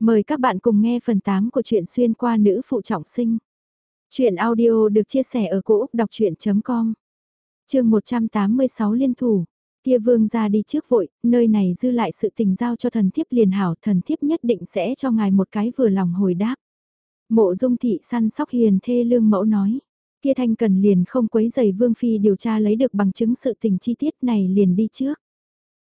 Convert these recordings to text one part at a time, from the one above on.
Mời các bạn cùng nghe phần 8 của truyện xuyên qua nữ phụ trọng sinh. Chuyện audio được chia sẻ ở cỗ đọc chuyện.com Trường 186 liên thủ, kia vương ra đi trước vội, nơi này dư lại sự tình giao cho thần thiếp liền hảo, thần thiếp nhất định sẽ cho ngài một cái vừa lòng hồi đáp. Mộ dung thị săn sóc hiền thê lương mẫu nói, kia thanh cần liền không quấy giày vương phi điều tra lấy được bằng chứng sự tình chi tiết này liền đi trước.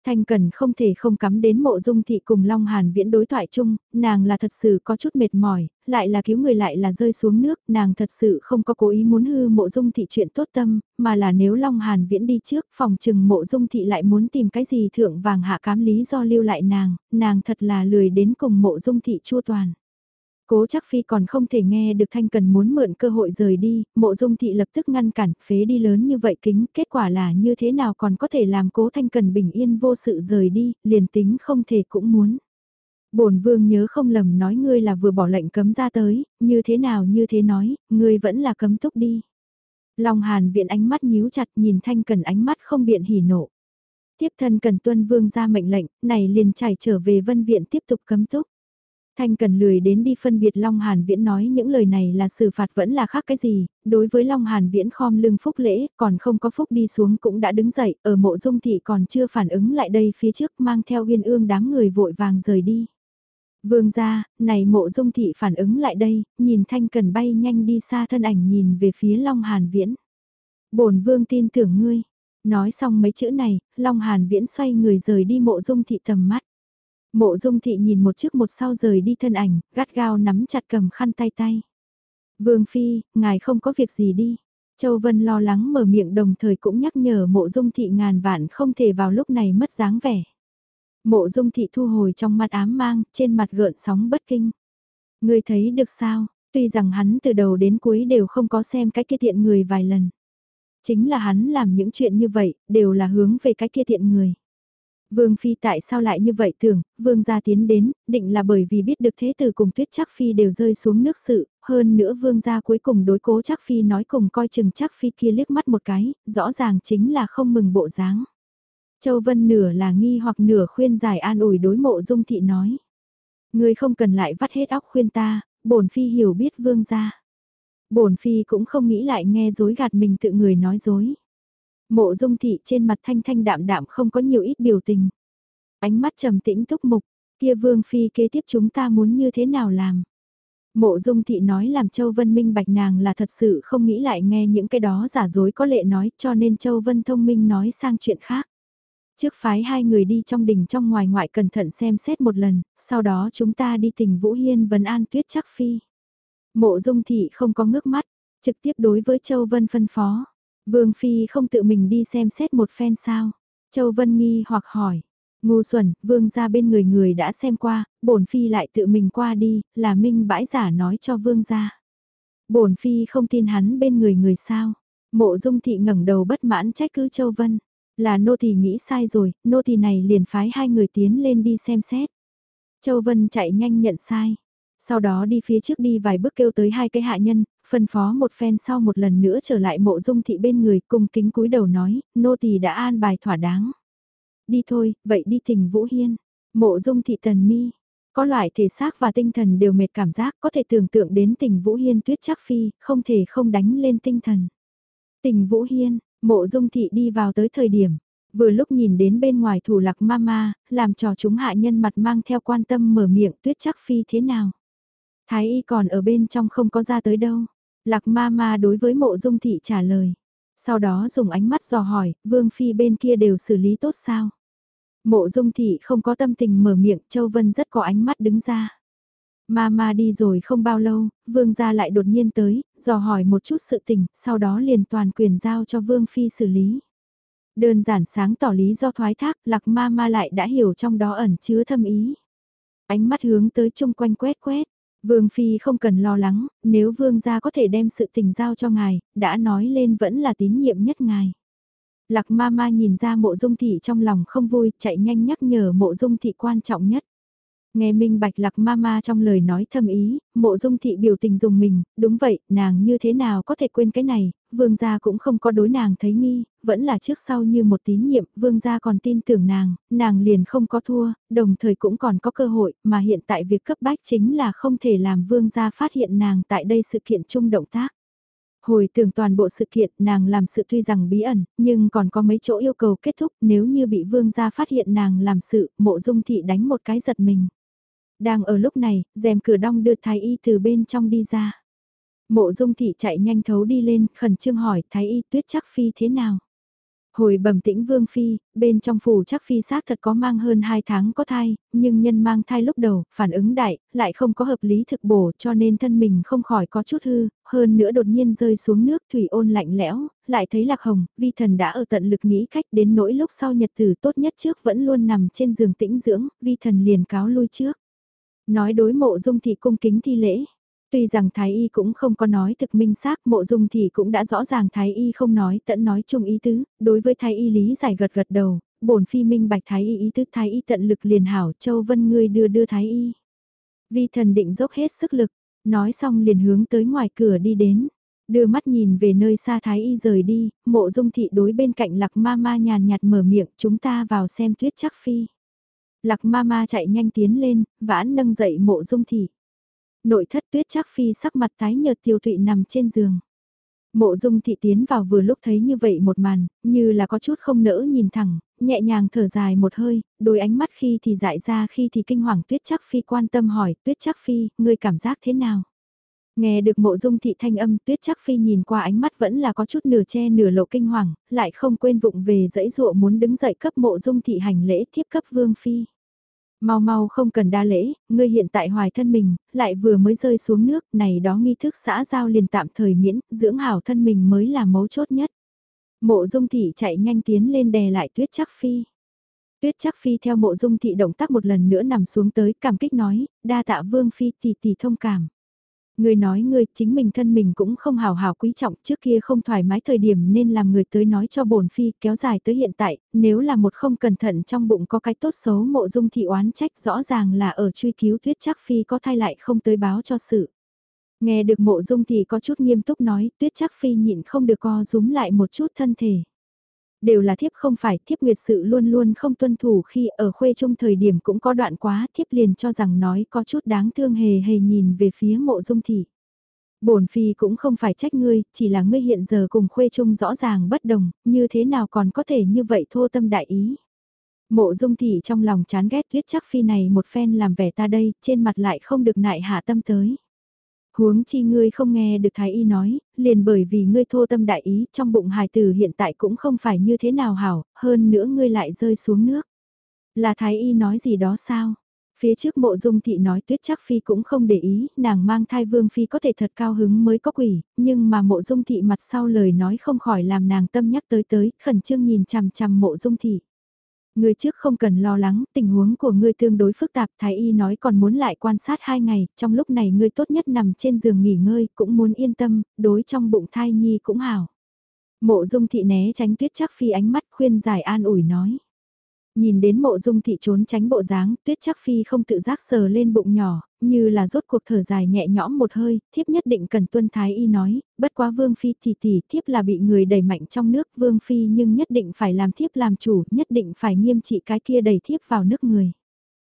Thanh Cần không thể không cắm đến mộ dung thị cùng Long Hàn viễn đối thoại chung, nàng là thật sự có chút mệt mỏi, lại là cứu người lại là rơi xuống nước, nàng thật sự không có cố ý muốn hư mộ dung thị chuyện tốt tâm, mà là nếu Long Hàn viễn đi trước phòng trừng mộ dung thị lại muốn tìm cái gì thượng vàng hạ cám lý do lưu lại nàng, nàng thật là lười đến cùng mộ dung thị chua toàn. Cố chắc phi còn không thể nghe được thanh cần muốn mượn cơ hội rời đi, mộ dung thị lập tức ngăn cản, phế đi lớn như vậy kính, kết quả là như thế nào còn có thể làm cố thanh cần bình yên vô sự rời đi, liền tính không thể cũng muốn. bổn vương nhớ không lầm nói ngươi là vừa bỏ lệnh cấm ra tới, như thế nào như thế nói, ngươi vẫn là cấm túc đi. Long hàn viện ánh mắt nhíu chặt nhìn thanh cần ánh mắt không biện hỉ nộ. Tiếp thân cần tuân vương ra mệnh lệnh, này liền chảy trở về vân viện tiếp tục cấm túc. Thanh cần lười đến đi phân biệt Long Hàn Viễn nói những lời này là xử phạt vẫn là khác cái gì, đối với Long Hàn Viễn khom lưng phúc lễ, còn không có phúc đi xuống cũng đã đứng dậy, ở mộ dung thị còn chưa phản ứng lại đây phía trước mang theo uyên ương đám người vội vàng rời đi. Vương ra, này mộ dung thị phản ứng lại đây, nhìn Thanh cần bay nhanh đi xa thân ảnh nhìn về phía Long Hàn Viễn. bổn vương tin tưởng ngươi. Nói xong mấy chữ này, Long Hàn Viễn xoay người rời đi mộ dung thị tầm mắt. Mộ dung thị nhìn một trước một sau rời đi thân ảnh, gắt gao nắm chặt cầm khăn tay tay. Vương Phi, ngài không có việc gì đi. Châu Vân lo lắng mở miệng đồng thời cũng nhắc nhở mộ dung thị ngàn vạn không thể vào lúc này mất dáng vẻ. Mộ dung thị thu hồi trong mặt ám mang, trên mặt gợn sóng bất kinh. Người thấy được sao, tuy rằng hắn từ đầu đến cuối đều không có xem cái kia thiện người vài lần. Chính là hắn làm những chuyện như vậy, đều là hướng về cái kia thiện người. Vương Phi tại sao lại như vậy tưởng, Vương gia tiến đến, định là bởi vì biết được thế tử cùng tuyết chắc Phi đều rơi xuống nước sự, hơn nữa Vương gia cuối cùng đối cố chắc Phi nói cùng coi chừng chắc Phi kia liếc mắt một cái, rõ ràng chính là không mừng bộ dáng. Châu Vân nửa là nghi hoặc nửa khuyên giải an ủi đối mộ dung thị nói. Người không cần lại vắt hết óc khuyên ta, bổn Phi hiểu biết Vương gia. Bổn Phi cũng không nghĩ lại nghe dối gạt mình tự người nói dối. Mộ dung thị trên mặt thanh thanh đạm đạm không có nhiều ít biểu tình. Ánh mắt trầm tĩnh túc mục, kia vương phi kế tiếp chúng ta muốn như thế nào làm. Mộ dung thị nói làm Châu Vân minh bạch nàng là thật sự không nghĩ lại nghe những cái đó giả dối có lệ nói cho nên Châu Vân thông minh nói sang chuyện khác. Trước phái hai người đi trong đình trong ngoài ngoại cẩn thận xem xét một lần, sau đó chúng ta đi tỉnh Vũ Hiên vấn an tuyết chắc phi. Mộ dung thị không có ngước mắt, trực tiếp đối với Châu Vân phân phó. Vương Phi không tự mình đi xem xét một phen sao. Châu Vân nghi hoặc hỏi. Ngu xuẩn, vương ra bên người người đã xem qua, bổn phi lại tự mình qua đi, là minh bãi giả nói cho vương ra. Bổn phi không tin hắn bên người người sao. Mộ dung thị ngẩng đầu bất mãn trách cứ Châu Vân. Là nô tỳ nghĩ sai rồi, nô tỳ này liền phái hai người tiến lên đi xem xét. Châu Vân chạy nhanh nhận sai. Sau đó đi phía trước đi vài bước kêu tới hai cái hạ nhân, phân phó một phen sau một lần nữa trở lại mộ dung thị bên người cung kính cúi đầu nói, nô tỳ đã an bài thỏa đáng. Đi thôi, vậy đi tình Vũ Hiên. Mộ dung thị tần mi. Có loại thể xác và tinh thần đều mệt cảm giác có thể tưởng tượng đến tình Vũ Hiên tuyết chắc phi, không thể không đánh lên tinh thần. Tình Vũ Hiên, mộ dung thị đi vào tới thời điểm, vừa lúc nhìn đến bên ngoài thủ lạc mama, làm trò chúng hạ nhân mặt mang theo quan tâm mở miệng tuyết chắc phi thế nào. Thái y còn ở bên trong không có ra tới đâu. Lạc ma ma đối với mộ dung thị trả lời. Sau đó dùng ánh mắt dò hỏi, vương phi bên kia đều xử lý tốt sao? Mộ dung thị không có tâm tình mở miệng, Châu Vân rất có ánh mắt đứng ra. Ma ma đi rồi không bao lâu, vương gia lại đột nhiên tới, dò hỏi một chút sự tình, sau đó liền toàn quyền giao cho vương phi xử lý. Đơn giản sáng tỏ lý do thoái thác, lạc ma ma lại đã hiểu trong đó ẩn chứa thâm ý. Ánh mắt hướng tới chung quanh quét quét, Vương Phi không cần lo lắng, nếu Vương gia có thể đem sự tình giao cho ngài, đã nói lên vẫn là tín nhiệm nhất ngài. Lạc ma ma nhìn ra mộ dung thị trong lòng không vui, chạy nhanh nhắc nhở mộ dung thị quan trọng nhất. Nghe minh bạch lạc mama trong lời nói thâm ý, mộ dung thị biểu tình dùng mình, đúng vậy, nàng như thế nào có thể quên cái này, vương gia cũng không có đối nàng thấy nghi, vẫn là trước sau như một tín nhiệm, vương gia còn tin tưởng nàng, nàng liền không có thua, đồng thời cũng còn có cơ hội, mà hiện tại việc cấp bách chính là không thể làm vương gia phát hiện nàng tại đây sự kiện chung động tác. Hồi tưởng toàn bộ sự kiện nàng làm sự tuy rằng bí ẩn, nhưng còn có mấy chỗ yêu cầu kết thúc nếu như bị vương gia phát hiện nàng làm sự, mộ dung thị đánh một cái giật mình. Đang ở lúc này, rèm cửa đong đưa thái y từ bên trong đi ra. Mộ dung thị chạy nhanh thấu đi lên, khẩn trương hỏi thái y tuyết chắc phi thế nào. Hồi bẩm tĩnh vương phi, bên trong phủ chắc phi xác thật có mang hơn 2 tháng có thai, nhưng nhân mang thai lúc đầu, phản ứng đại, lại không có hợp lý thực bổ cho nên thân mình không khỏi có chút hư, hơn nữa đột nhiên rơi xuống nước thủy ôn lạnh lẽo, lại thấy lạc hồng, vi thần đã ở tận lực nghĩ cách đến nỗi lúc sau nhật tử tốt nhất trước vẫn luôn nằm trên giường tĩnh dưỡng, vi thần liền cáo lui trước. Nói đối mộ dung thị cung kính thi lễ. Tuy rằng Thái Y cũng không có nói thực minh xác mộ dung thì cũng đã rõ ràng Thái Y không nói tận nói chung ý tứ, đối với Thái Y lý giải gật gật đầu, bổn phi minh bạch Thái Y ý tứ Thái Y tận lực liền hảo Châu Vân ngươi đưa đưa Thái Y. Vi thần định dốc hết sức lực, nói xong liền hướng tới ngoài cửa đi đến, đưa mắt nhìn về nơi xa Thái Y rời đi, mộ dung thị đối bên cạnh lạc ma ma nhàn nhạt mở miệng chúng ta vào xem tuyết chắc phi. Lạc ma ma chạy nhanh tiến lên, vãn nâng dậy mộ dung thị. Nội thất tuyết chắc phi sắc mặt tái nhợt tiêu Thụy nằm trên giường. Mộ dung thị tiến vào vừa lúc thấy như vậy một màn, như là có chút không nỡ nhìn thẳng, nhẹ nhàng thở dài một hơi, đôi ánh mắt khi thì dại ra khi thì kinh hoàng tuyết chắc phi quan tâm hỏi tuyết chắc phi, ngươi cảm giác thế nào? Nghe được mộ dung thị thanh âm tuyết chắc phi nhìn qua ánh mắt vẫn là có chút nửa che nửa lộ kinh hoàng, lại không quên vụng về dãy dụa muốn đứng dậy cấp mộ dung thị hành lễ thiếp cấp vương phi. Mau mau không cần đa lễ, ngươi hiện tại hoài thân mình, lại vừa mới rơi xuống nước, này đó nghi thức xã giao liền tạm thời miễn, dưỡng hảo thân mình mới là mấu chốt nhất. Mộ dung thị chạy nhanh tiến lên đè lại tuyết chắc phi. Tuyết chắc phi theo mộ dung thị động tác một lần nữa nằm xuống tới cảm kích nói, đa tạ vương phi tỷ tỷ thông cảm. Người nói người chính mình thân mình cũng không hào hào quý trọng trước kia không thoải mái thời điểm nên làm người tới nói cho bổn phi kéo dài tới hiện tại, nếu là một không cẩn thận trong bụng có cái tốt xấu mộ dung thị oán trách rõ ràng là ở truy cứu tuyết chắc phi có thai lại không tới báo cho sự. Nghe được mộ dung thì có chút nghiêm túc nói tuyết chắc phi nhịn không được co rúm lại một chút thân thể đều là thiếp không phải thiếp nguyệt sự luôn luôn không tuân thủ khi ở khuê trung thời điểm cũng có đoạn quá thiếp liền cho rằng nói có chút đáng thương hề hề nhìn về phía mộ dung thị. bổn phi cũng không phải trách ngươi, chỉ là ngươi hiện giờ cùng khuê trung rõ ràng bất đồng, như thế nào còn có thể như vậy thô tâm đại ý. Mộ dung thị trong lòng chán ghét tuyết chắc phi này một phen làm vẻ ta đây, trên mặt lại không được nại hạ tâm tới. Huống chi ngươi không nghe được Thái Y nói, liền bởi vì ngươi thô tâm đại ý trong bụng hài tử hiện tại cũng không phải như thế nào hảo, hơn nữa ngươi lại rơi xuống nước. Là Thái Y nói gì đó sao? Phía trước mộ dung thị nói tuyết chắc phi cũng không để ý, nàng mang thai vương phi có thể thật cao hứng mới có quỷ, nhưng mà mộ dung thị mặt sau lời nói không khỏi làm nàng tâm nhắc tới tới, khẩn trương nhìn chằm chằm mộ dung thị. Ngươi trước không cần lo lắng, tình huống của ngươi tương đối phức tạp, Thái Y nói còn muốn lại quan sát hai ngày, trong lúc này ngươi tốt nhất nằm trên giường nghỉ ngơi, cũng muốn yên tâm, đối trong bụng thai nhi cũng hảo. Mộ dung thị né tránh tuyết chắc phi ánh mắt khuyên giải an ủi nói. Nhìn đến mộ dung thị trốn tránh bộ dáng, tuyết chắc phi không tự giác sờ lên bụng nhỏ, như là rốt cuộc thở dài nhẹ nhõm một hơi, thiếp nhất định cần tuân thái y nói, bất quá vương phi thì tỷ thiếp là bị người đẩy mạnh trong nước vương phi nhưng nhất định phải làm thiếp làm chủ, nhất định phải nghiêm trị cái kia đẩy thiếp vào nước người.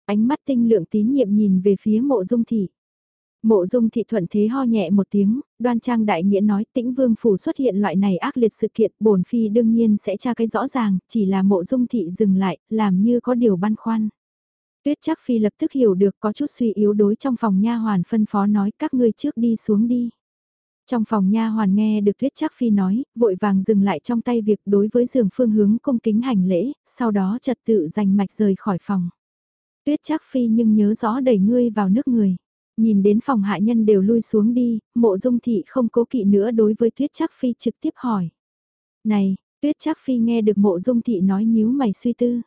Ánh mắt tinh lượng tín nhiệm nhìn về phía mộ dung thị. Mộ dung thị thuận thế ho nhẹ một tiếng, đoan trang đại nghĩa nói tĩnh vương phủ xuất hiện loại này ác liệt sự kiện bổn phi đương nhiên sẽ tra cái rõ ràng, chỉ là mộ dung thị dừng lại, làm như có điều băn khoăn. Tuyết chắc phi lập tức hiểu được có chút suy yếu đối trong phòng nha hoàn phân phó nói các ngươi trước đi xuống đi. Trong phòng nha hoàn nghe được Tuyết chắc phi nói, vội vàng dừng lại trong tay việc đối với giường phương hướng cung kính hành lễ, sau đó trật tự giành mạch rời khỏi phòng. Tuyết chắc phi nhưng nhớ rõ đẩy ngươi vào nước người. Nhìn đến phòng hạ nhân đều lui xuống đi, mộ dung thị không cố kỵ nữa đối với tuyết chắc phi trực tiếp hỏi. Này, tuyết chắc phi nghe được mộ dung thị nói nhíu mày suy tư.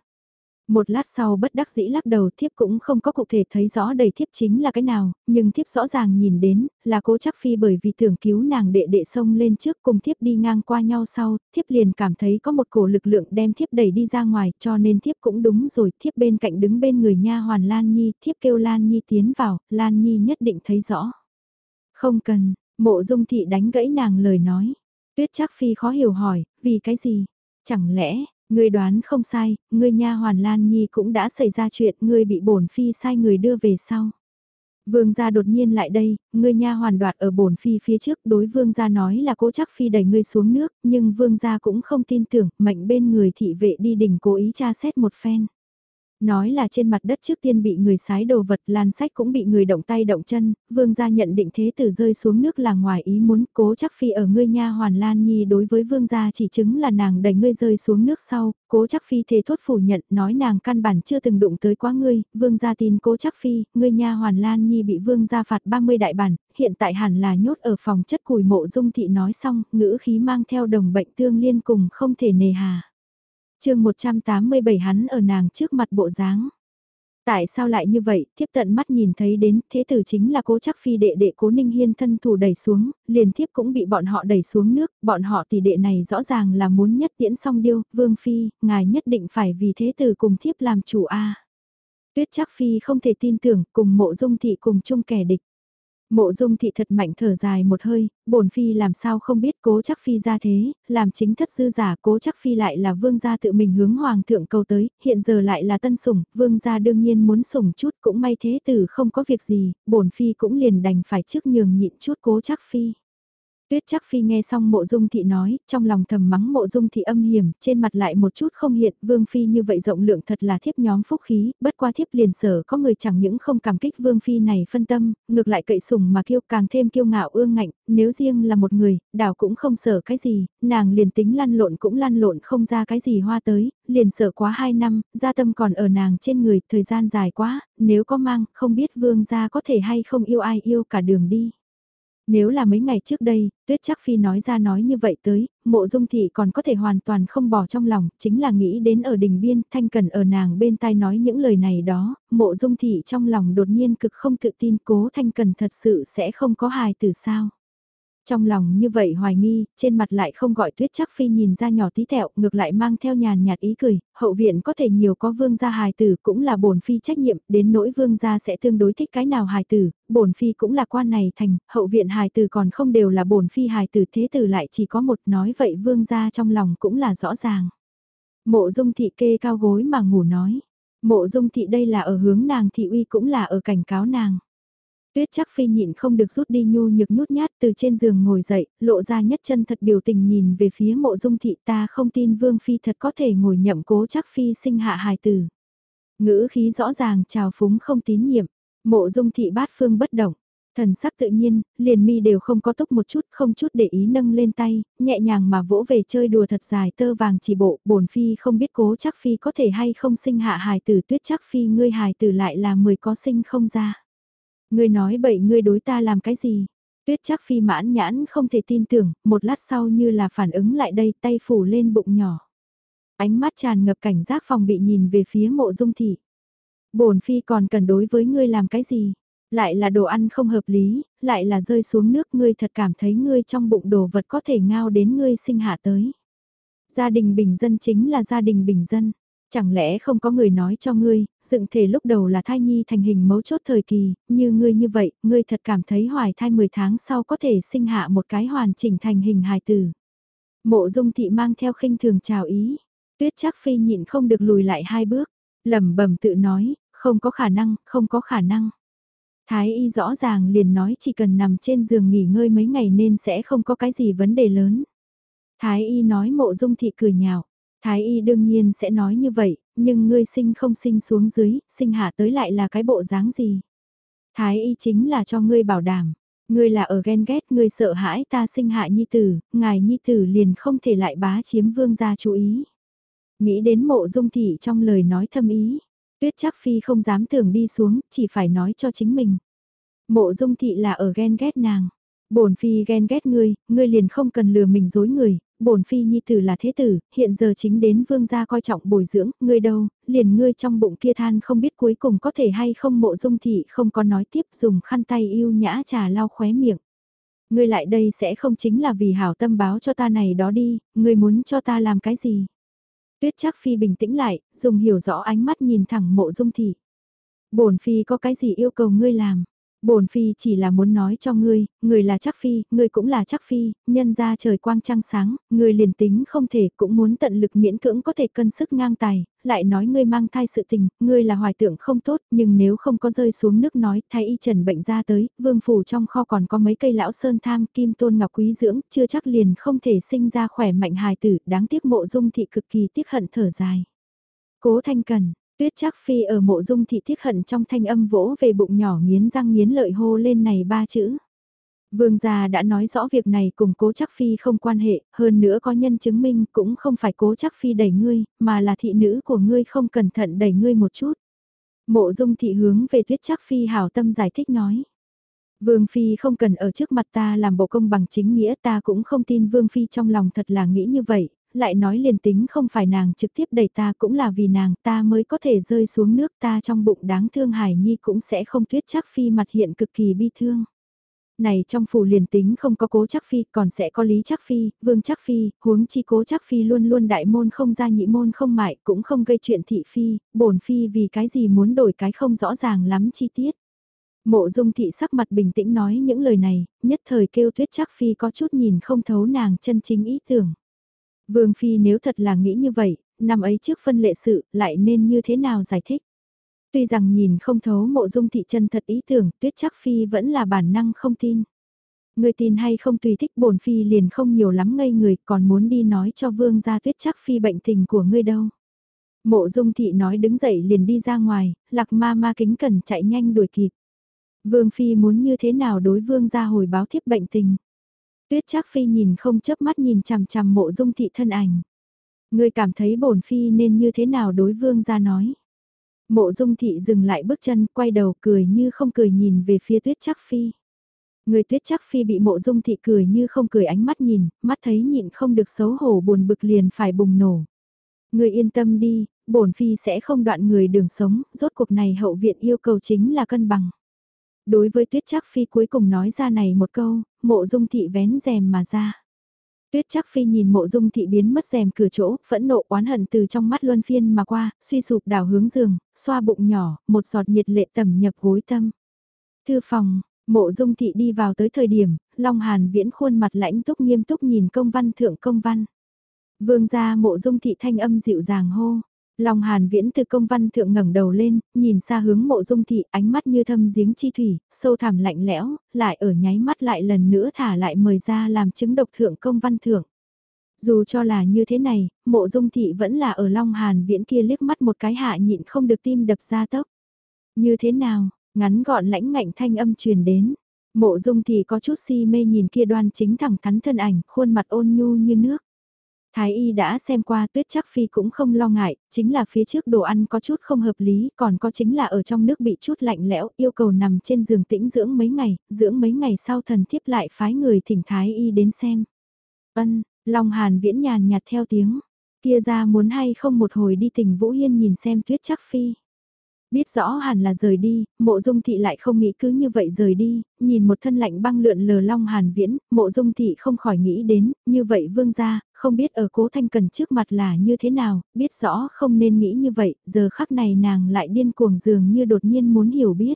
Một lát sau bất đắc dĩ lắc đầu thiếp cũng không có cụ thể thấy rõ đầy thiếp chính là cái nào, nhưng thiếp rõ ràng nhìn đến, là cố chắc phi bởi vì tưởng cứu nàng đệ đệ sông lên trước cùng thiếp đi ngang qua nhau sau, thiếp liền cảm thấy có một cổ lực lượng đem thiếp đẩy đi ra ngoài cho nên thiếp cũng đúng rồi, thiếp bên cạnh đứng bên người nha hoàn Lan Nhi, thiếp kêu Lan Nhi tiến vào, Lan Nhi nhất định thấy rõ. Không cần, mộ dung thị đánh gãy nàng lời nói. Tuyết chắc phi khó hiểu hỏi, vì cái gì? Chẳng lẽ, Ngươi đoán không sai, ngươi nha hoàn Lan Nhi cũng đã xảy ra chuyện, ngươi bị bổn phi sai người đưa về sau. Vương gia đột nhiên lại đây, ngươi nha hoàn đoạt ở bổn phi phía trước, đối vương gia nói là cố chắc phi đẩy ngươi xuống nước, nhưng vương gia cũng không tin tưởng, mệnh bên người thị vệ đi đỉnh cố ý tra xét một phen. Nói là trên mặt đất trước tiên bị người sái đồ vật lan sách cũng bị người động tay động chân, vương gia nhận định thế tử rơi xuống nước là ngoài ý muốn cố chắc phi ở ngươi nha hoàn lan nhi đối với vương gia chỉ chứng là nàng đẩy ngươi rơi xuống nước sau, cố chắc phi thế thốt phủ nhận nói nàng căn bản chưa từng đụng tới quá ngươi, vương gia tin cố chắc phi, ngươi nha hoàn lan nhi bị vương gia phạt 30 đại bản, hiện tại hẳn là nhốt ở phòng chất củi mộ dung thị nói xong, ngữ khí mang theo đồng bệnh tương liên cùng không thể nề hà chương 187 hắn ở nàng trước mặt bộ dáng. Tại sao lại như vậy, thiếp tận mắt nhìn thấy đến, thế tử chính là cố chắc phi đệ đệ cố ninh hiên thân thủ đẩy xuống, liền thiếp cũng bị bọn họ đẩy xuống nước, bọn họ tỷ đệ này rõ ràng là muốn nhất tiễn song điêu, vương phi, ngài nhất định phải vì thế tử cùng thiếp làm chủ a Tuyết chắc phi không thể tin tưởng, cùng mộ dung thị cùng chung kẻ địch. Mộ dung thị thật mạnh thở dài một hơi, bổn phi làm sao không biết cố chắc phi ra thế, làm chính thất sư giả cố chắc phi lại là vương gia tự mình hướng hoàng thượng cầu tới, hiện giờ lại là tân sủng, vương gia đương nhiên muốn sủng chút cũng may thế tử không có việc gì, bổn phi cũng liền đành phải trước nhường nhịn chút cố chắc phi. Tuyết chắc phi nghe xong mộ dung thị nói, trong lòng thầm mắng mộ dung thị âm hiểm, trên mặt lại một chút không hiện, vương phi như vậy rộng lượng thật là thiếp nhóm phúc khí, bất qua thiếp liền sở có người chẳng những không cảm kích vương phi này phân tâm, ngược lại cậy sùng mà kiêu càng thêm kiêu ngạo ương ngạnh, nếu riêng là một người, đảo cũng không sở cái gì, nàng liền tính lăn lộn cũng lăn lộn không ra cái gì hoa tới, liền sở quá hai năm, gia tâm còn ở nàng trên người, thời gian dài quá, nếu có mang, không biết vương gia có thể hay không yêu ai yêu cả đường đi. Nếu là mấy ngày trước đây, Tuyết Chắc Phi nói ra nói như vậy tới, mộ dung thị còn có thể hoàn toàn không bỏ trong lòng, chính là nghĩ đến ở đỉnh biên, thanh cần ở nàng bên tai nói những lời này đó, mộ dung thị trong lòng đột nhiên cực không tự tin cố thanh cần thật sự sẽ không có hài từ sao. Trong lòng như vậy hoài nghi, trên mặt lại không gọi tuyết chắc phi nhìn ra nhỏ tí tẹo, ngược lại mang theo nhàn nhạt ý cười, hậu viện có thể nhiều có vương gia hài tử cũng là bổn phi trách nhiệm, đến nỗi vương gia sẽ tương đối thích cái nào hài tử, bổn phi cũng là quan này thành, hậu viện hài tử còn không đều là bổn phi hài tử thế tử lại chỉ có một nói vậy vương gia trong lòng cũng là rõ ràng. Mộ dung thị kê cao gối mà ngủ nói, mộ dung thị đây là ở hướng nàng thị uy cũng là ở cảnh cáo nàng. Tuyết chắc phi nhịn không được rút đi nhu nhược nhút nhát từ trên giường ngồi dậy, lộ ra nhất chân thật biểu tình nhìn về phía mộ dung thị ta không tin vương phi thật có thể ngồi nhậm cố chắc phi sinh hạ hài tử. Ngữ khí rõ ràng trào phúng không tín nhiệm, mộ dung thị bát phương bất động. Thần sắc tự nhiên, liền mi đều không có tốc một chút, không chút để ý nâng lên tay, nhẹ nhàng mà vỗ về chơi đùa thật dài tơ vàng chỉ bộ, bổn phi không biết cố chắc phi có thể hay không sinh hạ hài tử tuyết chắc phi ngươi hài tử lại là mười có sinh không ra. Ngươi nói bậy ngươi đối ta làm cái gì? Tuyết chắc phi mãn nhãn không thể tin tưởng, một lát sau như là phản ứng lại đây tay phủ lên bụng nhỏ. Ánh mắt tràn ngập cảnh giác phòng bị nhìn về phía mộ dung thị. bổn phi còn cần đối với ngươi làm cái gì? Lại là đồ ăn không hợp lý, lại là rơi xuống nước ngươi thật cảm thấy ngươi trong bụng đồ vật có thể ngao đến ngươi sinh hạ tới. Gia đình bình dân chính là gia đình bình dân. Chẳng lẽ không có người nói cho ngươi, dựng thể lúc đầu là thai nhi thành hình mấu chốt thời kỳ, như ngươi như vậy, ngươi thật cảm thấy hoài thai 10 tháng sau có thể sinh hạ một cái hoàn chỉnh thành hình hài tử. Mộ dung thị mang theo khinh thường chào ý, tuyết chắc phi nhịn không được lùi lại hai bước, lẩm bẩm tự nói, không có khả năng, không có khả năng. Thái y rõ ràng liền nói chỉ cần nằm trên giường nghỉ ngơi mấy ngày nên sẽ không có cái gì vấn đề lớn. Thái y nói mộ dung thị cười nhạo, Thái y đương nhiên sẽ nói như vậy, nhưng ngươi sinh không sinh xuống dưới, sinh hạ tới lại là cái bộ dáng gì. Thái y chính là cho ngươi bảo đảm, ngươi là ở ghen ghét ngươi sợ hãi ta sinh hạ nhi tử, ngài nhi tử liền không thể lại bá chiếm vương gia chú ý. Nghĩ đến mộ dung thị trong lời nói thâm ý, tuyết chắc phi không dám tưởng đi xuống, chỉ phải nói cho chính mình. Mộ dung thị là ở ghen ghét nàng bổn phi ghen ghét ngươi, ngươi liền không cần lừa mình dối người, bổn phi nhi tử là thế tử, hiện giờ chính đến vương gia coi trọng bồi dưỡng, ngươi đâu, liền ngươi trong bụng kia than không biết cuối cùng có thể hay không mộ dung thị không có nói tiếp dùng khăn tay yêu nhã trà lau khóe miệng. Ngươi lại đây sẽ không chính là vì hảo tâm báo cho ta này đó đi, ngươi muốn cho ta làm cái gì? Tuyết chắc phi bình tĩnh lại, dùng hiểu rõ ánh mắt nhìn thẳng mộ dung thị. Bổn phi có cái gì yêu cầu ngươi làm? Bổn phi chỉ là muốn nói cho ngươi, ngươi là chắc phi, ngươi cũng là chắc phi, nhân ra trời quang trăng sáng, ngươi liền tính không thể cũng muốn tận lực miễn cưỡng có thể cân sức ngang tài, lại nói ngươi mang thai sự tình, ngươi là hoài tượng không tốt, nhưng nếu không có rơi xuống nước nói, thái y trần bệnh ra tới, vương phủ trong kho còn có mấy cây lão sơn tham, kim tôn ngọc quý dưỡng, chưa chắc liền không thể sinh ra khỏe mạnh hài tử, đáng tiếc mộ dung thị cực kỳ tiếc hận thở dài. Cố thanh cần, Tuyết Trác phi ở mộ dung thị thiết hận trong thanh âm vỗ về bụng nhỏ nghiến răng nghiến lợi hô lên này ba chữ. Vương gia đã nói rõ việc này cùng cố Trác phi không quan hệ, hơn nữa có nhân chứng minh cũng không phải cố Trác phi đẩy ngươi, mà là thị nữ của ngươi không cẩn thận đẩy ngươi một chút. Mộ dung thị hướng về tuyết Trác phi hảo tâm giải thích nói. Vương Phi không cần ở trước mặt ta làm bộ công bằng chính nghĩa ta cũng không tin Vương Phi trong lòng thật là nghĩ như vậy, lại nói liền tính không phải nàng trực tiếp đẩy ta cũng là vì nàng ta mới có thể rơi xuống nước ta trong bụng đáng thương Hải Nhi cũng sẽ không tuyết chắc phi mặt hiện cực kỳ bi thương. Này trong phủ liền tính không có cố chắc phi còn sẽ có lý chắc phi, vương chắc phi, huống chi cố chắc phi luôn luôn đại môn không ra nhị môn không mại cũng không gây chuyện thị phi, bổn phi vì cái gì muốn đổi cái không rõ ràng lắm chi tiết. Mộ dung thị sắc mặt bình tĩnh nói những lời này, nhất thời kêu tuyết chắc phi có chút nhìn không thấu nàng chân chính ý tưởng. Vương Phi nếu thật là nghĩ như vậy, năm ấy trước phân lệ sự, lại nên như thế nào giải thích? Tuy rằng nhìn không thấu mộ dung thị chân thật ý tưởng, tuyết chắc Phi vẫn là bản năng không tin. Người tin hay không tùy thích bổn Phi liền không nhiều lắm ngây người, còn muốn đi nói cho Vương gia tuyết chắc Phi bệnh tình của ngươi đâu. Mộ dung thị nói đứng dậy liền đi ra ngoài, lạc ma ma kính cần chạy nhanh đuổi kịp. Vương Phi muốn như thế nào đối vương gia hồi báo thiếp bệnh tình. Tuyết Trác Phi nhìn không chớp mắt nhìn chằm chằm mộ dung thị thân ảnh. Ngươi cảm thấy bổn Phi nên như thế nào đối vương ra nói. Mộ dung thị dừng lại bước chân, quay đầu cười như không cười nhìn về phía Tuyết Trác Phi. Người Tuyết Trác Phi bị mộ dung thị cười như không cười ánh mắt nhìn, mắt thấy nhịn không được xấu hổ buồn bực liền phải bùng nổ. Người yên tâm đi, bổn Phi sẽ không đoạn người đường sống, rốt cuộc này hậu viện yêu cầu chính là cân bằng. Đối với Tuyết Trác Phi cuối cùng nói ra này một câu, mộ dung thị vén rèm mà ra. Tuyết Trác Phi nhìn mộ dung thị biến mất rèm cửa chỗ, phẫn nộ oán hận từ trong mắt luân phiên mà qua, suy sụp đảo hướng giường, xoa bụng nhỏ, một giọt nhiệt lệ tẩm nhập gối tâm. Thư phòng, mộ dung thị đi vào tới thời điểm, Long Hàn viễn khuôn mặt lãnh túc nghiêm túc nhìn công văn thượng công văn. Vương gia mộ dung thị thanh âm dịu dàng hô, Long Hàn Viễn từ công văn thượng ngẩng đầu lên, nhìn xa hướng mộ dung thị, ánh mắt như thâm giếng chi thủy, sâu thẳm lạnh lẽo, lại ở nháy mắt lại lần nữa thả lại mời ra làm chứng độc thượng công văn thượng. Dù cho là như thế này, mộ dung thị vẫn là ở Long Hàn Viễn kia liếc mắt một cái hạ nhịn không được tim đập ra tốc. Như thế nào, ngắn gọn lãnh ngạnh thanh âm truyền đến. Mộ dung thị có chút si mê nhìn kia đoan chính thẳng thắn thân ảnh, khuôn mặt ôn nhu như nước. Thái y đã xem qua tuyết chắc phi cũng không lo ngại, chính là phía trước đồ ăn có chút không hợp lý, còn có chính là ở trong nước bị chút lạnh lẽo, yêu cầu nằm trên giường tĩnh dưỡng mấy ngày, dưỡng mấy ngày sau thần thiếp lại phái người thỉnh Thái y đến xem. Ân, Long Hàn viễn nhàn nhạt theo tiếng, kia ra muốn hay không một hồi đi tỉnh Vũ Hiên nhìn xem tuyết chắc phi. Biết rõ hẳn là rời đi, mộ dung thị lại không nghĩ cứ như vậy rời đi, nhìn một thân lạnh băng lượn lờ long hàn viễn, mộ dung thị không khỏi nghĩ đến, như vậy vương gia, không biết ở cố thanh cần trước mặt là như thế nào, biết rõ không nên nghĩ như vậy, giờ khắc này nàng lại điên cuồng dường như đột nhiên muốn hiểu biết.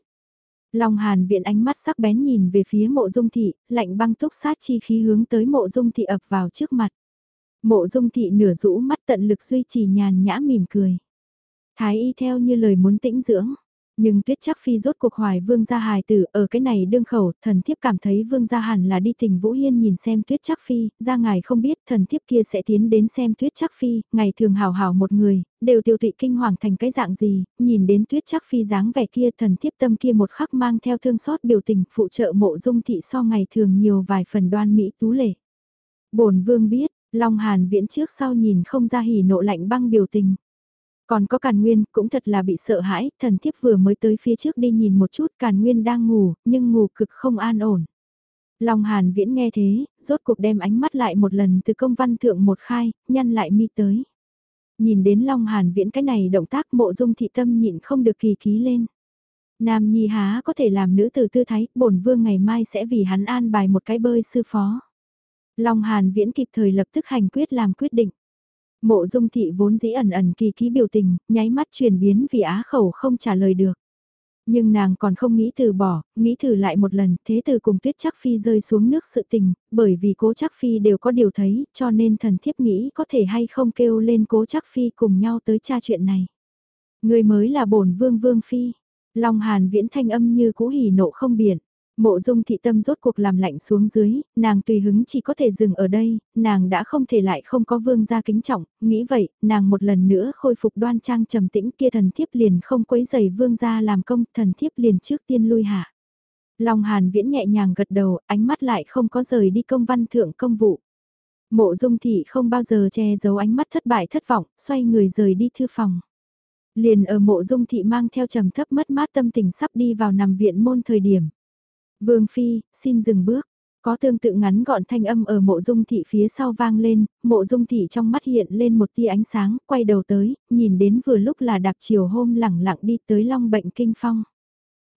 Long hàn viện ánh mắt sắc bén nhìn về phía mộ dung thị, lạnh băng túc sát chi khí hướng tới mộ dung thị ập vào trước mặt. Mộ dung thị nửa rũ mắt tận lực duy trì nhàn nhã mỉm cười. Thái y theo như lời muốn tĩnh dưỡng. Nhưng tuyết chắc phi rốt cuộc hoài vương gia hài tử ở cái này đương khẩu, thần thiếp cảm thấy vương gia hẳn là đi tình Vũ Hiên nhìn xem tuyết chắc phi, ra ngài không biết thần thiếp kia sẽ tiến đến xem tuyết chắc phi, ngày thường hào hào một người, đều tiêu tụy kinh hoàng thành cái dạng gì, nhìn đến tuyết chắc phi dáng vẻ kia thần thiếp tâm kia một khắc mang theo thương xót biểu tình phụ trợ mộ dung thị so ngày thường nhiều vài phần đoan mỹ tú lệ. bổn vương biết, Long Hàn viễn trước sau nhìn không ra hỉ nộ lạnh băng biểu tình. Còn có Càn Nguyên, cũng thật là bị sợ hãi, thần thiếp vừa mới tới phía trước đi nhìn một chút Càn Nguyên đang ngủ, nhưng ngủ cực không an ổn. Long Hàn Viễn nghe thế, rốt cuộc đem ánh mắt lại một lần từ công văn thượng một khai, nhăn lại mi tới. Nhìn đến Long Hàn Viễn cái này động tác mộ dung thị tâm nhịn không được kỳ ký lên. Nam Nhi há có thể làm nữ tử tư thái, bổn vương ngày mai sẽ vì hắn an bài một cái bơi sư phó. Long Hàn Viễn kịp thời lập tức hành quyết làm quyết định. Mộ dung thị vốn dĩ ẩn ẩn kỳ ký biểu tình, nháy mắt chuyển biến vì á khẩu không trả lời được. Nhưng nàng còn không nghĩ từ bỏ, nghĩ thử lại một lần, thế từ cùng tuyết chắc phi rơi xuống nước sự tình, bởi vì cố chắc phi đều có điều thấy, cho nên thần thiếp nghĩ có thể hay không kêu lên cố chắc phi cùng nhau tới tra chuyện này. Người mới là bổn vương vương phi, Long Hàn viễn thanh âm như cũ hỉ nộ không biển. Mộ dung thị tâm rốt cuộc làm lạnh xuống dưới, nàng tùy hứng chỉ có thể dừng ở đây, nàng đã không thể lại không có vương gia kính trọng, nghĩ vậy, nàng một lần nữa khôi phục đoan trang trầm tĩnh kia thần thiếp liền không quấy giày vương gia làm công, thần thiếp liền trước tiên lui hạ. Long hàn viễn nhẹ nhàng gật đầu, ánh mắt lại không có rời đi công văn thượng công vụ. Mộ dung thị không bao giờ che giấu ánh mắt thất bại thất vọng, xoay người rời đi thư phòng. Liền ở mộ dung thị mang theo trầm thấp mất mát tâm tình sắp đi vào nằm viện môn thời điểm. Vương Phi, xin dừng bước. Có tương tự ngắn gọn thanh âm ở mộ dung thị phía sau vang lên, mộ dung thị trong mắt hiện lên một tia ánh sáng, quay đầu tới, nhìn đến vừa lúc là đạp chiều hôm lẳng lặng đi tới long bệnh kinh phong.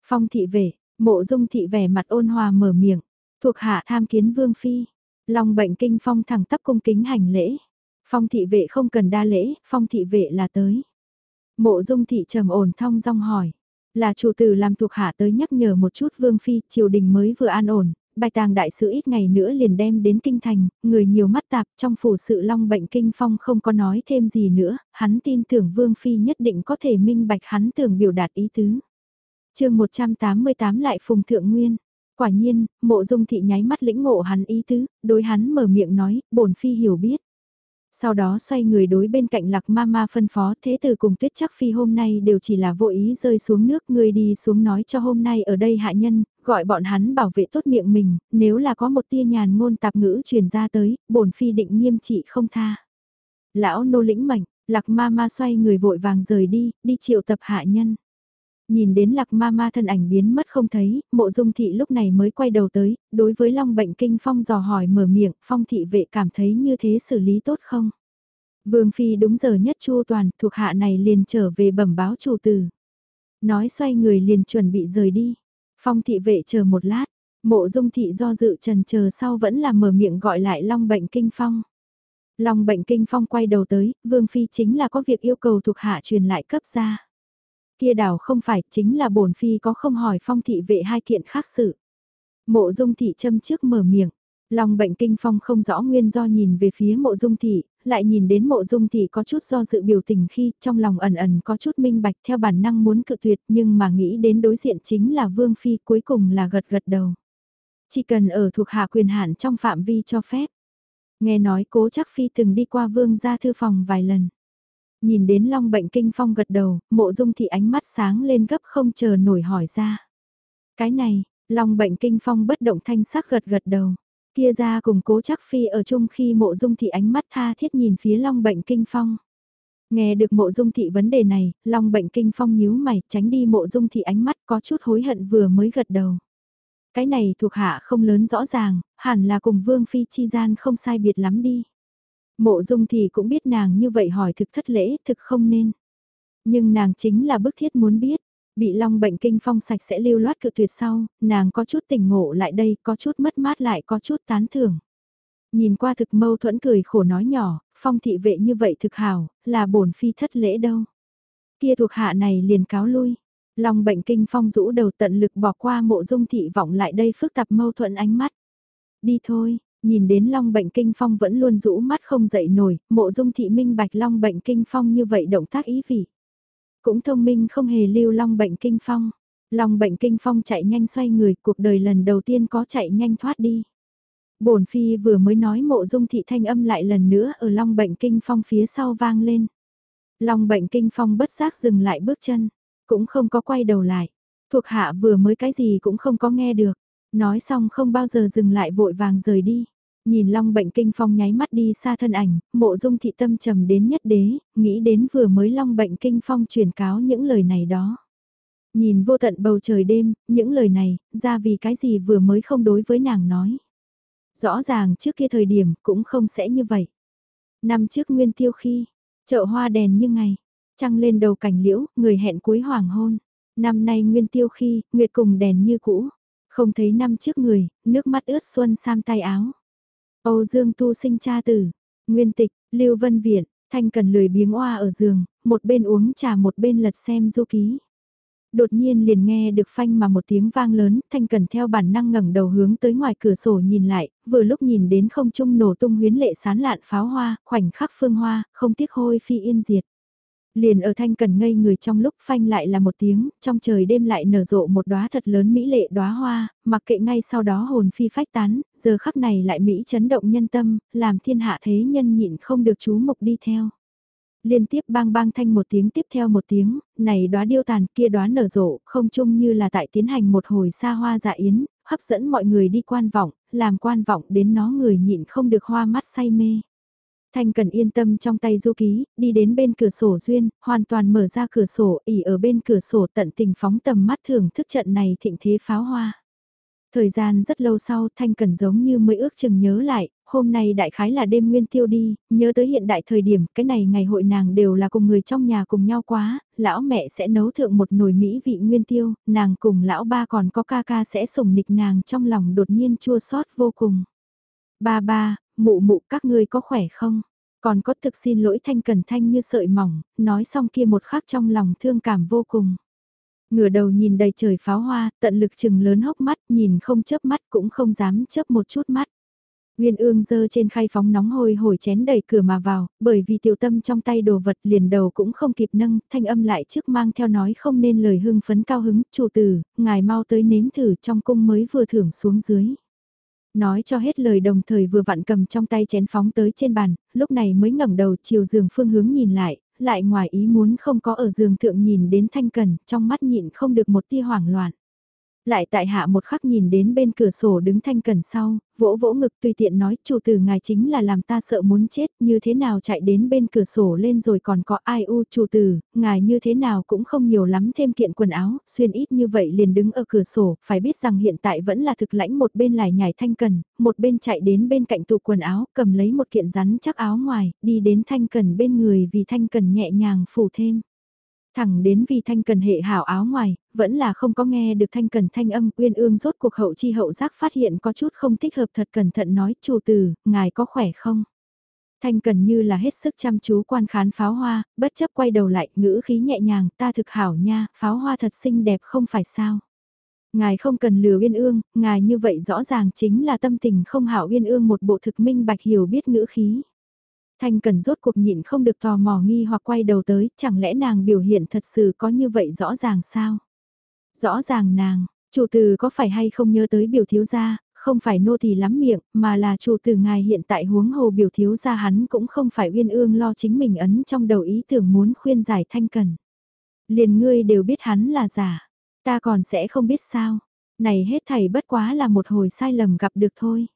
Phong thị về, mộ dung thị vẻ mặt ôn hòa mở miệng, thuộc hạ tham kiến vương phi. Long bệnh kinh phong thẳng tắp cung kính hành lễ. Phong thị vệ không cần đa lễ, phong thị vệ là tới. Mộ dung thị trầm ổn thong dong hỏi. Là chủ tử làm thuộc hạ tới nhắc nhở một chút vương phi, triều đình mới vừa an ổn, bài tàng đại sự ít ngày nữa liền đem đến kinh thành, người nhiều mắt tạp trong phủ sự long bệnh kinh phong không có nói thêm gì nữa, hắn tin tưởng vương phi nhất định có thể minh bạch hắn tưởng biểu đạt ý tứ. chương 188 lại phùng thượng nguyên. Quả nhiên, mộ dung thị nháy mắt lĩnh ngộ hắn ý tứ, đối hắn mở miệng nói, bổn phi hiểu biết. Sau đó xoay người đối bên cạnh lạc ma ma phân phó thế từ cùng tuyết chắc phi hôm nay đều chỉ là vô ý rơi xuống nước người đi xuống nói cho hôm nay ở đây hạ nhân, gọi bọn hắn bảo vệ tốt miệng mình, nếu là có một tia nhàn ngôn tạp ngữ truyền ra tới, bổn phi định nghiêm trị không tha. Lão nô lĩnh mệnh, lạc ma ma xoay người vội vàng rời đi, đi triệu tập hạ nhân. Nhìn đến lạc ma ma thân ảnh biến mất không thấy, mộ dung thị lúc này mới quay đầu tới, đối với long bệnh kinh phong dò hỏi mở miệng, phong thị vệ cảm thấy như thế xử lý tốt không? Vương Phi đúng giờ nhất chu toàn, thuộc hạ này liền trở về bẩm báo chủ tử. Nói xoay người liền chuẩn bị rời đi. Phong thị vệ chờ một lát, mộ dung thị do dự trần chờ sau vẫn là mở miệng gọi lại long bệnh kinh phong. Long bệnh kinh phong quay đầu tới, Vương Phi chính là có việc yêu cầu thuộc hạ truyền lại cấp ra. Kia đảo không phải, chính là bổn phi có không hỏi phong thị vệ hai kiện khác sự. Mộ dung thị châm trước mở miệng. Lòng bệnh kinh phong không rõ nguyên do nhìn về phía mộ dung thị, lại nhìn đến mộ dung thị có chút do dự biểu tình khi trong lòng ẩn ẩn có chút minh bạch theo bản năng muốn cự tuyệt nhưng mà nghĩ đến đối diện chính là vương phi cuối cùng là gật gật đầu. Chỉ cần ở thuộc hạ quyền hạn trong phạm vi cho phép. Nghe nói cố chắc phi từng đi qua vương gia thư phòng vài lần. Nhìn đến long bệnh kinh phong gật đầu, mộ dung thị ánh mắt sáng lên gấp không chờ nổi hỏi ra. Cái này, long bệnh kinh phong bất động thanh sắc gật gật đầu. Kia ra cùng cố chắc phi ở chung khi mộ dung thị ánh mắt tha thiết nhìn phía long bệnh kinh phong. Nghe được mộ dung thị vấn đề này, long bệnh kinh phong nhíu mày tránh đi mộ dung thị ánh mắt có chút hối hận vừa mới gật đầu. Cái này thuộc hạ không lớn rõ ràng, hẳn là cùng vương phi chi gian không sai biệt lắm đi. Mộ dung thì cũng biết nàng như vậy hỏi thực thất lễ, thực không nên. Nhưng nàng chính là bức thiết muốn biết, bị long bệnh kinh phong sạch sẽ lưu loát cự tuyệt sau, nàng có chút tỉnh ngộ lại đây, có chút mất mát lại có chút tán thưởng. Nhìn qua thực mâu thuẫn cười khổ nói nhỏ, phong thị vệ như vậy thực hảo, là bổn phi thất lễ đâu. Kia thuộc hạ này liền cáo lui. Long bệnh kinh phong rũ đầu tận lực bỏ qua mộ dung thị vọng lại đây phức tạp mâu thuẫn ánh mắt. Đi thôi, Nhìn đến long bệnh kinh phong vẫn luôn rũ mắt không dậy nổi, mộ dung thị minh bạch long bệnh kinh phong như vậy động tác ý vị. Cũng thông minh không hề lưu long bệnh kinh phong. Long bệnh kinh phong chạy nhanh xoay người, cuộc đời lần đầu tiên có chạy nhanh thoát đi. bổn phi vừa mới nói mộ dung thị thanh âm lại lần nữa ở long bệnh kinh phong phía sau vang lên. Long bệnh kinh phong bất giác dừng lại bước chân, cũng không có quay đầu lại. Thuộc hạ vừa mới cái gì cũng không có nghe được. Nói xong không bao giờ dừng lại vội vàng rời đi. Nhìn long bệnh kinh phong nháy mắt đi xa thân ảnh, mộ dung thị tâm trầm đến nhất đế, nghĩ đến vừa mới long bệnh kinh phong truyền cáo những lời này đó. Nhìn vô tận bầu trời đêm, những lời này, ra vì cái gì vừa mới không đối với nàng nói. Rõ ràng trước kia thời điểm cũng không sẽ như vậy. Năm trước nguyên tiêu khi, chợ hoa đèn như ngày, trăng lên đầu cảnh liễu, người hẹn cuối hoàng hôn. Năm nay nguyên tiêu khi, nguyệt cùng đèn như cũ. Không thấy năm trước người, nước mắt ướt xuân sam tay áo. Âu Dương tu sinh cha tử, nguyên tịch, lưu vân viện, thanh cần lười biếng oa ở giường, một bên uống trà một bên lật xem du ký đột nhiên liền nghe được phanh mà một tiếng vang lớn, thanh cần theo bản năng ngẩng đầu hướng tới ngoài cửa sổ nhìn lại, vừa lúc nhìn đến không trung nổ tung huyến lệ sán lạn pháo hoa, khoảnh khắc phương hoa, không tiếc hôi phi yên diệt. Liền ở thanh cần ngây người trong lúc phanh lại là một tiếng, trong trời đêm lại nở rộ một đóa thật lớn mỹ lệ đóa hoa, mặc kệ ngay sau đó hồn phi phách tán, giờ khắc này lại mỹ chấn động nhân tâm, làm thiên hạ thế nhân nhịn không được chú mục đi theo liên tiếp bang bang thanh một tiếng tiếp theo một tiếng, này đóa điêu tàn kia đóa nở rộ, không chung như là tại tiến hành một hồi xa hoa dạ yến, hấp dẫn mọi người đi quan vọng, làm quan vọng đến nó người nhịn không được hoa mắt say mê. Thanh cần yên tâm trong tay du ký, đi đến bên cửa sổ duyên, hoàn toàn mở ra cửa sổ, ỉ ở bên cửa sổ tận tình phóng tầm mắt thưởng thức trận này thịnh thế pháo hoa. Thời gian rất lâu sau Thanh Cần giống như mới ước chừng nhớ lại, hôm nay đại khái là đêm nguyên tiêu đi, nhớ tới hiện đại thời điểm, cái này ngày hội nàng đều là cùng người trong nhà cùng nhau quá, lão mẹ sẽ nấu thượng một nồi mỹ vị nguyên tiêu, nàng cùng lão ba còn có ca ca sẽ sủng nịch nàng trong lòng đột nhiên chua xót vô cùng. Ba ba, mụ mụ các ngươi có khỏe không? Còn có thực xin lỗi thanh cần thanh như sợi mỏng, nói xong kia một khắc trong lòng thương cảm vô cùng ngửa đầu nhìn đầy trời pháo hoa, tận lực chừng lớn hốc mắt, nhìn không chớp mắt cũng không dám chớp một chút mắt. Nguyên ương dơ trên khay phóng nóng hôi hồi chén đầy cửa mà vào, bởi vì tiểu tâm trong tay đồ vật liền đầu cũng không kịp nâng, thanh âm lại trước mang theo nói không nên lời hưng phấn cao hứng, chủ tử, ngài mau tới nếm thử trong cung mới vừa thưởng xuống dưới. Nói cho hết lời đồng thời vừa vặn cầm trong tay chén phóng tới trên bàn, lúc này mới ngẩng đầu chiều giường phương hướng nhìn lại, lại ngoài ý muốn không có ở giường thượng nhìn đến thanh cần, trong mắt nhịn không được một tia hoảng loạn. Lại tại hạ một khắc nhìn đến bên cửa sổ đứng thanh cần sau, vỗ vỗ ngực tùy tiện nói chủ tử ngài chính là làm ta sợ muốn chết như thế nào chạy đến bên cửa sổ lên rồi còn có ai u chủ tử, ngài như thế nào cũng không nhiều lắm thêm kiện quần áo, xuyên ít như vậy liền đứng ở cửa sổ, phải biết rằng hiện tại vẫn là thực lãnh một bên lại nhảy thanh cần, một bên chạy đến bên cạnh tủ quần áo, cầm lấy một kiện rắn chắc áo ngoài, đi đến thanh cần bên người vì thanh cần nhẹ nhàng phủ thêm. Thẳng đến vì thanh cần hệ hảo áo ngoài, vẫn là không có nghe được thanh cần thanh âm uyên ương rốt cuộc hậu chi hậu giác phát hiện có chút không thích hợp thật cẩn thận nói chủ từ, ngài có khỏe không? Thanh cần như là hết sức chăm chú quan khán pháo hoa, bất chấp quay đầu lại, ngữ khí nhẹ nhàng, ta thực hảo nha, pháo hoa thật xinh đẹp không phải sao? Ngài không cần lừa uyên ương, ngài như vậy rõ ràng chính là tâm tình không hảo uyên ương một bộ thực minh bạch hiểu biết ngữ khí. Thanh cần rốt cuộc nhịn không được tò mò nghi hoặc quay đầu tới, chẳng lẽ nàng biểu hiện thật sự có như vậy rõ ràng sao? Rõ ràng nàng, chủ từ có phải hay không nhớ tới biểu thiếu gia, không phải nô tỳ lắm miệng, mà là chủ từ ngài hiện tại huống hồ biểu thiếu gia hắn cũng không phải uyên ương lo chính mình ấn trong đầu ý tưởng muốn khuyên giải thanh cần. Liền ngươi đều biết hắn là giả, ta còn sẽ không biết sao, này hết thầy bất quá là một hồi sai lầm gặp được thôi.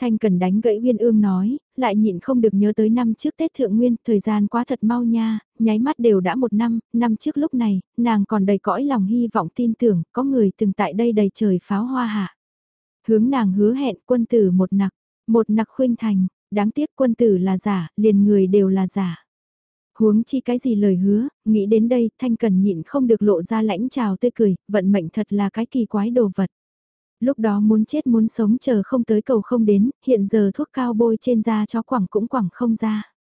Thanh cần đánh gãy Uyên Ương nói, lại nhịn không được nhớ tới năm trước Tết Thượng Nguyên, thời gian quá thật mau nha, nháy mắt đều đã một năm, năm trước lúc này, nàng còn đầy cõi lòng hy vọng tin tưởng, có người từng tại đây đầy trời pháo hoa hạ. Hướng nàng hứa hẹn quân tử một nặc, một nặc khuyên thành, đáng tiếc quân tử là giả, liền người đều là giả. Huống chi cái gì lời hứa, nghĩ đến đây, Thanh Cần nhịn không được lộ ra lãnh trào tươi cười, vận mệnh thật là cái kỳ quái đồ vật lúc đó muốn chết muốn sống chờ không tới cầu không đến, hiện giờ thuốc cao bôi trên da chó quẳng cũng quẳng không ra.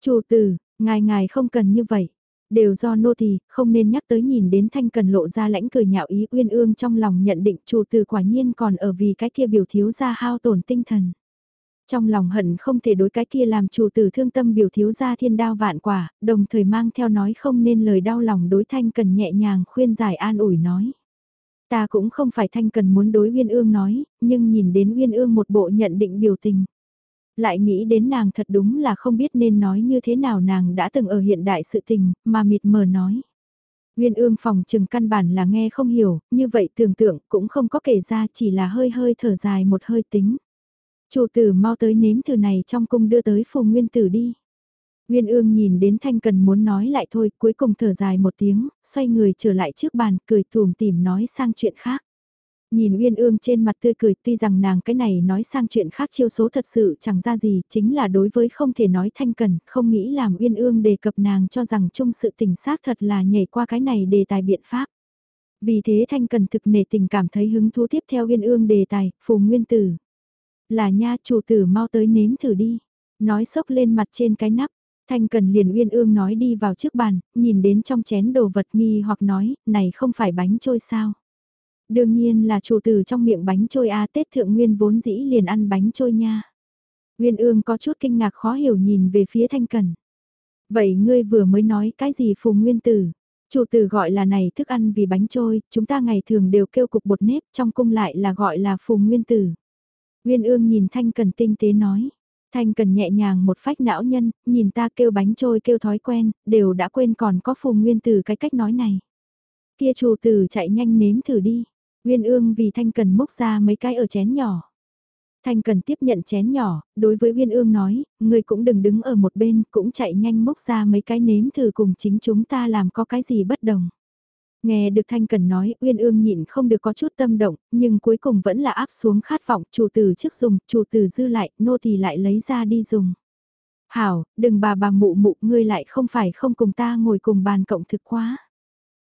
Chủ tử, ngài ngài không cần như vậy. Đều do nô tỳ không nên nhắc tới nhìn đến thanh cần lộ ra lãnh cười nhạo ý uyên ương trong lòng nhận định chủ tử quả nhiên còn ở vì cái kia biểu thiếu ra hao tổn tinh thần. Trong lòng hận không thể đối cái kia làm chủ tử thương tâm biểu thiếu ra thiên đao vạn quả, đồng thời mang theo nói không nên lời đau lòng đối thanh cần nhẹ nhàng khuyên giải an ủi nói. Ta cũng không phải thanh cần muốn đối Uyên Ương nói, nhưng nhìn đến Uyên Ương một bộ nhận định biểu tình. Lại nghĩ đến nàng thật đúng là không biết nên nói như thế nào nàng đã từng ở hiện đại sự tình, mà mịt mờ nói. Uyên ương phòng trừng căn bản là nghe không hiểu, như vậy tưởng tượng cũng không có kể ra chỉ là hơi hơi thở dài một hơi tính. Chủ tử mau tới nếm thử này trong cung đưa tới phù nguyên tử đi. Nguyên ương nhìn đến Thanh Cần muốn nói lại thôi, cuối cùng thở dài một tiếng, xoay người trở lại trước bàn, cười tùm tìm nói sang chuyện khác. Nhìn Uyên ương trên mặt tươi cười tuy rằng nàng cái này nói sang chuyện khác chiêu số thật sự chẳng ra gì, chính là đối với không thể nói Thanh Cần, không nghĩ làm Uyên ương đề cập nàng cho rằng chung sự tình xác thật là nhảy qua cái này đề tài biện pháp. Vì thế Thanh Cần thực nể tình cảm thấy hứng thú tiếp theo Uyên ương đề tài, phù nguyên tử. Là nha chủ tử mau tới nếm thử đi. Nói sốc lên mặt trên cái nắp, Thanh Cần liền uyên ương nói đi vào trước bàn, nhìn đến trong chén đồ vật nghi hoặc nói, này không phải bánh trôi sao. Đương nhiên là chủ tử trong miệng bánh trôi A Tết Thượng Nguyên vốn dĩ liền ăn bánh trôi nha. Uyên ương có chút kinh ngạc khó hiểu nhìn về phía Thanh Cần. Vậy ngươi vừa mới nói cái gì phù nguyên tử? Chủ tử gọi là này thức ăn vì bánh trôi, chúng ta ngày thường đều kêu cục bột nếp trong cung lại là gọi là phù nguyên tử. Uyên ương nhìn Thanh Cần tinh tế nói. Thanh cần nhẹ nhàng một phách não nhân, nhìn ta kêu bánh trôi kêu thói quen, đều đã quên còn có phù nguyên từ cái cách nói này. Kia chủ tử chạy nhanh nếm thử đi. Nguyên ương vì Thanh cần múc ra mấy cái ở chén nhỏ. Thanh cần tiếp nhận chén nhỏ, đối với Uyên ương nói, người cũng đừng đứng ở một bên, cũng chạy nhanh múc ra mấy cái nếm thử cùng chính chúng ta làm có cái gì bất đồng. Nghe được Thanh Cần nói, Uyên Ương nhịn không được có chút tâm động, nhưng cuối cùng vẫn là áp xuống khát vọng, chủ tử trước dùng, chủ tử dư lại, nô tỳ lại lấy ra đi dùng. Hảo, đừng bà bà mụ mụ, ngươi lại không phải không cùng ta ngồi cùng bàn cộng thực quá.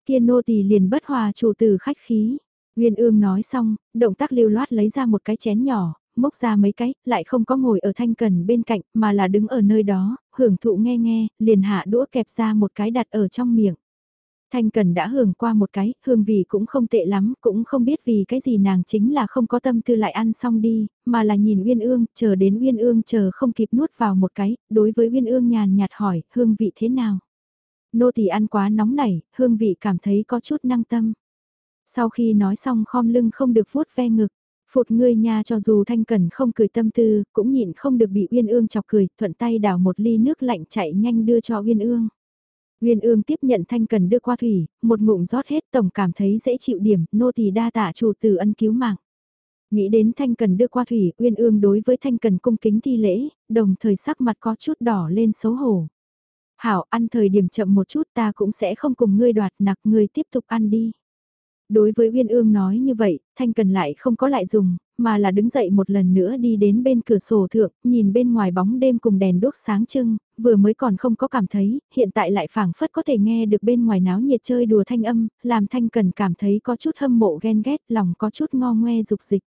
Kia nô tỳ liền bất hòa chủ tử khách khí. Uyên Ương nói xong, động tác lưu loát lấy ra một cái chén nhỏ, mốc ra mấy cái, lại không có ngồi ở Thanh Cần bên cạnh, mà là đứng ở nơi đó, hưởng thụ nghe nghe, liền hạ đũa kẹp ra một cái đặt ở trong miệng. Thanh Cần đã hưởng qua một cái, hương vị cũng không tệ lắm, cũng không biết vì cái gì nàng chính là không có tâm tư lại ăn xong đi, mà là nhìn Uyên Ương, chờ đến Uyên Ương chờ không kịp nuốt vào một cái, đối với Uyên Ương nhàn nhạt hỏi, hương vị thế nào? Nô tỳ ăn quá nóng nảy, hương vị cảm thấy có chút năng tâm. Sau khi nói xong khom lưng không được vuốt ve ngực, phụt ngươi nha cho dù Thanh Cần không cười tâm tư, cũng nhịn không được bị Uyên Ương chọc cười, thuận tay đảo một ly nước lạnh chạy nhanh đưa cho Uyên Ương. Nguyên ương tiếp nhận thanh cần đưa qua thủy, một ngụm rót hết tổng cảm thấy dễ chịu điểm, nô tỳ đa tạ chủ tử ân cứu mạng. Nghĩ đến thanh cần đưa qua thủy, Uyên ương đối với thanh cần cung kính thi lễ, đồng thời sắc mặt có chút đỏ lên xấu hổ. Hảo ăn thời điểm chậm một chút ta cũng sẽ không cùng ngươi đoạt nặc ngươi tiếp tục ăn đi. Đối với Uyên ương nói như vậy, thanh cần lại không có lại dùng, mà là đứng dậy một lần nữa đi đến bên cửa sổ thượng, nhìn bên ngoài bóng đêm cùng đèn đốt sáng trưng, vừa mới còn không có cảm thấy, hiện tại lại phảng phất có thể nghe được bên ngoài náo nhiệt chơi đùa thanh âm, làm thanh cần cảm thấy có chút hâm mộ ghen ghét, lòng có chút ngo ngoe dục dịch.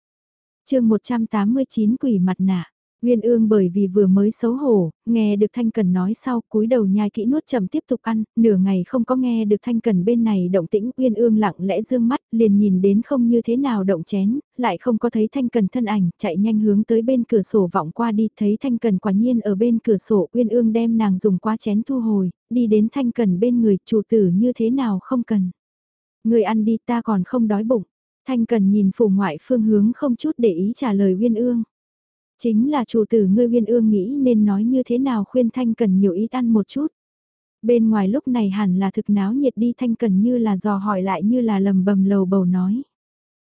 chương 189 quỷ mặt nạ Nguyên ương bởi vì vừa mới xấu hổ, nghe được Thanh Cần nói sau cúi đầu nhai kỹ nuốt chậm tiếp tục ăn, nửa ngày không có nghe được Thanh Cần bên này động tĩnh Nguyên ương lặng lẽ dương mắt liền nhìn đến không như thế nào động chén, lại không có thấy Thanh Cần thân ảnh, chạy nhanh hướng tới bên cửa sổ vọng qua đi thấy Thanh Cần quả nhiên ở bên cửa sổ Nguyên ương đem nàng dùng qua chén thu hồi, đi đến Thanh Cần bên người chủ tử như thế nào không cần. Người ăn đi ta còn không đói bụng. Thanh Cần nhìn phủ ngoại phương hướng không chút để ý trả lời Nguyên ương. Chính là chủ tử ngươi viên ương nghĩ nên nói như thế nào khuyên Thanh Cần nhiều ít ăn một chút. Bên ngoài lúc này hẳn là thực náo nhiệt đi Thanh Cần như là dò hỏi lại như là lầm bầm lầu bầu nói.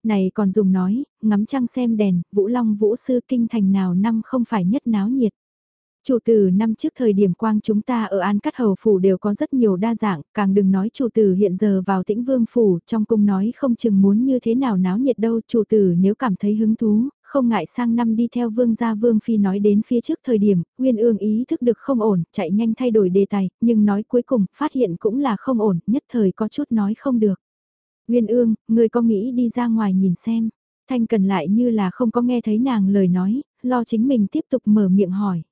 Này còn dùng nói, ngắm trăng xem đèn, Vũ Long Vũ Sư Kinh Thành nào năm không phải nhất náo nhiệt. Chủ tử năm trước thời điểm quang chúng ta ở An Cắt Hầu Phủ đều có rất nhiều đa dạng, càng đừng nói chủ tử hiện giờ vào tĩnh vương phủ, trong cung nói không chừng muốn như thế nào náo nhiệt đâu, chủ tử nếu cảm thấy hứng thú, không ngại sang năm đi theo vương gia vương phi nói đến phía trước thời điểm, Nguyên ương ý thức được không ổn, chạy nhanh thay đổi đề tài, nhưng nói cuối cùng, phát hiện cũng là không ổn, nhất thời có chút nói không được. Nguyên ương, người có nghĩ đi ra ngoài nhìn xem, thanh cần lại như là không có nghe thấy nàng lời nói, lo chính mình tiếp tục mở miệng hỏi.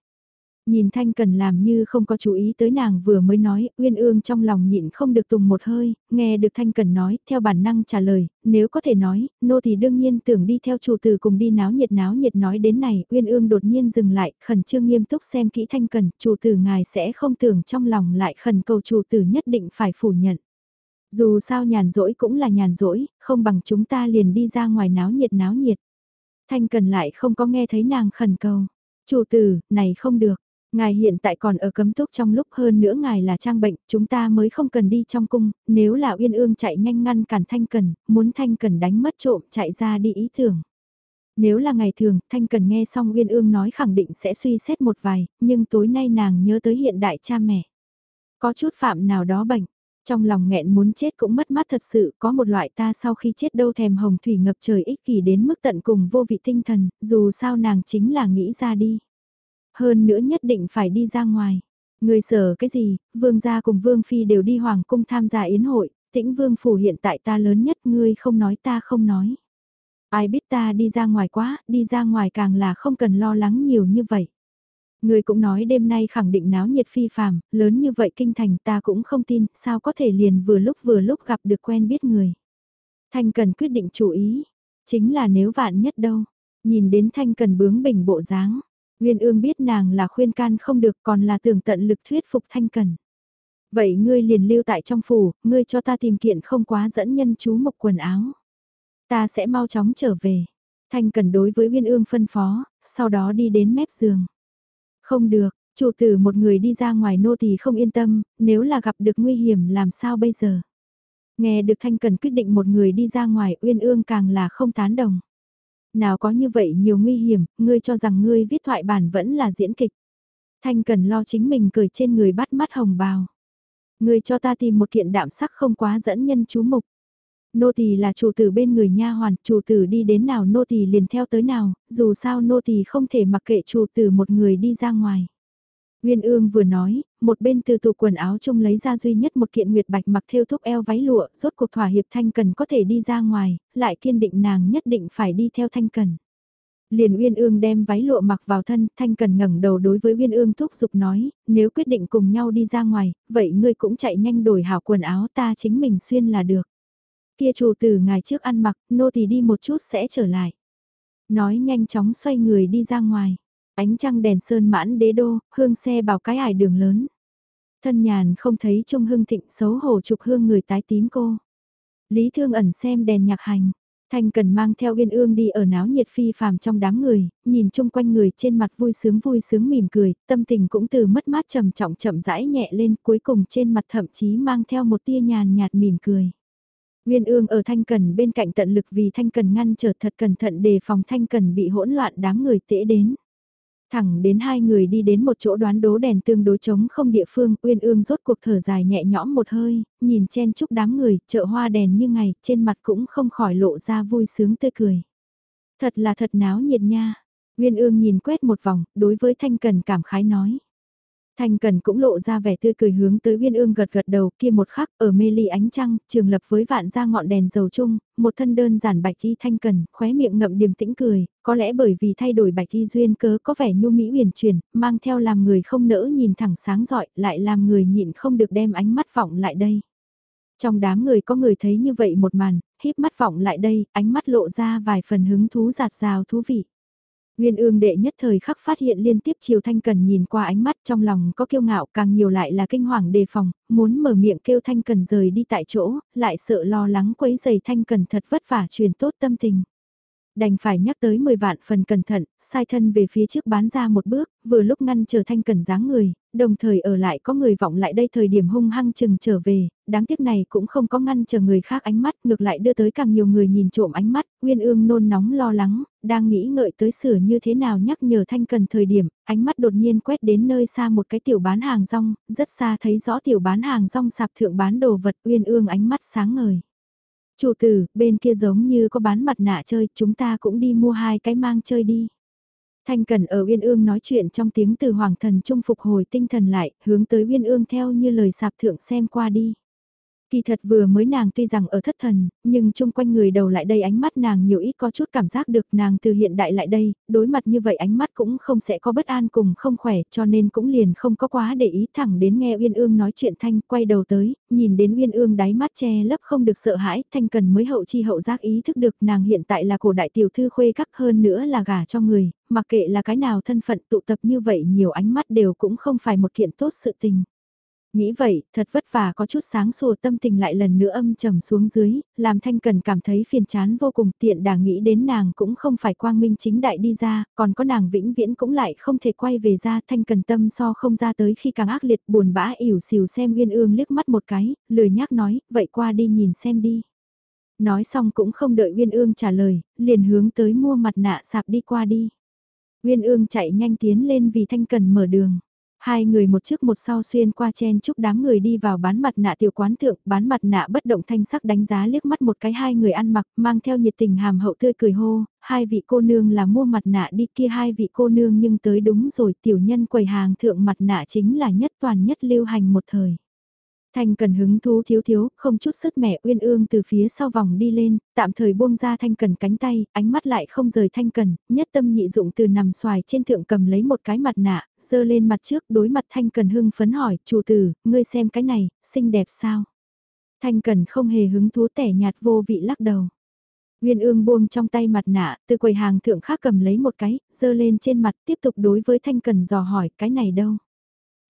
Nhìn Thanh Cần làm như không có chú ý tới nàng vừa mới nói, Uyên Ương trong lòng nhịn không được tùng một hơi, nghe được Thanh Cần nói, theo bản năng trả lời, nếu có thể nói, nô thì đương nhiên tưởng đi theo chủ tử cùng đi náo nhiệt náo nhiệt nói đến này, Uyên Ương đột nhiên dừng lại, khẩn trương nghiêm túc xem kỹ Thanh Cần, chủ tử ngài sẽ không tưởng trong lòng lại khẩn cầu chủ tử nhất định phải phủ nhận. Dù sao nhàn rỗi cũng là nhàn rỗi, không bằng chúng ta liền đi ra ngoài náo nhiệt náo nhiệt. Thanh Cần lại không có nghe thấy nàng khẩn cầu. Chủ tử, này không được. Ngài hiện tại còn ở cấm túc trong lúc hơn nữa ngài là trang bệnh, chúng ta mới không cần đi trong cung, nếu là uyên ương chạy nhanh ngăn cản thanh cần, muốn thanh cần đánh mất trộm chạy ra đi ý tưởng. Nếu là ngày thường, Thanh Cần nghe xong Uyên Ương nói khẳng định sẽ suy xét một vài, nhưng tối nay nàng nhớ tới hiện đại cha mẹ. Có chút phạm nào đó bệnh, trong lòng nghẹn muốn chết cũng mất mát thật sự, có một loại ta sau khi chết đâu thèm hồng thủy ngập trời ích kỷ đến mức tận cùng vô vị tinh thần, dù sao nàng chính là nghĩ ra đi. Hơn nữa nhất định phải đi ra ngoài. Người sở cái gì, vương gia cùng vương phi đều đi hoàng cung tham gia yến hội, tĩnh vương phủ hiện tại ta lớn nhất ngươi không nói ta không nói. Ai biết ta đi ra ngoài quá, đi ra ngoài càng là không cần lo lắng nhiều như vậy. Người cũng nói đêm nay khẳng định náo nhiệt phi phàm, lớn như vậy kinh thành ta cũng không tin, sao có thể liền vừa lúc vừa lúc gặp được quen biết người. Thanh cần quyết định chú ý, chính là nếu vạn nhất đâu, nhìn đến Thanh cần bướng bỉnh bộ dáng, Nguyên ương biết nàng là khuyên can không được còn là tưởng tận lực thuyết phục Thanh cần. Vậy ngươi liền lưu tại trong phủ, ngươi cho ta tìm kiện không quá dẫn nhân chú mộc quần áo. Ta sẽ mau chóng trở về. Thanh cần đối với Nguyên ương phân phó, sau đó đi đến mép giường. Không được, chủ tử một người đi ra ngoài nô thì không yên tâm, nếu là gặp được nguy hiểm làm sao bây giờ. Nghe được Thanh Cần quyết định một người đi ra ngoài uyên ương càng là không tán đồng. Nào có như vậy nhiều nguy hiểm, ngươi cho rằng ngươi viết thoại bản vẫn là diễn kịch. Thanh Cần lo chính mình cười trên người bắt mắt hồng bào. Ngươi cho ta tìm một kiện đạm sắc không quá dẫn nhân chú mục. Nô tỳ là chủ tử bên người nha hoàn, chủ tử đi đến nào nô tỳ liền theo tới nào, dù sao nô tỳ không thể mặc kệ chủ tử một người đi ra ngoài. Nguyên ương vừa nói, một bên từ tủ quần áo trông lấy ra duy nhất một kiện nguyệt bạch mặc theo thúc eo váy lụa, rốt cuộc thỏa hiệp thanh cần có thể đi ra ngoài, lại kiên định nàng nhất định phải đi theo thanh cần. Liền Uyên Ương đem váy lụa mặc vào thân, Thanh Cần ngẩng đầu đối với Uyên Ương thúc giục nói, nếu quyết định cùng nhau đi ra ngoài, vậy ngươi cũng chạy nhanh đổi hảo quần áo ta chính mình xuyên là được. Kia chủ tử ngài trước ăn mặc, nô tỳ đi một chút sẽ trở lại. Nói nhanh chóng xoay người đi ra ngoài. Ánh trăng đèn sơn mãn đế đô, hương xe bảo cái ải đường lớn. Thân nhàn không thấy trung hưng thịnh xấu hổ trục hương người tái tím cô. Lý thương ẩn xem đèn nhạc hành. Thanh cần mang theo uyên ương đi ở náo nhiệt phi phàm trong đám người, nhìn chung quanh người trên mặt vui sướng vui sướng mỉm cười, tâm tình cũng từ mất mát trầm trọng chậm rãi nhẹ lên cuối cùng trên mặt thậm chí mang theo một tia nhàn nhạt mỉm cười. Nguyên ương ở Thanh Cần bên cạnh tận lực vì Thanh Cần ngăn trở thật cẩn thận đề phòng Thanh Cần bị hỗn loạn đám người tễ đến. Thẳng đến hai người đi đến một chỗ đoán đố đèn tương đối trống không địa phương, Uyên ương rốt cuộc thở dài nhẹ nhõm một hơi, nhìn chen chúc đám người, chợ hoa đèn như ngày, trên mặt cũng không khỏi lộ ra vui sướng tươi cười. Thật là thật náo nhiệt nha. Uyên ương nhìn quét một vòng, đối với Thanh Cần cảm khái nói. Thanh Cần cũng lộ ra vẻ tươi cười hướng tới Uyên Ương gật gật đầu kia một khắc ở mê ly ánh trăng, trường lập với vạn ra ngọn đèn dầu chung, một thân đơn giản bạch y Thanh Cần, khóe miệng ngậm điềm tĩnh cười, có lẽ bởi vì thay đổi bạch y duyên cớ có vẻ nhu mỹ uyển chuyển, mang theo làm người không nỡ nhìn thẳng sáng rọi, lại làm người nhịn không được đem ánh mắt vọng lại đây. Trong đám người có người thấy như vậy một màn, híp mắt vọng lại đây, ánh mắt lộ ra vài phần hứng thú giạt rào thú vị. Nguyên ương đệ nhất thời khắc phát hiện liên tiếp chiều thanh cần nhìn qua ánh mắt trong lòng có kiêu ngạo càng nhiều lại là kinh hoàng đề phòng, muốn mở miệng kêu thanh cần rời đi tại chỗ, lại sợ lo lắng quấy giày thanh cần thật vất vả truyền tốt tâm tình. Đành phải nhắc tới 10 vạn phần cẩn thận, sai thân về phía trước bán ra một bước, vừa lúc ngăn chờ thanh cần dáng người, đồng thời ở lại có người vọng lại đây thời điểm hung hăng chừng trở về, đáng tiếc này cũng không có ngăn chờ người khác ánh mắt, ngược lại đưa tới càng nhiều người nhìn trộm ánh mắt, Nguyên ương nôn nóng lo lắng, đang nghĩ ngợi tới sửa như thế nào nhắc nhở thanh cần thời điểm, ánh mắt đột nhiên quét đến nơi xa một cái tiểu bán hàng rong, rất xa thấy rõ tiểu bán hàng rong sạp thượng bán đồ vật Nguyên ương ánh mắt sáng ngời. Chủ tử, bên kia giống như có bán mặt nạ chơi, chúng ta cũng đi mua hai cái mang chơi đi. Thanh Cần ở Uyên Ương nói chuyện trong tiếng từ Hoàng Thần Trung phục hồi tinh thần lại, hướng tới Uyên Ương theo như lời sạp thượng xem qua đi. Kỳ thật vừa mới nàng tuy rằng ở thất thần, nhưng chung quanh người đầu lại đây ánh mắt nàng nhiều ít có chút cảm giác được nàng từ hiện đại lại đây, đối mặt như vậy ánh mắt cũng không sẽ có bất an cùng không khỏe cho nên cũng liền không có quá để ý thẳng đến nghe Uyên Ương nói chuyện Thanh quay đầu tới, nhìn đến Uyên Ương đáy mắt che lấp không được sợ hãi, Thanh cần mới hậu chi hậu giác ý thức được nàng hiện tại là cổ đại tiểu thư khuê các hơn nữa là gả cho người, mặc kệ là cái nào thân phận tụ tập như vậy nhiều ánh mắt đều cũng không phải một kiện tốt sự tình. Nghĩ vậy, thật vất vả có chút sáng sủa tâm tình lại lần nữa âm trầm xuống dưới, làm Thanh Cần cảm thấy phiền chán vô cùng tiện đà nghĩ đến nàng cũng không phải quang minh chính đại đi ra, còn có nàng vĩnh viễn cũng lại không thể quay về ra Thanh Cần tâm so không ra tới khi càng ác liệt buồn bã ỉu xìu xem nguyên ương liếc mắt một cái, lười nhác nói, vậy qua đi nhìn xem đi. Nói xong cũng không đợi nguyên Ương trả lời, liền hướng tới mua mặt nạ sạp đi qua đi. nguyên Ương chạy nhanh tiến lên vì Thanh Cần mở đường. Hai người một trước một sau xuyên qua chen chúc đám người đi vào bán mặt nạ tiểu quán thượng, bán mặt nạ bất động thanh sắc đánh giá liếc mắt một cái hai người ăn mặc, mang theo nhiệt tình hàm hậu tươi cười hô, hai vị cô nương là mua mặt nạ đi kia hai vị cô nương nhưng tới đúng rồi tiểu nhân quầy hàng thượng mặt nạ chính là nhất toàn nhất lưu hành một thời. Thanh Cần hứng thú thiếu thiếu, không chút sức mẹ Uyên Ương từ phía sau vòng đi lên, tạm thời buông ra Thanh Cần cánh tay, ánh mắt lại không rời Thanh Cần, nhất tâm nhị dụng từ nằm xoài trên thượng cầm lấy một cái mặt nạ, dơ lên mặt trước đối mặt Thanh Cần hưng phấn hỏi, chủ tử, ngươi xem cái này, xinh đẹp sao? Thanh Cần không hề hứng thú tẻ nhạt vô vị lắc đầu. Uyên ương buông trong tay mặt nạ, từ quầy hàng thượng khác cầm lấy một cái, dơ lên trên mặt tiếp tục đối với Thanh Cần dò hỏi cái này đâu.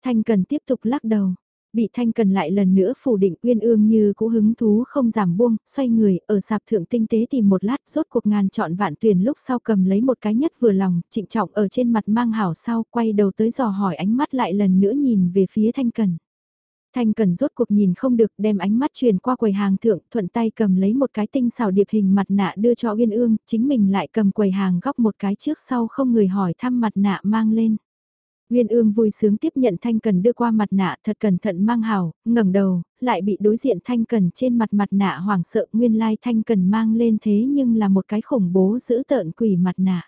Thanh Cần tiếp tục lắc đầu, Bị Thanh Cần lại lần nữa phủ định Uyên Ương như cũ hứng thú không giảm buông, xoay người, ở sạp thượng tinh tế tìm một lát, rốt cuộc ngàn chọn vạn tuyển lúc sau cầm lấy một cái nhất vừa lòng, trịnh trọng ở trên mặt mang hảo sau, quay đầu tới dò hỏi ánh mắt lại lần nữa nhìn về phía Thanh Cần. Thanh Cần rốt cuộc nhìn không được đem ánh mắt truyền qua quầy hàng thượng, thuận tay cầm lấy một cái tinh xảo điệp hình mặt nạ đưa cho Uyên Ương, chính mình lại cầm quầy hàng góc một cái trước sau không người hỏi thăm mặt nạ mang lên. Nguyên ương vui sướng tiếp nhận Thanh Cần đưa qua mặt nạ thật cẩn thận mang hào, ngẩng đầu, lại bị đối diện Thanh Cần trên mặt mặt nạ hoảng sợ nguyên lai Thanh Cần mang lên thế nhưng là một cái khủng bố giữ tợn quỷ mặt nạ.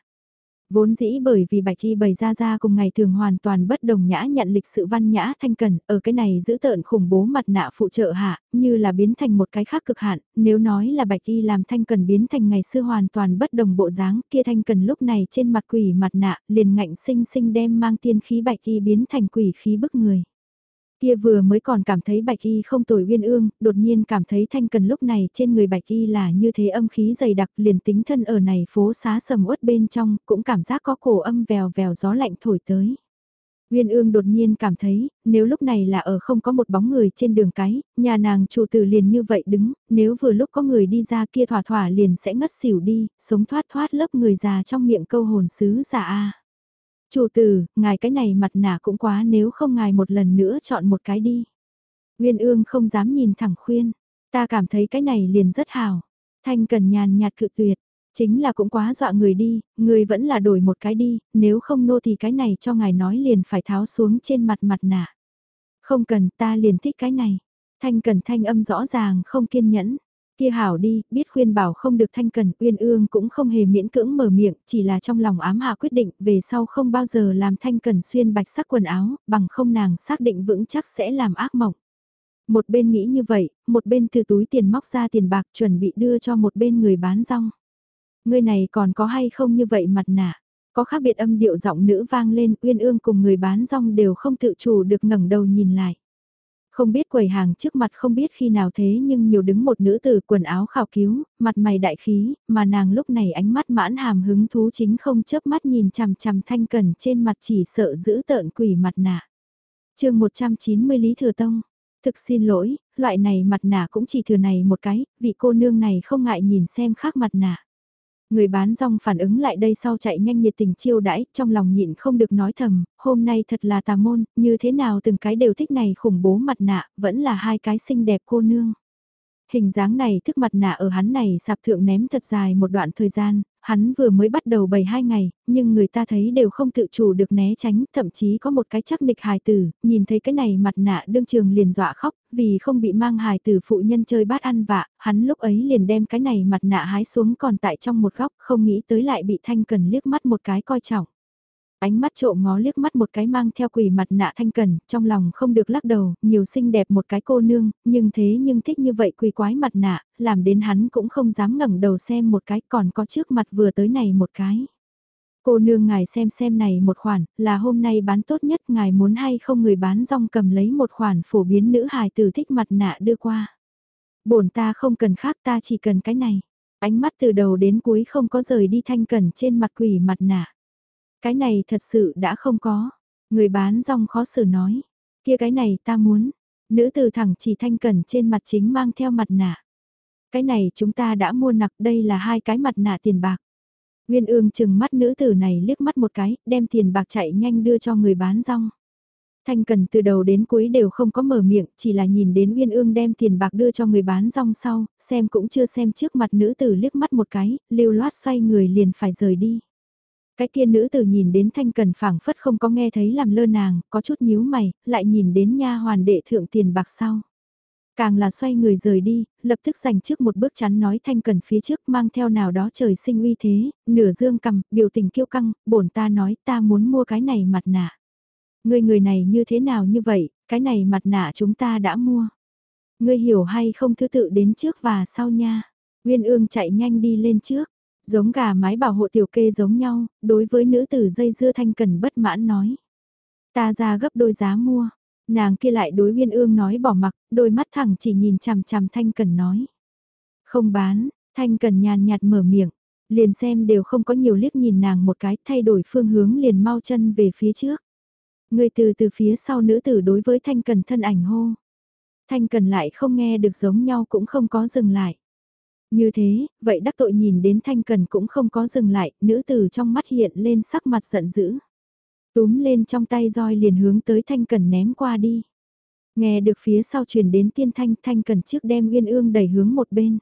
Vốn dĩ bởi vì bạch y bày ra ra cùng ngày thường hoàn toàn bất đồng nhã nhận lịch sự văn nhã thanh cần, ở cái này giữ tợn khủng bố mặt nạ phụ trợ hạ, như là biến thành một cái khác cực hạn, nếu nói là bạch y làm thanh cần biến thành ngày xưa hoàn toàn bất đồng bộ dáng, kia thanh cần lúc này trên mặt quỷ mặt nạ, liền ngạnh sinh sinh đem mang tiên khí bạch y biến thành quỷ khí bức người. Kia vừa mới còn cảm thấy bạch y không tồi uyên ương, đột nhiên cảm thấy thanh cần lúc này trên người bạch y là như thế âm khí dày đặc liền tính thân ở này phố xá sầm uất bên trong, cũng cảm giác có cổ âm vèo vèo gió lạnh thổi tới. Uyên ương đột nhiên cảm thấy, nếu lúc này là ở không có một bóng người trên đường cái, nhà nàng chủ tử liền như vậy đứng, nếu vừa lúc có người đi ra kia thỏa thỏa liền sẽ ngất xỉu đi, sống thoát thoát lớp người già trong miệng câu hồn sứ giả a. Chủ tử, ngài cái này mặt nạ cũng quá nếu không ngài một lần nữa chọn một cái đi. Nguyên ương không dám nhìn thẳng khuyên, ta cảm thấy cái này liền rất hào. Thanh cần nhàn nhạt cự tuyệt, chính là cũng quá dọa người đi, người vẫn là đổi một cái đi, nếu không nô thì cái này cho ngài nói liền phải tháo xuống trên mặt mặt nạ. Không cần ta liền thích cái này. Thanh cần thanh âm rõ ràng không kiên nhẫn. Kia hảo đi, biết khuyên bảo không được thanh cần, uyên ương cũng không hề miễn cưỡng mở miệng, chỉ là trong lòng ám hạ quyết định về sau không bao giờ làm thanh cần xuyên bạch sắc quần áo, bằng không nàng xác định vững chắc sẽ làm ác mộng. Một bên nghĩ như vậy, một bên từ túi tiền móc ra tiền bạc chuẩn bị đưa cho một bên người bán rong. Người này còn có hay không như vậy mặt nạ, có khác biệt âm điệu giọng nữ vang lên uyên ương cùng người bán rong đều không tự chủ được ngẩng đầu nhìn lại. Không biết quầy hàng trước mặt không biết khi nào thế nhưng nhiều đứng một nữ tử quần áo khảo cứu, mặt mày đại khí, mà nàng lúc này ánh mắt mãn hàm hứng thú chính không chớp mắt nhìn chằm chằm thanh cần trên mặt chỉ sợ giữ tợn quỷ mặt nạ. chương 190 Lý Thừa Tông Thực xin lỗi, loại này mặt nạ cũng chỉ thừa này một cái, vị cô nương này không ngại nhìn xem khác mặt nạ. Người bán rong phản ứng lại đây sau chạy nhanh nhiệt tình chiêu đãi, trong lòng nhịn không được nói thầm, hôm nay thật là tà môn, như thế nào từng cái đều thích này khủng bố mặt nạ, vẫn là hai cái xinh đẹp cô nương. Hình dáng này thức mặt nạ ở hắn này sạp thượng ném thật dài một đoạn thời gian, hắn vừa mới bắt đầu bày hai ngày, nhưng người ta thấy đều không tự chủ được né tránh, thậm chí có một cái chắc nịch hài tử, nhìn thấy cái này mặt nạ đương trường liền dọa khóc, vì không bị mang hài tử phụ nhân chơi bát ăn vạ, hắn lúc ấy liền đem cái này mặt nạ hái xuống còn tại trong một góc, không nghĩ tới lại bị thanh cần liếc mắt một cái coi trọng. Ánh mắt trộm ngó liếc mắt một cái mang theo quỷ mặt nạ thanh cần, trong lòng không được lắc đầu, nhiều xinh đẹp một cái cô nương, nhưng thế nhưng thích như vậy quỷ quái mặt nạ, làm đến hắn cũng không dám ngẩng đầu xem một cái còn có trước mặt vừa tới này một cái. Cô nương ngài xem xem này một khoản, là hôm nay bán tốt nhất ngài muốn hay không người bán rong cầm lấy một khoản phổ biến nữ hài tử thích mặt nạ đưa qua. bổn ta không cần khác ta chỉ cần cái này. Ánh mắt từ đầu đến cuối không có rời đi thanh cần trên mặt quỷ mặt nạ. Cái này thật sự đã không có. Người bán rong khó xử nói. Kia cái này ta muốn. Nữ từ thẳng chỉ thanh cẩn trên mặt chính mang theo mặt nạ. Cái này chúng ta đã mua nặc đây là hai cái mặt nạ tiền bạc. Nguyên ương chừng mắt nữ tử này liếc mắt một cái, đem tiền bạc chạy nhanh đưa cho người bán rong. Thanh Cần từ đầu đến cuối đều không có mở miệng, chỉ là nhìn đến Uyên Ương đem tiền bạc đưa cho người bán rong sau, xem cũng chưa xem trước mặt nữ tử liếc mắt một cái, lưu loát xoay người liền phải rời đi. Cái kia nữ tử nhìn đến Thanh Cần phảng phất không có nghe thấy làm lơ nàng, có chút nhíu mày, lại nhìn đến nha hoàn đệ thượng tiền bạc sau. Càng là xoay người rời đi, lập tức dành trước một bước chắn nói thanh cần phía trước mang theo nào đó trời sinh uy thế, nửa dương cầm, biểu tình kiêu căng, bổn ta nói ta muốn mua cái này mặt nạ. Người người này như thế nào như vậy, cái này mặt nạ chúng ta đã mua. Ngươi hiểu hay không thứ tự đến trước và sau nha. Nguyên ương chạy nhanh đi lên trước, giống gà mái bảo hộ tiểu kê giống nhau, đối với nữ tử dây dưa thanh cần bất mãn nói. Ta ra gấp đôi giá mua, Nàng kia lại đối viên ương nói bỏ mặc, đôi mắt thẳng chỉ nhìn chằm chằm Thanh Cần nói. Không bán, Thanh Cần nhàn nhạt mở miệng, liền xem đều không có nhiều liếc nhìn nàng một cái thay đổi phương hướng liền mau chân về phía trước. Người từ từ phía sau nữ tử đối với Thanh Cần thân ảnh hô. Thanh Cần lại không nghe được giống nhau cũng không có dừng lại. Như thế, vậy đắc tội nhìn đến Thanh Cần cũng không có dừng lại, nữ tử trong mắt hiện lên sắc mặt giận dữ túm lên trong tay roi liền hướng tới thanh cần ném qua đi. Nghe được phía sau truyền đến tiên thanh thanh cần trước đem uyên ương đẩy hướng một bên.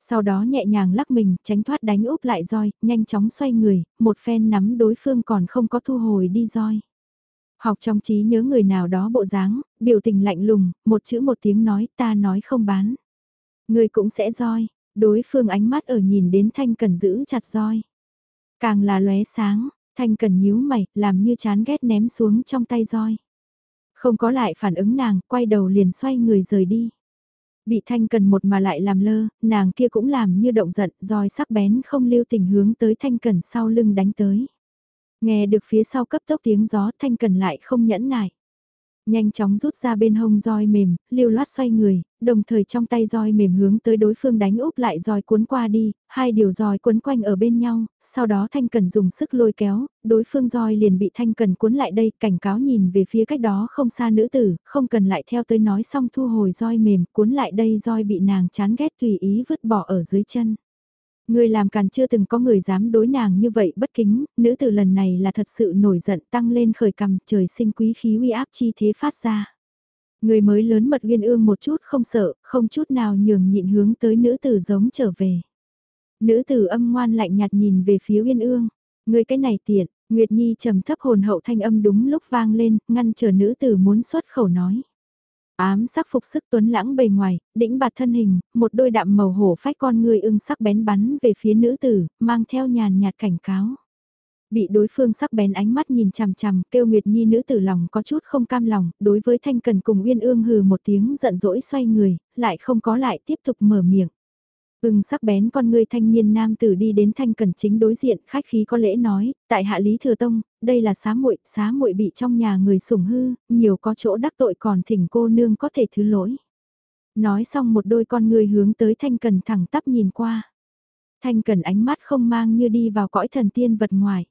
Sau đó nhẹ nhàng lắc mình, tránh thoát đánh úp lại roi, nhanh chóng xoay người, một phen nắm đối phương còn không có thu hồi đi roi. Học trong trí nhớ người nào đó bộ dáng, biểu tình lạnh lùng, một chữ một tiếng nói ta nói không bán. Người cũng sẽ roi, đối phương ánh mắt ở nhìn đến thanh cần giữ chặt roi. Càng là lóe sáng, Thanh cần nhíu mày, làm như chán ghét ném xuống trong tay roi. Không có lại phản ứng nàng, quay đầu liền xoay người rời đi. Bị thanh cần một mà lại làm lơ, nàng kia cũng làm như động giận, roi sắc bén không lưu tình hướng tới thanh cần sau lưng đánh tới. Nghe được phía sau cấp tốc tiếng gió thanh cần lại không nhẫn nại. Nhanh chóng rút ra bên hông roi mềm, lưu loát xoay người, đồng thời trong tay roi mềm hướng tới đối phương đánh úp lại roi cuốn qua đi, hai điều roi cuốn quanh ở bên nhau, sau đó Thanh Cần dùng sức lôi kéo, đối phương roi liền bị Thanh Cần cuốn lại đây, cảnh cáo nhìn về phía cách đó không xa nữ tử, không cần lại theo tới nói xong thu hồi roi mềm, cuốn lại đây roi bị nàng chán ghét tùy ý vứt bỏ ở dưới chân. Người làm càn chưa từng có người dám đối nàng như vậy bất kính, nữ tử lần này là thật sự nổi giận tăng lên khởi cầm trời sinh quý khí uy áp chi thế phát ra. Người mới lớn mật viên ương một chút không sợ, không chút nào nhường nhịn hướng tới nữ tử giống trở về. Nữ tử âm ngoan lạnh nhạt nhìn về phía uyên ương, người cái này tiện, Nguyệt Nhi trầm thấp hồn hậu thanh âm đúng lúc vang lên, ngăn chờ nữ tử muốn xuất khẩu nói. Ám sắc phục sức tuấn lãng bề ngoài, đĩnh bạt thân hình, một đôi đạm màu hổ phách con người ưng sắc bén bắn về phía nữ tử, mang theo nhàn nhạt cảnh cáo. Bị đối phương sắc bén ánh mắt nhìn chằm chằm, kêu Nguyệt Nhi nữ tử lòng có chút không cam lòng, đối với Thanh Cần cùng Uyên Ương hừ một tiếng giận dỗi xoay người, lại không có lại tiếp tục mở miệng. Ưng sắc bén con người thanh niên nam tử đi đến thanh cẩn chính đối diện, khách khí có lễ nói, tại hạ lý thừa tông, đây là xá muội, xá muội bị trong nhà người sủng hư, nhiều có chỗ đắc tội còn thỉnh cô nương có thể thứ lỗi. Nói xong một đôi con người hướng tới thanh cẩn thẳng tắp nhìn qua. Thanh cẩn ánh mắt không mang như đi vào cõi thần tiên vật ngoài.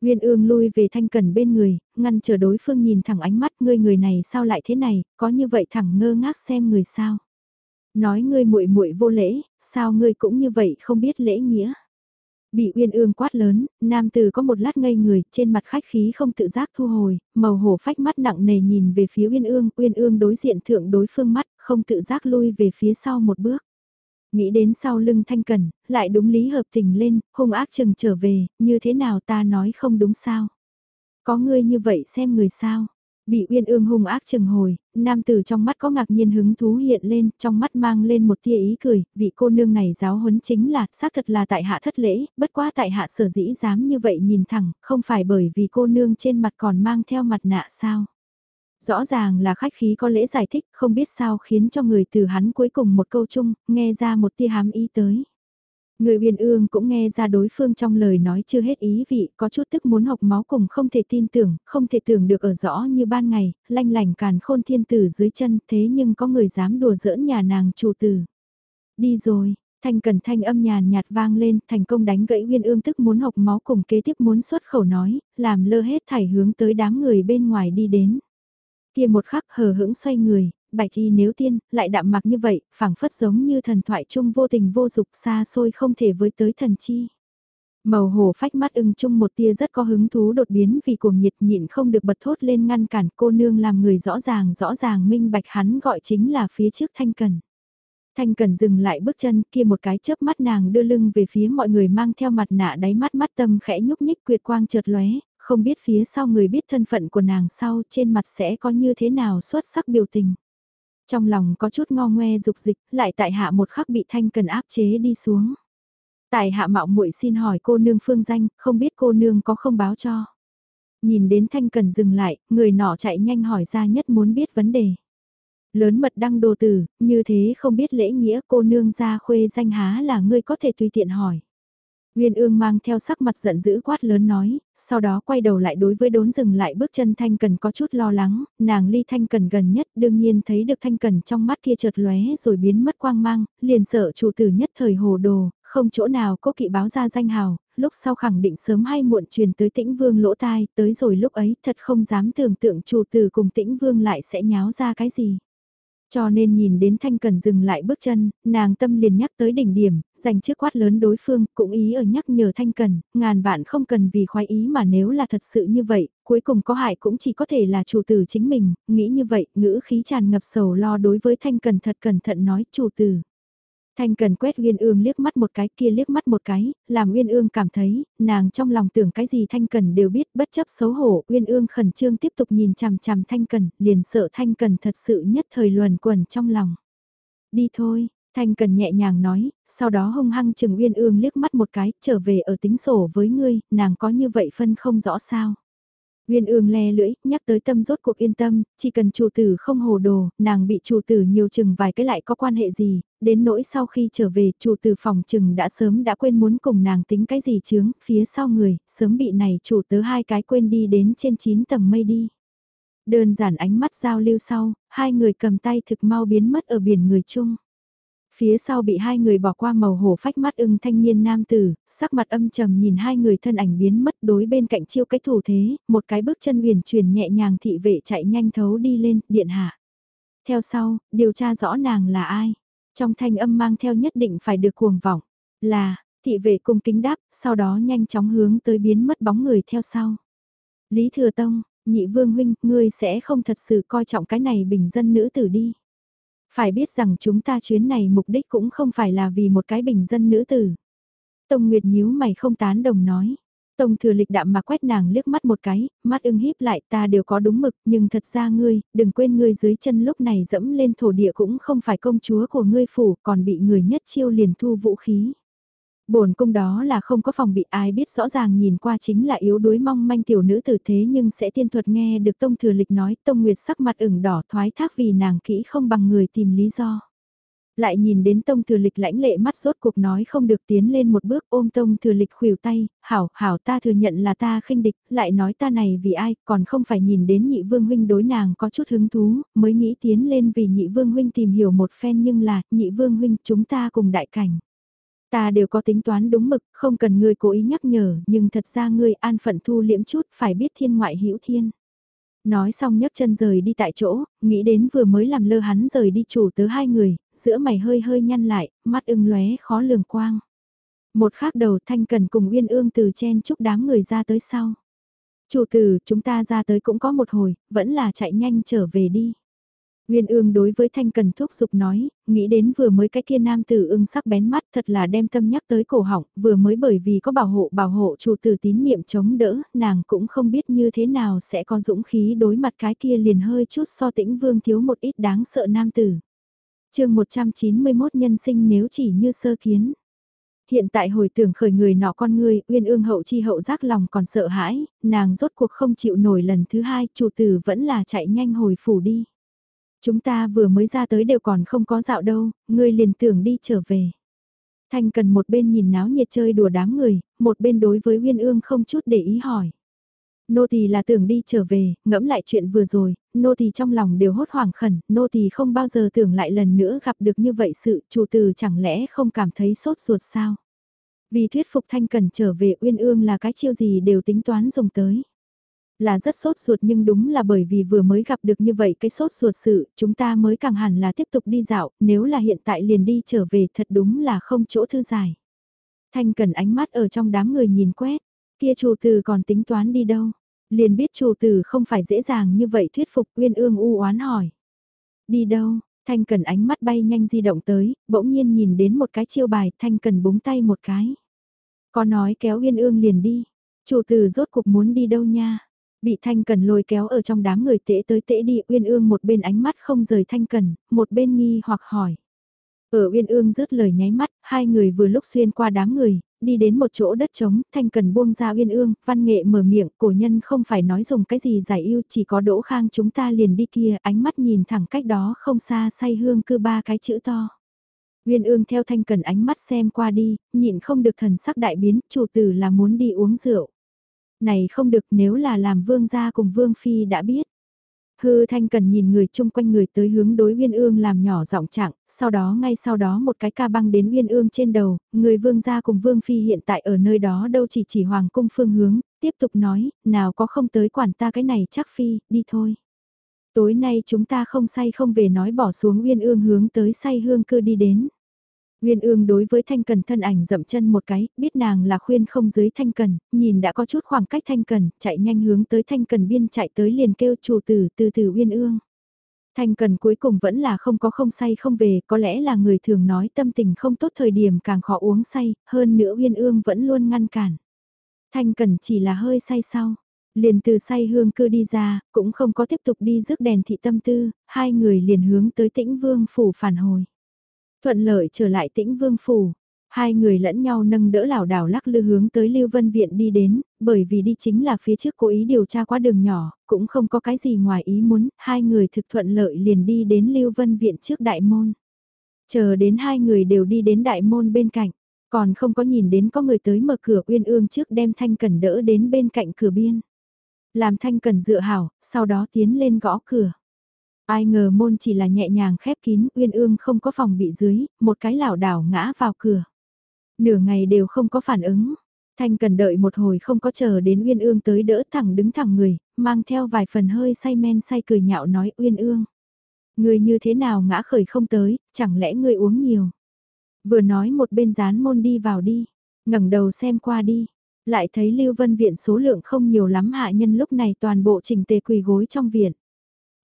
Nguyên ương lui về thanh cẩn bên người, ngăn chờ đối phương nhìn thẳng ánh mắt ngươi người này sao lại thế này, có như vậy thẳng ngơ ngác xem người sao. Nói ngươi muội muội vô lễ, sao ngươi cũng như vậy không biết lễ nghĩa. Bị uyên ương quát lớn, nam tử có một lát ngây người, trên mặt khách khí không tự giác thu hồi, màu hổ phách mắt nặng nề nhìn về phía uyên ương, uyên ương đối diện thượng đối phương mắt, không tự giác lui về phía sau một bước. Nghĩ đến sau lưng thanh cần, lại đúng lý hợp tình lên, hung ác chừng trở về, như thế nào ta nói không đúng sao. Có ngươi như vậy xem người sao, Bị uyên ương hung ác chừng hồi, nam tử trong mắt có ngạc nhiên hứng thú hiện lên, trong mắt mang lên một tia ý cười, vị cô nương này giáo huấn chính là, xác thật là tại hạ thất lễ, bất quá tại hạ sở dĩ dám như vậy nhìn thẳng, không phải bởi vì cô nương trên mặt còn mang theo mặt nạ sao. Rõ ràng là khách khí có lễ giải thích, không biết sao khiến cho người từ hắn cuối cùng một câu chung, nghe ra một tia hám ý tới. Người uyên ương cũng nghe ra đối phương trong lời nói chưa hết ý vị, có chút tức muốn học máu cùng không thể tin tưởng, không thể tưởng được ở rõ như ban ngày, lanh lành càn khôn thiên tử dưới chân thế nhưng có người dám đùa giỡn nhà nàng chủ tử. Đi rồi, thanh cần thanh âm nhàn nhạt vang lên, thành công đánh gãy uyên ương tức muốn học máu cùng kế tiếp muốn xuất khẩu nói, làm lơ hết thảy hướng tới đám người bên ngoài đi đến. Kia một khắc hờ hững xoay người, bạch y nếu tiên, lại đạm mặc như vậy, phảng phất giống như thần thoại chung vô tình vô dục xa xôi không thể với tới thần chi. Màu hồ phách mắt ưng chung một tia rất có hứng thú đột biến vì cuồng nhiệt nhịn không được bật thốt lên ngăn cản cô nương làm người rõ ràng rõ ràng minh bạch hắn gọi chính là phía trước thanh cần. Thanh cần dừng lại bước chân kia một cái chớp mắt nàng đưa lưng về phía mọi người mang theo mặt nạ đáy mắt mắt tâm khẽ nhúc nhích quyệt quang chợt lóe, không biết phía sau người biết thân phận của nàng sau trên mặt sẽ có như thế nào xuất sắc biểu tình. Trong lòng có chút ngo ngoe dục dịch, lại tại hạ một khắc bị thanh cần áp chế đi xuống. Tại hạ mạo muội xin hỏi cô nương phương danh, không biết cô nương có không báo cho. Nhìn đến thanh cần dừng lại, người nọ chạy nhanh hỏi ra nhất muốn biết vấn đề. Lớn mật đăng đồ tử, như thế không biết lễ nghĩa cô nương ra khuê danh há là ngươi có thể tùy tiện hỏi. Nguyên ương mang theo sắc mặt giận dữ quát lớn nói, sau đó quay đầu lại đối với đốn dừng lại bước chân Thanh Cần có chút lo lắng, nàng ly Thanh Cần gần nhất đương nhiên thấy được Thanh Cần trong mắt kia chợt lóe rồi biến mất quang mang, liền sợ chủ tử nhất thời hồ đồ, không chỗ nào có kỵ báo ra danh hào, lúc sau khẳng định sớm hay muộn truyền tới tĩnh vương lỗ tai, tới rồi lúc ấy thật không dám tưởng tượng chủ tử cùng tĩnh vương lại sẽ nháo ra cái gì. Cho nên nhìn đến Thanh Cần dừng lại bước chân, nàng tâm liền nhắc tới đỉnh điểm, dành chiếc quát lớn đối phương, cũng ý ở nhắc nhở Thanh Cần, ngàn vạn không cần vì khoái ý mà nếu là thật sự như vậy, cuối cùng có hại cũng chỉ có thể là chủ tử chính mình, nghĩ như vậy, ngữ khí tràn ngập sầu lo đối với Thanh Cần thật cẩn thận nói chủ tử. Thanh cần quét Uyên Ương liếc mắt một cái kia liếc mắt một cái, làm Uyên Ương cảm thấy, nàng trong lòng tưởng cái gì Thanh cần đều biết bất chấp xấu hổ. Uyên Ương khẩn trương tiếp tục nhìn chằm chằm Thanh cần, liền sợ Thanh cần thật sự nhất thời luồn quẩn trong lòng. Đi thôi, Thanh cần nhẹ nhàng nói, sau đó hung hăng chừng Uyên Ương liếc mắt một cái, trở về ở tính sổ với ngươi, nàng có như vậy phân không rõ sao. Nguyên ương le lưỡi, nhắc tới tâm rốt cuộc yên tâm, chỉ cần chủ tử không hồ đồ, nàng bị chủ tử nhiều chừng vài cái lại có quan hệ gì, đến nỗi sau khi trở về chủ tử phòng chừng đã sớm đã quên muốn cùng nàng tính cái gì chướng, phía sau người, sớm bị này chủ tớ hai cái quên đi đến trên 9 tầng mây đi. Đơn giản ánh mắt giao lưu sau, hai người cầm tay thực mau biến mất ở biển người chung. Phía sau bị hai người bỏ qua màu hổ phách mắt ưng thanh niên nam tử, sắc mặt âm trầm nhìn hai người thân ảnh biến mất đối bên cạnh chiêu cái thủ thế, một cái bước chân huyền chuyển nhẹ nhàng thị vệ chạy nhanh thấu đi lên, điện hạ. Theo sau, điều tra rõ nàng là ai. Trong thanh âm mang theo nhất định phải được cuồng vọng, là, thị vệ cung kính đáp, sau đó nhanh chóng hướng tới biến mất bóng người theo sau. Lý Thừa Tông, nhị vương huynh, ngươi sẽ không thật sự coi trọng cái này bình dân nữ tử đi. Phải biết rằng chúng ta chuyến này mục đích cũng không phải là vì một cái bình dân nữ tử. Tông Nguyệt nhíu mày không tán đồng nói. Tông thừa lịch đạm mà quét nàng liếc mắt một cái, mắt ưng híp lại ta đều có đúng mực, nhưng thật ra ngươi, đừng quên ngươi dưới chân lúc này dẫm lên thổ địa cũng không phải công chúa của ngươi phủ, còn bị người nhất chiêu liền thu vũ khí bổn cung đó là không có phòng bị ai biết rõ ràng nhìn qua chính là yếu đuối mong manh tiểu nữ tử thế nhưng sẽ tiên thuật nghe được tông thừa lịch nói tông nguyệt sắc mặt ửng đỏ thoái thác vì nàng kỹ không bằng người tìm lý do. Lại nhìn đến tông thừa lịch lãnh lệ mắt rốt cuộc nói không được tiến lên một bước ôm tông thừa lịch khuỷu tay, hảo, hảo ta thừa nhận là ta khinh địch, lại nói ta này vì ai, còn không phải nhìn đến nhị vương huynh đối nàng có chút hứng thú, mới nghĩ tiến lên vì nhị vương huynh tìm hiểu một phen nhưng là, nhị vương huynh chúng ta cùng đại cảnh. Ta đều có tính toán đúng mực, không cần ngươi cố ý nhắc nhở, nhưng thật ra ngươi an phận thu liễm chút, phải biết thiên ngoại hữu thiên. Nói xong nhấc chân rời đi tại chỗ, nghĩ đến vừa mới làm lơ hắn rời đi chủ tớ hai người, giữa mày hơi hơi nhăn lại, mắt ưng lóe khó lường quang. Một khác đầu thanh cần cùng uyên ương từ chen chúc đám người ra tới sau. Chủ tử, chúng ta ra tới cũng có một hồi, vẫn là chạy nhanh trở về đi. Nguyên ương đối với thanh cần thúc giục nói, nghĩ đến vừa mới cái kia nam tử ưng sắc bén mắt thật là đem tâm nhắc tới cổ họng, vừa mới bởi vì có bảo hộ bảo hộ chủ tử tín niệm chống đỡ, nàng cũng không biết như thế nào sẽ có dũng khí đối mặt cái kia liền hơi chút so tĩnh vương thiếu một ít đáng sợ nam tử. chương 191 nhân sinh nếu chỉ như sơ kiến. Hiện tại hồi tưởng khởi người nọ con người, uyên ương hậu chi hậu giác lòng còn sợ hãi, nàng rốt cuộc không chịu nổi lần thứ hai, chủ tử vẫn là chạy nhanh hồi phủ đi. Chúng ta vừa mới ra tới đều còn không có dạo đâu, ngươi liền tưởng đi trở về. Thanh cần một bên nhìn náo nhiệt chơi đùa đám người, một bên đối với Uyên Ương không chút để ý hỏi. Nô tỳ là tưởng đi trở về, ngẫm lại chuyện vừa rồi, nô tỳ trong lòng đều hốt hoảng khẩn, nô tỳ không bao giờ tưởng lại lần nữa gặp được như vậy sự, chủ từ chẳng lẽ không cảm thấy sốt ruột sao? Vì thuyết phục Thanh Cần trở về Uyên Ương là cái chiêu gì đều tính toán dùng tới. Là rất sốt ruột nhưng đúng là bởi vì vừa mới gặp được như vậy cái sốt ruột sự, chúng ta mới càng hẳn là tiếp tục đi dạo, nếu là hiện tại liền đi trở về thật đúng là không chỗ thư giải. Thanh Cần ánh mắt ở trong đám người nhìn quét, kia chủ tử còn tính toán đi đâu. Liền biết chủ tử không phải dễ dàng như vậy thuyết phục Uyên ương u oán hỏi. Đi đâu, Thanh Cần ánh mắt bay nhanh di động tới, bỗng nhiên nhìn đến một cái chiêu bài, Thanh Cần búng tay một cái. Có nói kéo Uyên ương liền đi, chủ tử rốt cục muốn đi đâu nha. Bị Thanh Cần lôi kéo ở trong đám người tễ tới tễ đi Uyên ương một bên ánh mắt không rời Thanh Cần, một bên nghi hoặc hỏi. Ở Uyên ương rớt lời nháy mắt, hai người vừa lúc xuyên qua đám người, đi đến một chỗ đất trống, Thanh Cần buông ra Uyên ương, văn nghệ mở miệng, cổ nhân không phải nói dùng cái gì giải yêu, chỉ có đỗ khang chúng ta liền đi kia, ánh mắt nhìn thẳng cách đó không xa say hương cư ba cái chữ to. Uyên ương theo Thanh Cần ánh mắt xem qua đi, nhịn không được thần sắc đại biến, chủ tử là muốn đi uống rượu. Này không được nếu là làm vương gia cùng vương phi đã biết. Hư Thanh Cần nhìn người chung quanh người tới hướng đối Uyên Ương làm nhỏ giọng trạng, sau đó ngay sau đó một cái ca băng đến Uyên Ương trên đầu, người vương gia cùng vương phi hiện tại ở nơi đó đâu chỉ chỉ hoàng cung phương hướng, tiếp tục nói, nào có không tới quản ta cái này chắc phi, đi thôi. Tối nay chúng ta không say không về nói bỏ xuống Uyên Ương hướng tới say hương cư đi đến. Nguyên ương đối với Thanh Cần thân ảnh dậm chân một cái, biết nàng là khuyên không dưới Thanh Cần, nhìn đã có chút khoảng cách Thanh Cần, chạy nhanh hướng tới Thanh Cần biên chạy tới liền kêu chủ tử từ từ Nguyên ương. Thanh Cần cuối cùng vẫn là không có không say không về, có lẽ là người thường nói tâm tình không tốt thời điểm càng khó uống say, hơn nữa Nguyên ương vẫn luôn ngăn cản. Thanh Cần chỉ là hơi say sau, liền từ say hương cư đi ra, cũng không có tiếp tục đi rước đèn thị tâm tư, hai người liền hướng tới tĩnh vương phủ phản hồi. Thuận lợi trở lại tĩnh vương phủ. Hai người lẫn nhau nâng đỡ lảo đảo lắc lư hướng tới Lưu Vân Viện đi đến, bởi vì đi chính là phía trước cố ý điều tra qua đường nhỏ, cũng không có cái gì ngoài ý muốn, hai người thực thuận lợi liền đi đến Lưu Vân Viện trước đại môn. Chờ đến hai người đều đi đến đại môn bên cạnh, còn không có nhìn đến có người tới mở cửa uyên ương trước đem Thanh Cần đỡ đến bên cạnh cửa biên. Làm Thanh Cần dựa hảo, sau đó tiến lên gõ cửa. Ai ngờ môn chỉ là nhẹ nhàng khép kín, Uyên Ương không có phòng bị dưới, một cái lảo đảo ngã vào cửa. Nửa ngày đều không có phản ứng. Thanh cần đợi một hồi không có chờ đến Uyên Ương tới đỡ thẳng đứng thẳng người, mang theo vài phần hơi say men say cười nhạo nói Uyên Ương. Người như thế nào ngã khởi không tới, chẳng lẽ người uống nhiều. Vừa nói một bên dán môn đi vào đi, ngẩng đầu xem qua đi, lại thấy Lưu Vân Viện số lượng không nhiều lắm hạ nhân lúc này toàn bộ trình tề quỳ gối trong viện.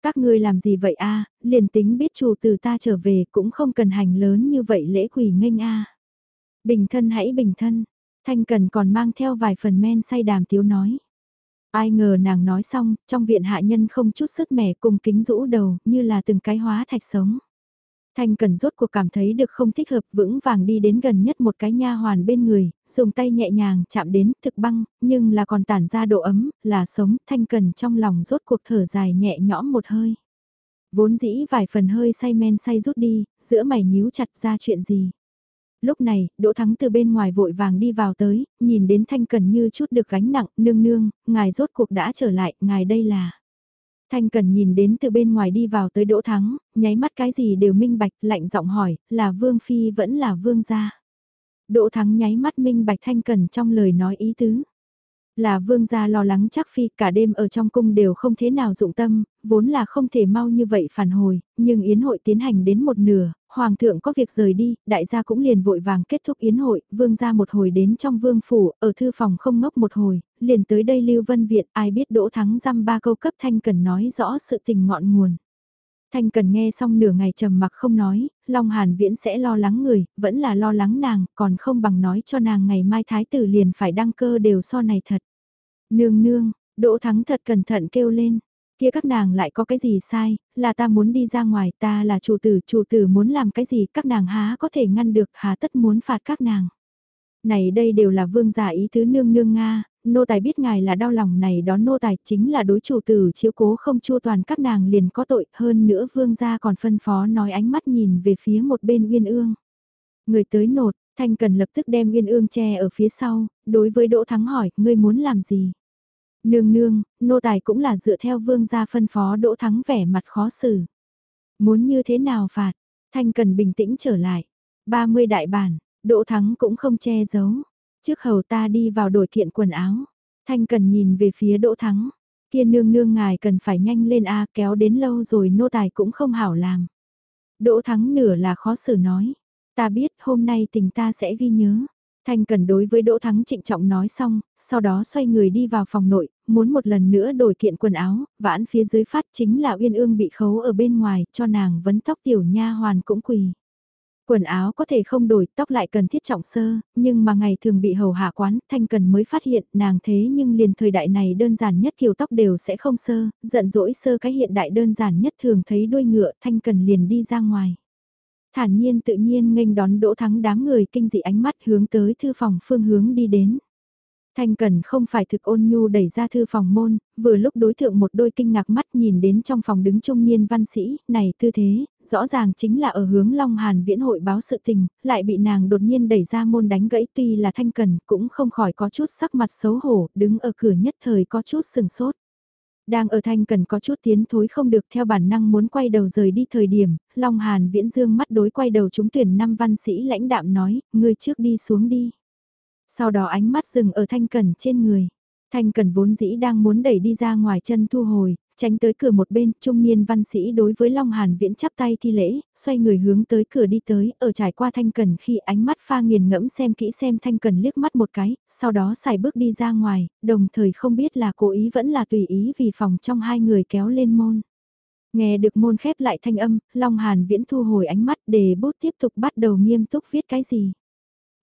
Các ngươi làm gì vậy a? liền tính biết chủ từ ta trở về cũng không cần hành lớn như vậy lễ quỷ nghênh a. Bình thân hãy bình thân, Thanh Cần còn mang theo vài phần men say đàm tiếu nói. Ai ngờ nàng nói xong, trong viện hạ nhân không chút sức mẻ cùng kính rũ đầu như là từng cái hóa thạch sống. Thanh cần rốt cuộc cảm thấy được không thích hợp vững vàng đi đến gần nhất một cái nha hoàn bên người, dùng tay nhẹ nhàng chạm đến thực băng, nhưng là còn tản ra độ ấm, là sống, thanh cần trong lòng rốt cuộc thở dài nhẹ nhõm một hơi. Vốn dĩ vài phần hơi say men say rút đi, giữa mày nhíu chặt ra chuyện gì. Lúc này, Đỗ Thắng từ bên ngoài vội vàng đi vào tới, nhìn đến Thanh Cần như chút được gánh nặng, nương nương, ngài rốt cuộc đã trở lại, ngài đây là... Thanh Cần nhìn đến từ bên ngoài đi vào tới Đỗ Thắng, nháy mắt cái gì đều minh bạch, lạnh giọng hỏi, là Vương Phi vẫn là Vương gia. Đỗ Thắng nháy mắt minh bạch Thanh Cần trong lời nói ý tứ. Là Vương gia lo lắng chắc Phi cả đêm ở trong cung đều không thế nào dụng tâm, vốn là không thể mau như vậy phản hồi, nhưng yến hội tiến hành đến một nửa, Hoàng thượng có việc rời đi, đại gia cũng liền vội vàng kết thúc yến hội, vương gia một hồi đến trong vương phủ, ở thư phòng không ngốc một hồi, liền tới đây Lưu Vân Viện, ai biết đỗ thắng răm ba câu cấp Thanh Cần nói rõ sự tình ngọn nguồn. Thanh Cần nghe xong nửa ngày trầm mặc không nói, Long Hàn Viễn sẽ lo lắng người, vẫn là lo lắng nàng, còn không bằng nói cho nàng ngày mai thái tử liền phải đăng cơ đều so này thật. Nương nương, Đỗ Thắng thật cẩn thận kêu lên, Kia các nàng lại có cái gì sai, là ta muốn đi ra ngoài, ta là chủ tử, chủ tử muốn làm cái gì, các nàng há có thể ngăn được, há tất muốn phạt các nàng. Này đây đều là vương giả ý tứ nương nương Nga, nô tài biết ngài là đau lòng này đó nô tài chính là đối chủ tử chiếu cố không chua toàn các nàng liền có tội hơn nữa vương gia còn phân phó nói ánh mắt nhìn về phía một bên uyên ương. Người tới nột, thanh cần lập tức đem uyên ương che ở phía sau, đối với đỗ thắng hỏi, ngươi muốn làm gì? Nương nương, nô tài cũng là dựa theo vương gia phân phó đỗ thắng vẻ mặt khó xử. Muốn như thế nào phạt, thanh cần bình tĩnh trở lại. 30 đại bản, đỗ thắng cũng không che giấu. Trước hầu ta đi vào đổi kiện quần áo. Thanh cần nhìn về phía đỗ thắng. Kia nương nương ngài cần phải nhanh lên a kéo đến lâu rồi nô tài cũng không hảo làm. Đỗ thắng nửa là khó xử nói. Ta biết hôm nay tình ta sẽ ghi nhớ. Thanh Cần đối với Đỗ Thắng trịnh trọng nói xong, sau đó xoay người đi vào phòng nội, muốn một lần nữa đổi kiện quần áo, vãn phía dưới phát chính là Uyên Ương bị khấu ở bên ngoài, cho nàng vấn tóc tiểu nha hoàn cũng quỳ. Quần áo có thể không đổi, tóc lại cần thiết trọng sơ, nhưng mà ngày thường bị hầu hạ quán, Thanh Cần mới phát hiện nàng thế nhưng liền thời đại này đơn giản nhất kiểu tóc đều sẽ không sơ, giận dỗi sơ cái hiện đại đơn giản nhất thường thấy đuôi ngựa, Thanh Cần liền đi ra ngoài. Thản nhiên tự nhiên nghênh đón đỗ thắng đám người kinh dị ánh mắt hướng tới thư phòng phương hướng đi đến. Thanh Cần không phải thực ôn nhu đẩy ra thư phòng môn, vừa lúc đối tượng một đôi kinh ngạc mắt nhìn đến trong phòng đứng trung niên văn sĩ, này tư thế, rõ ràng chính là ở hướng Long Hàn viễn hội báo sự tình, lại bị nàng đột nhiên đẩy ra môn đánh gãy tuy là Thanh Cần cũng không khỏi có chút sắc mặt xấu hổ, đứng ở cửa nhất thời có chút sừng sốt. Đang ở thanh cần có chút tiến thối không được theo bản năng muốn quay đầu rời đi thời điểm, Long Hàn viễn dương mắt đối quay đầu chúng tuyển năm văn sĩ lãnh đạm nói, ngươi trước đi xuống đi. Sau đó ánh mắt dừng ở thanh cần trên người. Thanh cần vốn dĩ đang muốn đẩy đi ra ngoài chân thu hồi, tránh tới cửa một bên, trung niên văn sĩ đối với Long Hàn Viễn chắp tay thi lễ, xoay người hướng tới cửa đi tới, ở trải qua Thanh Cần khi ánh mắt pha nghiền ngẫm xem kỹ xem Thanh Cần liếc mắt một cái, sau đó xài bước đi ra ngoài, đồng thời không biết là cố ý vẫn là tùy ý vì phòng trong hai người kéo lên môn. Nghe được môn khép lại thanh âm, Long Hàn Viễn thu hồi ánh mắt để bút tiếp tục bắt đầu nghiêm túc viết cái gì.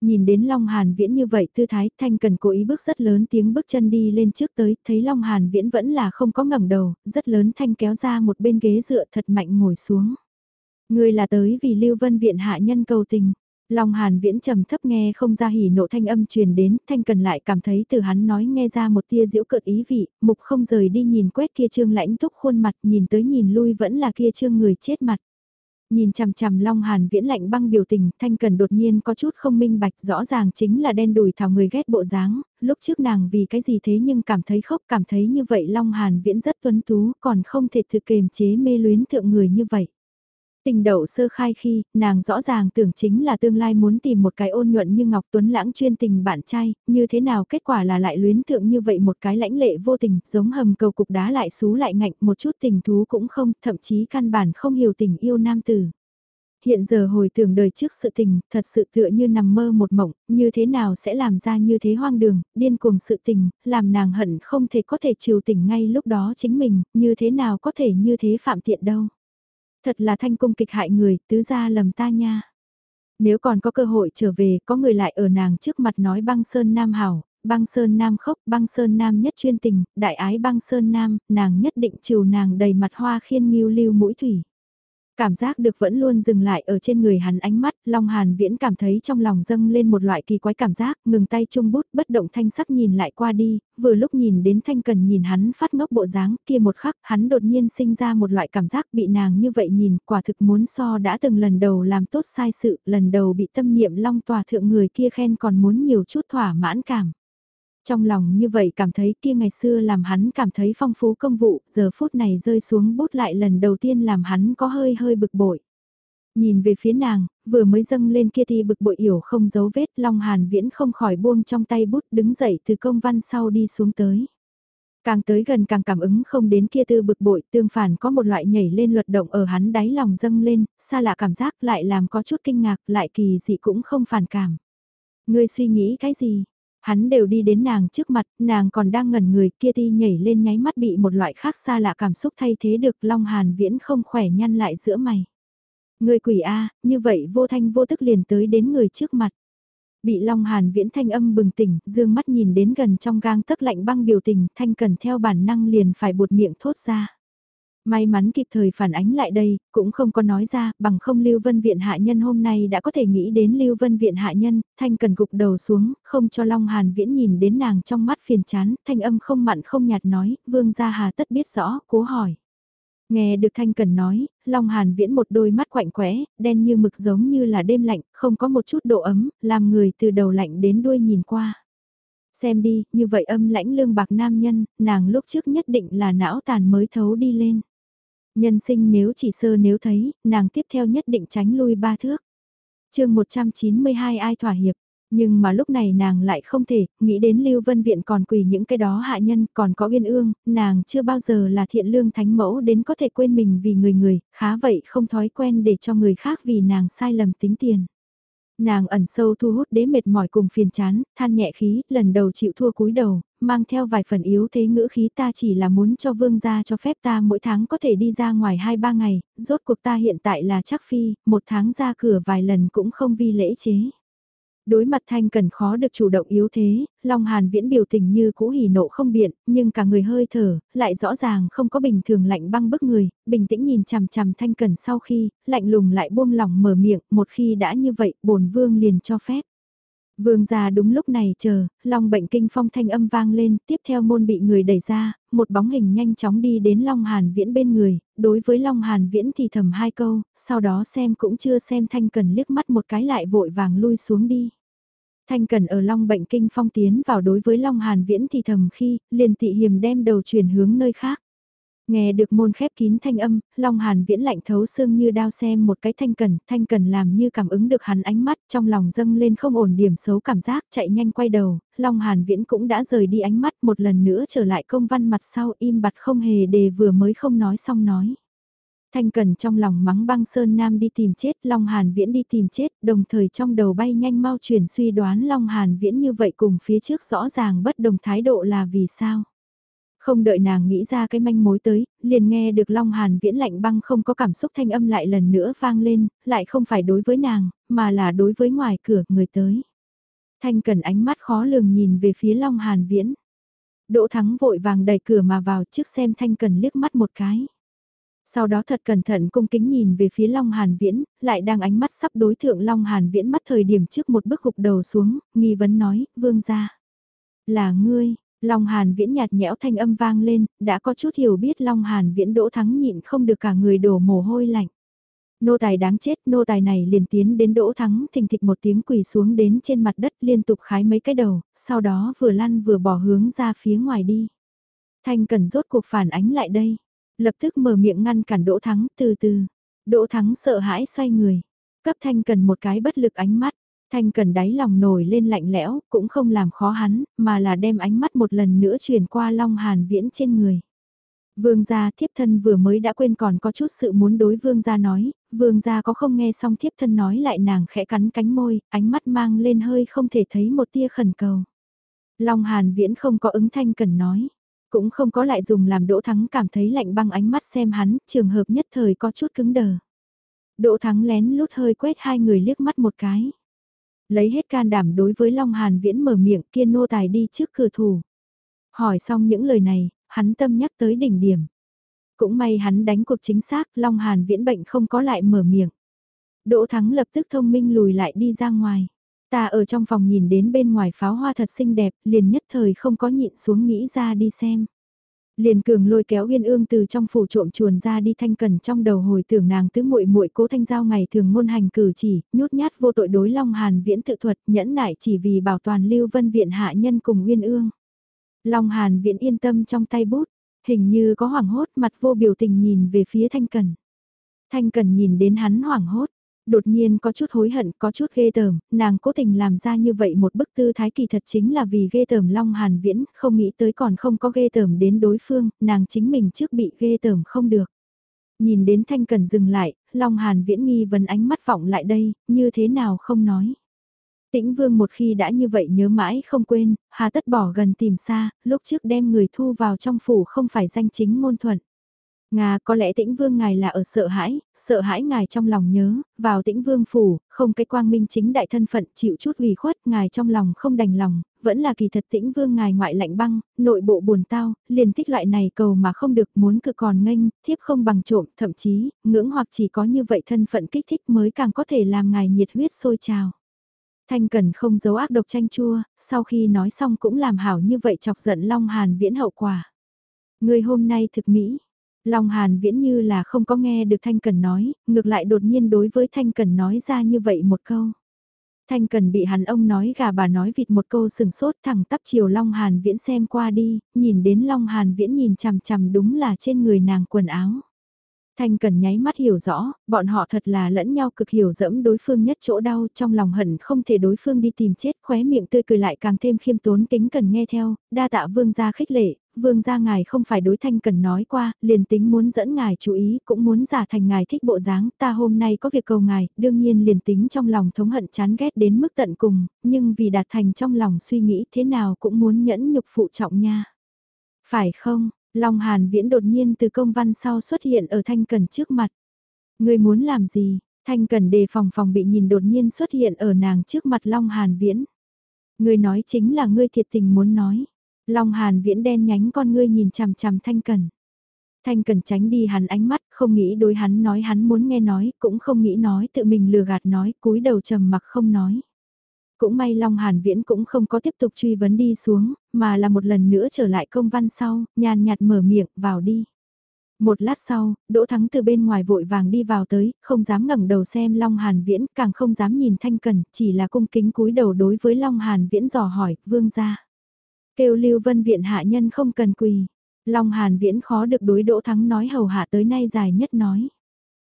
Nhìn đến Long Hàn Viễn như vậy tư thái, Thanh Cần cố ý bước rất lớn tiếng bước chân đi lên trước tới, thấy Long Hàn Viễn vẫn là không có ngẩng đầu, rất lớn Thanh kéo ra một bên ghế dựa thật mạnh ngồi xuống. Người là tới vì Lưu Vân Viện hạ nhân cầu tình. Long Hàn Viễn trầm thấp nghe không ra hỉ nộ thanh âm truyền đến, Thanh Cần lại cảm thấy từ hắn nói nghe ra một tia diễu cợt ý vị, mục không rời đi nhìn quét kia trương lãnh thúc khuôn mặt, nhìn tới nhìn lui vẫn là kia trương người chết mặt. Nhìn chằm chằm Long Hàn viễn lạnh băng biểu tình, Thanh Cần đột nhiên có chút không minh bạch, rõ ràng chính là đen đùi thảo người ghét bộ dáng, lúc trước nàng vì cái gì thế nhưng cảm thấy khóc, cảm thấy như vậy Long Hàn viễn rất tuấn tú, còn không thể thực kềm chế mê luyến thượng người như vậy. Tình đậu sơ khai khi, nàng rõ ràng tưởng chính là tương lai muốn tìm một cái ôn nhuận như Ngọc Tuấn lãng chuyên tình bạn trai, như thế nào kết quả là lại luyến thượng như vậy một cái lãnh lệ vô tình, giống hầm cầu cục đá lại xú lại ngạnh, một chút tình thú cũng không, thậm chí căn bản không hiểu tình yêu nam tử. Hiện giờ hồi tưởng đời trước sự tình, thật sự tựa như nằm mơ một mộng, như thế nào sẽ làm ra như thế hoang đường, điên cuồng sự tình, làm nàng hận không thể có thể chiều tình ngay lúc đó chính mình, như thế nào có thể như thế phạm tiện đâu. Thật là thanh cung kịch hại người, tứ gia lầm ta nha. Nếu còn có cơ hội trở về, có người lại ở nàng trước mặt nói băng sơn nam hảo, băng sơn nam khóc băng sơn nam nhất chuyên tình, đại ái băng sơn nam, nàng nhất định chiều nàng đầy mặt hoa khiên nghiêu lưu mũi thủy. Cảm giác được vẫn luôn dừng lại ở trên người hắn ánh mắt, Long Hàn Viễn cảm thấy trong lòng dâng lên một loại kỳ quái cảm giác, ngừng tay chung bút bất động thanh sắc nhìn lại qua đi, vừa lúc nhìn đến thanh cần nhìn hắn phát ngốc bộ dáng kia một khắc, hắn đột nhiên sinh ra một loại cảm giác bị nàng như vậy nhìn, quả thực muốn so đã từng lần đầu làm tốt sai sự, lần đầu bị tâm niệm Long tòa thượng người kia khen còn muốn nhiều chút thỏa mãn cảm. Trong lòng như vậy cảm thấy kia ngày xưa làm hắn cảm thấy phong phú công vụ, giờ phút này rơi xuống bút lại lần đầu tiên làm hắn có hơi hơi bực bội. Nhìn về phía nàng, vừa mới dâng lên kia thì bực bội yểu không giấu vết Long Hàn Viễn không khỏi buông trong tay bút đứng dậy từ công văn sau đi xuống tới. Càng tới gần càng cảm ứng không đến kia tư bực bội tương phản có một loại nhảy lên luật động ở hắn đáy lòng dâng lên, xa lạ cảm giác lại làm có chút kinh ngạc lại kỳ dị cũng không phản cảm. Ngươi suy nghĩ cái gì? Hắn đều đi đến nàng trước mặt, nàng còn đang ngẩn người kia ti nhảy lên nháy mắt bị một loại khác xa lạ cảm xúc thay thế được Long Hàn Viễn không khỏe nhăn lại giữa mày. Người quỷ A, như vậy vô thanh vô tức liền tới đến người trước mặt. Bị Long Hàn Viễn thanh âm bừng tỉnh, dương mắt nhìn đến gần trong gang tấc lạnh băng biểu tình, thanh cần theo bản năng liền phải buột miệng thốt ra. May mắn kịp thời phản ánh lại đây, cũng không có nói ra, bằng không Lưu Vân Viện hạ nhân hôm nay đã có thể nghĩ đến Lưu Vân Viện hạ nhân, thanh cần gục đầu xuống, không cho Long Hàn Viễn nhìn đến nàng trong mắt phiền chán, thanh âm không mặn không nhạt nói, vương gia hà tất biết rõ, cố hỏi. Nghe được Thanh Cần nói, Long Hàn Viễn một đôi mắt quạnh quẽ, đen như mực giống như là đêm lạnh, không có một chút độ ấm, làm người từ đầu lạnh đến đuôi nhìn qua. Xem đi, như vậy âm lãnh lương bạc nam nhân, nàng lúc trước nhất định là não tàn mới thấu đi lên. Nhân sinh nếu chỉ sơ nếu thấy, nàng tiếp theo nhất định tránh lui ba thước. chương 192 ai thỏa hiệp, nhưng mà lúc này nàng lại không thể, nghĩ đến Lưu Vân Viện còn quỳ những cái đó hạ nhân, còn có uyên ương, nàng chưa bao giờ là thiện lương thánh mẫu đến có thể quên mình vì người người, khá vậy không thói quen để cho người khác vì nàng sai lầm tính tiền. Nàng ẩn sâu thu hút đế mệt mỏi cùng phiền chán, than nhẹ khí, lần đầu chịu thua cúi đầu, mang theo vài phần yếu thế ngữ khí ta chỉ là muốn cho vương gia cho phép ta mỗi tháng có thể đi ra ngoài 2-3 ngày, rốt cuộc ta hiện tại là chắc phi, một tháng ra cửa vài lần cũng không vi lễ chế. Đối mặt Thanh Cần khó được chủ động yếu thế, Long Hàn viễn biểu tình như cũ hỉ nộ không biện, nhưng cả người hơi thở, lại rõ ràng không có bình thường lạnh băng bức người, bình tĩnh nhìn chằm chằm Thanh Cần sau khi, lạnh lùng lại buông lỏng mở miệng, một khi đã như vậy, bổn vương liền cho phép. Vương gia đúng lúc này chờ, Long bệnh kinh phong thanh âm vang lên, tiếp theo môn bị người đẩy ra, một bóng hình nhanh chóng đi đến Long Hàn Viễn bên người, đối với Long Hàn Viễn thì thầm hai câu, sau đó xem cũng chưa xem Thanh Cần liếc mắt một cái lại vội vàng lui xuống đi. Thanh Cần ở Long bệnh kinh phong tiến vào đối với Long Hàn Viễn thì thầm khi, liền tị hiểm đem đầu chuyển hướng nơi khác. Nghe được môn khép kín thanh âm, Long Hàn viễn lạnh thấu xương như đao xem một cái thanh cần, thanh cần làm như cảm ứng được hắn ánh mắt trong lòng dâng lên không ổn điểm xấu cảm giác chạy nhanh quay đầu, Long Hàn viễn cũng đã rời đi ánh mắt một lần nữa trở lại công văn mặt sau im bặt không hề đề vừa mới không nói xong nói. Thanh cần trong lòng mắng băng sơn nam đi tìm chết, Long Hàn viễn đi tìm chết, đồng thời trong đầu bay nhanh mau chuyển suy đoán Long Hàn viễn như vậy cùng phía trước rõ ràng bất đồng thái độ là vì sao. Không đợi nàng nghĩ ra cái manh mối tới, liền nghe được Long Hàn viễn lạnh băng không có cảm xúc thanh âm lại lần nữa vang lên, lại không phải đối với nàng, mà là đối với ngoài cửa người tới. Thanh cần ánh mắt khó lường nhìn về phía Long Hàn viễn. Đỗ Thắng vội vàng đẩy cửa mà vào trước xem Thanh cần liếc mắt một cái. Sau đó thật cẩn thận cung kính nhìn về phía Long Hàn Viễn, lại đang ánh mắt sắp đối thượng Long Hàn Viễn mắt thời điểm trước một bước gục đầu xuống, nghi vấn nói, vương ra. Là ngươi, Long Hàn Viễn nhạt nhẽo thanh âm vang lên, đã có chút hiểu biết Long Hàn Viễn đỗ thắng nhịn không được cả người đổ mồ hôi lạnh. Nô tài đáng chết, nô tài này liền tiến đến đỗ thắng thình thịch một tiếng quỳ xuống đến trên mặt đất liên tục khái mấy cái đầu, sau đó vừa lăn vừa bỏ hướng ra phía ngoài đi. Thanh cần rốt cuộc phản ánh lại đây, lập tức mở miệng ngăn cản đỗ thắng từ từ. Đỗ thắng sợ hãi xoay người, cấp thanh cần một cái bất lực ánh mắt, Thanh cần đáy lòng nổi lên lạnh lẽo, cũng không làm khó hắn, mà là đem ánh mắt một lần nữa chuyển qua Long Hàn Viễn trên người. Vương gia thiếp thân vừa mới đã quên còn có chút sự muốn đối vương gia nói, vương gia có không nghe xong thiếp thân nói lại nàng khẽ cắn cánh môi, ánh mắt mang lên hơi không thể thấy một tia khẩn cầu. Long Hàn Viễn không có ứng thanh cần nói, cũng không có lại dùng làm Đỗ Thắng cảm thấy lạnh băng ánh mắt xem hắn, trường hợp nhất thời có chút cứng đờ. Đỗ Thắng lén lút hơi quét hai người liếc mắt một cái. Lấy hết can đảm đối với Long Hàn Viễn mở miệng kia nô tài đi trước cửa thủ. Hỏi xong những lời này, hắn tâm nhắc tới đỉnh điểm. Cũng may hắn đánh cuộc chính xác, Long Hàn Viễn bệnh không có lại mở miệng. Đỗ Thắng lập tức thông minh lùi lại đi ra ngoài. Ta ở trong phòng nhìn đến bên ngoài pháo hoa thật xinh đẹp, liền nhất thời không có nhịn xuống nghĩ ra đi xem. Liền cường lôi kéo Uyên Ương từ trong phủ trộm chuồn ra đi thanh cần trong đầu hồi tưởng nàng tứ muội muội cố thanh giao ngày thường ngôn hành cử chỉ, nhút nhát vô tội đối Long Hàn viễn tự thuật, nhẫn nại chỉ vì bảo toàn Lưu Vân viện hạ nhân cùng Uyên Ương. Long Hàn viễn yên tâm trong tay bút, hình như có hoảng hốt mặt vô biểu tình nhìn về phía thanh cần. Thanh cần nhìn đến hắn hoảng hốt, đột nhiên có chút hối hận, có chút ghê tởm, nàng cố tình làm ra như vậy một bức tư thái kỳ thật chính là vì ghê tởm Long Hàn Viễn, không nghĩ tới còn không có ghê tởm đến đối phương, nàng chính mình trước bị ghê tởm không được. Nhìn đến Thanh Cần dừng lại, Long Hàn Viễn nghi vấn ánh mắt vọng lại đây, như thế nào không nói. Tĩnh Vương một khi đã như vậy nhớ mãi không quên, hà tất bỏ gần tìm xa, lúc trước đem người thu vào trong phủ không phải danh chính ngôn thuận. Nga có lẽ tĩnh vương ngài là ở sợ hãi, sợ hãi ngài trong lòng nhớ, vào tĩnh vương phủ, không cái quang minh chính đại thân phận chịu chút ủy khuất, ngài trong lòng không đành lòng, vẫn là kỳ thật tĩnh vương ngài ngoại lạnh băng, nội bộ buồn tao, liền thích loại này cầu mà không được muốn cực còn nghênh, thiếp không bằng trộm, thậm chí, ngưỡng hoặc chỉ có như vậy thân phận kích thích mới càng có thể làm ngài nhiệt huyết sôi trào. Thanh Cần không giấu ác độc tranh chua, sau khi nói xong cũng làm hảo như vậy chọc giận Long Hàn viễn hậu quả. Người hôm nay thực mỹ, Long Hàn viễn như là không có nghe được Thanh Cần nói, ngược lại đột nhiên đối với Thanh Cần nói ra như vậy một câu. Thanh Cần bị hắn ông nói gà bà nói vịt một câu sừng sốt thẳng tắp chiều Long Hàn viễn xem qua đi, nhìn đến Long Hàn viễn nhìn chằm chằm đúng là trên người nàng quần áo. Thanh Cần nháy mắt hiểu rõ, bọn họ thật là lẫn nhau cực hiểu dẫm đối phương nhất chỗ đau trong lòng hận không thể đối phương đi tìm chết khóe miệng tươi cười lại càng thêm khiêm tốn kính cần nghe theo, đa tạ vương gia khích lệ, vương gia ngài không phải đối Thanh Cần nói qua, liền tính muốn dẫn ngài chú ý cũng muốn giả thành ngài thích bộ dáng, ta hôm nay có việc cầu ngài, đương nhiên liền tính trong lòng thống hận chán ghét đến mức tận cùng, nhưng vì đạt thành trong lòng suy nghĩ thế nào cũng muốn nhẫn nhục phụ trọng nha. Phải không? Long Hàn Viễn đột nhiên từ công văn sau xuất hiện ở Thanh Cần trước mặt. Người muốn làm gì? Thanh Cần đề phòng phòng bị nhìn đột nhiên xuất hiện ở nàng trước mặt Long Hàn Viễn. Người nói chính là ngươi thiệt tình muốn nói. Long Hàn Viễn đen nhánh con ngươi nhìn chằm chằm Thanh Cần. Thanh Cần tránh đi hắn ánh mắt, không nghĩ đối hắn nói hắn muốn nghe nói, cũng không nghĩ nói tự mình lừa gạt nói, cúi đầu trầm mặc không nói. Cũng may Long Hàn Viễn cũng không có tiếp tục truy vấn đi xuống, mà là một lần nữa trở lại công văn sau, nhàn nhạt mở miệng, vào đi. Một lát sau, Đỗ Thắng từ bên ngoài vội vàng đi vào tới, không dám ngẩng đầu xem Long Hàn Viễn, càng không dám nhìn Thanh Cần, chỉ là cung kính cúi đầu đối với Long Hàn Viễn dò hỏi, vương gia. Kêu Lưu Vân Viện hạ nhân không cần quỳ. Long Hàn Viễn khó được đối Đỗ Thắng nói hầu hạ tới nay dài nhất nói.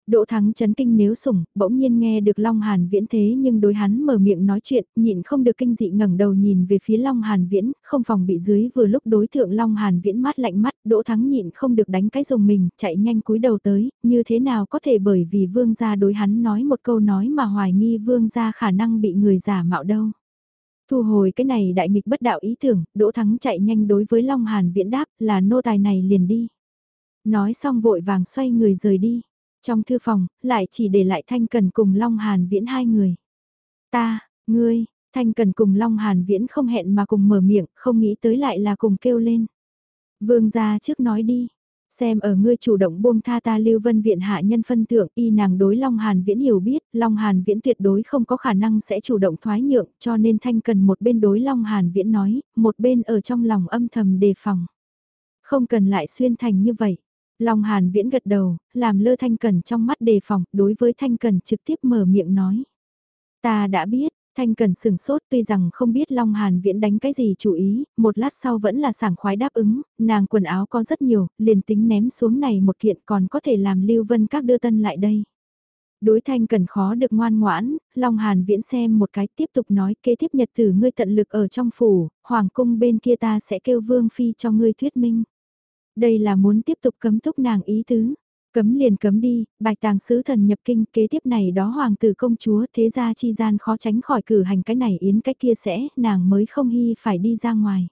Đỗ Thắng chấn kinh nếu sủng, bỗng nhiên nghe được Long Hàn Viễn thế nhưng đối hắn mở miệng nói chuyện, nhịn không được kinh dị ngẩng đầu nhìn về phía Long Hàn Viễn, không phòng bị dưới vừa lúc đối thượng Long Hàn Viễn mắt lạnh mắt, Đỗ Thắng nhịn không được đánh cái dùng mình, chạy nhanh cúi đầu tới, như thế nào có thể bởi vì vương gia đối hắn nói một câu nói mà hoài nghi vương gia khả năng bị người giả mạo đâu. Thu hồi cái này đại nghịch bất đạo ý tưởng, Đỗ Thắng chạy nhanh đối với Long Hàn Viễn đáp là nô tài này liền đi. Nói xong vội vàng xoay người rời đi. Trong thư phòng, lại chỉ để lại Thanh Cần cùng Long Hàn Viễn hai người. Ta, ngươi, Thanh Cần cùng Long Hàn Viễn không hẹn mà cùng mở miệng, không nghĩ tới lại là cùng kêu lên. Vương gia trước nói đi, xem ở ngươi chủ động buông tha ta Lưu Vân Viện hạ nhân phân thượng y nàng đối Long Hàn Viễn hiểu biết, Long Hàn Viễn tuyệt đối không có khả năng sẽ chủ động thoái nhượng cho nên Thanh Cần một bên đối Long Hàn Viễn nói, một bên ở trong lòng âm thầm đề phòng. Không cần lại xuyên thành như vậy. Long Hàn Viễn gật đầu, làm lơ Thanh Cần trong mắt đề phòng, đối với Thanh Cần trực tiếp mở miệng nói. Ta đã biết, Thanh Cần sừng sốt tuy rằng không biết Long Hàn Viễn đánh cái gì chủ ý, một lát sau vẫn là sảng khoái đáp ứng, nàng quần áo có rất nhiều, liền tính ném xuống này một kiện còn có thể làm Lưu Vân các đưa tân lại đây. Đối Thanh Cần khó được ngoan ngoãn, Long Hàn Viễn xem một cái tiếp tục nói kế tiếp nhật tử ngươi tận lực ở trong phủ, Hoàng cung bên kia ta sẽ kêu Vương Phi cho ngươi thuyết minh. Đây là muốn tiếp tục cấm túc nàng ý tứ. Cấm liền cấm đi, bạch tàng sứ thần nhập kinh kế tiếp này đó hoàng tử công chúa thế gia chi gian khó tránh khỏi cử hành cái này yến cái kia sẽ, nàng mới không hy phải đi ra ngoài.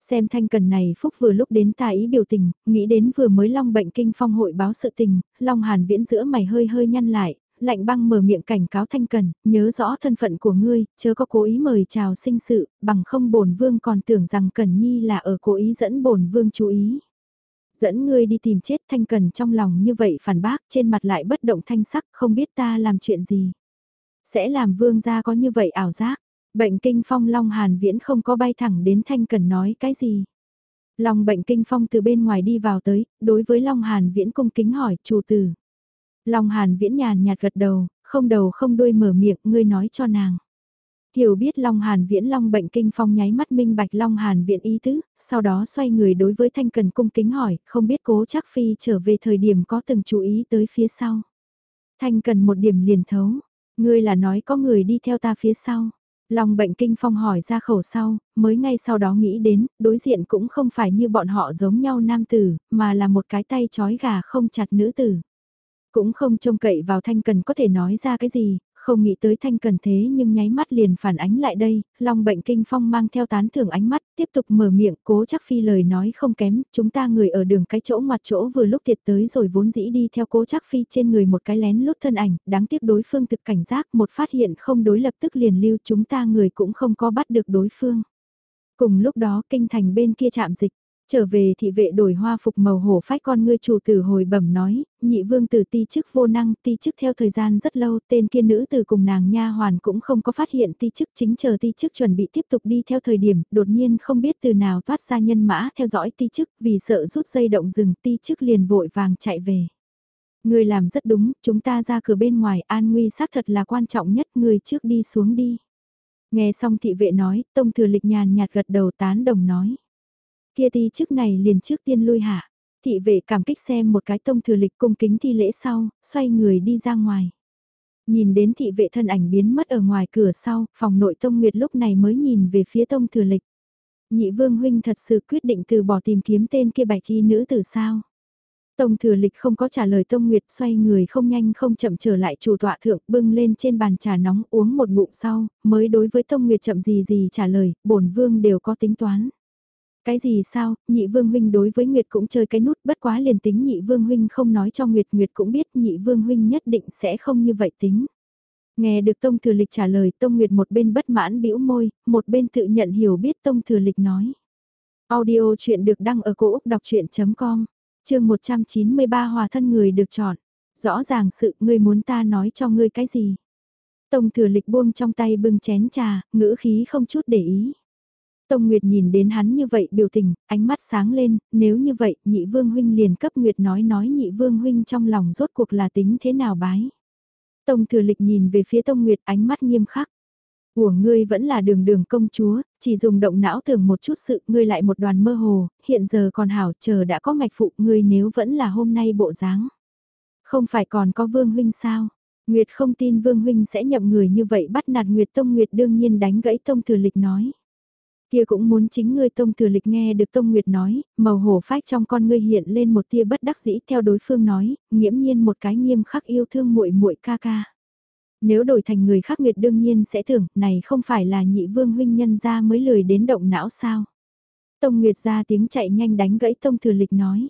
Xem thanh cần này phúc vừa lúc đến tài ý biểu tình, nghĩ đến vừa mới long bệnh kinh phong hội báo sự tình, long hàn viễn giữa mày hơi hơi nhăn lại, lạnh băng mở miệng cảnh cáo thanh cần, nhớ rõ thân phận của ngươi, chớ có cố ý mời chào sinh sự, bằng không bổn vương còn tưởng rằng cần nhi là ở cố ý dẫn bổn vương chú ý. Dẫn ngươi đi tìm chết thanh cần trong lòng như vậy phản bác trên mặt lại bất động thanh sắc không biết ta làm chuyện gì. Sẽ làm vương gia có như vậy ảo giác. Bệnh kinh phong long hàn viễn không có bay thẳng đến thanh cần nói cái gì. Long bệnh kinh phong từ bên ngoài đi vào tới, đối với Long Hàn Viễn cung kính hỏi, chủ tử. Long Hàn Viễn nhàn nhạt gật đầu, không đầu không đuôi mở miệng, ngươi nói cho nàng. Hiểu biết Long Hàn Viễn Long bệnh kinh phong nháy mắt minh bạch Long Hàn Viễn ý tứ, sau đó xoay người đối với Thanh Cần cung kính hỏi, không biết cố chắc phi trở về thời điểm có từng chú ý tới phía sau. Thanh Cần một điểm liền thấu, ngươi là nói có người đi theo ta phía sau. Long bệnh kinh phong hỏi ra khẩu sau, mới ngay sau đó nghĩ đến, đối diện cũng không phải như bọn họ giống nhau nam tử, mà là một cái tay chói gà không chặt nữ tử. Cũng không trông cậy vào thanh cần có thể nói ra cái gì, không nghĩ tới thanh cần thế nhưng nháy mắt liền phản ánh lại đây, long bệnh kinh phong mang theo tán thưởng ánh mắt, tiếp tục mở miệng, cố chắc phi lời nói không kém, chúng ta người ở đường cái chỗ ngoặt chỗ vừa lúc tiệt tới rồi vốn dĩ đi theo cố chắc phi trên người một cái lén lút thân ảnh, đáng tiếc đối phương thực cảnh giác, một phát hiện không đối lập tức liền lưu chúng ta người cũng không có bắt được đối phương. Cùng lúc đó kinh thành bên kia chạm dịch, Trở về thị vệ đổi hoa phục màu hổ phách con ngươi chủ tử hồi bẩm nói, nhị vương tử ti chức vô năng, ti chức theo thời gian rất lâu, tên kia nữ tử cùng nàng nha hoàn cũng không có phát hiện ti chức chính chờ ti chức chuẩn bị tiếp tục đi theo thời điểm, đột nhiên không biết từ nào thoát ra nhân mã theo dõi ti chức, vì sợ rút dây động rừng ti chức liền vội vàng chạy về. Người làm rất đúng, chúng ta ra cửa bên ngoài, an nguy xác thật là quan trọng nhất, người trước đi xuống đi. Nghe xong thị vệ nói, tông thừa lịch nhàn nhạt gật đầu tán đồng nói. Kia ti chức này liền trước tiên lui hạ. Thị vệ cảm kích xem một cái tông thừa lịch cung kính thi lễ sau, xoay người đi ra ngoài. Nhìn đến thị vệ thân ảnh biến mất ở ngoài cửa sau, phòng nội tông nguyệt lúc này mới nhìn về phía tông thừa lịch. Nhị vương huynh thật sự quyết định từ bỏ tìm kiếm tên kia bạch y nữ từ sao. Tông thừa lịch không có trả lời Tông Nguyệt xoay người không nhanh không chậm trở lại chủ tọa thượng bưng lên trên bàn trà nóng uống một ngụm sau, mới đối với Tông Nguyệt chậm gì gì trả lời, bổn vương đều có tính toán. Cái gì sao, nhị vương huynh đối với Nguyệt cũng chơi cái nút bất quá liền tính nhị vương huynh không nói cho Nguyệt Nguyệt cũng biết nhị vương huynh nhất định sẽ không như vậy tính. Nghe được Tông Thừa Lịch trả lời Tông Nguyệt một bên bất mãn bĩu môi, một bên tự nhận hiểu biết Tông Thừa Lịch nói. Audio chuyện được đăng ở cổ Úc đọc chuyện.com chương 193 hòa thân người được chọn. Rõ ràng sự ngươi muốn ta nói cho ngươi cái gì. Tông thừa lịch buông trong tay bưng chén trà, ngữ khí không chút để ý. Tông Nguyệt nhìn đến hắn như vậy biểu tình, ánh mắt sáng lên, nếu như vậy, nhị vương huynh liền cấp Nguyệt nói nói nhị vương huynh trong lòng rốt cuộc là tính thế nào bái. Tông thừa lịch nhìn về phía Tông Nguyệt ánh mắt nghiêm khắc. Của ngươi vẫn là đường đường công chúa, chỉ dùng động não tưởng một chút sự, ngươi lại một đoàn mơ hồ, hiện giờ còn hảo chờ đã có ngạch phụ ngươi nếu vẫn là hôm nay bộ dáng. Không phải còn có vương huynh sao? Nguyệt không tin vương huynh sẽ nhậm người như vậy bắt nạt Nguyệt Tông Nguyệt đương nhiên đánh gãy Tông Thừa Lịch nói. Kia cũng muốn chính ngươi Tông Thừa Lịch nghe được Tông Nguyệt nói, màu hổ phách trong con ngươi hiện lên một tia bất đắc dĩ theo đối phương nói, nghiễm nhiên một cái nghiêm khắc yêu thương muội muội ca ca. Nếu đổi thành người khác Nguyệt đương nhiên sẽ tưởng, này không phải là nhị vương huynh nhân ra mới lười đến động não sao. Tông Nguyệt ra tiếng chạy nhanh đánh gãy Tông Thừa Lịch nói.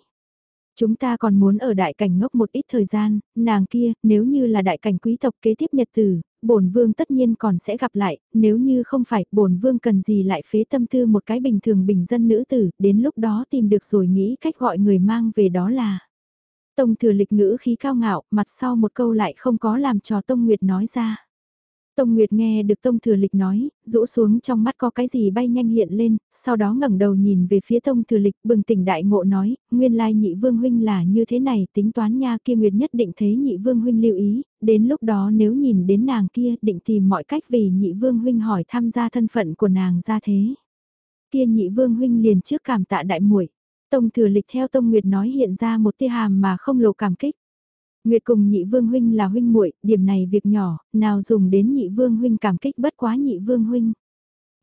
Chúng ta còn muốn ở đại cảnh ngốc một ít thời gian, nàng kia, nếu như là đại cảnh quý tộc kế tiếp nhật tử, bổn vương tất nhiên còn sẽ gặp lại, nếu như không phải, bổn vương cần gì lại phế tâm tư một cái bình thường bình dân nữ tử, đến lúc đó tìm được rồi nghĩ cách gọi người mang về đó là. Tông thừa lịch ngữ khí cao ngạo, mặt sau một câu lại không có làm cho Tông Nguyệt nói ra. Tông Nguyệt nghe được Tông Thừa Lịch nói, rũ xuống trong mắt có cái gì bay nhanh hiện lên, sau đó ngẩng đầu nhìn về phía Tông Thừa Lịch bừng tỉnh đại ngộ nói, nguyên lai nhị vương huynh là như thế này, tính toán nha kia Nguyệt nhất định thấy nhị vương huynh lưu ý, đến lúc đó nếu nhìn đến nàng kia định tìm mọi cách vì nhị vương huynh hỏi tham gia thân phận của nàng ra thế. Kia nhị vương huynh liền trước cảm tạ đại muội Tông Thừa Lịch theo Tông Nguyệt nói hiện ra một tia hàm mà không lộ cảm kích. Nguyệt cùng nhị vương huynh là huynh muội, điểm này việc nhỏ, nào dùng đến nhị vương huynh cảm kích bất quá nhị vương huynh.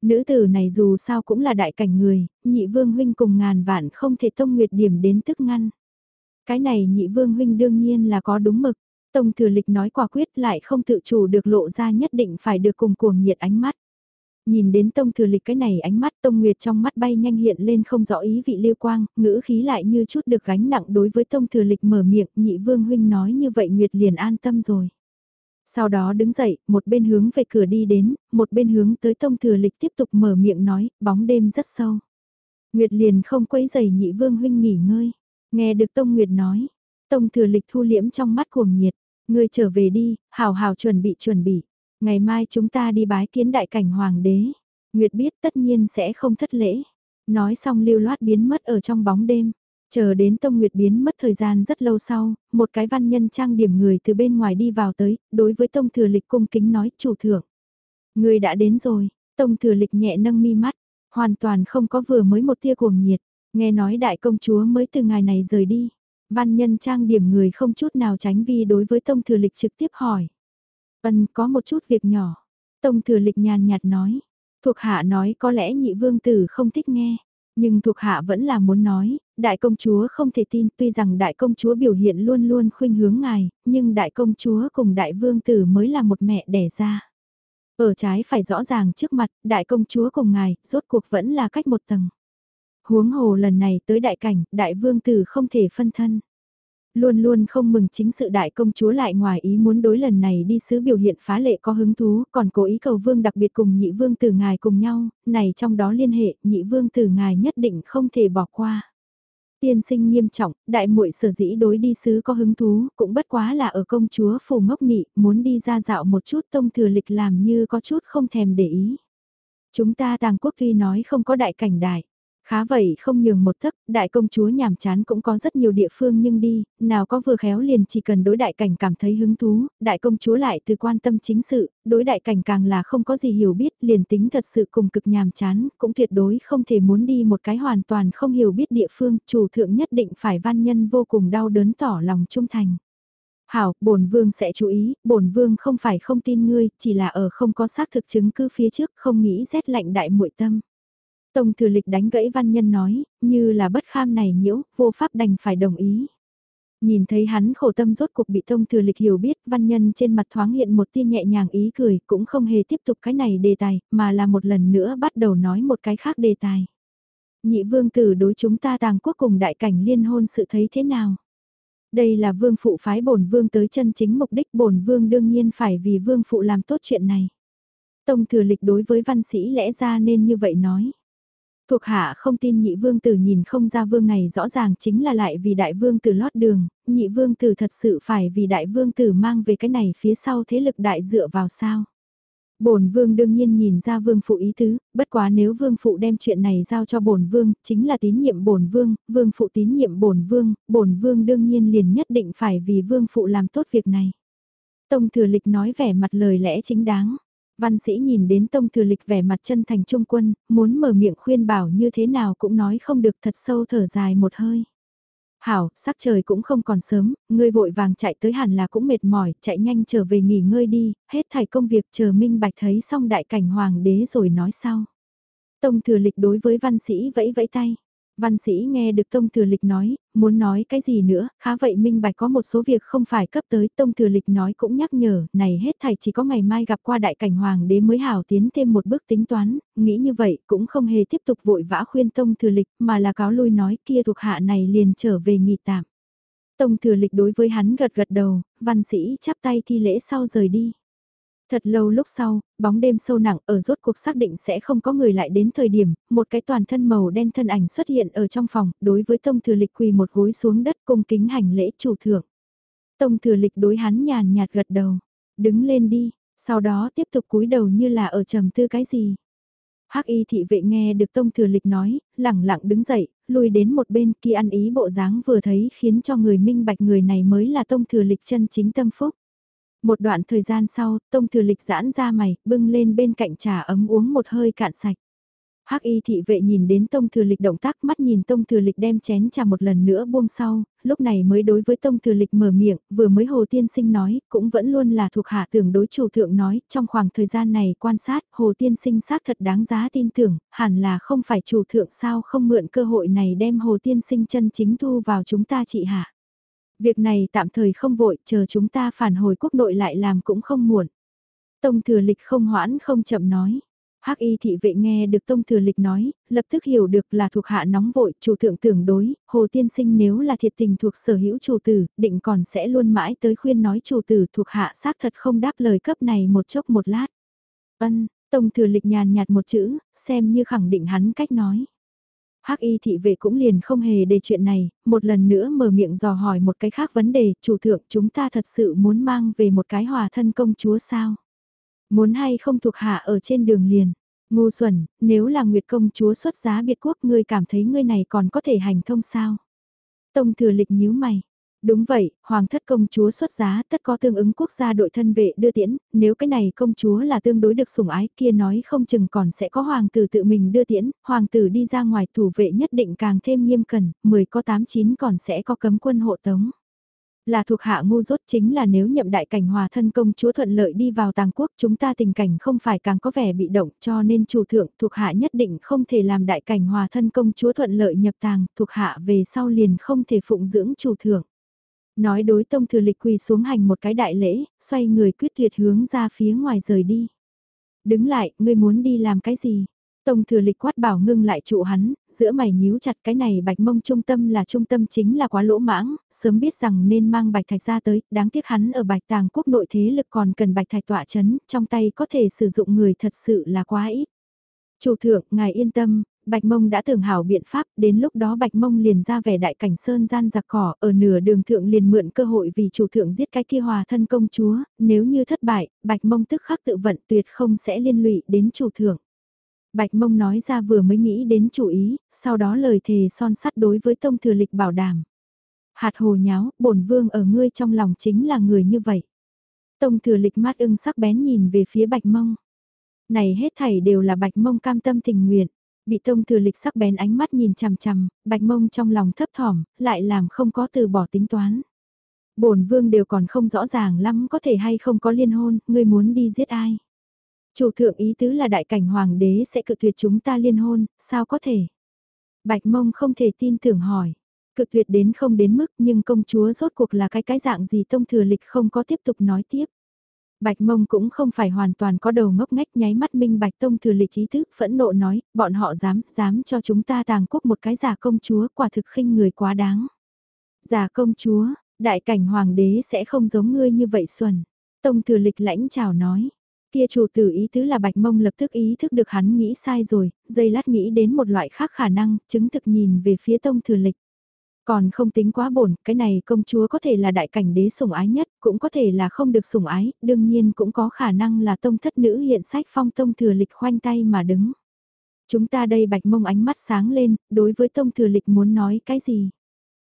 Nữ tử này dù sao cũng là đại cảnh người, nhị vương huynh cùng ngàn vạn không thể tông nguyệt điểm đến tức ngăn. Cái này nhị vương huynh đương nhiên là có đúng mực, tông thừa lịch nói quả quyết lại không tự chủ được lộ ra nhất định phải được cùng cuồng nhiệt ánh mắt. Nhìn đến Tông Thừa Lịch cái này ánh mắt Tông Nguyệt trong mắt bay nhanh hiện lên không rõ ý vị liêu quang, ngữ khí lại như chút được gánh nặng đối với Tông Thừa Lịch mở miệng, nhị vương huynh nói như vậy Nguyệt liền an tâm rồi. Sau đó đứng dậy, một bên hướng về cửa đi đến, một bên hướng tới Tông Thừa Lịch tiếp tục mở miệng nói, bóng đêm rất sâu. Nguyệt liền không quấy giày nhị vương huynh nghỉ ngơi. Nghe được Tông Nguyệt nói, Tông Thừa Lịch thu liễm trong mắt cuồng nhiệt, ngươi trở về đi, hào hào chuẩn bị chuẩn bị. Ngày mai chúng ta đi bái kiến đại cảnh hoàng đế. Nguyệt biết tất nhiên sẽ không thất lễ. Nói xong lưu loát biến mất ở trong bóng đêm. Chờ đến Tông Nguyệt biến mất thời gian rất lâu sau, một cái văn nhân trang điểm người từ bên ngoài đi vào tới, đối với Tông Thừa Lịch cung kính nói chủ thượng. Người đã đến rồi, Tông Thừa Lịch nhẹ nâng mi mắt, hoàn toàn không có vừa mới một tia cuồng nhiệt, nghe nói đại công chúa mới từ ngày này rời đi. Văn nhân trang điểm người không chút nào tránh vi đối với Tông Thừa Lịch trực tiếp hỏi. Ân có một chút việc nhỏ. Tông thừa lịch nhàn nhạt nói. Thuộc hạ nói có lẽ nhị vương tử không thích nghe. Nhưng thuộc hạ vẫn là muốn nói, đại công chúa không thể tin tuy rằng đại công chúa biểu hiện luôn luôn khuynh hướng ngài, nhưng đại công chúa cùng đại vương tử mới là một mẹ đẻ ra. Ở trái phải rõ ràng trước mặt, đại công chúa cùng ngài, rốt cuộc vẫn là cách một tầng. Huống hồ lần này tới đại cảnh, đại vương tử không thể phân thân luôn luôn không mừng chính sự đại công chúa lại ngoài ý muốn đối lần này đi sứ biểu hiện phá lệ có hứng thú, còn cố ý cầu vương đặc biệt cùng nhị vương từ ngài cùng nhau, này trong đó liên hệ, nhị vương từ ngài nhất định không thể bỏ qua. Tiên sinh nghiêm trọng, đại muội sở dĩ đối đi sứ có hứng thú, cũng bất quá là ở công chúa phù ngốc nị, muốn đi ra dạo một chút tông thừa lịch làm như có chút không thèm để ý. Chúng ta tàng quốc tuy nói không có đại cảnh đại, Khá vậy không nhường một thức, đại công chúa nhàm chán cũng có rất nhiều địa phương nhưng đi, nào có vừa khéo liền chỉ cần đối đại cảnh cảm thấy hứng thú, đại công chúa lại từ quan tâm chính sự, đối đại cảnh càng là không có gì hiểu biết, liền tính thật sự cùng cực nhàm chán, cũng tuyệt đối không thể muốn đi một cái hoàn toàn không hiểu biết địa phương, chủ thượng nhất định phải văn nhân vô cùng đau đớn tỏ lòng trung thành. Hảo, bổn vương sẽ chú ý, bổn vương không phải không tin ngươi, chỉ là ở không có xác thực chứng cứ phía trước, không nghĩ rét lạnh đại muội tâm. Tông thừa lịch đánh gãy văn nhân nói, như là bất kham này nhiễu, vô pháp đành phải đồng ý. Nhìn thấy hắn khổ tâm rốt cuộc bị tông thừa lịch hiểu biết, văn nhân trên mặt thoáng hiện một tia nhẹ nhàng ý cười, cũng không hề tiếp tục cái này đề tài, mà là một lần nữa bắt đầu nói một cái khác đề tài. Nhị vương tử đối chúng ta tàng quốc cùng đại cảnh liên hôn sự thấy thế nào? Đây là vương phụ phái bổn vương tới chân chính mục đích bổn vương đương nhiên phải vì vương phụ làm tốt chuyện này. Tông thừa lịch đối với văn sĩ lẽ ra nên như vậy nói. Thuộc hạ không tin nhị vương tử nhìn không ra vương này rõ ràng chính là lại vì đại vương tử lót đường, nhị vương tử thật sự phải vì đại vương tử mang về cái này phía sau thế lực đại dựa vào sao. Bổn vương đương nhiên nhìn ra vương phụ ý tứ, bất quá nếu vương phụ đem chuyện này giao cho bổn vương, chính là tín nhiệm bổn vương, vương phụ tín nhiệm bổn vương, bổn vương đương nhiên liền nhất định phải vì vương phụ làm tốt việc này. Tông thừa lịch nói vẻ mặt lời lẽ chính đáng. Văn sĩ nhìn đến tông thừa lịch vẻ mặt chân thành trung quân, muốn mở miệng khuyên bảo như thế nào cũng nói không được thật sâu thở dài một hơi. Hảo, sắc trời cũng không còn sớm, ngươi vội vàng chạy tới hẳn là cũng mệt mỏi, chạy nhanh trở về nghỉ ngơi đi, hết thảy công việc chờ minh bạch thấy xong đại cảnh hoàng đế rồi nói sau. Tông thừa lịch đối với văn sĩ vẫy vẫy tay. Văn sĩ nghe được Tông Thừa Lịch nói, muốn nói cái gì nữa, khá vậy minh bạch có một số việc không phải cấp tới, Tông Thừa Lịch nói cũng nhắc nhở, này hết thảy chỉ có ngày mai gặp qua đại cảnh hoàng đế mới hảo tiến thêm một bước tính toán, nghĩ như vậy cũng không hề tiếp tục vội vã khuyên Tông Thừa Lịch, mà là cáo lui nói kia thuộc hạ này liền trở về nghỉ tạm. Tông Thừa Lịch đối với hắn gật gật đầu, văn sĩ chắp tay thi lễ sau rời đi. Thật lâu lúc sau, bóng đêm sâu nặng ở rốt cuộc xác định sẽ không có người lại đến thời điểm, một cái toàn thân màu đen thân ảnh xuất hiện ở trong phòng, đối với Tông Thừa Lịch quỳ một gối xuống đất cung kính hành lễ chủ thượng. Tông Thừa Lịch đối hắn nhàn nhạt gật đầu, đứng lên đi, sau đó tiếp tục cúi đầu như là ở trầm tư cái gì. Hắc y thị vệ nghe được Tông Thừa Lịch nói, lẳng lặng đứng dậy, lùi đến một bên kia ăn ý bộ dáng vừa thấy khiến cho người minh bạch người này mới là Tông Thừa Lịch chân chính tâm phúc. Một đoạn thời gian sau, Tông Thừa Lịch giãn ra mày, bưng lên bên cạnh trà ấm uống một hơi cạn sạch. Hắc y thị vệ nhìn đến Tông Thừa Lịch động tác mắt nhìn Tông Thừa Lịch đem chén trà một lần nữa buông sau, lúc này mới đối với Tông Thừa Lịch mở miệng, vừa mới Hồ Tiên Sinh nói, cũng vẫn luôn là thuộc hạ tưởng đối chủ thượng nói, trong khoảng thời gian này quan sát, Hồ Tiên Sinh xác thật đáng giá tin tưởng, hẳn là không phải chủ thượng sao không mượn cơ hội này đem Hồ Tiên Sinh chân chính thu vào chúng ta trị hạ. Việc này tạm thời không vội, chờ chúng ta phản hồi quốc nội lại làm cũng không muộn. Tông thừa lịch không hoãn không chậm nói. Hắc y thị vệ nghe được Tông Thừa Lịch nói, lập tức hiểu được là thuộc hạ nóng vội, chủ thượng tưởng đối, Hồ Tiên Sinh nếu là thiệt tình thuộc sở hữu chủ tử, định còn sẽ luôn mãi tới khuyên nói chủ tử thuộc hạ xác thật không đáp lời cấp này một chốc một lát. Ân, Tông Thừa Lịch nhàn nhạt một chữ, xem như khẳng định hắn cách nói. Hắc y thị vệ cũng liền không hề đề chuyện này, một lần nữa mở miệng dò hỏi một cái khác vấn đề, chủ thượng chúng ta thật sự muốn mang về một cái hòa thân công chúa sao? Muốn hay không thuộc hạ ở trên đường liền? Ngu xuẩn, nếu là Nguyệt công chúa xuất giá biệt quốc ngươi cảm thấy ngươi này còn có thể hành thông sao? Tông thừa lịch nhíu mày, Đúng vậy, Hoàng thất công chúa xuất giá tất có tương ứng quốc gia đội thân vệ đưa tiễn, nếu cái này công chúa là tương đối được sủng ái kia nói không chừng còn sẽ có hoàng tử tự mình đưa tiễn, hoàng tử đi ra ngoài thủ vệ nhất định càng thêm nghiêm cẩn, 10 có 8 9 còn sẽ có cấm quân hộ tống. Là thuộc hạ ngu dốt chính là nếu nhậm đại cảnh hòa thân công chúa thuận lợi đi vào tàng quốc chúng ta tình cảnh không phải càng có vẻ bị động cho nên chủ thượng thuộc hạ nhất định không thể làm đại cảnh hòa thân công chúa thuận lợi nhập tàng thuộc hạ về sau liền không thể phụng dưỡng chủ thượng. Nói đối tông thừa lịch quỳ xuống hành một cái đại lễ, xoay người quyết tuyệt hướng ra phía ngoài rời đi. Đứng lại, ngươi muốn đi làm cái gì? Tông thừa lịch quát bảo ngưng lại trụ hắn, giữa mày nhíu chặt cái này bạch mông trung tâm là trung tâm chính là quá lỗ mãng, sớm biết rằng nên mang bạch thạch ra tới, đáng tiếc hắn ở bạch tàng quốc nội thế lực còn cần bạch thạch tọa chấn, trong tay có thể sử dụng người thật sự là quá ít. Chủ thượng, ngài yên tâm, Bạch Mông đã tưởng hảo biện pháp, đến lúc đó Bạch Mông liền ra vẻ đại cảnh sơn gian giặc cỏ, ở nửa đường thượng liền mượn cơ hội vì chủ thượng giết cái kia hòa thân công chúa, nếu như thất bại, Bạch Mông tức khắc tự vận tuyệt không sẽ liên lụy đến chủ thượng. Bạch Mông nói ra vừa mới nghĩ đến chủ ý, sau đó lời thề son sắt đối với Tông Thừa Lịch bảo đảm. Hạt hồ nháo, bổn vương ở ngươi trong lòng chính là người như vậy. Tông Thừa Lịch mắt ưng sắc bén nhìn về phía Bạch Mông. Này hết thảy đều là Bạch Mông cam tâm tình nguyện. Bị Tông Thừa Lịch sắc bén ánh mắt nhìn chằm chằm, Bạch Mông trong lòng thấp thỏm, lại làm không có từ bỏ tính toán. Bổn vương đều còn không rõ ràng lắm có thể hay không có liên hôn, ngươi muốn đi giết ai. Chủ thượng ý tứ là đại cảnh hoàng đế sẽ cự tuyệt chúng ta liên hôn, sao có thể? Bạch mông không thể tin tưởng hỏi. Cự tuyệt đến không đến mức nhưng công chúa rốt cuộc là cái cái dạng gì tông thừa lịch không có tiếp tục nói tiếp. Bạch mông cũng không phải hoàn toàn có đầu ngốc ngách nháy mắt minh bạch tông thừa lịch ý thức phẫn nộ nói, bọn họ dám, dám cho chúng ta tàng quốc một cái giả công chúa quả thực khinh người quá đáng. Giả công chúa, đại cảnh hoàng đế sẽ không giống ngươi như vậy xuẩn. Tông thừa lịch lãnh chào nói, Kia chủ tử ý tứ là bạch mông lập tức ý thức được hắn nghĩ sai rồi, dây lát nghĩ đến một loại khác khả năng, chứng thực nhìn về phía tông thừa lịch. Còn không tính quá bổn, cái này công chúa có thể là đại cảnh đế sủng ái nhất, cũng có thể là không được sủng ái, đương nhiên cũng có khả năng là tông thất nữ hiện sách phong tông thừa lịch khoanh tay mà đứng. Chúng ta đây bạch mông ánh mắt sáng lên, đối với tông thừa lịch muốn nói cái gì?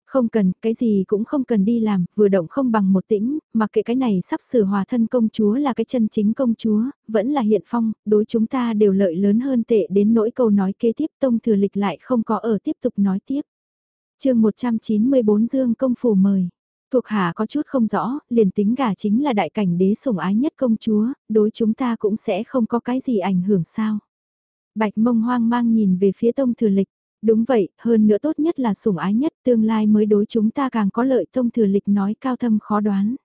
Không cần, cái gì cũng không cần đi làm, vừa động không bằng một tĩnh, mặc kệ cái này sắp sửa hòa thân công chúa là cái chân chính công chúa, vẫn là hiện phong, đối chúng ta đều lợi lớn hơn tệ đến nỗi câu nói kế tiếp tông thừa lịch lại không có ở tiếp tục nói tiếp chương 194 Dương công phủ mời. Thuộc hạ có chút không rõ, liền tính gả chính là đại cảnh đế sủng ái nhất công chúa, đối chúng ta cũng sẽ không có cái gì ảnh hưởng sao. Bạch mông hoang mang nhìn về phía tông thừa lịch, Đúng vậy, hơn nữa tốt nhất là sủng ái nhất tương lai mới đối chúng ta càng có lợi tông thừa lịch nói cao thâm khó đoán.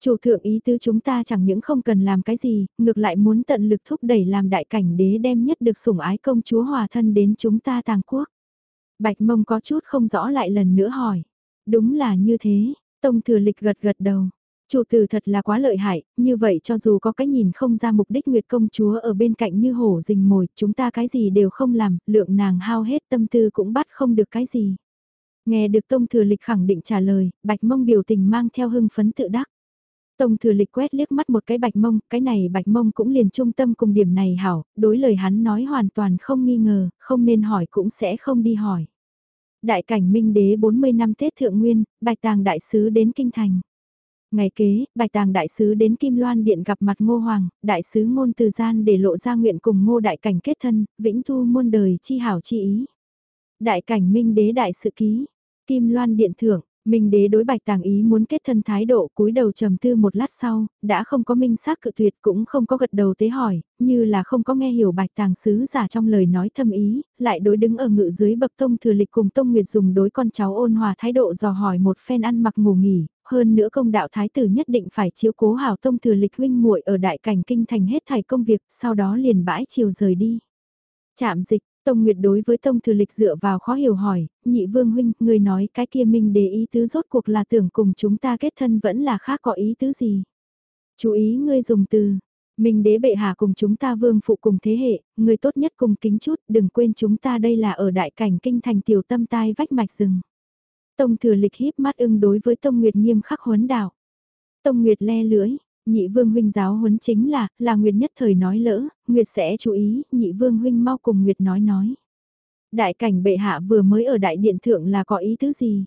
Chủ thượng ý tứ chúng ta chẳng những không cần làm cái gì, ngược lại muốn tận lực thúc đẩy làm đại cảnh đế đem nhất được sủng ái công chúa hòa thân đến chúng ta tàng quốc. Bạch mông có chút không rõ lại lần nữa hỏi. Đúng là như thế, tông thừa lịch gật gật đầu. Chủ tử thật là quá lợi hại, như vậy cho dù có cái nhìn không ra mục đích Nguyệt công chúa ở bên cạnh như hổ rình mồi, chúng ta cái gì đều không làm, lượng nàng hao hết tâm tư cũng bắt không được cái gì. Nghe được Tông Thừa Lịch khẳng định trả lời, Bạch Mông biểu tình mang theo hưng phấn tự đắc. Tông Thừa Lịch quét liếc mắt một cái Bạch Mông, cái này Bạch Mông cũng liền trung tâm cùng điểm này hảo, đối lời hắn nói hoàn toàn không nghi ngờ, không nên hỏi cũng sẽ không đi hỏi. Đại cảnh Minh Đế 40 năm Tết Thượng Nguyên, Bạch Tàng Đại Sứ đến Kinh Thành. Ngày kế, bạch tàng đại sứ đến Kim Loan Điện gặp mặt Ngô Hoàng, đại sứ ngôn từ gian để lộ ra nguyện cùng ngô đại cảnh kết thân, vĩnh thu muôn đời chi hảo chi ý. Đại cảnh minh đế đại sự ký, Kim Loan Điện thưởng, Minh đế đối bạch tàng ý muốn kết thân thái độ cúi đầu trầm tư một lát sau, đã không có minh xác cự tuyệt cũng không có gật đầu tế hỏi, như là không có nghe hiểu bạch tàng sứ giả trong lời nói thâm ý, lại đối đứng ở ngự dưới bậc tông thừa lịch cùng tông nguyệt dùng đối con cháu ôn hòa thái độ dò hỏi một phen ăn mặc ngủ nghỉ, hơn nữa công đạo thái tử nhất định phải chiếu cố hảo tông thừa lịch huynh muội ở đại cảnh kinh thành hết thảy công việc, sau đó liền bãi chiều rời đi. Chạm dịch, Tông Nguyệt đối với Tông Thừa Lịch dựa vào khó hiểu hỏi, nhị vương huynh, người nói cái kia minh để ý tứ rốt cuộc là tưởng cùng chúng ta kết thân vẫn là khác có ý tứ gì. Chú ý ngươi dùng từ, minh đế bệ hạ cùng chúng ta vương phụ cùng thế hệ, người tốt nhất cùng kính chút, đừng quên chúng ta đây là ở đại cảnh kinh thành tiểu tâm tai vách mạch rừng. Tông thừa lịch híp mắt ưng đối với Tông Nguyệt nghiêm khắc huấn đạo. Tông Nguyệt le lưỡi, nhị vương huynh giáo huấn chính là, là Nguyệt nhất thời nói lỡ, Nguyệt sẽ chú ý, nhị vương huynh mau cùng Nguyệt nói nói. Đại cảnh bệ hạ vừa mới ở đại điện thượng là có ý tứ gì?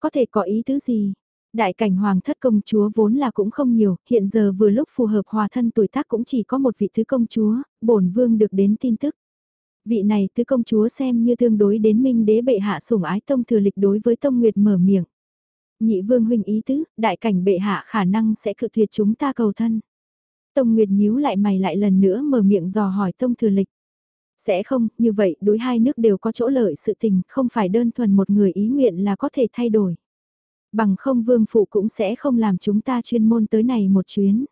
Có thể có ý tứ gì? Đại cảnh hoàng thất công chúa vốn là cũng không nhiều, hiện giờ vừa lúc phù hợp hòa thân tuổi tác cũng chỉ có một vị thứ công chúa, bổn vương được đến tin tức. Vị này thứ công chúa xem như tương đối đến minh đế bệ hạ sủng ái tông thừa lịch đối với tông nguyệt mở miệng. Nhị vương huynh ý tứ, đại cảnh bệ hạ khả năng sẽ cự tuyệt chúng ta cầu thân. Tông Nguyệt nhíu lại mày lại lần nữa mở miệng dò hỏi Tông Thừa Lịch. Sẽ không, như vậy đối hai nước đều có chỗ lợi sự tình, không phải đơn thuần một người ý nguyện là có thể thay đổi. Bằng không vương phụ cũng sẽ không làm chúng ta chuyên môn tới này một chuyến.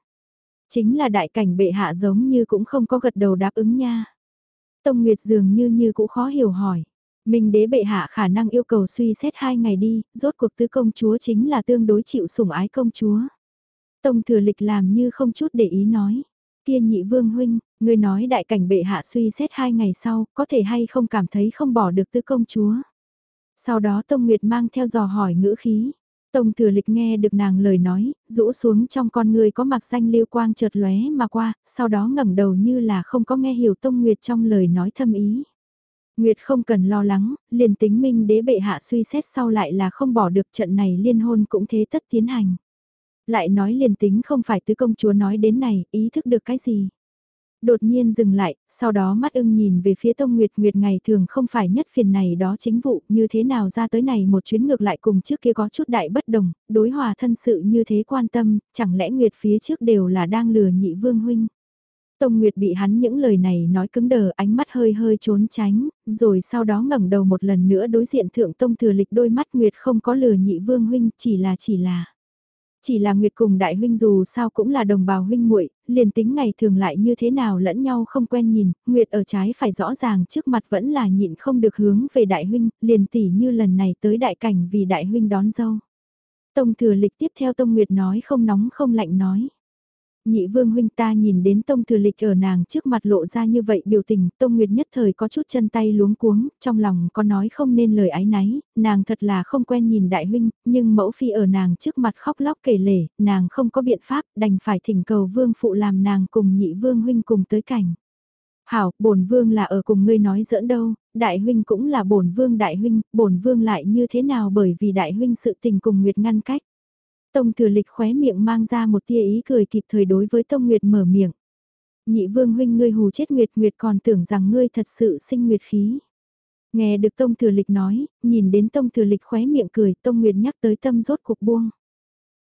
Chính là đại cảnh bệ hạ giống như cũng không có gật đầu đáp ứng nha. Tông Nguyệt dường như như cũng khó hiểu hỏi. Minh đế bệ hạ khả năng yêu cầu suy xét hai ngày đi, rốt cuộc tứ công chúa chính là tương đối chịu sủng ái công chúa. Tông thừa lịch làm như không chút để ý nói. Kia nhị vương huynh, người nói đại cảnh bệ hạ suy xét hai ngày sau, có thể hay không cảm thấy không bỏ được tứ công chúa. Sau đó Tông Nguyệt mang theo dò hỏi ngữ khí. Tông thừa lịch nghe được nàng lời nói, rũ xuống trong con người có mặc danh lưu quang chợt lóe mà qua, sau đó ngẩng đầu như là không có nghe hiểu Tông Nguyệt trong lời nói thâm ý. Nguyệt không cần lo lắng, liền tính minh đế bệ hạ suy xét sau lại là không bỏ được trận này liên hôn cũng thế tất tiến hành. Lại nói liền tính không phải tứ công chúa nói đến này, ý thức được cái gì đột nhiên dừng lại, sau đó mắt ưng nhìn về phía Tông Nguyệt Nguyệt ngày thường không phải nhất phiền này đó chính vụ như thế nào ra tới này một chuyến ngược lại cùng trước kia có chút đại bất đồng, đối hòa thân sự như thế quan tâm, chẳng lẽ Nguyệt phía trước đều là đang lừa nhị vương huynh. Tông Nguyệt bị hắn những lời này nói cứng đờ ánh mắt hơi hơi trốn tránh, rồi sau đó ngẩng đầu một lần nữa đối diện thượng Tông Thừa Lịch đôi mắt Nguyệt không có lừa nhị vương huynh chỉ là chỉ là. Chỉ là Nguyệt cùng đại huynh dù sao cũng là đồng bào huynh muội, liền tính ngày thường lại như thế nào lẫn nhau không quen nhìn, Nguyệt ở trái phải rõ ràng trước mặt vẫn là nhịn không được hướng về đại huynh, liền tỉ như lần này tới đại cảnh vì đại huynh đón dâu. Tông thừa lịch tiếp theo Tông Nguyệt nói không nóng không lạnh nói nhị vương huynh ta nhìn đến tông thừa lịch ở nàng trước mặt lộ ra như vậy biểu tình, tông nguyệt nhất thời có chút chân tay luống cuống, trong lòng có nói không nên lời ái náy, nàng thật là không quen nhìn đại huynh, nhưng mẫu phi ở nàng trước mặt khóc lóc kể lể, nàng không có biện pháp, đành phải thỉnh cầu vương phụ làm nàng cùng nhị vương huynh cùng tới cảnh. Hảo, bổn vương là ở cùng ngươi nói giỡn đâu, đại huynh cũng là bổn vương đại huynh, bổn vương lại như thế nào bởi vì đại huynh sự tình cùng nguyệt ngăn cách. Tông thừa lịch khóe miệng mang ra một tia ý cười kịp thời đối với Tông Nguyệt mở miệng. Nhị vương huynh ngươi hù chết Nguyệt Nguyệt còn tưởng rằng ngươi thật sự sinh Nguyệt khí. Nghe được Tông thừa lịch nói, nhìn đến Tông thừa lịch khóe miệng cười, Tông Nguyệt nhắc tới tâm rốt cuộc buông.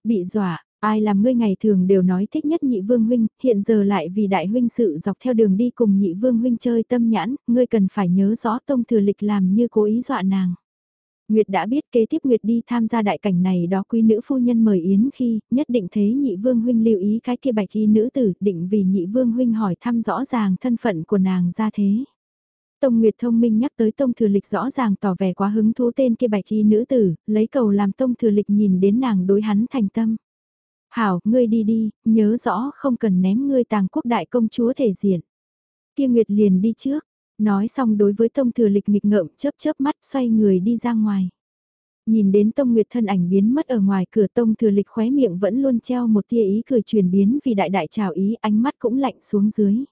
Bị dọa, ai làm ngươi ngày thường đều nói thích nhất nhị vương huynh, hiện giờ lại vì đại huynh sự dọc theo đường đi cùng nhị vương huynh chơi tâm nhãn, ngươi cần phải nhớ rõ Tông thừa lịch làm như cố ý dọa nàng. Nguyệt đã biết kế tiếp Nguyệt đi tham gia đại cảnh này đó quý nữ phu nhân mời Yến khi, nhất định thế nhị vương huynh lưu ý cái kia bạch y nữ tử, định vì nhị vương huynh hỏi thăm rõ ràng thân phận của nàng ra thế. Tông Nguyệt thông minh nhắc tới Tông Thừa Lịch rõ ràng tỏ vẻ quá hứng thú tên kia bạch y nữ tử, lấy cầu làm Tông Thừa Lịch nhìn đến nàng đối hắn thành tâm. Hảo, ngươi đi đi, nhớ rõ không cần ném ngươi tàng quốc đại công chúa thể diện. Kia Nguyệt liền đi trước, Nói xong đối với Tông Thừa Lịch nghịch ngợm chớp chớp mắt xoay người đi ra ngoài. Nhìn đến Tông Nguyệt thân ảnh biến mất ở ngoài cửa Tông Thừa Lịch khóe miệng vẫn luôn treo một tia ý cười truyền biến vì đại đại chào ý ánh mắt cũng lạnh xuống dưới.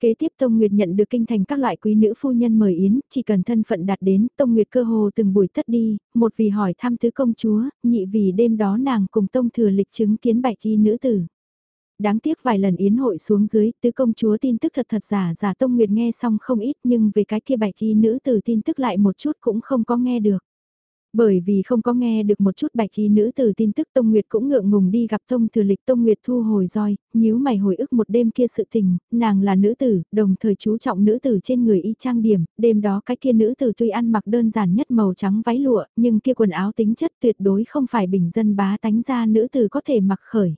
Kế tiếp Tông Nguyệt nhận được kinh thành các loại quý nữ phu nhân mời yến, chỉ cần thân phận đạt đến, Tông Nguyệt cơ hồ từng buổi tất đi, một vì hỏi thăm tứ công chúa, nhị vì đêm đó nàng cùng Tông Thừa Lịch chứng kiến bạch y nữ tử đáng tiếc vài lần yến hội xuống dưới, tứ công chúa tin tức thật thật giả giả Tông Nguyệt nghe xong không ít nhưng về cái kia bạch y nữ từ tin tức lại một chút cũng không có nghe được. Bởi vì không có nghe được một chút bạch y nữ từ tin tức Tông Nguyệt cũng ngượng ngùng đi gặp Tông Thừa Lịch Tông Nguyệt thu hồi roi, nhíu mày hồi ức một đêm kia sự tình, nàng là nữ tử, đồng thời chú trọng nữ tử trên người y trang điểm, đêm đó cái kia nữ tử tuy ăn mặc đơn giản nhất màu trắng váy lụa, nhưng kia quần áo tính chất tuyệt đối không phải bình dân bá tánh ra nữ tử có thể mặc khởi.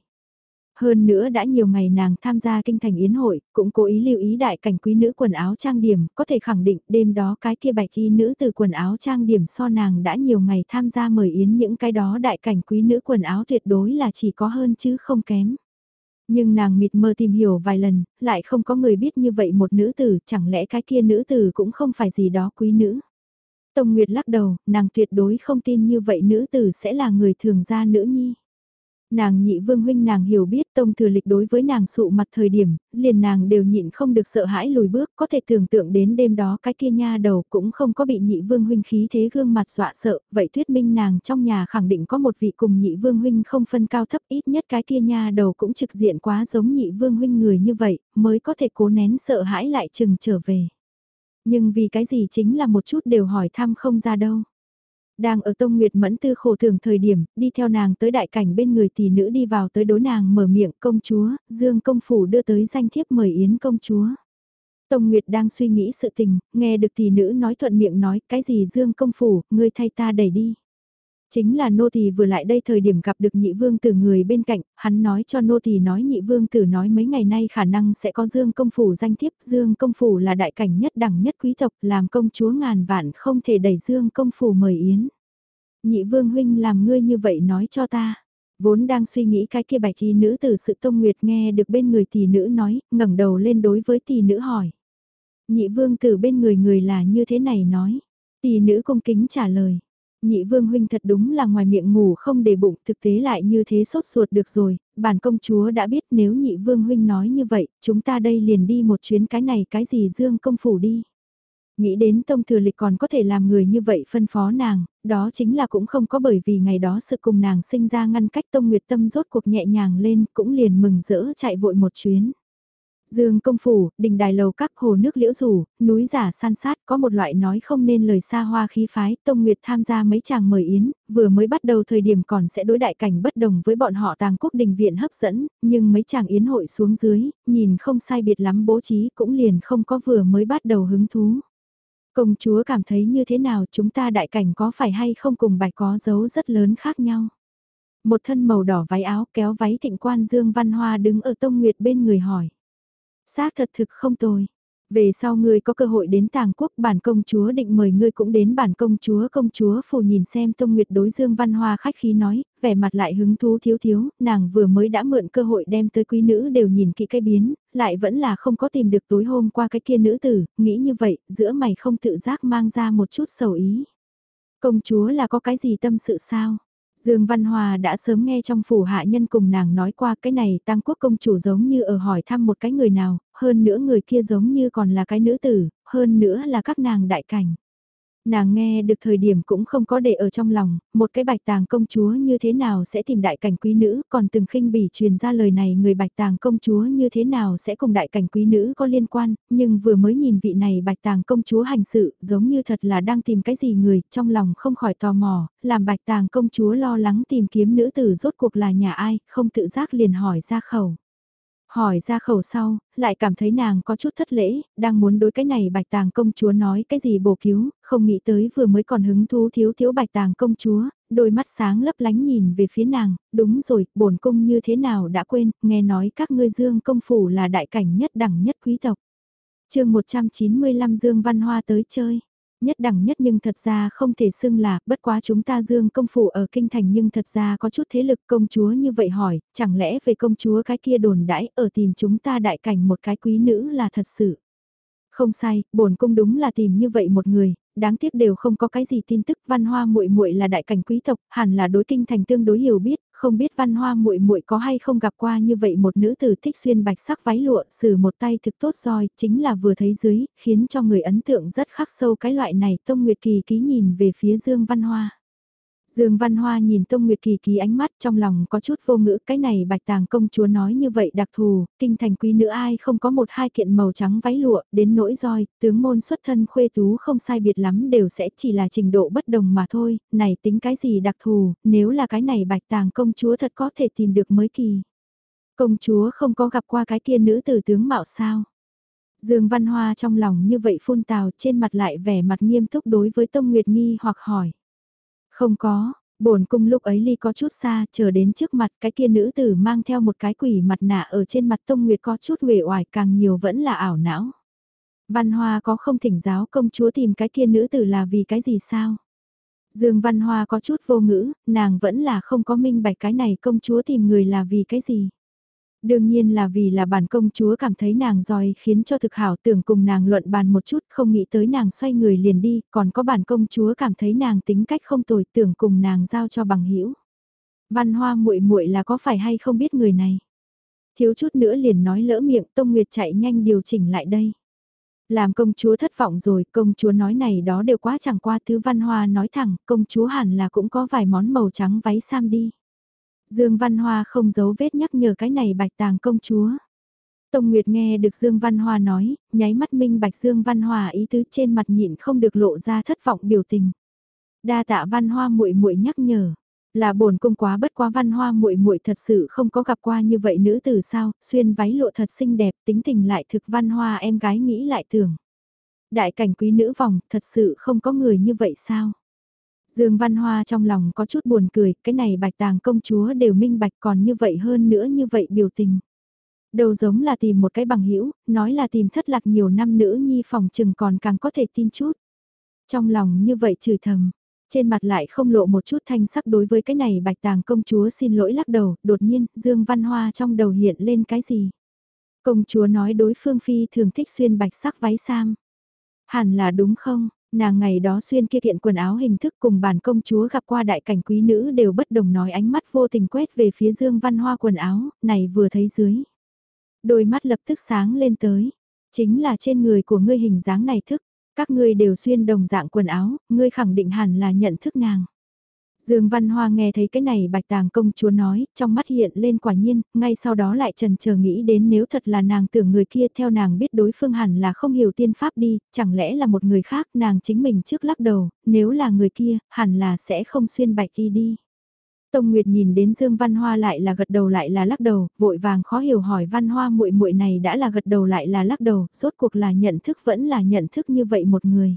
Hơn nữa đã nhiều ngày nàng tham gia kinh thành yến hội, cũng cố ý lưu ý đại cảnh quý nữ quần áo trang điểm, có thể khẳng định đêm đó cái kia bạch y nữ từ quần áo trang điểm so nàng đã nhiều ngày tham gia mời yến những cái đó đại cảnh quý nữ quần áo tuyệt đối là chỉ có hơn chứ không kém. Nhưng nàng mịt mờ tìm hiểu vài lần, lại không có người biết như vậy một nữ tử, chẳng lẽ cái kia nữ tử cũng không phải gì đó quý nữ. Tông Nguyệt lắc đầu, nàng tuyệt đối không tin như vậy nữ tử sẽ là người thường gia nữ nhi. Nàng nhị vương huynh nàng hiểu biết tông thừa lịch đối với nàng sụ mặt thời điểm, liền nàng đều nhịn không được sợ hãi lùi bước, có thể tưởng tượng đến đêm đó cái kia nha đầu cũng không có bị nhị vương huynh khí thế gương mặt dọa sợ, vậy thuyết minh nàng trong nhà khẳng định có một vị cùng nhị vương huynh không phân cao thấp ít nhất cái kia nha đầu cũng trực diện quá giống nhị vương huynh người như vậy, mới có thể cố nén sợ hãi lại chừng trở về. Nhưng vì cái gì chính là một chút đều hỏi thăm không ra đâu. Đang ở Tông Nguyệt Mẫn tư khổ thường thời điểm, đi theo nàng tới đại cảnh bên người tỷ nữ đi vào tới đối nàng mở miệng công chúa, Dương công phủ đưa tới danh thiếp mời Yến công chúa. Tông Nguyệt đang suy nghĩ sự tình, nghe được tỷ nữ nói thuận miệng nói cái gì Dương công phủ, ngươi thay ta đẩy đi. Chính là nô tỳ vừa lại đây thời điểm gặp được nhị vương tử người bên cạnh, hắn nói cho nô tỳ nói nhị vương tử nói mấy ngày nay khả năng sẽ có dương công phủ danh thiếp. Dương công phủ là đại cảnh nhất đẳng nhất quý tộc làm công chúa ngàn vạn không thể đẩy dương công phủ mời yến. Nhị vương huynh làm ngươi như vậy nói cho ta. Vốn đang suy nghĩ cái kia bạch y nữ từ sự tông nguyệt nghe được bên người tỷ nữ nói, ngẩng đầu lên đối với tỷ nữ hỏi. Nhị vương tử bên người người là như thế này nói. Tỷ nữ cung kính trả lời Nhị vương huynh thật đúng là ngoài miệng ngủ không để bụng thực tế lại như thế sốt ruột được rồi, bản công chúa đã biết nếu nhị vương huynh nói như vậy, chúng ta đây liền đi một chuyến cái này cái gì dương công phủ đi. Nghĩ đến tông thừa lịch còn có thể làm người như vậy phân phó nàng, đó chính là cũng không có bởi vì ngày đó sự cùng nàng sinh ra ngăn cách tông nguyệt tâm rốt cuộc nhẹ nhàng lên cũng liền mừng rỡ chạy vội một chuyến. Dương công phủ, đình đài lầu các hồ nước liễu rủ, núi giả san sát có một loại nói không nên lời xa hoa khí phái, Tông Nguyệt tham gia mấy chàng mời yến, vừa mới bắt đầu thời điểm còn sẽ đối đại cảnh bất đồng với bọn họ tàng quốc đình viện hấp dẫn, nhưng mấy chàng yến hội xuống dưới, nhìn không sai biệt lắm bố trí cũng liền không có vừa mới bắt đầu hứng thú. Công chúa cảm thấy như thế nào chúng ta đại cảnh có phải hay không cùng bài có dấu rất lớn khác nhau. Một thân màu đỏ váy áo kéo váy thịnh quan Dương Văn Hoa đứng ở Tông Nguyệt bên người hỏi. Xác thật thực không tồi. Về sau ngươi có cơ hội đến tàng quốc bản công chúa định mời ngươi cũng đến bản công chúa công chúa phù nhìn xem Tông Nguyệt đối Dương Văn Hoa khách khí nói, vẻ mặt lại hứng thú thiếu thiếu, nàng vừa mới đã mượn cơ hội đem tới quý nữ đều nhìn kỹ cái biến, lại vẫn là không có tìm được tối hôm qua cái kia nữ tử, nghĩ như vậy, giữa mày không tự giác mang ra một chút sầu ý. Công chúa là có cái gì tâm sự sao? Dương Văn Hòa đã sớm nghe trong phủ hạ nhân cùng nàng nói qua cái này tăng quốc công chủ giống như ở hỏi thăm một cái người nào, hơn nữa người kia giống như còn là cái nữ tử, hơn nữa là các nàng đại cảnh. Nàng nghe được thời điểm cũng không có để ở trong lòng, một cái bạch tàng công chúa như thế nào sẽ tìm đại cảnh quý nữ, còn từng khinh bỉ truyền ra lời này người bạch tàng công chúa như thế nào sẽ cùng đại cảnh quý nữ có liên quan, nhưng vừa mới nhìn vị này bạch tàng công chúa hành sự, giống như thật là đang tìm cái gì người, trong lòng không khỏi tò mò, làm bạch tàng công chúa lo lắng tìm kiếm nữ tử rốt cuộc là nhà ai, không tự giác liền hỏi ra khẩu. Hỏi ra khẩu sau, lại cảm thấy nàng có chút thất lễ, đang muốn đối cái này bạch tàng công chúa nói cái gì bổ cứu, không nghĩ tới vừa mới còn hứng thú thiếu thiếu bạch tàng công chúa, đôi mắt sáng lấp lánh nhìn về phía nàng, đúng rồi, bổn cung như thế nào đã quên, nghe nói các ngươi dương công phủ là đại cảnh nhất đẳng nhất quý tộc. chương 195 Dương Văn Hoa tới chơi nhất đẳng nhất nhưng thật ra không thể xưng là, bất quá chúng ta dương công phủ ở kinh thành nhưng thật ra có chút thế lực công chúa như vậy hỏi, chẳng lẽ về công chúa cái kia đồn đãi ở tìm chúng ta đại cảnh một cái quý nữ là thật sự. Không sai, bổn cung đúng là tìm như vậy một người, đáng tiếc đều không có cái gì tin tức văn hoa muội muội là đại cảnh quý tộc, hẳn là đối kinh thành tương đối hiểu biết, không biết văn hoa muội muội có hay không gặp qua như vậy một nữ tử thích xuyên bạch sắc váy lụa, xử một tay thực tốt roi, chính là vừa thấy dưới, khiến cho người ấn tượng rất khắc sâu cái loại này, Tông Nguyệt Kỳ ký nhìn về phía Dương Văn Hoa. Dương Văn Hoa nhìn Tông Nguyệt Kỳ ký ánh mắt trong lòng có chút vô ngữ, cái này bạch tàng công chúa nói như vậy đặc thù, kinh thành quý nữ ai không có một hai kiện màu trắng váy lụa, đến nỗi roi, tướng môn xuất thân khuê tú không sai biệt lắm đều sẽ chỉ là trình độ bất đồng mà thôi, này tính cái gì đặc thù, nếu là cái này bạch tàng công chúa thật có thể tìm được mới kỳ. Công chúa không có gặp qua cái kia nữ tử tướng mạo sao. Dương Văn Hoa trong lòng như vậy phun tào trên mặt lại vẻ mặt nghiêm túc đối với Tông Nguyệt Nghi hoặc hỏi. Không có, bổn cung lúc ấy ly có chút xa, chờ đến trước mặt cái kia nữ tử mang theo một cái quỷ mặt nạ ở trên mặt Tông Nguyệt có chút uể oải càng nhiều vẫn là ảo não. Văn Hoa có không thỉnh giáo công chúa tìm cái kia nữ tử là vì cái gì sao? Dương Văn Hoa có chút vô ngữ, nàng vẫn là không có minh bạch cái này công chúa tìm người là vì cái gì. Đương nhiên là vì là bản công chúa cảm thấy nàng giỏi khiến cho thực hảo tưởng cùng nàng luận bàn một chút không nghĩ tới nàng xoay người liền đi, còn có bản công chúa cảm thấy nàng tính cách không tồi tưởng cùng nàng giao cho bằng hữu Văn hoa muội muội là có phải hay không biết người này. Thiếu chút nữa liền nói lỡ miệng Tông Nguyệt chạy nhanh điều chỉnh lại đây. Làm công chúa thất vọng rồi, công chúa nói này đó đều quá chẳng qua thứ văn hoa nói thẳng, công chúa hẳn là cũng có vài món màu trắng váy sam đi. Dương Văn Hoa không giấu vết nhắc nhở cái này bạch tàng công chúa. Tông Nguyệt nghe được Dương Văn Hoa nói, nháy mắt minh bạch Dương Văn Hoa ý tứ trên mặt nhịn không được lộ ra thất vọng biểu tình. Đa tạ Văn Hoa muội muội nhắc nhở, là bổn cung quá bất quá Văn Hoa muội muội thật sự không có gặp qua như vậy nữ tử sao, xuyên váy lụa thật xinh đẹp, tính tình lại thực Văn Hoa em gái nghĩ lại tưởng. Đại cảnh quý nữ vòng, thật sự không có người như vậy sao? Dương Văn Hoa trong lòng có chút buồn cười, cái này bạch tàng công chúa đều minh bạch còn như vậy hơn nữa như vậy biểu tình. Đầu giống là tìm một cái bằng hữu nói là tìm thất lạc nhiều năm nữ nhi phòng chừng còn càng có thể tin chút. Trong lòng như vậy chửi thầm, trên mặt lại không lộ một chút thanh sắc đối với cái này bạch tàng công chúa xin lỗi lắc đầu, đột nhiên, Dương Văn Hoa trong đầu hiện lên cái gì? Công chúa nói đối phương phi thường thích xuyên bạch sắc váy sam. Hẳn là đúng không? Nàng ngày đó xuyên kia kiện quần áo hình thức cùng bản công chúa gặp qua đại cảnh quý nữ đều bất đồng nói ánh mắt vô tình quét về phía Dương Văn Hoa quần áo, này vừa thấy dưới. Đôi mắt lập tức sáng lên tới, chính là trên người của ngươi hình dáng này thức, các ngươi đều xuyên đồng dạng quần áo, ngươi khẳng định hẳn là nhận thức nàng. Dương Văn Hoa nghe thấy cái này bạch tàng công chúa nói, trong mắt hiện lên quả nhiên, ngay sau đó lại trần chờ nghĩ đến nếu thật là nàng tưởng người kia theo nàng biết đối phương hẳn là không hiểu tiên pháp đi, chẳng lẽ là một người khác nàng chính mình trước lắc đầu, nếu là người kia, hẳn là sẽ không xuyên bạch y đi. Tông Nguyệt nhìn đến Dương Văn Hoa lại là gật đầu lại là lắc đầu, vội vàng khó hiểu hỏi Văn Hoa muội muội này đã là gật đầu lại là lắc đầu, rốt cuộc là nhận thức vẫn là nhận thức như vậy một người.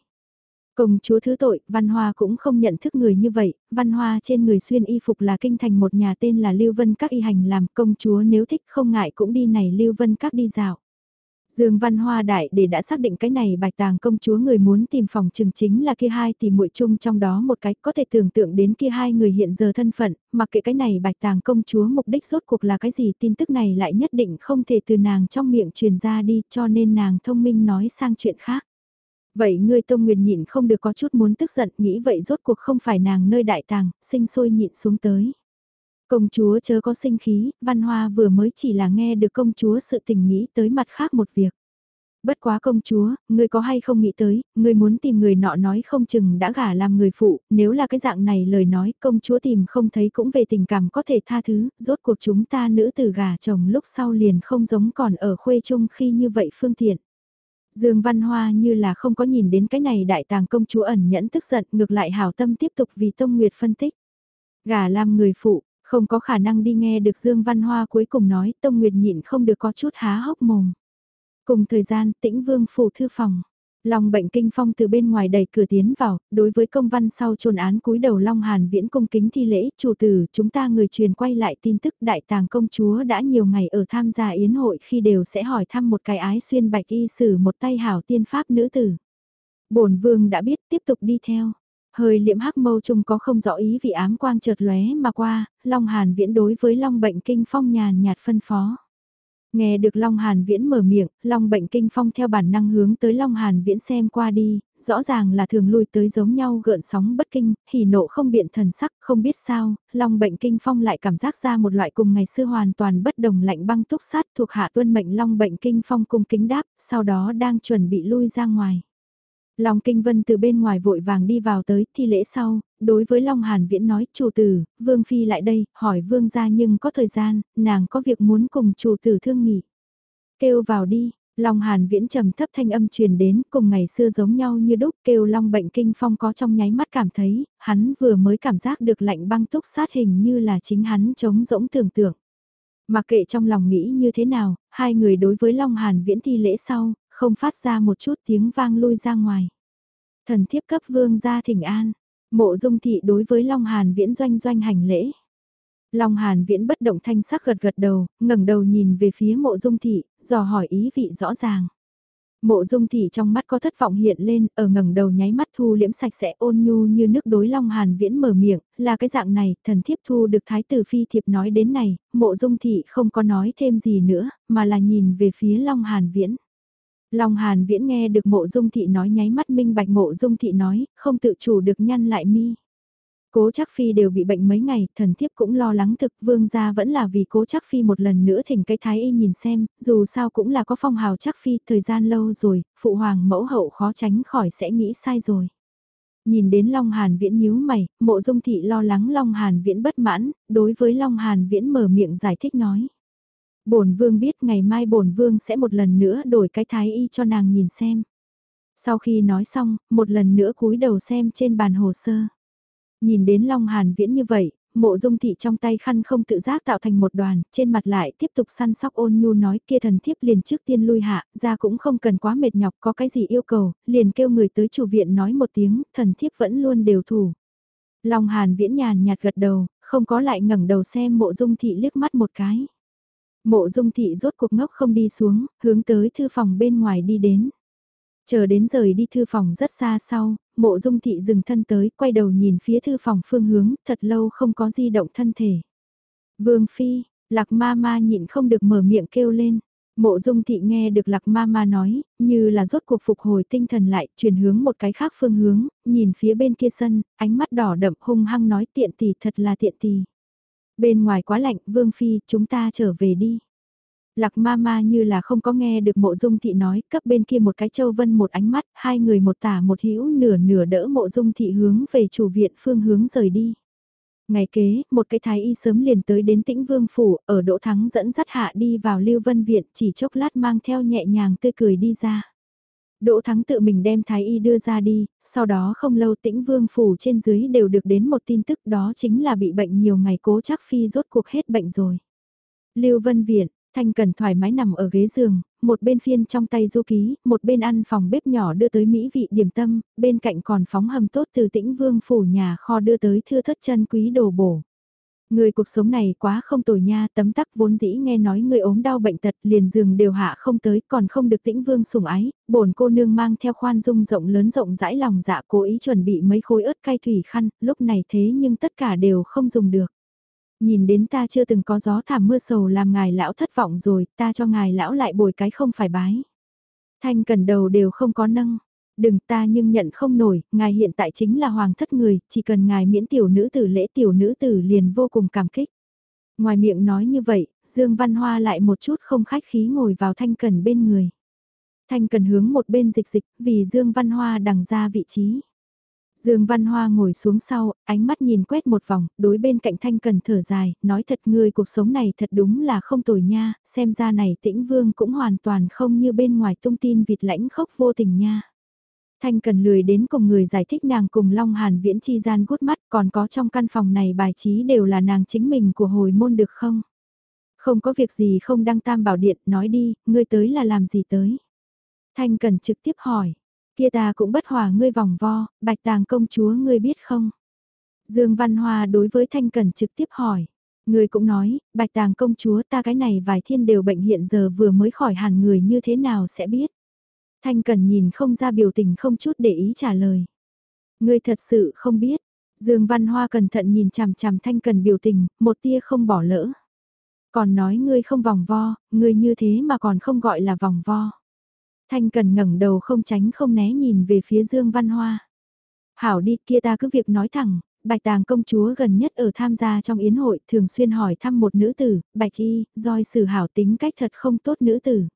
Công chúa thứ tội, Văn Hoa cũng không nhận thức người như vậy, Văn Hoa trên người xuyên y phục là kinh thành một nhà tên là Lưu Vân Các y hành làm công chúa nếu thích không ngại cũng đi này Lưu Vân Các đi dạo. Dương Văn Hoa đại để đã xác định cái này bạch tàng công chúa người muốn tìm phòng trường chính là kia hai thì muội chung trong đó một cái có thể tưởng tượng đến kia hai người hiện giờ thân phận, mặc kệ cái này bạch tàng công chúa mục đích rốt cuộc là cái gì tin tức này lại nhất định không thể từ nàng trong miệng truyền ra đi cho nên nàng thông minh nói sang chuyện khác. Vậy ngươi Tông Nguyệt nhịn không được có chút muốn tức giận, nghĩ vậy rốt cuộc không phải nàng nơi đại tàng, sinh sôi nhịn xuống tới. Công chúa chớ có sinh khí, văn hoa vừa mới chỉ là nghe được công chúa sự tình nghĩ tới mặt khác một việc. Bất quá công chúa, ngươi có hay không nghĩ tới, ngươi muốn tìm người nọ nói không chừng đã gả làm người phụ, nếu là cái dạng này lời nói công chúa tìm không thấy cũng về tình cảm có thể tha thứ, rốt cuộc chúng ta nữ tử gả chồng lúc sau liền không giống còn ở khuê chung khi như vậy phương tiện. Dương Văn Hoa như là không có nhìn đến cái này đại tàng công chúa ẩn nhẫn tức giận ngược lại hảo tâm tiếp tục vì Tông Nguyệt phân tích. Gà làm người phụ, không có khả năng đi nghe được Dương Văn Hoa cuối cùng nói Tông Nguyệt nhịn không được có chút há hốc mồm. Cùng thời gian tĩnh vương phủ thư phòng. Long bệnh kinh phong từ bên ngoài đẩy cửa tiến vào, đối với công văn sau trồn án cúi đầu Long Hàn viễn cung kính thi lễ, chủ tử, chúng ta người truyền quay lại tin tức đại tàng công chúa đã nhiều ngày ở tham gia yến hội khi đều sẽ hỏi thăm một cái ái xuyên bạch y sử một tay hảo tiên pháp nữ tử. bổn vương đã biết tiếp tục đi theo. Hơi Liễm hắc mâu trùng có không rõ ý vì ám quang chợt lóe mà qua, Long Hàn viễn đối với Long bệnh kinh phong nhàn nhạt phân phó. Nghe được Long Hàn Viễn mở miệng, Long bệnh kinh phong theo bản năng hướng tới Long Hàn Viễn xem qua đi, rõ ràng là thường lui tới giống nhau gợn sóng bất kinh, hỉ nộ không biện thần sắc, không biết sao, Long bệnh kinh phong lại cảm giác ra một loại cùng ngày xưa hoàn toàn bất đồng lạnh băng túc sát thuộc hạ tuân mệnh Long bệnh kinh phong cung kính đáp, sau đó đang chuẩn bị lui ra ngoài. Long Kinh Vân từ bên ngoài vội vàng đi vào tới thi lễ sau, đối với Long Hàn Viễn nói chủ tử, Vương Phi lại đây, hỏi Vương ra nhưng có thời gian, nàng có việc muốn cùng chủ tử thương nghị. Kêu vào đi, Long Hàn Viễn trầm thấp thanh âm truyền đến cùng ngày xưa giống nhau như đúc kêu Long bệnh kinh phong có trong nháy mắt cảm thấy, hắn vừa mới cảm giác được lạnh băng túc sát hình như là chính hắn chống rỗng tưởng tượng. Mặc kệ trong lòng nghĩ như thế nào, hai người đối với Long Hàn Viễn thi lễ sau, không phát ra một chút tiếng vang lui ra ngoài. Thần thiếp cấp vương ra thỉnh an, mộ dung thị đối với Long Hàn viễn doanh doanh hành lễ. Long Hàn viễn bất động thanh sắc gật gật đầu, ngẩng đầu nhìn về phía mộ dung thị, dò hỏi ý vị rõ ràng. Mộ dung thị trong mắt có thất vọng hiện lên, ở ngẩng đầu nháy mắt thu liễm sạch sẽ ôn nhu như nước đối Long Hàn viễn mở miệng, là cái dạng này, thần thiếp thu được thái tử phi thiệp nói đến này, mộ dung thị không có nói thêm gì nữa, mà là nhìn về phía Long Hàn viễn. Long Hàn Viễn nghe được mộ dung thị nói nháy mắt minh bạch mộ dung thị nói, không tự chủ được nhăn lại mi. Cố chắc phi đều bị bệnh mấy ngày, thần thiếp cũng lo lắng thực vương gia vẫn là vì cố chắc phi một lần nữa thỉnh cái thái y nhìn xem, dù sao cũng là có phong hào chắc phi, thời gian lâu rồi, phụ hoàng mẫu hậu khó tránh khỏi sẽ nghĩ sai rồi. Nhìn đến Long Hàn Viễn nhíu mày, mộ dung thị lo lắng Long Hàn Viễn bất mãn, đối với Long Hàn Viễn mở miệng giải thích nói bổn vương biết ngày mai bổn vương sẽ một lần nữa đổi cái thái y cho nàng nhìn xem. Sau khi nói xong, một lần nữa cúi đầu xem trên bàn hồ sơ. Nhìn đến Long Hàn Viễn như vậy, mộ dung thị trong tay khăn không tự giác tạo thành một đoàn, trên mặt lại tiếp tục săn sóc ôn nhu nói kia thần thiếp liền trước tiên lui hạ, ra cũng không cần quá mệt nhọc có cái gì yêu cầu, liền kêu người tới chủ viện nói một tiếng, thần thiếp vẫn luôn đều thủ. Long Hàn Viễn nhàn nhạt gật đầu, không có lại ngẩng đầu xem mộ dung thị liếc mắt một cái. Mộ dung thị rốt cuộc ngốc không đi xuống, hướng tới thư phòng bên ngoài đi đến. Chờ đến rời đi thư phòng rất xa sau, mộ dung thị dừng thân tới, quay đầu nhìn phía thư phòng phương hướng, thật lâu không có di động thân thể. Vương Phi, lạc ma ma nhịn không được mở miệng kêu lên. Mộ dung thị nghe được lạc ma ma nói, như là rốt cuộc phục hồi tinh thần lại, chuyển hướng một cái khác phương hướng, nhìn phía bên kia sân, ánh mắt đỏ đậm hung hăng nói tiện tỷ thật là tiện tỷ. Bên ngoài quá lạnh, vương phi, chúng ta trở về đi. Lạc ma ma như là không có nghe được mộ dung thị nói, cấp bên kia một cái châu vân một ánh mắt, hai người một tả một hữu nửa nửa đỡ mộ dung thị hướng về chủ viện phương hướng rời đi. Ngày kế, một cái thái y sớm liền tới đến tĩnh vương phủ, ở Đỗ Thắng dẫn dắt hạ đi vào Lưu Vân Viện, chỉ chốc lát mang theo nhẹ nhàng tươi cười đi ra. Đỗ Thắng tự mình đem thái y đưa ra đi, sau đó không lâu tĩnh vương phủ trên dưới đều được đến một tin tức đó chính là bị bệnh nhiều ngày cố chắc phi rốt cuộc hết bệnh rồi. Lưu Vân Viện, Thanh Cần thoải mái nằm ở ghế giường, một bên phiên trong tay du ký, một bên ăn phòng bếp nhỏ đưa tới mỹ vị điểm tâm, bên cạnh còn phóng hầm tốt từ tĩnh vương phủ nhà kho đưa tới thưa thất chân quý đồ bổ. Người cuộc sống này quá không tồi nha, tấm tắc vốn dĩ nghe nói người ốm đau bệnh tật liền giường đều hạ không tới, còn không được tĩnh vương sủng ái, bổn cô nương mang theo khoan dung rộng lớn rộng rãi lòng dạ cố ý chuẩn bị mấy khối ớt cay thủy khăn, lúc này thế nhưng tất cả đều không dùng được. Nhìn đến ta chưa từng có gió thảm mưa sầu làm ngài lão thất vọng rồi, ta cho ngài lão lại bồi cái không phải bái. Thanh cần đầu đều không có nâng. Đừng ta nhưng nhận không nổi, ngài hiện tại chính là hoàng thất người, chỉ cần ngài miễn tiểu nữ tử lễ tiểu nữ tử liền vô cùng cảm kích. Ngoài miệng nói như vậy, Dương Văn Hoa lại một chút không khách khí ngồi vào thanh cần bên người. Thanh cần hướng một bên dịch dịch vì Dương Văn Hoa đằng ra vị trí. Dương Văn Hoa ngồi xuống sau, ánh mắt nhìn quét một vòng, đối bên cạnh Thanh Cần thở dài, nói thật ngươi cuộc sống này thật đúng là không tồi nha, xem ra này tĩnh vương cũng hoàn toàn không như bên ngoài tung tin vịt lãnh khốc vô tình nha. Thanh Cần lười đến cùng người giải thích nàng cùng Long Hàn Viễn chi gian gút mắt còn có trong căn phòng này bài trí đều là nàng chính mình của hồi môn được không? Không có việc gì không đăng tam bảo điện, nói đi, ngươi tới là làm gì tới? Thanh Cần trực tiếp hỏi. Kia ta cũng bất hòa ngươi vòng vo, bạch tàng công chúa ngươi biết không? Dương Văn Hoa đối với Thanh Cần trực tiếp hỏi. Ngươi cũng nói, bạch tàng công chúa ta cái này vài thiên đều bệnh hiện giờ vừa mới khỏi hàn người như thế nào sẽ biết. Thanh Cần nhìn không ra biểu tình không chút để ý trả lời. Ngươi thật sự không biết. Dương Văn Hoa cẩn thận nhìn chằm chằm Thanh Cần biểu tình, một tia không bỏ lỡ. Còn nói ngươi không vòng vo, ngươi như thế mà còn không gọi là vòng vo. Thanh Cần ngẩng đầu không tránh không né nhìn về phía Dương Văn Hoa. Hảo đi kia ta cứ việc nói thẳng, Bạch Tàng công chúa gần nhất ở tham gia trong yến hội thường xuyên hỏi thăm một nữ tử, Bạch Y, doi sử hảo tính cách thật không tốt nữ tử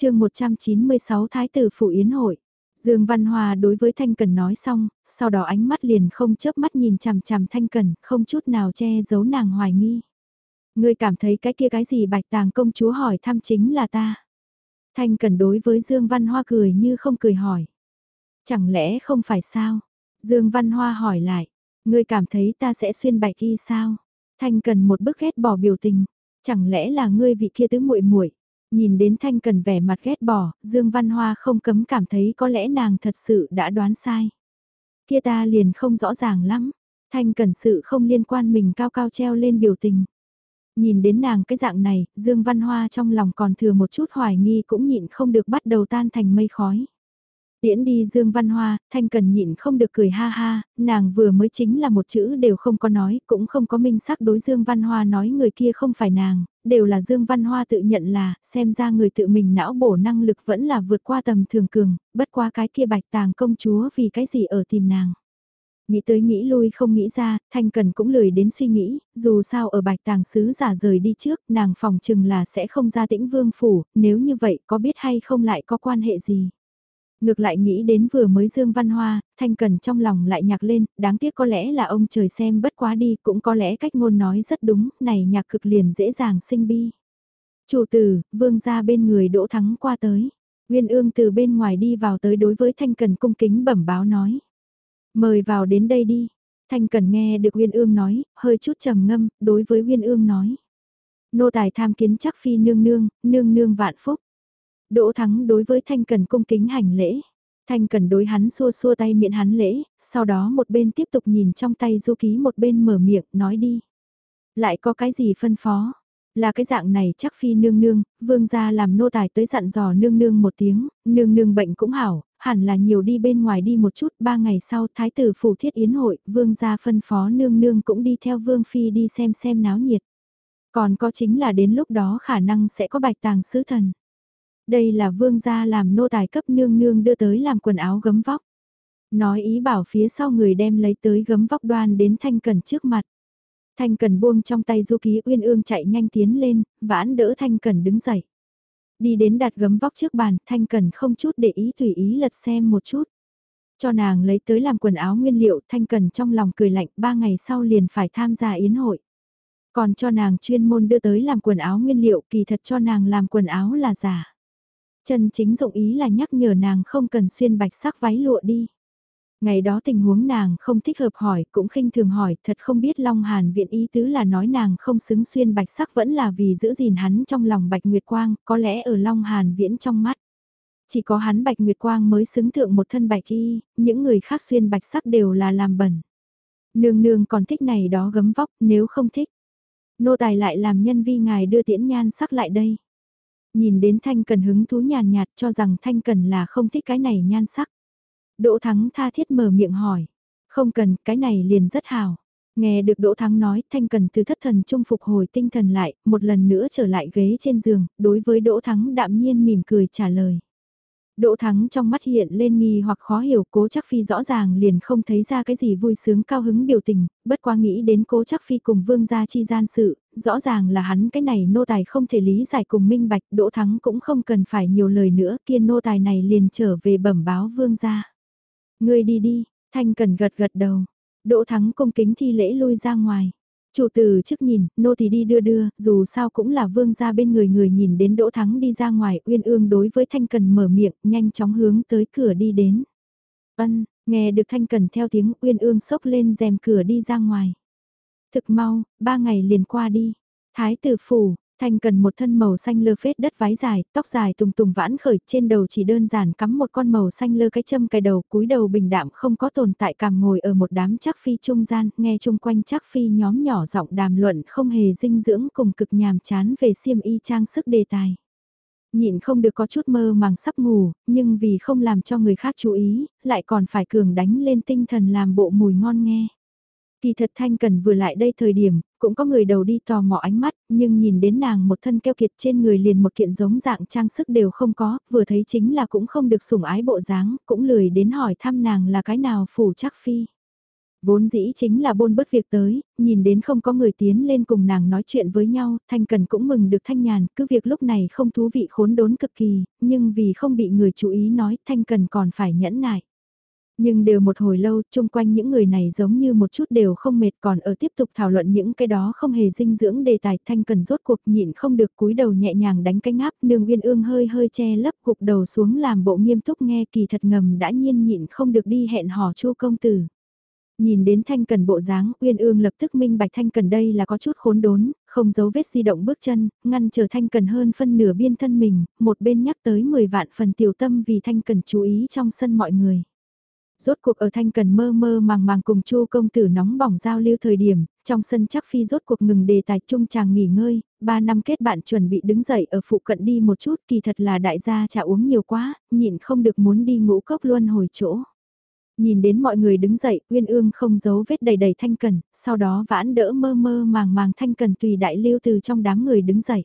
chương 196 Thái tử Phụ Yến hội. Dương Văn Hoa đối với Thanh Cần nói xong, sau đó ánh mắt liền không chớp mắt nhìn chằm chằm Thanh Cần, không chút nào che giấu nàng hoài nghi. Ngươi cảm thấy cái kia cái gì Bạch Tàng công chúa hỏi thăm chính là ta. Thanh Cần đối với Dương Văn Hoa cười như không cười hỏi. Chẳng lẽ không phải sao? Dương Văn Hoa hỏi lại, ngươi cảm thấy ta sẽ xuyên bạch y sao? Thanh Cần một bức ghét bỏ biểu tình, chẳng lẽ là ngươi vị kia tứ muội muội? Nhìn đến Thanh Cần vẻ mặt ghét bỏ, Dương Văn Hoa không cấm cảm thấy có lẽ nàng thật sự đã đoán sai. Kia ta liền không rõ ràng lắm, Thanh Cần sự không liên quan mình cao cao treo lên biểu tình. Nhìn đến nàng cái dạng này, Dương Văn Hoa trong lòng còn thừa một chút hoài nghi cũng nhịn không được bắt đầu tan thành mây khói. Tiễn đi Dương Văn Hoa, Thanh Cần nhịn không được cười ha ha, nàng vừa mới chính là một chữ đều không có nói, cũng không có minh sắc đối Dương Văn Hoa nói người kia không phải nàng, đều là Dương Văn Hoa tự nhận là, xem ra người tự mình não bổ năng lực vẫn là vượt qua tầm thường cường, bất qua cái kia bạch tàng công chúa vì cái gì ở tìm nàng. Nghĩ tới nghĩ lui không nghĩ ra, Thanh Cần cũng lười đến suy nghĩ, dù sao ở bạch tàng sứ giả rời đi trước, nàng phòng chừng là sẽ không ra tĩnh vương phủ, nếu như vậy có biết hay không lại có quan hệ gì. Ngược lại nghĩ đến vừa mới Dương Văn Hoa, Thanh Cần trong lòng lại nhạc lên, đáng tiếc có lẽ là ông trời xem bất quá đi, cũng có lẽ cách ngôn nói rất đúng, này nhạc cực liền dễ dàng sinh bi. Chủ tử, vương ra bên người đỗ thắng qua tới. Nguyên ương từ bên ngoài đi vào tới đối với Thanh Cần cung kính bẩm báo nói. Mời vào đến đây đi. Thanh Cần nghe được Uyên Ương nói, hơi chút trầm ngâm, đối với Uyên Ương nói. Nô tài tham kiến chắc phi nương nương, nương nương vạn phúc. Đỗ Thắng đối với Thanh Cần cung kính hành lễ. Thanh Cần đối hắn xua xua tay miệng hắn lễ, sau đó một bên tiếp tục nhìn trong tay du ký một bên mở miệng, nói đi. Lại có cái gì phân phó? Là cái dạng này chắc phi nương nương, vương gia làm nô tài tới dặn dò nương nương một tiếng, nương nương bệnh cũng hảo, hẳn là nhiều đi bên ngoài đi một chút, ba ngày sau thái tử phủ thiết yến hội, vương gia phân phó nương nương cũng đi theo vương phi đi xem xem náo nhiệt. Còn có chính là đến lúc đó khả năng sẽ có bạch tàng sứ thần. Đây là vương gia làm nô tài cấp nương nương đưa tới làm quần áo gấm vóc. Nói ý bảo phía sau người đem lấy tới gấm vóc đoan đến Thanh Cần trước mặt. Thanh Cần buông trong tay du ký uyên ương chạy nhanh tiến lên, vãn đỡ Thanh Cần đứng dậy. Đi đến đặt gấm vóc trước bàn, Thanh Cần không chút để ý tùy ý lật xem một chút. Cho nàng lấy tới làm quần áo nguyên liệu, Thanh Cần trong lòng cười lạnh, ba ngày sau liền phải tham gia yến hội. Còn cho nàng chuyên môn đưa tới làm quần áo nguyên liệu, kỳ thật cho nàng làm quần áo là giả. Chân chính dụng ý là nhắc nhở nàng không cần xuyên bạch sắc váy lụa đi. Ngày đó tình huống nàng không thích hợp hỏi, cũng khinh thường hỏi, thật không biết Long Hàn viện ý tứ là nói nàng không xứng xuyên bạch sắc vẫn là vì giữ gìn hắn trong lòng bạch nguyệt quang, có lẽ ở Long Hàn viễn trong mắt. Chỉ có hắn bạch nguyệt quang mới xứng thượng một thân bạch y, những người khác xuyên bạch sắc đều là làm bẩn. Nương nương còn thích này đó gấm vóc, nếu không thích. Nô tài lại làm nhân vi ngài đưa tiễn nhan sắc lại đây. Nhìn đến Thanh Cần hứng thú nhàn nhạt cho rằng Thanh Cần là không thích cái này nhan sắc. Đỗ Thắng tha thiết mở miệng hỏi. Không cần, cái này liền rất hào. Nghe được Đỗ Thắng nói, Thanh Cần từ thất thần trung phục hồi tinh thần lại, một lần nữa trở lại ghế trên giường, đối với Đỗ Thắng đạm nhiên mỉm cười trả lời. Đỗ Thắng trong mắt hiện lên nghi hoặc khó hiểu cố chắc phi rõ ràng liền không thấy ra cái gì vui sướng cao hứng biểu tình, bất quá nghĩ đến cố chắc phi cùng vương gia chi gian sự, rõ ràng là hắn cái này nô tài không thể lý giải cùng minh bạch, Đỗ Thắng cũng không cần phải nhiều lời nữa, kia nô tài này liền trở về bẩm báo vương gia. Ngươi đi đi, Thanh Cần gật gật đầu. Đỗ Thắng cung kính thi lễ lui ra ngoài. Chủ tử trước nhìn, nô thì đi đưa đưa, dù sao cũng là vương gia bên người người nhìn đến Đỗ Thắng đi ra ngoài, Uyên Ương đối với Thanh Cần mở miệng, nhanh chóng hướng tới cửa đi đến. Ân, nghe được Thanh Cần theo tiếng Uyên Ương sốc lên rèm cửa đi ra ngoài. Thực mau, ba ngày liền qua đi. Thái tử phủ, Thanh cần một thân màu xanh lơ phết đất váy dài, tóc dài tùng tùng vãn khởi, trên đầu chỉ đơn giản cắm một con màu xanh lơ cái châm cài đầu, cúi đầu bình đạm không có tồn tại cảm ngồi ở một đám chắc phi trung gian, nghe chung quanh chắc phi nhóm nhỏ giọng đàm luận không hề dinh dưỡng cùng cực nhàm chán về xiêm y trang sức đề tài. Nhịn không được có chút mơ màng sắp ngủ, nhưng vì không làm cho người khác chú ý, lại còn phải cường đánh lên tinh thần làm bộ mùi ngon nghe. Kỳ thật Thanh Cần vừa lại đây thời điểm, cũng có người đầu đi tò mò ánh mắt, nhưng nhìn đến nàng một thân keo kiệt trên người liền một kiện giống dạng trang sức đều không có, vừa thấy chính là cũng không được sủng ái bộ dáng, cũng lười đến hỏi thăm nàng là cái nào phủ chắc phi. Vốn dĩ chính là bôn bất việc tới, nhìn đến không có người tiến lên cùng nàng nói chuyện với nhau, Thanh Cần cũng mừng được Thanh Nhàn, cứ việc lúc này không thú vị khốn đốn cực kỳ, nhưng vì không bị người chú ý nói Thanh Cần còn phải nhẫn nại. Nhưng đều một hồi lâu, chung quanh những người này giống như một chút đều không mệt còn ở tiếp tục thảo luận những cái đó không hề dinh dưỡng đề tài thanh cần rốt cuộc nhịn không được cúi đầu nhẹ nhàng đánh cái ngáp nương uyên ương hơi hơi che lấp gục đầu xuống làm bộ nghiêm túc nghe kỳ thật ngầm đã nhiên nhịn không được đi hẹn hò chu công tử. Nhìn đến thanh cần bộ dáng, Uyên Ương lập tức minh bạch thanh cần đây là có chút khốn đốn, không giấu vết di động bước chân, ngăn chờ thanh cần hơn phân nửa biên thân mình, một bên nhắc tới 10 vạn phần tiểu tâm vì thanh cần chú ý trong sân mọi người. Rốt cuộc ở thanh cần mơ mơ màng màng cùng chu công tử nóng bỏng giao lưu thời điểm, trong sân chắc phi rốt cuộc ngừng đề tài chung chàng nghỉ ngơi, ba năm kết bạn chuẩn bị đứng dậy ở phụ cận đi một chút kỳ thật là đại gia chả uống nhiều quá, nhịn không được muốn đi ngũ cốc luôn hồi chỗ. Nhìn đến mọi người đứng dậy, Uyên Ương không giấu vết đầy đầy thanh cần, sau đó vãn đỡ mơ mơ màng màng thanh cần tùy đại lưu từ trong đám người đứng dậy.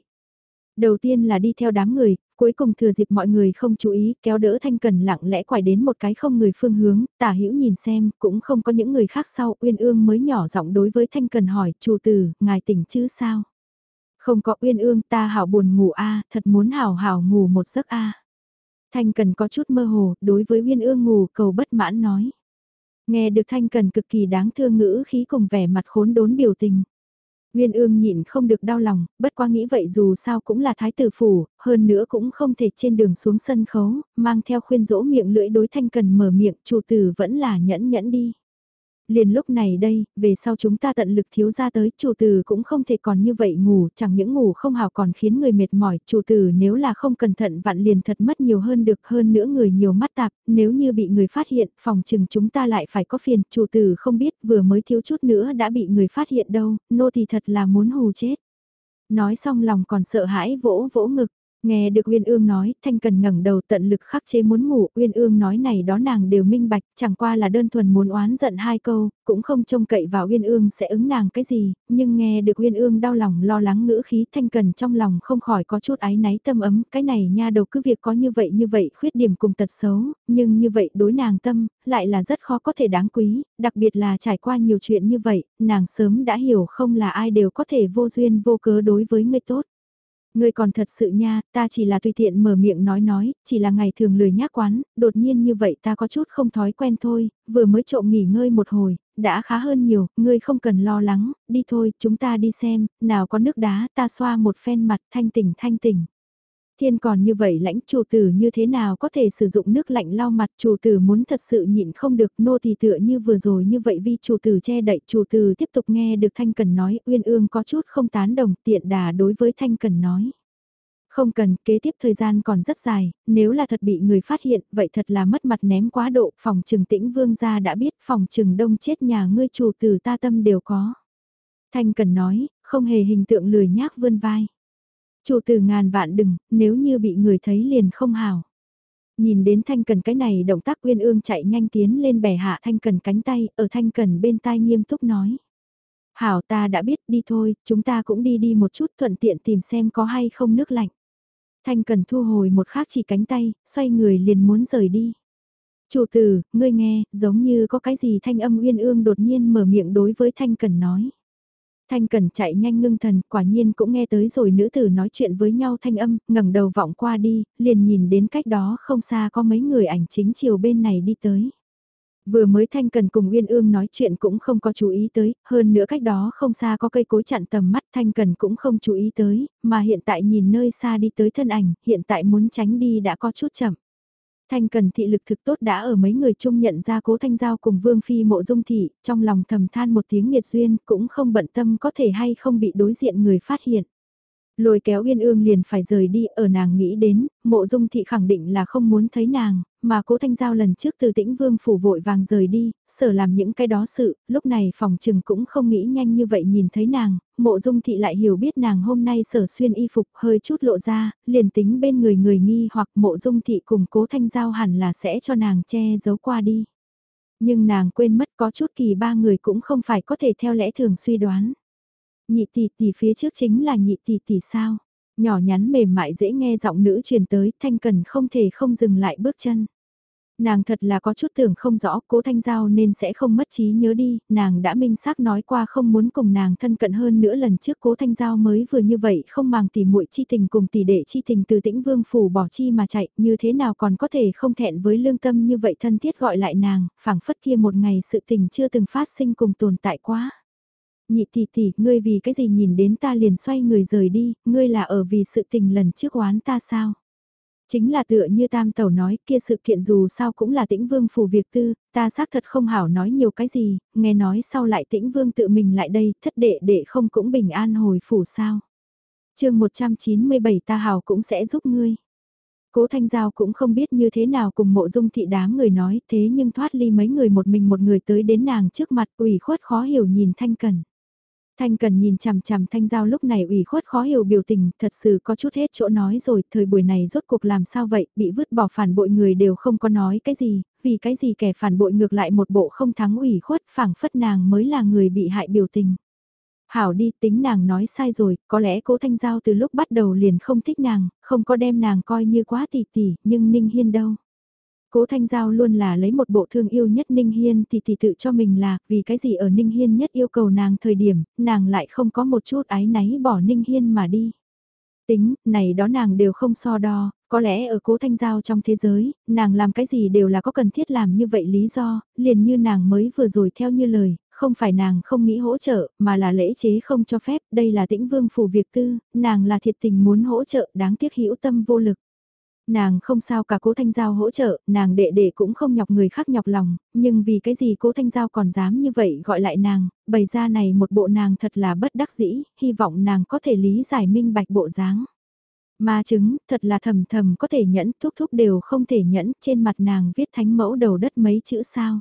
Đầu tiên là đi theo đám người, cuối cùng thừa dịp mọi người không chú ý kéo đỡ thanh cần lặng lẽ quải đến một cái không người phương hướng, tả hữu nhìn xem, cũng không có những người khác sau, Uyên Ương mới nhỏ giọng đối với thanh cần hỏi, chủ tử, ngài tỉnh chứ sao? Không có Uyên Ương ta hảo buồn ngủ a thật muốn hảo hảo ngủ một giấc a Thanh cần có chút mơ hồ, đối với Uyên Ương ngủ cầu bất mãn nói. Nghe được Thanh cần cực kỳ đáng thương ngữ khí cùng vẻ mặt khốn đốn biểu tình. Nguyên ương nhịn không được đau lòng, bất quá nghĩ vậy dù sao cũng là thái tử phủ, hơn nữa cũng không thể trên đường xuống sân khấu, mang theo khuyên dỗ miệng lưỡi đối thanh cần mở miệng, chủ tử vẫn là nhẫn nhẫn đi. Liền lúc này đây, về sau chúng ta tận lực thiếu ra tới, chủ tử cũng không thể còn như vậy ngủ, chẳng những ngủ không hào còn khiến người mệt mỏi, chủ tử nếu là không cẩn thận vạn liền thật mất nhiều hơn được hơn nữa người nhiều mắt tạp, nếu như bị người phát hiện, phòng chừng chúng ta lại phải có phiền, chủ tử không biết vừa mới thiếu chút nữa đã bị người phát hiện đâu, nô thì thật là muốn hù chết. Nói xong lòng còn sợ hãi vỗ vỗ ngực, Nghe được Uyên Ương nói, Thanh Cần ngẩng đầu tận lực khắc chế muốn ngủ, Uyên Ương nói này đó nàng đều minh bạch, chẳng qua là đơn thuần muốn oán giận hai câu, cũng không trông cậy vào Uyên Ương sẽ ứng nàng cái gì, nhưng nghe được Uyên Ương đau lòng lo lắng ngữ khí Thanh Cần trong lòng không khỏi có chút ái náy tâm ấm, cái này nha đầu cứ việc có như vậy như vậy khuyết điểm cùng tật xấu, nhưng như vậy đối nàng tâm, lại là rất khó có thể đáng quý, đặc biệt là trải qua nhiều chuyện như vậy, nàng sớm đã hiểu không là ai đều có thể vô duyên vô cớ đối với người tốt. Ngươi còn thật sự nha, ta chỉ là tùy tiện mở miệng nói nói, chỉ là ngày thường lười nhác quán, đột nhiên như vậy ta có chút không thói quen thôi, vừa mới trộm nghỉ ngơi một hồi, đã khá hơn nhiều, ngươi không cần lo lắng, đi thôi, chúng ta đi xem, nào có nước đá, ta xoa một phen mặt thanh tỉnh thanh tỉnh. Thiên còn như vậy lãnh chủ tử như thế nào có thể sử dụng nước lạnh lau mặt chủ tử muốn thật sự nhịn không được nô thì tựa như vừa rồi như vậy vì chủ tử che đậy chủ tử tiếp tục nghe được Thanh Cần nói uyên ương có chút không tán đồng tiện đà đối với Thanh Cần nói. Không cần, kế tiếp thời gian còn rất dài, nếu là thật bị người phát hiện, vậy thật là mất mặt ném quá độ, phòng trừng tĩnh vương gia đã biết phòng trừng đông chết nhà ngươi chủ tử ta tâm đều có. Thanh Cần nói, không hề hình tượng lười nhác vươn vai. Chủ tử ngàn vạn đừng, nếu như bị người thấy liền không hào. Nhìn đến Thanh Cần cái này động tác Uyên Ương chạy nhanh tiến lên bẻ hạ Thanh Cần cánh tay, ở Thanh Cần bên tai nghiêm túc nói. Hảo ta đã biết đi thôi, chúng ta cũng đi đi một chút thuận tiện tìm xem có hay không nước lạnh. Thanh Cần thu hồi một khác chỉ cánh tay, xoay người liền muốn rời đi. Chủ tử, ngươi nghe, giống như có cái gì thanh âm uyên ương đột nhiên mở miệng đối với Thanh Cần nói. Thanh Cần chạy nhanh ngưng thần, quả nhiên cũng nghe tới rồi nữ tử nói chuyện với nhau thanh âm, ngẩng đầu vọng qua đi, liền nhìn đến cách đó không xa có mấy người ảnh chính chiều bên này đi tới. Vừa mới Thanh Cần cùng Uyên Ương nói chuyện cũng không có chú ý tới, hơn nữa cách đó không xa có cây cối chặn tầm mắt Thanh Cần cũng không chú ý tới, mà hiện tại nhìn nơi xa đi tới thân ảnh, hiện tại muốn tránh đi đã có chút chậm. Thanh cần thị lực thực tốt đã ở mấy người chung nhận ra cố thanh giao cùng vương phi mộ dung thị, trong lòng thầm than một tiếng nghiệt duyên, cũng không bận tâm có thể hay không bị đối diện người phát hiện. Lôi kéo Uyên Ương liền phải rời đi, ở nàng nghĩ đến, mộ dung thị khẳng định là không muốn thấy nàng, mà cố thanh giao lần trước từ tĩnh vương phủ vội vàng rời đi, sở làm những cái đó sự, lúc này phòng trừng cũng không nghĩ nhanh như vậy nhìn thấy nàng, mộ dung thị lại hiểu biết nàng hôm nay sở xuyên y phục hơi chút lộ ra, liền tính bên người người nghi hoặc mộ dung thị cùng cố thanh giao hẳn là sẽ cho nàng che giấu qua đi. Nhưng nàng quên mất có chút kỳ ba người cũng không phải có thể theo lẽ thường suy đoán. Nhị tỷ tỷ phía trước chính là nhị tỷ tỷ sao? Nhỏ nhắn mềm mại dễ nghe giọng nữ truyền tới, thanh cần không thể không dừng lại bước chân. Nàng thật là có chút tưởng không rõ cố thanh giao nên sẽ không mất trí nhớ đi, nàng đã minh xác nói qua không muốn cùng nàng thân cận hơn nữa lần trước cố thanh giao mới vừa như vậy không màng tỉ muội chi tình cùng tỷ đệ chi tình từ tĩnh vương phủ bỏ chi mà chạy, như thế nào còn có thể không thẹn với lương tâm như vậy thân thiết gọi lại nàng, phảng phất kia một ngày sự tình chưa từng phát sinh cùng tồn tại quá. Nhị tỷ tỷ, ngươi vì cái gì nhìn đến ta liền xoay người rời đi, ngươi là ở vì sự tình lần trước oán ta sao? Chính là tựa như tam tẩu nói kia sự kiện dù sao cũng là tĩnh vương phủ việc tư, ta xác thật không hảo nói nhiều cái gì, nghe nói sau lại tĩnh vương tự mình lại đây, thất đệ đệ không cũng bình an hồi phủ sao. chương 197 ta hảo cũng sẽ giúp ngươi. Cố Thanh Giao cũng không biết như thế nào cùng mộ dung thị đám người nói thế nhưng thoát ly mấy người một mình một người tới đến nàng trước mặt ủy khuất khó hiểu nhìn Thanh Cần. Thanh Cần nhìn chằm chằm Thanh Giao lúc này ủy khuất khó hiểu biểu tình, thật sự có chút hết chỗ nói rồi, thời buổi này rốt cuộc làm sao vậy, bị vứt bỏ phản bội người đều không có nói cái gì, vì cái gì kẻ phản bội ngược lại một bộ không thắng ủy khuất, phảng phất nàng mới là người bị hại biểu tình. Hảo đi tính nàng nói sai rồi, có lẽ cố Thanh Giao từ lúc bắt đầu liền không thích nàng, không có đem nàng coi như quá tỷ tỷ, nhưng Ninh Hiên đâu. Cố Thanh Giao luôn là lấy một bộ thương yêu nhất Ninh Hiên thì thì tự cho mình là, vì cái gì ở Ninh Hiên nhất yêu cầu nàng thời điểm, nàng lại không có một chút ái náy bỏ Ninh Hiên mà đi. Tính, này đó nàng đều không so đo, có lẽ ở cố thanh giao trong thế giới, nàng làm cái gì đều là có cần thiết làm như vậy lý do, liền như nàng mới vừa rồi theo như lời, không phải nàng không nghĩ hỗ trợ, mà là lễ chế không cho phép, đây là tĩnh vương phủ việc tư, nàng là thiệt tình muốn hỗ trợ, đáng tiếc hữu tâm vô lực. Nàng không sao cả cố thanh giao hỗ trợ, nàng đệ đệ cũng không nhọc người khác nhọc lòng, nhưng vì cái gì cố thanh giao còn dám như vậy gọi lại nàng, bày ra này một bộ nàng thật là bất đắc dĩ, hy vọng nàng có thể lý giải minh bạch bộ dáng. Mà chứng, thật là thầm thầm có thể nhẫn, thúc thúc đều không thể nhẫn, trên mặt nàng viết thánh mẫu đầu đất mấy chữ sao.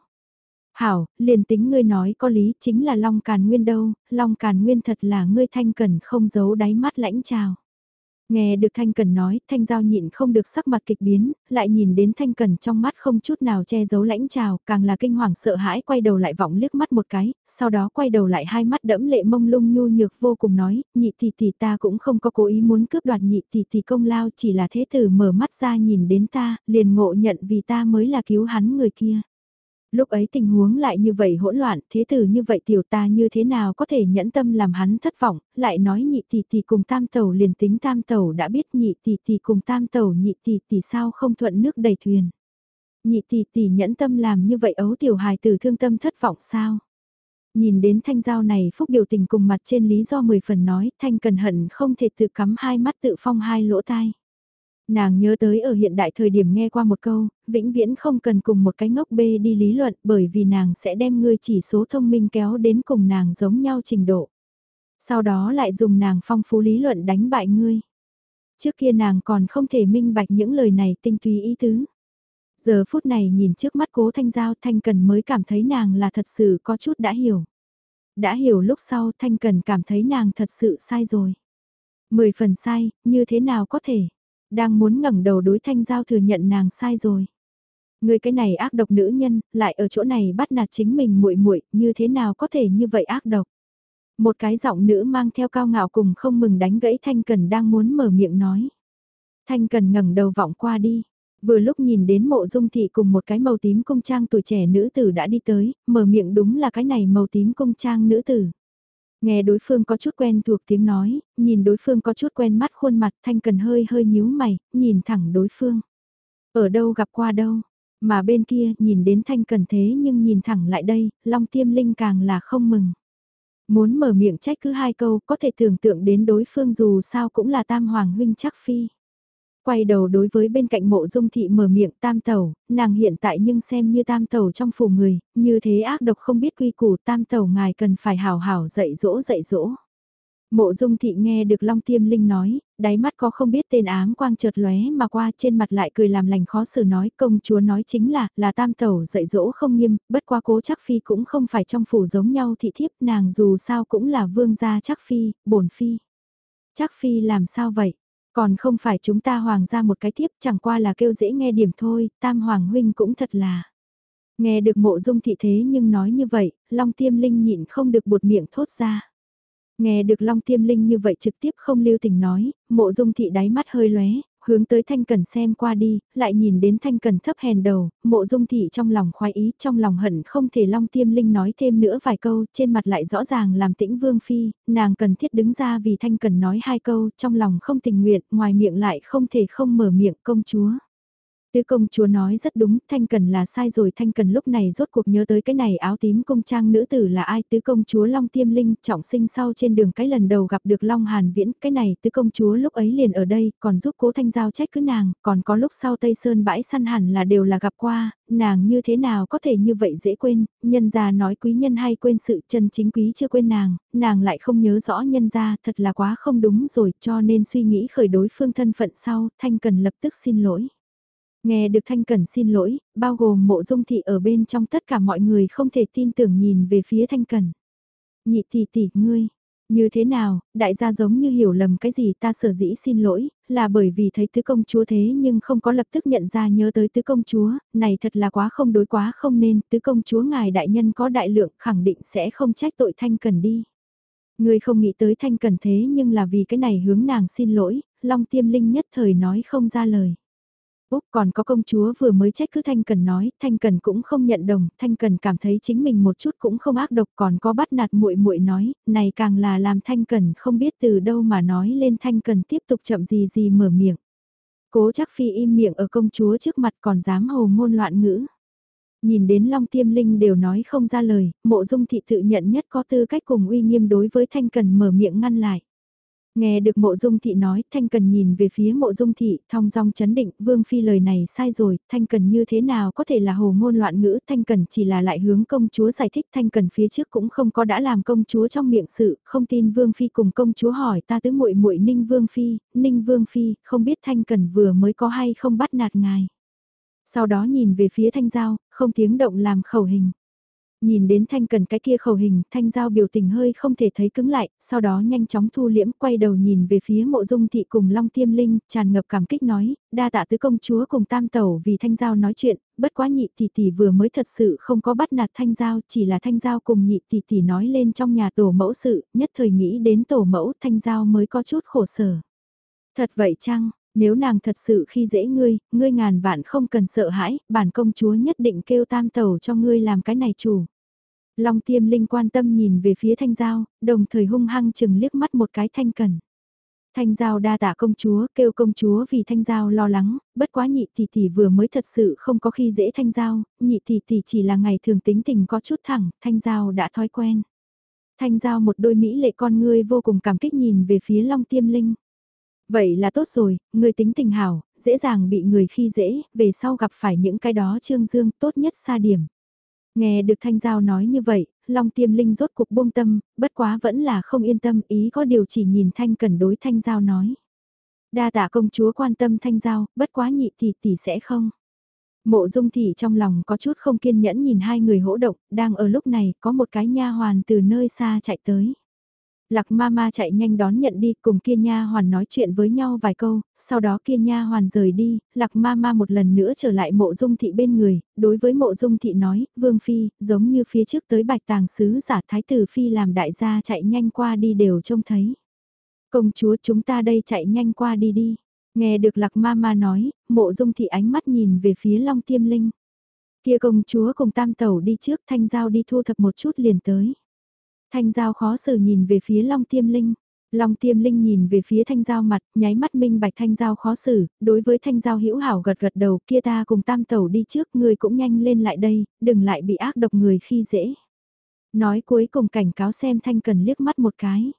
Hảo, liền tính ngươi nói có lý chính là Long Càn Nguyên đâu, Long Càn Nguyên thật là ngươi thanh cần không giấu đáy mắt lãnh trào. Nghe được Thanh Cần nói, Thanh Giao nhịn không được sắc mặt kịch biến, lại nhìn đến Thanh Cần trong mắt không chút nào che giấu lãnh trào, càng là kinh hoàng sợ hãi quay đầu lại vọng liếc mắt một cái, sau đó quay đầu lại hai mắt đẫm lệ mông lung nhu nhược vô cùng nói, nhị tỷ tỷ ta cũng không có cố ý muốn cướp đoạt nhị tỷ tỷ công lao chỉ là thế tử mở mắt ra nhìn đến ta, liền ngộ nhận vì ta mới là cứu hắn người kia. Lúc ấy tình huống lại như vậy hỗn loạn, thế tử như vậy tiểu ta như thế nào có thể nhẫn tâm làm hắn thất vọng, lại nói nhị tỷ tỷ cùng tam tẩu liền tính tam tẩu đã biết nhị tỷ tỷ cùng tam tẩu nhị tỷ tỷ sao không thuận nước đầy thuyền. Nhị tỷ tỷ nhẫn tâm làm như vậy ấu tiểu hài tử thương tâm thất vọng sao? Nhìn đến thanh giao này phúc biểu tình cùng mặt trên lý do 10 phần nói, thanh cần hận không thể tự cắm hai mắt tự phong hai lỗ tai. Nàng nhớ tới ở hiện đại thời điểm nghe qua một câu, vĩnh viễn không cần cùng một cái ngốc bê đi lý luận bởi vì nàng sẽ đem ngươi chỉ số thông minh kéo đến cùng nàng giống nhau trình độ. Sau đó lại dùng nàng phong phú lý luận đánh bại ngươi. Trước kia nàng còn không thể minh bạch những lời này tinh túy ý tứ. Giờ phút này nhìn trước mắt cố thanh giao thanh cần mới cảm thấy nàng là thật sự có chút đã hiểu. Đã hiểu lúc sau thanh cần cảm thấy nàng thật sự sai rồi. Mười phần sai, như thế nào có thể? Đang muốn ngẩng đầu đối thanh giao thừa nhận nàng sai rồi. Người cái này ác độc nữ nhân, lại ở chỗ này bắt nạt chính mình muội muội như thế nào có thể như vậy ác độc. Một cái giọng nữ mang theo cao ngạo cùng không mừng đánh gãy Thanh Cần đang muốn mở miệng nói. Thanh Cần ngẩng đầu vọng qua đi, vừa lúc nhìn đến mộ dung thị cùng một cái màu tím công trang tuổi trẻ nữ tử đã đi tới, mở miệng đúng là cái này màu tím công trang nữ tử. Nghe đối phương có chút quen thuộc tiếng nói, nhìn đối phương có chút quen mắt khuôn mặt thanh cần hơi hơi nhíu mày, nhìn thẳng đối phương. Ở đâu gặp qua đâu, mà bên kia nhìn đến thanh cần thế nhưng nhìn thẳng lại đây, long tiêm linh càng là không mừng. Muốn mở miệng trách cứ hai câu có thể tưởng tượng đến đối phương dù sao cũng là tam hoàng huynh chắc phi. Quay đầu đối với bên cạnh mộ dung thị mở miệng tam tẩu, nàng hiện tại nhưng xem như tam tẩu trong phủ người, như thế ác độc không biết quy củ tam tẩu ngài cần phải hào hảo dạy dỗ dạy dỗ. Mộ dung thị nghe được Long Tiêm Linh nói, đáy mắt có không biết tên ám quang chợt lóe mà qua trên mặt lại cười làm lành khó xử nói công chúa nói chính là, là tam tẩu dạy dỗ không nghiêm, bất qua cố chắc phi cũng không phải trong phủ giống nhau thị thiếp nàng dù sao cũng là vương gia chắc phi, bổn phi. Chắc phi làm sao vậy? Còn không phải chúng ta hoàng ra một cái tiếp chẳng qua là kêu dễ nghe điểm thôi, tam hoàng huynh cũng thật là. Nghe được mộ dung thị thế nhưng nói như vậy, long tiêm linh nhịn không được buột miệng thốt ra. Nghe được long tiêm linh như vậy trực tiếp không lưu tình nói, mộ dung thị đáy mắt hơi lóe, hướng tới Thanh Cần xem qua đi, lại nhìn đến Thanh Cần thấp hèn đầu, mộ dung thị trong lòng khoái ý, trong lòng hận không thể Long Tiêm Linh nói thêm nữa vài câu, trên mặt lại rõ ràng làm tĩnh Vương Phi, nàng cần thiết đứng ra vì Thanh Cần nói hai câu, trong lòng không tình nguyện, ngoài miệng lại không thể không mở miệng công chúa. Tứ công chúa nói rất đúng, Thanh Cần là sai rồi, Thanh Cần lúc này rốt cuộc nhớ tới cái này áo tím công trang nữ tử là ai, tứ công chúa Long Tiêm Linh, trọng sinh sau trên đường cái lần đầu gặp được Long Hàn Viễn, cái này tứ công chúa lúc ấy liền ở đây, còn giúp cố Thanh Giao trách cứ nàng, còn có lúc sau Tây Sơn bãi săn hẳn là đều là gặp qua, nàng như thế nào có thể như vậy dễ quên, nhân gia nói quý nhân hay quên sự chân chính quý chưa quên nàng, nàng lại không nhớ rõ nhân gia, thật là quá không đúng rồi, cho nên suy nghĩ khởi đối phương thân phận sau, Thanh Cần lập tức xin lỗi. Nghe được Thanh Cẩn xin lỗi, bao gồm mộ dung thị ở bên trong tất cả mọi người không thể tin tưởng nhìn về phía Thanh Cẩn. Nhị tỷ tỷ, ngươi, như thế nào, đại gia giống như hiểu lầm cái gì ta sở dĩ xin lỗi, là bởi vì thấy tứ công chúa thế nhưng không có lập tức nhận ra nhớ tới tứ công chúa, này thật là quá không đối quá không nên, tứ công chúa ngài đại nhân có đại lượng khẳng định sẽ không trách tội Thanh Cần đi. Người không nghĩ tới Thanh Cần thế nhưng là vì cái này hướng nàng xin lỗi, Long Tiêm Linh nhất thời nói không ra lời. Úc còn có công chúa vừa mới trách cứ Thanh Cần nói, Thanh Cần cũng không nhận đồng, Thanh Cần cảm thấy chính mình một chút cũng không ác độc còn có bắt nạt muội muội nói, này càng là làm Thanh Cần không biết từ đâu mà nói lên Thanh Cần tiếp tục chậm gì gì mở miệng. Cố chắc phi im miệng ở công chúa trước mặt còn dám hồ ngôn loạn ngữ. Nhìn đến Long Tiêm Linh đều nói không ra lời, mộ dung thị tự nhận nhất có tư cách cùng uy nghiêm đối với Thanh Cần mở miệng ngăn lại. Nghe được mộ dung thị nói, Thanh Cần nhìn về phía mộ dung thị, thong dong chấn định, Vương Phi lời này sai rồi, Thanh Cần như thế nào có thể là hồ ngôn loạn ngữ, Thanh Cần chỉ là lại hướng công chúa giải thích, Thanh Cần phía trước cũng không có đã làm công chúa trong miệng sự, không tin Vương Phi cùng công chúa hỏi ta tứ muội muội Ninh Vương Phi, Ninh Vương Phi, không biết Thanh Cần vừa mới có hay không bắt nạt ngài. Sau đó nhìn về phía Thanh Giao, không tiếng động làm khẩu hình. Nhìn đến Thanh Cần cái kia khẩu hình, Thanh Giao biểu tình hơi không thể thấy cứng lại, sau đó nhanh chóng thu liễm quay đầu nhìn về phía mộ dung thị cùng Long Tiêm Linh, tràn ngập cảm kích nói, đa tạ tứ công chúa cùng tam tẩu vì Thanh Giao nói chuyện, bất quá nhị tỷ tỷ vừa mới thật sự không có bắt nạt Thanh Giao, chỉ là Thanh Giao cùng nhị tỷ tỷ nói lên trong nhà tổ mẫu sự, nhất thời nghĩ đến tổ mẫu Thanh Giao mới có chút khổ sở. Thật vậy chăng, nếu nàng thật sự khi dễ ngươi, ngươi ngàn vạn không cần sợ hãi, bản công chúa nhất định kêu tam tẩu cho ngươi làm cái này chủ. Long tiêm linh quan tâm nhìn về phía thanh giao, đồng thời hung hăng chừng liếc mắt một cái thanh cần. Thanh giao đa tạ công chúa, kêu công chúa vì thanh giao lo lắng, bất quá nhị tỷ tỷ vừa mới thật sự không có khi dễ thanh giao, nhị tỷ tỷ chỉ là ngày thường tính tình có chút thẳng, thanh giao đã thói quen. Thanh giao một đôi mỹ lệ con ngươi vô cùng cảm kích nhìn về phía long tiêm linh. Vậy là tốt rồi, người tính tình hảo, dễ dàng bị người khi dễ, về sau gặp phải những cái đó trương dương tốt nhất xa điểm. Nghe được Thanh Giao nói như vậy, Long Tiêm Linh rốt cuộc buông tâm, bất quá vẫn là không yên tâm ý có điều chỉ nhìn Thanh Cần đối Thanh Giao nói. Đa tạ công chúa quan tâm Thanh Giao, bất quá nhị tỷ tỷ sẽ không. Mộ dung thị trong lòng có chút không kiên nhẫn nhìn hai người hỗ động, đang ở lúc này có một cái nha hoàn từ nơi xa chạy tới. Lạc ma ma chạy nhanh đón nhận đi cùng kia nha hoàn nói chuyện với nhau vài câu, sau đó kia nha hoàn rời đi, lạc ma ma một lần nữa trở lại mộ dung thị bên người, đối với mộ dung thị nói, vương phi, giống như phía trước tới bạch tàng sứ giả thái tử phi làm đại gia chạy nhanh qua đi đều trông thấy. Công chúa chúng ta đây chạy nhanh qua đi đi. Nghe được lạc ma ma nói, mộ dung thị ánh mắt nhìn về phía long tiêm linh. Kia công chúa cùng tam tẩu đi trước thanh giao đi thu thập một chút liền tới. Thanh Giao khó xử nhìn về phía Long Tiêm Linh. Long Tiêm Linh nhìn về phía Thanh Giao mặt, nháy mắt minh bạch Thanh Giao khó xử, đối với Thanh Giao hữu hảo gật gật đầu kia ta cùng tam tẩu đi trước, người cũng nhanh lên lại đây, đừng lại bị ác độc người khi dễ. Nói cuối cùng cảnh cáo xem Thanh Cần liếc mắt một cái.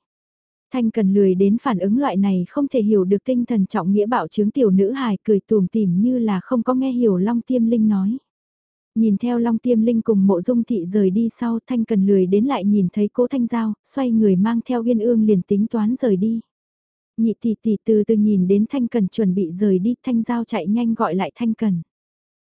Thanh Cần lười đến phản ứng loại này không thể hiểu được tinh thần trọng nghĩa bảo chứng tiểu nữ hài cười tùm tìm như là không có nghe hiểu Long Tiêm Linh nói. Nhìn theo Long Tiêm Linh cùng mộ dung thị rời đi sau Thanh Cần lười đến lại nhìn thấy cố Thanh Giao, xoay người mang theo uyên ương liền tính toán rời đi. Nhị tỷ tỷ từ từ nhìn đến Thanh Cần chuẩn bị rời đi, Thanh Giao chạy nhanh gọi lại Thanh Cần.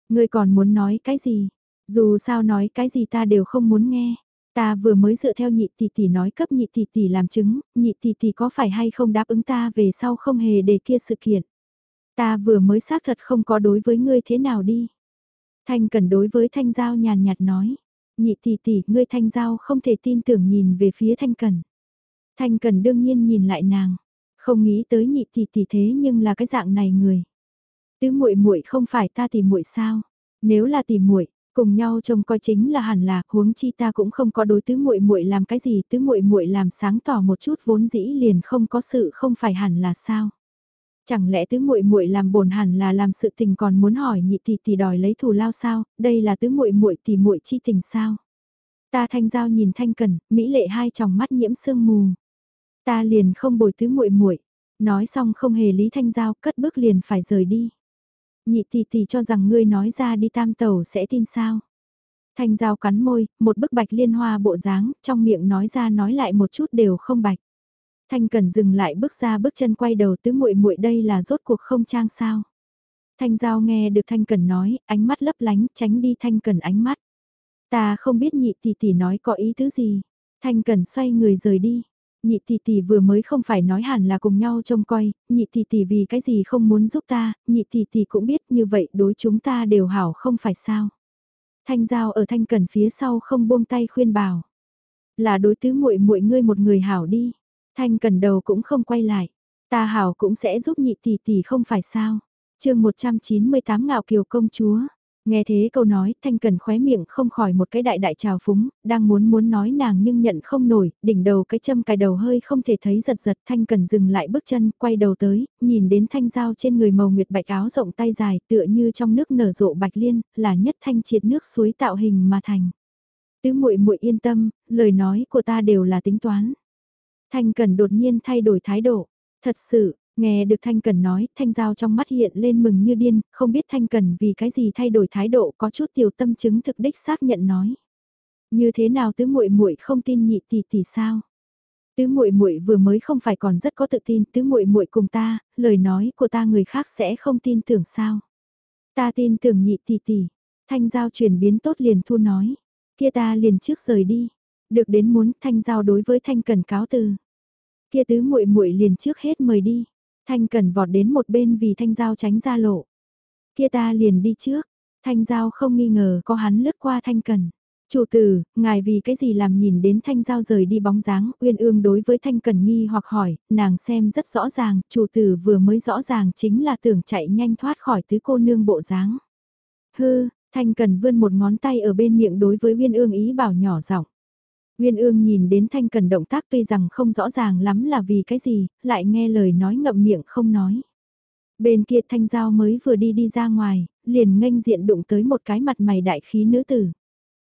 Ngươi còn muốn nói cái gì? Dù sao nói cái gì ta đều không muốn nghe. Ta vừa mới dựa theo nhị tỷ tỷ nói cấp nhị tỷ tỷ làm chứng, nhị tỷ tỷ có phải hay không đáp ứng ta về sau không hề để kia sự kiện. Ta vừa mới xác thật không có đối với ngươi thế nào đi. Thanh Cần đối với Thanh Giao nhàn nhạt nói. Nhị tỷ tỷ, ngươi Thanh Giao không thể tin tưởng nhìn về phía Thanh Cần. Thanh Cần đương nhiên nhìn lại nàng. Không nghĩ tới nhị tỷ tỷ thế nhưng là cái dạng này người. Tứ muội muội không phải ta tỷ muội sao? Nếu là tỷ muội, cùng nhau trông coi chính là hẳn là, huống chi ta cũng không có đối tứ muội muội làm cái gì, tứ muội muội làm sáng tỏ một chút vốn dĩ liền không có sự không phải hẳn là sao? Chẳng lẽ tứ muội muội làm bổn hẳn là làm sự tình còn muốn hỏi nhị tỷ tỷ đòi lấy thù lao sao, đây là tứ muội muội tỷ muội chi tình sao? Ta thanh giao nhìn thanh cần, mỹ lệ hai tròng mắt nhiễm sương mù. Ta liền không bồi tứ muội muội, nói xong không hề lý thanh giao, cất bước liền phải rời đi. Nhị tỷ tỷ cho rằng ngươi nói ra đi tam tàu sẽ tin sao? Thanh giao cắn môi, một bức bạch liên hoa bộ dáng, trong miệng nói ra nói lại một chút đều không bạch. Thanh Cần dừng lại bước ra bước chân quay đầu tứ muội muội đây là rốt cuộc không trang sao. Thanh Giao nghe được Thanh Cần nói, ánh mắt lấp lánh, tránh đi Thanh Cần ánh mắt. Ta không biết nhị tỷ tỷ nói có ý tứ gì. Thanh Cần xoay người rời đi. Nhị tỷ tỷ vừa mới không phải nói hẳn là cùng nhau trông coi, nhị tỷ tỷ vì cái gì không muốn giúp ta, nhị tỷ tỷ cũng biết như vậy đối chúng ta đều hảo không phải sao. Thanh Giao ở Thanh Cần phía sau không buông tay khuyên bảo. Là đối tứ muội muội ngươi một người hảo đi. Thanh cần đầu cũng không quay lại. Ta hảo cũng sẽ giúp nhị tỷ tỷ không phải sao. chương 198 ngạo kiều công chúa. Nghe thế câu nói, Thanh Cần khóe miệng không khỏi một cái đại đại trào phúng, đang muốn muốn nói nàng nhưng nhận không nổi, đỉnh đầu cái châm cài đầu hơi không thể thấy giật giật. Thanh Cần dừng lại bước chân, quay đầu tới, nhìn đến thanh dao trên người màu nguyệt bạch áo rộng tay dài tựa như trong nước nở rộ bạch liên, là nhất thanh triệt nước suối tạo hình mà thành. Tứ muội muội yên tâm, lời nói của ta đều là tính toán. Thanh Cần đột nhiên thay đổi thái độ. Thật sự, nghe được Thanh Cần nói, Thanh Giao trong mắt hiện lên mừng như điên, không biết Thanh Cần vì cái gì thay đổi thái độ có chút tiểu tâm chứng thực đích xác nhận nói. Như thế nào tứ muội muội không tin nhị tỷ tỷ sao? Tứ muội muội vừa mới không phải còn rất có tự tin, tứ muội muội cùng ta, lời nói của ta người khác sẽ không tin tưởng sao? Ta tin tưởng nhị tỷ tỷ. Thanh Giao chuyển biến tốt liền thu nói. Kia ta liền trước rời đi. Được đến muốn Thanh Giao đối với Thanh Cần cáo từ. Kia tứ muội muội liền trước hết mời đi. Thanh Cần vọt đến một bên vì Thanh Giao tránh ra lộ. Kia ta liền đi trước. Thanh Giao không nghi ngờ có hắn lướt qua Thanh Cần. Chủ tử, ngài vì cái gì làm nhìn đến Thanh Giao rời đi bóng dáng, uyên ương đối với Thanh Cần nghi hoặc hỏi, nàng xem rất rõ ràng, chủ tử vừa mới rõ ràng chính là tưởng chạy nhanh thoát khỏi tứ cô nương bộ dáng. Hư, Thanh Cần vươn một ngón tay ở bên miệng đối với uyên ương ý bảo nhỏ giọng. Nguyên ương nhìn đến Thanh Cần động tác tuy rằng không rõ ràng lắm là vì cái gì, lại nghe lời nói ngậm miệng không nói. Bên kia Thanh Giao mới vừa đi đi ra ngoài, liền nghênh diện đụng tới một cái mặt mày đại khí nữ tử.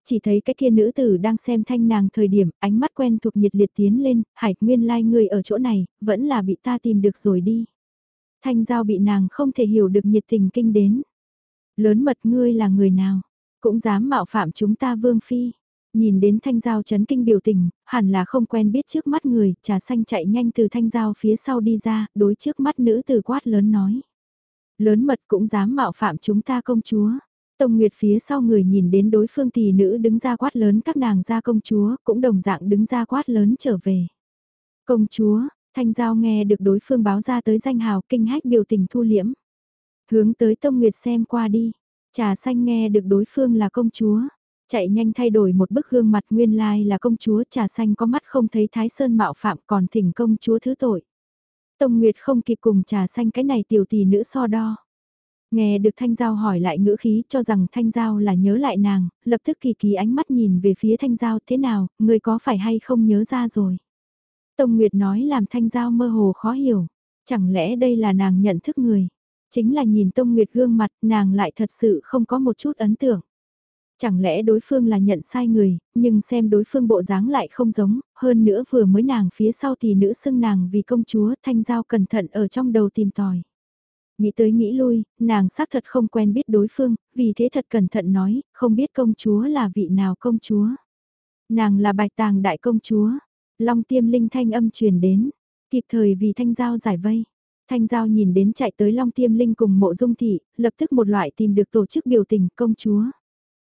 Chỉ thấy cái kia nữ tử đang xem thanh nàng thời điểm, ánh mắt quen thuộc nhiệt liệt tiến lên, hải nguyên lai like người ở chỗ này, vẫn là bị ta tìm được rồi đi. Thanh giao bị nàng không thể hiểu được nhiệt tình kinh đến. Lớn mật ngươi là người nào, cũng dám mạo phạm chúng ta vương phi. Nhìn đến thanh giao chấn kinh biểu tình, hẳn là không quen biết trước mắt người, trà xanh chạy nhanh từ thanh giao phía sau đi ra, đối trước mắt nữ từ quát lớn nói. Lớn mật cũng dám mạo phạm chúng ta công chúa. Tông Nguyệt phía sau người nhìn đến đối phương tỷ nữ đứng ra quát lớn các nàng ra công chúa, cũng đồng dạng đứng ra quát lớn trở về. Công chúa, Thanh Giao nghe được đối phương báo ra tới danh hào kinh hách biểu tình thu liễm. Hướng tới Tông Nguyệt xem qua đi, trà xanh nghe được đối phương là công chúa. Chạy nhanh thay đổi một bức gương mặt nguyên lai là công chúa trà xanh có mắt không thấy thái sơn mạo phạm còn thỉnh công chúa thứ tội. Tông Nguyệt không kịp cùng trà xanh cái này tiểu tỷ nữ so đo. Nghe được Thanh Giao hỏi lại ngữ khí cho rằng Thanh Giao là nhớ lại nàng, lập tức kỳ kỳ ánh mắt nhìn về phía Thanh Giao thế nào, người có phải hay không nhớ ra rồi. Tông Nguyệt nói làm Thanh Giao mơ hồ khó hiểu, chẳng lẽ đây là nàng nhận thức người. Chính là nhìn Tông Nguyệt gương mặt nàng lại thật sự không có một chút ấn tượng. Chẳng lẽ đối phương là nhận sai người, nhưng xem đối phương bộ dáng lại không giống, hơn nữa vừa mới nàng phía sau thì nữ xưng nàng vì công chúa Thanh Giao cẩn thận ở trong đầu tìm tòi. Nghĩ tới nghĩ lui, nàng xác thật không quen biết đối phương, vì thế thật cẩn thận nói, không biết công chúa là vị nào công chúa. Nàng là bạch tàng đại công chúa, long tiêm linh thanh âm truyền đến, kịp thời vì thanh giao giải vây. Thanh giao nhìn đến chạy tới long tiêm linh cùng mộ dung thị, lập tức một loại tìm được tổ chức biểu tình công chúa.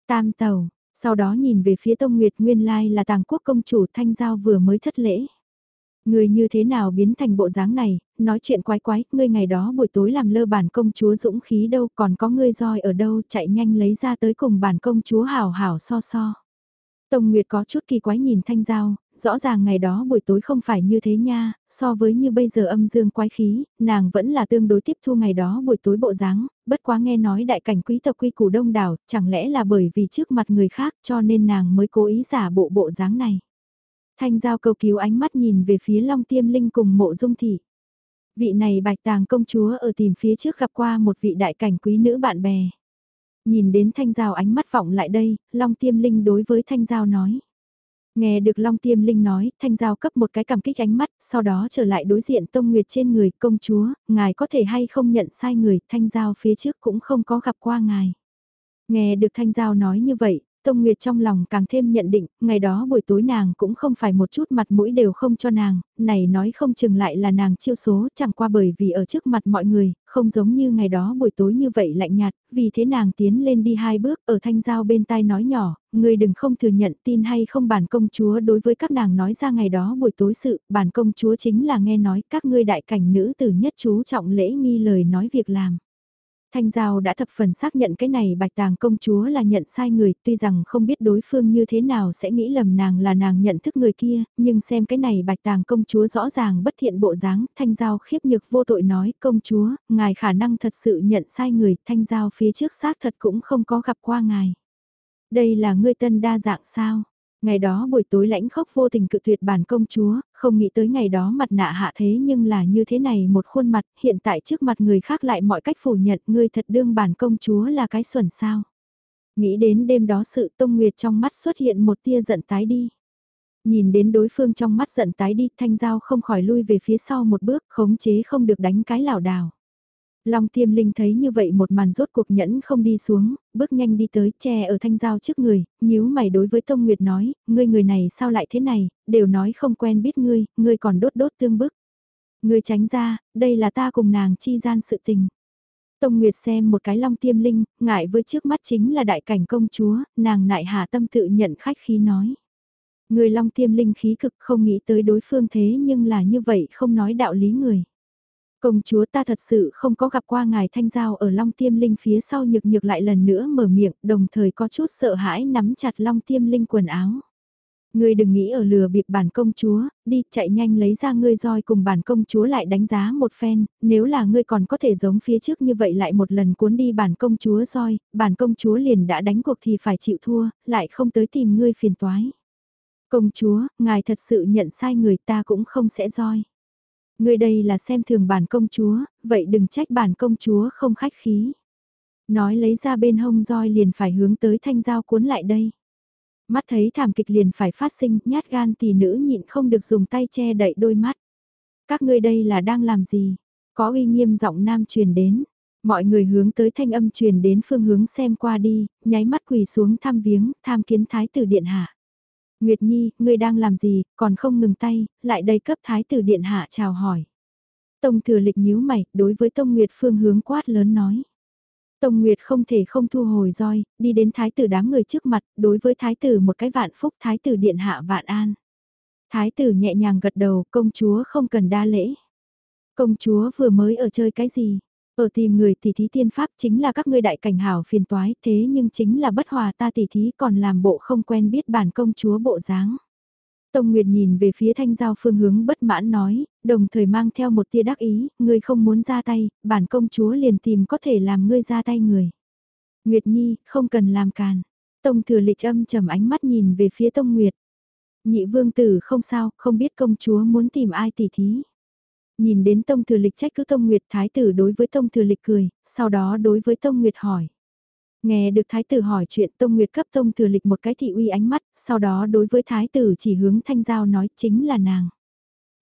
Tam tàu, sau đó nhìn về phía Tông Nguyệt nguyên lai là tàng quốc công chủ thanh giao vừa mới thất lễ. Người như thế nào biến thành bộ dáng này, nói chuyện quái quái, ngươi ngày đó buổi tối làm lơ bản công chúa dũng khí đâu, còn có ngươi roi ở đâu, chạy nhanh lấy ra tới cùng bản công chúa hảo hảo so so. Tông Nguyệt có chút kỳ quái nhìn Thanh Giao, rõ ràng ngày đó buổi tối không phải như thế nha, so với như bây giờ âm dương quái khí, nàng vẫn là tương đối tiếp thu ngày đó buổi tối bộ dáng, bất quá nghe nói đại cảnh quý tộc quy củ đông đảo, chẳng lẽ là bởi vì trước mặt người khác cho nên nàng mới cố ý giả bộ bộ dáng này. Thanh Giao cầu cứu ánh mắt nhìn về phía Long Tiêm Linh cùng mộ dung thị. Vị này bạch tàng công chúa ở tìm phía trước gặp qua một vị đại cảnh quý nữ bạn bè. Nhìn đến Thanh Giao ánh mắt vọng lại đây, Long Tiêm Linh đối với Thanh Giao nói. Nghe được Long Tiêm Linh nói, Thanh Giao cấp một cái cảm kích ánh mắt, sau đó trở lại đối diện Tông Nguyệt trên người, công chúa, ngài có thể hay không nhận sai người, Thanh Giao phía trước cũng không có gặp qua ngài. Nghe được Thanh Giao nói như vậy, Tông Nguyệt trong lòng càng thêm nhận định, ngày đó buổi tối nàng cũng không phải một chút mặt mũi đều không cho nàng, này nói không chừng lại là nàng chiêu số, chẳng qua bởi vì ở trước mặt mọi người, không giống như ngày đó buổi tối như vậy lạnh nhạt, vì thế nàng tiến lên đi hai bước ở thanh giao bên tai nói nhỏ, người đừng không thừa nhận tin hay không bản công chúa đối với các nàng nói ra ngày đó buổi tối sự, bản công chúa chính là nghe nói các ngươi đại cảnh nữ tử nhất chú trọng lễ nghi lời nói việc làm. Thanh Giao đã thập phần xác nhận cái này bạch tàng công chúa là nhận sai người, tuy rằng không biết đối phương như thế nào sẽ nghĩ lầm nàng là nàng nhận thức người kia, nhưng xem cái này bạch tàng công chúa rõ ràng bất thiện bộ dáng, Thanh Giao khiếp nhược vô tội nói, công chúa, ngài khả năng thật sự nhận sai người, Thanh Giao phía trước xác thật cũng không có gặp qua ngài. Đây là ngươi tân đa dạng sao? Ngày đó buổi tối lãnh khốc vô tình cự tuyệt bản công chúa, không nghĩ tới ngày đó mặt nạ hạ thế nhưng là như thế này một khuôn mặt, hiện tại trước mặt người khác lại mọi cách phủ nhận ngươi thật đương bản công chúa là cái xuẩn sao. Nghĩ đến đêm đó sự tông nguyệt trong mắt xuất hiện một tia giận tái đi. Nhìn đến đối phương trong mắt giận tái đi, thanh giao không khỏi lui về phía sau một bước, khống chế không được đánh cái lảo đảo. Long tiêm linh thấy như vậy một màn rốt cuộc nhẫn không đi xuống, bước nhanh đi tới che ở thanh giao trước người, nhíu mày đối với Tông Nguyệt nói, ngươi người này sao lại thế này, đều nói không quen biết ngươi, ngươi còn đốt đốt tương bức. Ngươi tránh ra, đây là ta cùng nàng chi gian sự tình. Tông Nguyệt xem một cái long tiêm linh, ngại với trước mắt chính là đại cảnh công chúa, nàng nại hạ tâm tự nhận khách khí nói. Người long tiêm linh khí cực không nghĩ tới đối phương thế nhưng là như vậy không nói đạo lý người. Công chúa ta thật sự không có gặp qua ngài thanh giao ở long tiêm linh phía sau nhược nhược lại lần nữa mở miệng đồng thời có chút sợ hãi nắm chặt long tiêm linh quần áo. Ngươi đừng nghĩ ở lừa bịp bản công chúa, đi chạy nhanh lấy ra ngươi roi cùng bản công chúa lại đánh giá một phen, nếu là ngươi còn có thể giống phía trước như vậy lại một lần cuốn đi bản công chúa roi, bản công chúa liền đã đánh cuộc thì phải chịu thua, lại không tới tìm ngươi phiền toái. Công chúa, ngài thật sự nhận sai người ta cũng không sẽ roi. Ngươi đây là xem thường bản công chúa, vậy đừng trách bản công chúa không khách khí. Nói lấy ra bên hông roi liền phải hướng tới thanh dao cuốn lại đây. Mắt thấy thảm kịch liền phải phát sinh, nhát gan tỷ nữ nhịn không được dùng tay che đậy đôi mắt. Các ngươi đây là đang làm gì? Có uy nghiêm giọng nam truyền đến. Mọi người hướng tới thanh âm truyền đến phương hướng xem qua đi, nháy mắt quỳ xuống thăm viếng, tham kiến thái tử điện hạ. Nguyệt Nhi, ngươi đang làm gì, còn không ngừng tay, lại đây cấp thái tử điện hạ chào hỏi. Tông thừa lịch nhíu mày, đối với Tông Nguyệt phương hướng quát lớn nói. Tông Nguyệt không thể không thu hồi roi, đi đến thái tử đám người trước mặt, đối với thái tử một cái vạn phúc thái tử điện hạ vạn an. Thái tử nhẹ nhàng gật đầu, công chúa không cần đa lễ. Công chúa vừa mới ở chơi cái gì? Ở tìm người tỷ thí tiên pháp chính là các ngươi đại cảnh hảo phiền toái thế nhưng chính là bất hòa ta tỷ thí còn làm bộ không quen biết bản công chúa bộ dáng. Tông Nguyệt nhìn về phía thanh giao phương hướng bất mãn nói, đồng thời mang theo một tia đắc ý, ngươi không muốn ra tay, bản công chúa liền tìm có thể làm ngươi ra tay người. Nguyệt Nhi, không cần làm càn. Tông thừa lịch âm trầm ánh mắt nhìn về phía Tông Nguyệt. Nhị vương tử không sao, không biết công chúa muốn tìm ai tỉ thí. Nhìn đến Tông thừa lịch trách cứ Tông Nguyệt thái tử đối với Tông thừa lịch cười, sau đó đối với Tông Nguyệt hỏi. Nghe được thái tử hỏi chuyện Tông Nguyệt cấp Tông thừa lịch một cái thị uy ánh mắt, sau đó đối với thái tử chỉ hướng thanh giao nói chính là nàng.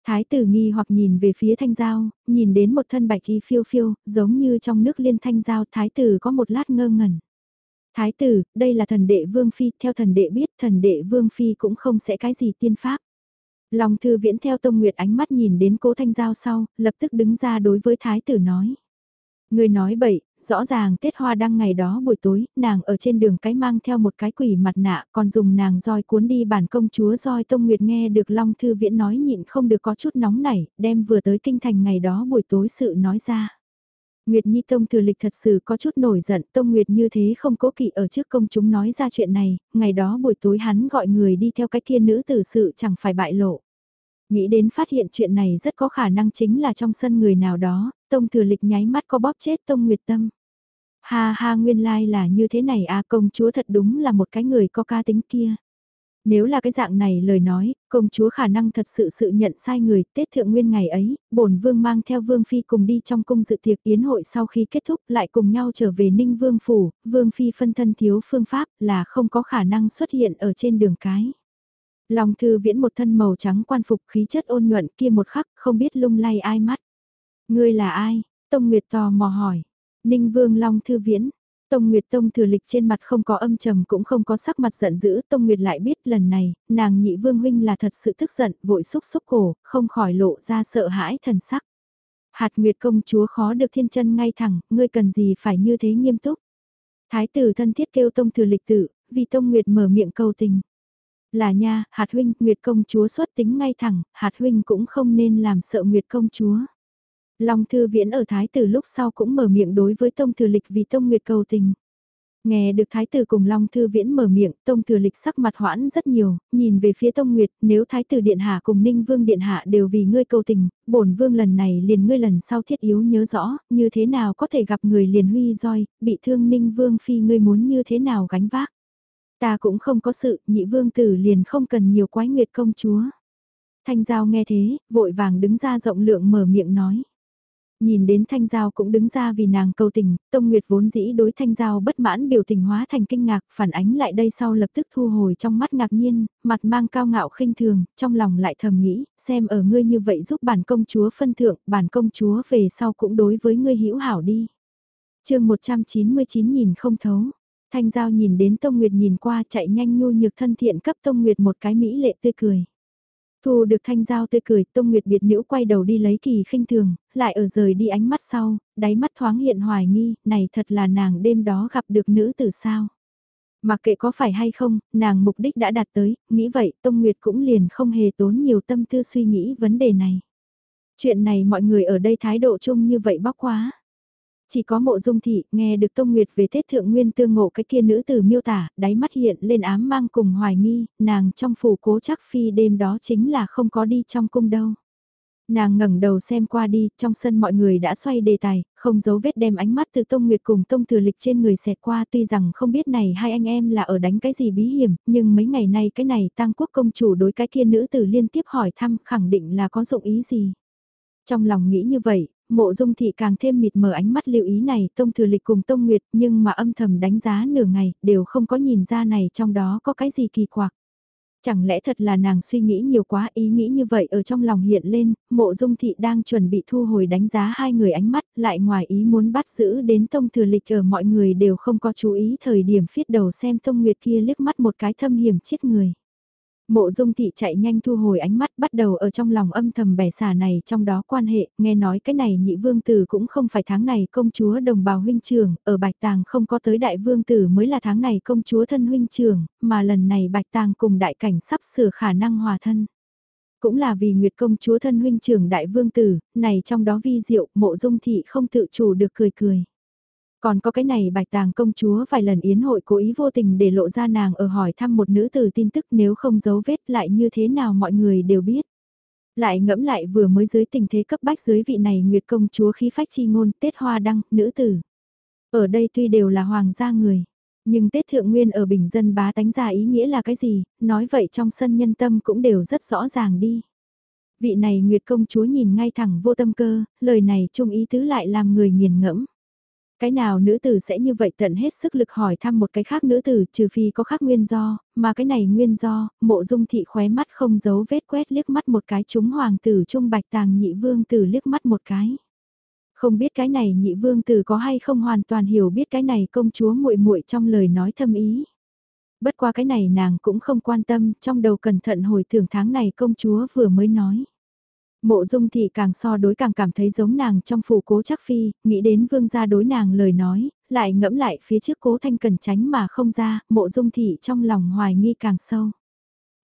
Thái tử nghi hoặc nhìn về phía thanh giao, nhìn đến một thân bạch y phiêu phiêu, giống như trong nước liên thanh giao thái tử có một lát ngơ ngẩn. Thái tử, đây là thần đệ vương phi, theo thần đệ biết thần đệ vương phi cũng không sẽ cái gì tiên pháp. Long thư viễn theo Tông Nguyệt ánh mắt nhìn đến cố thanh giao sau, lập tức đứng ra đối với thái tử nói. Người nói bậy, rõ ràng Tết Hoa đăng ngày đó buổi tối, nàng ở trên đường cái mang theo một cái quỷ mặt nạ, còn dùng nàng roi cuốn đi bản công chúa roi Tông Nguyệt nghe được Long Thư Viễn nói nhịn không được có chút nóng nảy, đem vừa tới kinh thành ngày đó buổi tối sự nói ra. Nguyệt Nhi Tông thừa lịch thật sự có chút nổi giận, Tông Nguyệt như thế không cố kỵ ở trước công chúng nói ra chuyện này, ngày đó buổi tối hắn gọi người đi theo cái kia nữ tử sự chẳng phải bại lộ. Nghĩ đến phát hiện chuyện này rất có khả năng chính là trong sân người nào đó, Tông Thừa Lịch nháy mắt có bóp chết Tông Nguyệt Tâm. Ha ha nguyên lai like là như thế này à công chúa thật đúng là một cái người có ca tính kia. Nếu là cái dạng này lời nói, công chúa khả năng thật sự sự nhận sai người, Tết thượng nguyên ngày ấy, bổn vương mang theo vương phi cùng đi trong cung dự tiệc yến hội sau khi kết thúc lại cùng nhau trở về ninh vương phủ, vương phi phân thân thiếu phương pháp là không có khả năng xuất hiện ở trên đường cái. Long thư viễn một thân màu trắng quan phục khí chất ôn nhuận kia một khắc không biết lung lay ai mắt. Ngươi là ai? Tông Nguyệt tò mò hỏi. Ninh Vương Long Thư Viễn. Tông Nguyệt Tông thừa lịch trên mặt không có âm trầm cũng không có sắc mặt giận dữ. Tông Nguyệt lại biết lần này, nàng nhị vương huynh là thật sự tức giận, vội xúc xúc cổ, không khỏi lộ ra sợ hãi thần sắc. Hạt Nguyệt công chúa khó được thiên chân ngay thẳng, ngươi cần gì phải như thế nghiêm túc. Thái tử thân thiết kêu Tông thừa lịch tử, vì Tông Nguyệt mở miệng cầu tình. Là nha, hạt huynh, Nguyệt công chúa xuất tính ngay thẳng, hạt huynh cũng không nên làm sợ Nguyệt công chúa. Long Thư Viễn ở Thái Tử lúc sau cũng mở miệng đối với Tông Thừa Lịch vì Tông Nguyệt cầu tình. Nghe được Thái Tử cùng Long Thư Viễn mở miệng, Tông Thừa Lịch sắc mặt hoãn rất nhiều, nhìn về phía Tông Nguyệt, nếu Thái Tử Điện Hạ cùng Ninh Vương Điện Hạ đều vì ngươi cầu tình, bổn Vương lần này liền ngươi lần sau thiết yếu nhớ rõ, như thế nào có thể gặp người liền huy roi, bị thương Ninh Vương Phi ngươi muốn như thế nào gánh vác. Ta cũng không có sự, nhị Vương Tử liền không cần nhiều quái nguyệt công chúa. Thanh Giao nghe thế, vội vàng đứng ra rộng lượng mở miệng nói. Nhìn đến Thanh Giao cũng đứng ra vì nàng cầu tình, Tông Nguyệt vốn dĩ đối Thanh Giao bất mãn biểu tình hóa thành kinh ngạc, phản ánh lại đây sau lập tức thu hồi trong mắt ngạc nhiên, mặt mang cao ngạo khinh thường, trong lòng lại thầm nghĩ, xem ở ngươi như vậy giúp bản công chúa phân thượng, bản công chúa về sau cũng đối với ngươi hữu hảo đi. chương 199 nhìn không thấu, Thanh Giao nhìn đến Tông Nguyệt nhìn qua chạy nhanh nhu nhược thân thiện cấp Tông Nguyệt một cái mỹ lệ tươi cười. Thu được thanh giao tươi cười, Tông Nguyệt biệt nữ quay đầu đi lấy kỳ khinh thường, lại ở rời đi ánh mắt sau, đáy mắt thoáng hiện hoài nghi, này thật là nàng đêm đó gặp được nữ tử sao. Mặc kệ có phải hay không, nàng mục đích đã đạt tới, nghĩ vậy Tông Nguyệt cũng liền không hề tốn nhiều tâm tư suy nghĩ vấn đề này. Chuyện này mọi người ở đây thái độ chung như vậy bóc quá. Chỉ có mộ dung thị nghe được Tông Nguyệt về Tết Thượng Nguyên tương ngộ cái kia nữ tử miêu tả, đáy mắt hiện lên ám mang cùng hoài nghi, nàng trong phủ cố chắc phi đêm đó chính là không có đi trong cung đâu. Nàng ngẩng đầu xem qua đi, trong sân mọi người đã xoay đề tài, không giấu vết đem ánh mắt từ Tông Nguyệt cùng Tông Thừa Lịch trên người xẹt qua tuy rằng không biết này hai anh em là ở đánh cái gì bí hiểm, nhưng mấy ngày nay cái này tăng quốc công chủ đối cái kia nữ tử liên tiếp hỏi thăm khẳng định là có dụng ý gì. Trong lòng nghĩ như vậy, mộ dung thị càng thêm mịt mờ ánh mắt lưu ý này Tông Thừa Lịch cùng Tông Nguyệt nhưng mà âm thầm đánh giá nửa ngày đều không có nhìn ra này trong đó có cái gì kỳ quặc. Chẳng lẽ thật là nàng suy nghĩ nhiều quá ý nghĩ như vậy ở trong lòng hiện lên, mộ dung thị đang chuẩn bị thu hồi đánh giá hai người ánh mắt, lại ngoài ý muốn bắt giữ đến tông thừa lịch ở mọi người đều không có chú ý thời điểm phiết đầu xem tông nguyệt kia liếc mắt một cái thâm hiểm chết người. Mộ dung thị chạy nhanh thu hồi ánh mắt bắt đầu ở trong lòng âm thầm bẻ xả này trong đó quan hệ, nghe nói cái này nhị vương tử cũng không phải tháng này công chúa đồng bào huynh trưởng, ở Bạch Tàng không có tới đại vương tử mới là tháng này công chúa thân huynh trưởng, mà lần này Bạch Tàng cùng đại cảnh sắp sửa khả năng hòa thân. Cũng là vì Nguyệt công chúa thân huynh trưởng đại vương tử, này trong đó vi diệu, mộ dung thị không tự chủ được cười cười. Còn có cái này bạch tàng công chúa vài lần yến hội cố ý vô tình để lộ ra nàng ở hỏi thăm một nữ tử tin tức nếu không giấu vết lại như thế nào mọi người đều biết. Lại ngẫm lại vừa mới dưới tình thế cấp bách dưới vị này nguyệt công chúa khí phách chi ngôn tết hoa đăng, nữ tử. Ở đây tuy đều là hoàng gia người, nhưng Tết Thượng Nguyên ở bình dân bá tánh ra ý nghĩa là cái gì, nói vậy trong sân nhân tâm cũng đều rất rõ ràng đi. Vị này Nguyệt công chúa nhìn ngay thẳng vô tâm cơ, lời này trung ý tứ lại làm người nghiền ngẫm. Cái nào nữ tử sẽ như vậy tận hết sức lực hỏi thăm một cái khác nữ tử trừ phi có khác nguyên do, mà cái này nguyên do, mộ dung thị khóe mắt không giấu vết quét liếc mắt một cái chúng hoàng tử trung bạch tàng nhị vương tử liếc mắt một cái. Không biết cái này nhị vương tử có hay không hoàn toàn hiểu biết cái này công chúa muội muội trong lời nói thâm ý. Bất qua cái này nàng cũng không quan tâm, trong đầu cẩn thận hồi tưởng tháng này công chúa vừa mới nói. Mộ dung thị càng so đối càng cảm thấy giống nàng trong phủ cố chắc phi, nghĩ đến vương gia đối nàng lời nói, lại ngẫm lại phía trước cố thanh cần tránh mà không ra, mộ dung thị trong lòng hoài nghi càng sâu.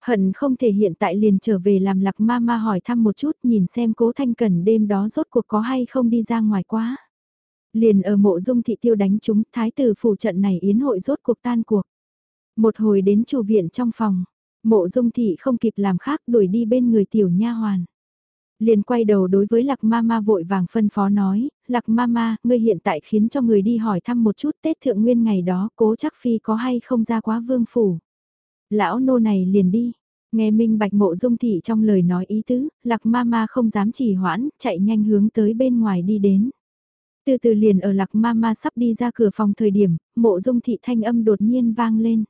Hận không thể hiện tại liền trở về làm lạc ma ma hỏi thăm một chút nhìn xem cố thanh cần đêm đó rốt cuộc có hay không đi ra ngoài quá. Liền ở mộ dung thị tiêu đánh chúng thái tử phủ trận này yến hội rốt cuộc tan cuộc. Một hồi đến chủ viện trong phòng, mộ dung thị không kịp làm khác đuổi đi bên người tiểu nha hoàn liền quay đầu đối với Lạc Mama vội vàng phân phó nói, Lạc Mama, ngươi hiện tại khiến cho người đi hỏi thăm một chút Tết Thượng Nguyên ngày đó cố chắc Phi có hay không ra quá vương phủ. Lão nô này liền đi, nghe Minh Bạch Mộ Dung Thị trong lời nói ý tứ, Lạc Mama không dám trì hoãn, chạy nhanh hướng tới bên ngoài đi đến. Từ từ liền ở Lạc Mama sắp đi ra cửa phòng thời điểm, Mộ Dung Thị thanh âm đột nhiên vang lên.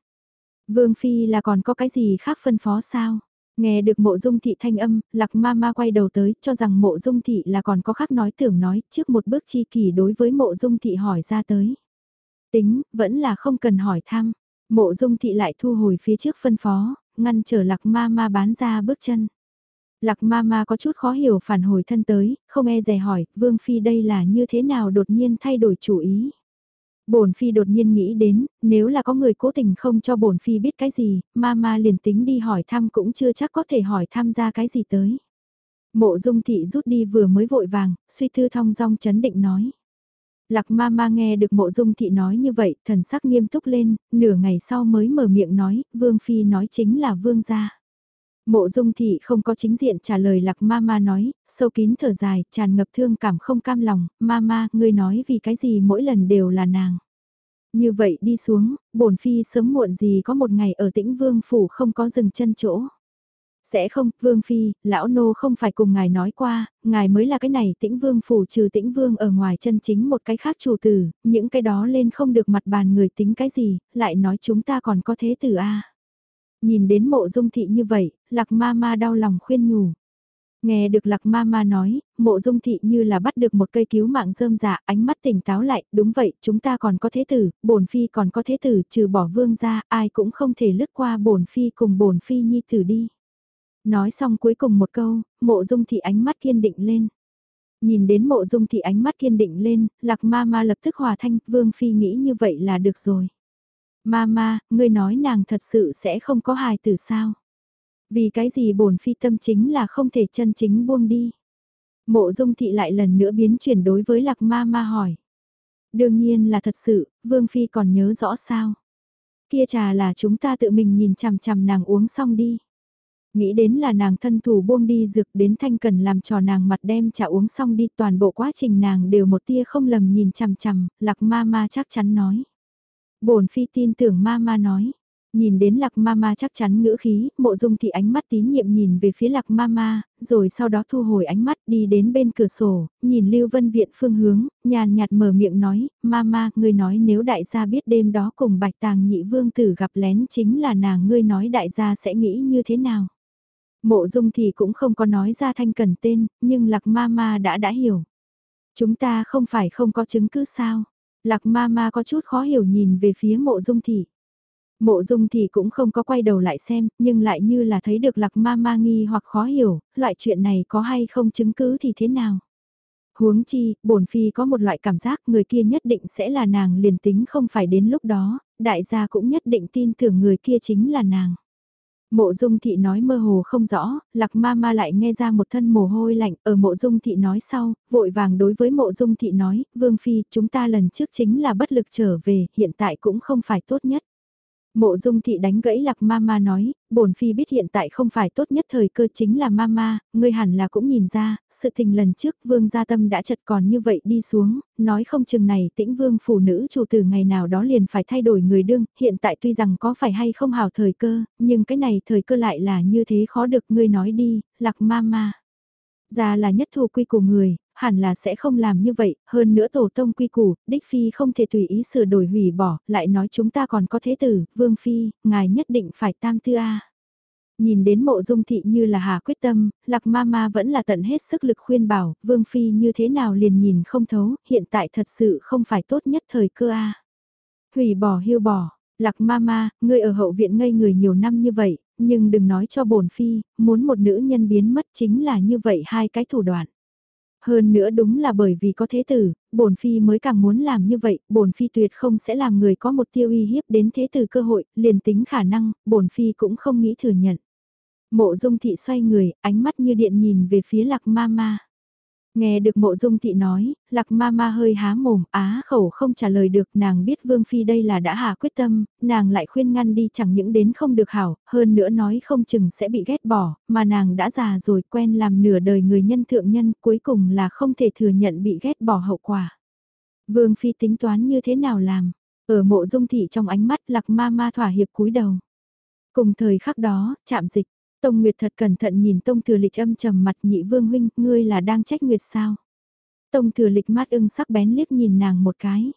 Vương Phi là còn có cái gì khác phân phó sao? Nghe được mộ dung thị thanh âm, lạc ma ma quay đầu tới, cho rằng mộ dung thị là còn có khác nói tưởng nói, trước một bước chi kỳ đối với mộ dung thị hỏi ra tới. Tính, vẫn là không cần hỏi thăm, mộ dung thị lại thu hồi phía trước phân phó, ngăn trở lạc ma ma bán ra bước chân. Lạc ma ma có chút khó hiểu phản hồi thân tới, không e dè hỏi, vương phi đây là như thế nào đột nhiên thay đổi chủ ý bổn phi đột nhiên nghĩ đến, nếu là có người cố tình không cho bổn phi biết cái gì, mama liền tính đi hỏi thăm cũng chưa chắc có thể hỏi tham gia cái gì tới. Mộ dung thị rút đi vừa mới vội vàng, suy thư thong dong chấn định nói. Lạc ma ma nghe được mộ dung thị nói như vậy, thần sắc nghiêm túc lên, nửa ngày sau mới mở miệng nói, vương phi nói chính là vương gia. Mộ dung thị không có chính diện trả lời lạc ma ma nói, sâu kín thở dài, tràn ngập thương cảm không cam lòng, ma ma, ngươi nói vì cái gì mỗi lần đều là nàng. Như vậy đi xuống, bổn phi sớm muộn gì có một ngày ở tĩnh vương phủ không có dừng chân chỗ. Sẽ không, vương phi, lão nô không phải cùng ngài nói qua, ngài mới là cái này tĩnh vương phủ trừ tĩnh vương ở ngoài chân chính một cái khác chủ tử, những cái đó lên không được mặt bàn người tính cái gì, lại nói chúng ta còn có thế tử a Nhìn đến mộ dung thị như vậy, lạc ma ma đau lòng khuyên nhủ. Nghe được lạc ma ma nói, mộ dung thị như là bắt được một cây cứu mạng rơm dạ, ánh mắt tỉnh táo lại, đúng vậy, chúng ta còn có thế tử, bổn phi còn có thế tử, trừ bỏ vương ra, ai cũng không thể lướt qua bổn phi cùng bổn phi nhi tử đi. Nói xong cuối cùng một câu, mộ dung thị ánh mắt kiên định lên. Nhìn đến mộ dung thị ánh mắt kiên định lên, lạc ma ma lập tức hòa thanh, vương phi nghĩ như vậy là được rồi. Ma ma, ngươi nói nàng thật sự sẽ không có hài tử sao? Vì cái gì bổn phi tâm chính là không thể chân chính buông đi. Mộ dung thị lại lần nữa biến chuyển đối với lạc ma ma hỏi. Đương nhiên là thật sự, vương phi còn nhớ rõ sao? Kia trà là chúng ta tự mình nhìn chằm chằm nàng uống xong đi. Nghĩ đến là nàng thân thủ buông đi dược đến thanh cần làm trò nàng mặt đem trà uống xong đi toàn bộ quá trình nàng đều một tia không lầm nhìn chằm chằm, lạc ma ma chắc chắn nói bổn phi tin tưởng ma ma nói. Nhìn đến lạc ma ma chắc chắn ngữ khí, mộ dung thì ánh mắt tín nhiệm nhìn về phía lạc ma ma, rồi sau đó thu hồi ánh mắt đi đến bên cửa sổ, nhìn Lưu Vân Viện phương hướng, nhàn nhạt mở miệng nói, ma ma, ngươi nói nếu đại gia biết đêm đó cùng bạch tàng nhị vương tử gặp lén chính là nàng ngươi nói đại gia sẽ nghĩ như thế nào. Mộ dung thì cũng không có nói ra thanh cần tên, nhưng lạc ma ma đã đã hiểu. Chúng ta không phải không có chứng cứ sao. Lạc ma ma có chút khó hiểu nhìn về phía mộ dung thị. Mộ dung thị cũng không có quay đầu lại xem, nhưng lại như là thấy được lạc ma ma nghi hoặc khó hiểu, loại chuyện này có hay không chứng cứ thì thế nào. Huống chi, bổn phi có một loại cảm giác người kia nhất định sẽ là nàng liền tính không phải đến lúc đó, đại gia cũng nhất định tin tưởng người kia chính là nàng. Mộ dung thị nói mơ hồ không rõ, lạc ma ma lại nghe ra một thân mồ hôi lạnh ở mộ dung thị nói sau, vội vàng đối với mộ dung thị nói, vương phi, chúng ta lần trước chính là bất lực trở về, hiện tại cũng không phải tốt nhất. Mộ dung thị đánh gãy lạc mama nói, bổn phi biết hiện tại không phải tốt nhất thời cơ chính là mama, ngươi hẳn là cũng nhìn ra, sự tình lần trước vương gia tâm đã chật còn như vậy đi xuống, nói không chừng này tĩnh vương phụ nữ chủ từ ngày nào đó liền phải thay đổi người đương, hiện tại tuy rằng có phải hay không hào thời cơ, nhưng cái này thời cơ lại là như thế khó được ngươi nói đi, lạc mama. Già là nhất thù quy của người, hẳn là sẽ không làm như vậy, hơn nữa tổ tông quy củ, đích phi không thể tùy ý sửa đổi hủy bỏ, lại nói chúng ta còn có thế tử, vương phi, ngài nhất định phải tam tư a. Nhìn đến mộ dung thị như là hà quyết tâm, lạc ma ma vẫn là tận hết sức lực khuyên bảo, vương phi như thế nào liền nhìn không thấu, hiện tại thật sự không phải tốt nhất thời cơ a. Hủy bỏ hiêu bỏ, lạc ma ma, ngươi ở hậu viện ngây người nhiều năm như vậy, nhưng đừng nói cho bổn phi, muốn một nữ nhân biến mất chính là như vậy hai cái thủ đoạn. Hơn nữa đúng là bởi vì có thế tử, bổn phi mới càng muốn làm như vậy, bổn phi tuyệt không sẽ làm người có một tiêu uy hiếp đến thế tử cơ hội, liền tính khả năng, bổn phi cũng không nghĩ thừa nhận. Mộ dung thị xoay người, ánh mắt như điện nhìn về phía lạc ma ma. Nghe được mộ dung thị nói, lạc ma ma hơi há mồm, á khẩu không trả lời được, nàng biết vương phi đây là đã hạ quyết tâm, nàng lại khuyên ngăn đi chẳng những đến không được hảo, hơn nữa nói không chừng sẽ bị ghét bỏ, mà nàng đã già rồi quen làm nửa đời người nhân thượng nhân, cuối cùng là không thể thừa nhận bị ghét bỏ hậu quả. Vương phi tính toán như thế nào làm? Ở mộ dung thị trong ánh mắt lạc ma ma thỏa hiệp cúi đầu. Cùng thời khắc đó, chạm dịch, Tông Nguyệt thật cẩn thận nhìn Tông Thừa Lịch âm trầm mặt nhị vương huynh, ngươi là đang trách Nguyệt sao? Tông Thừa Lịch mắt ưng sắc bén liếc nhìn nàng một cái.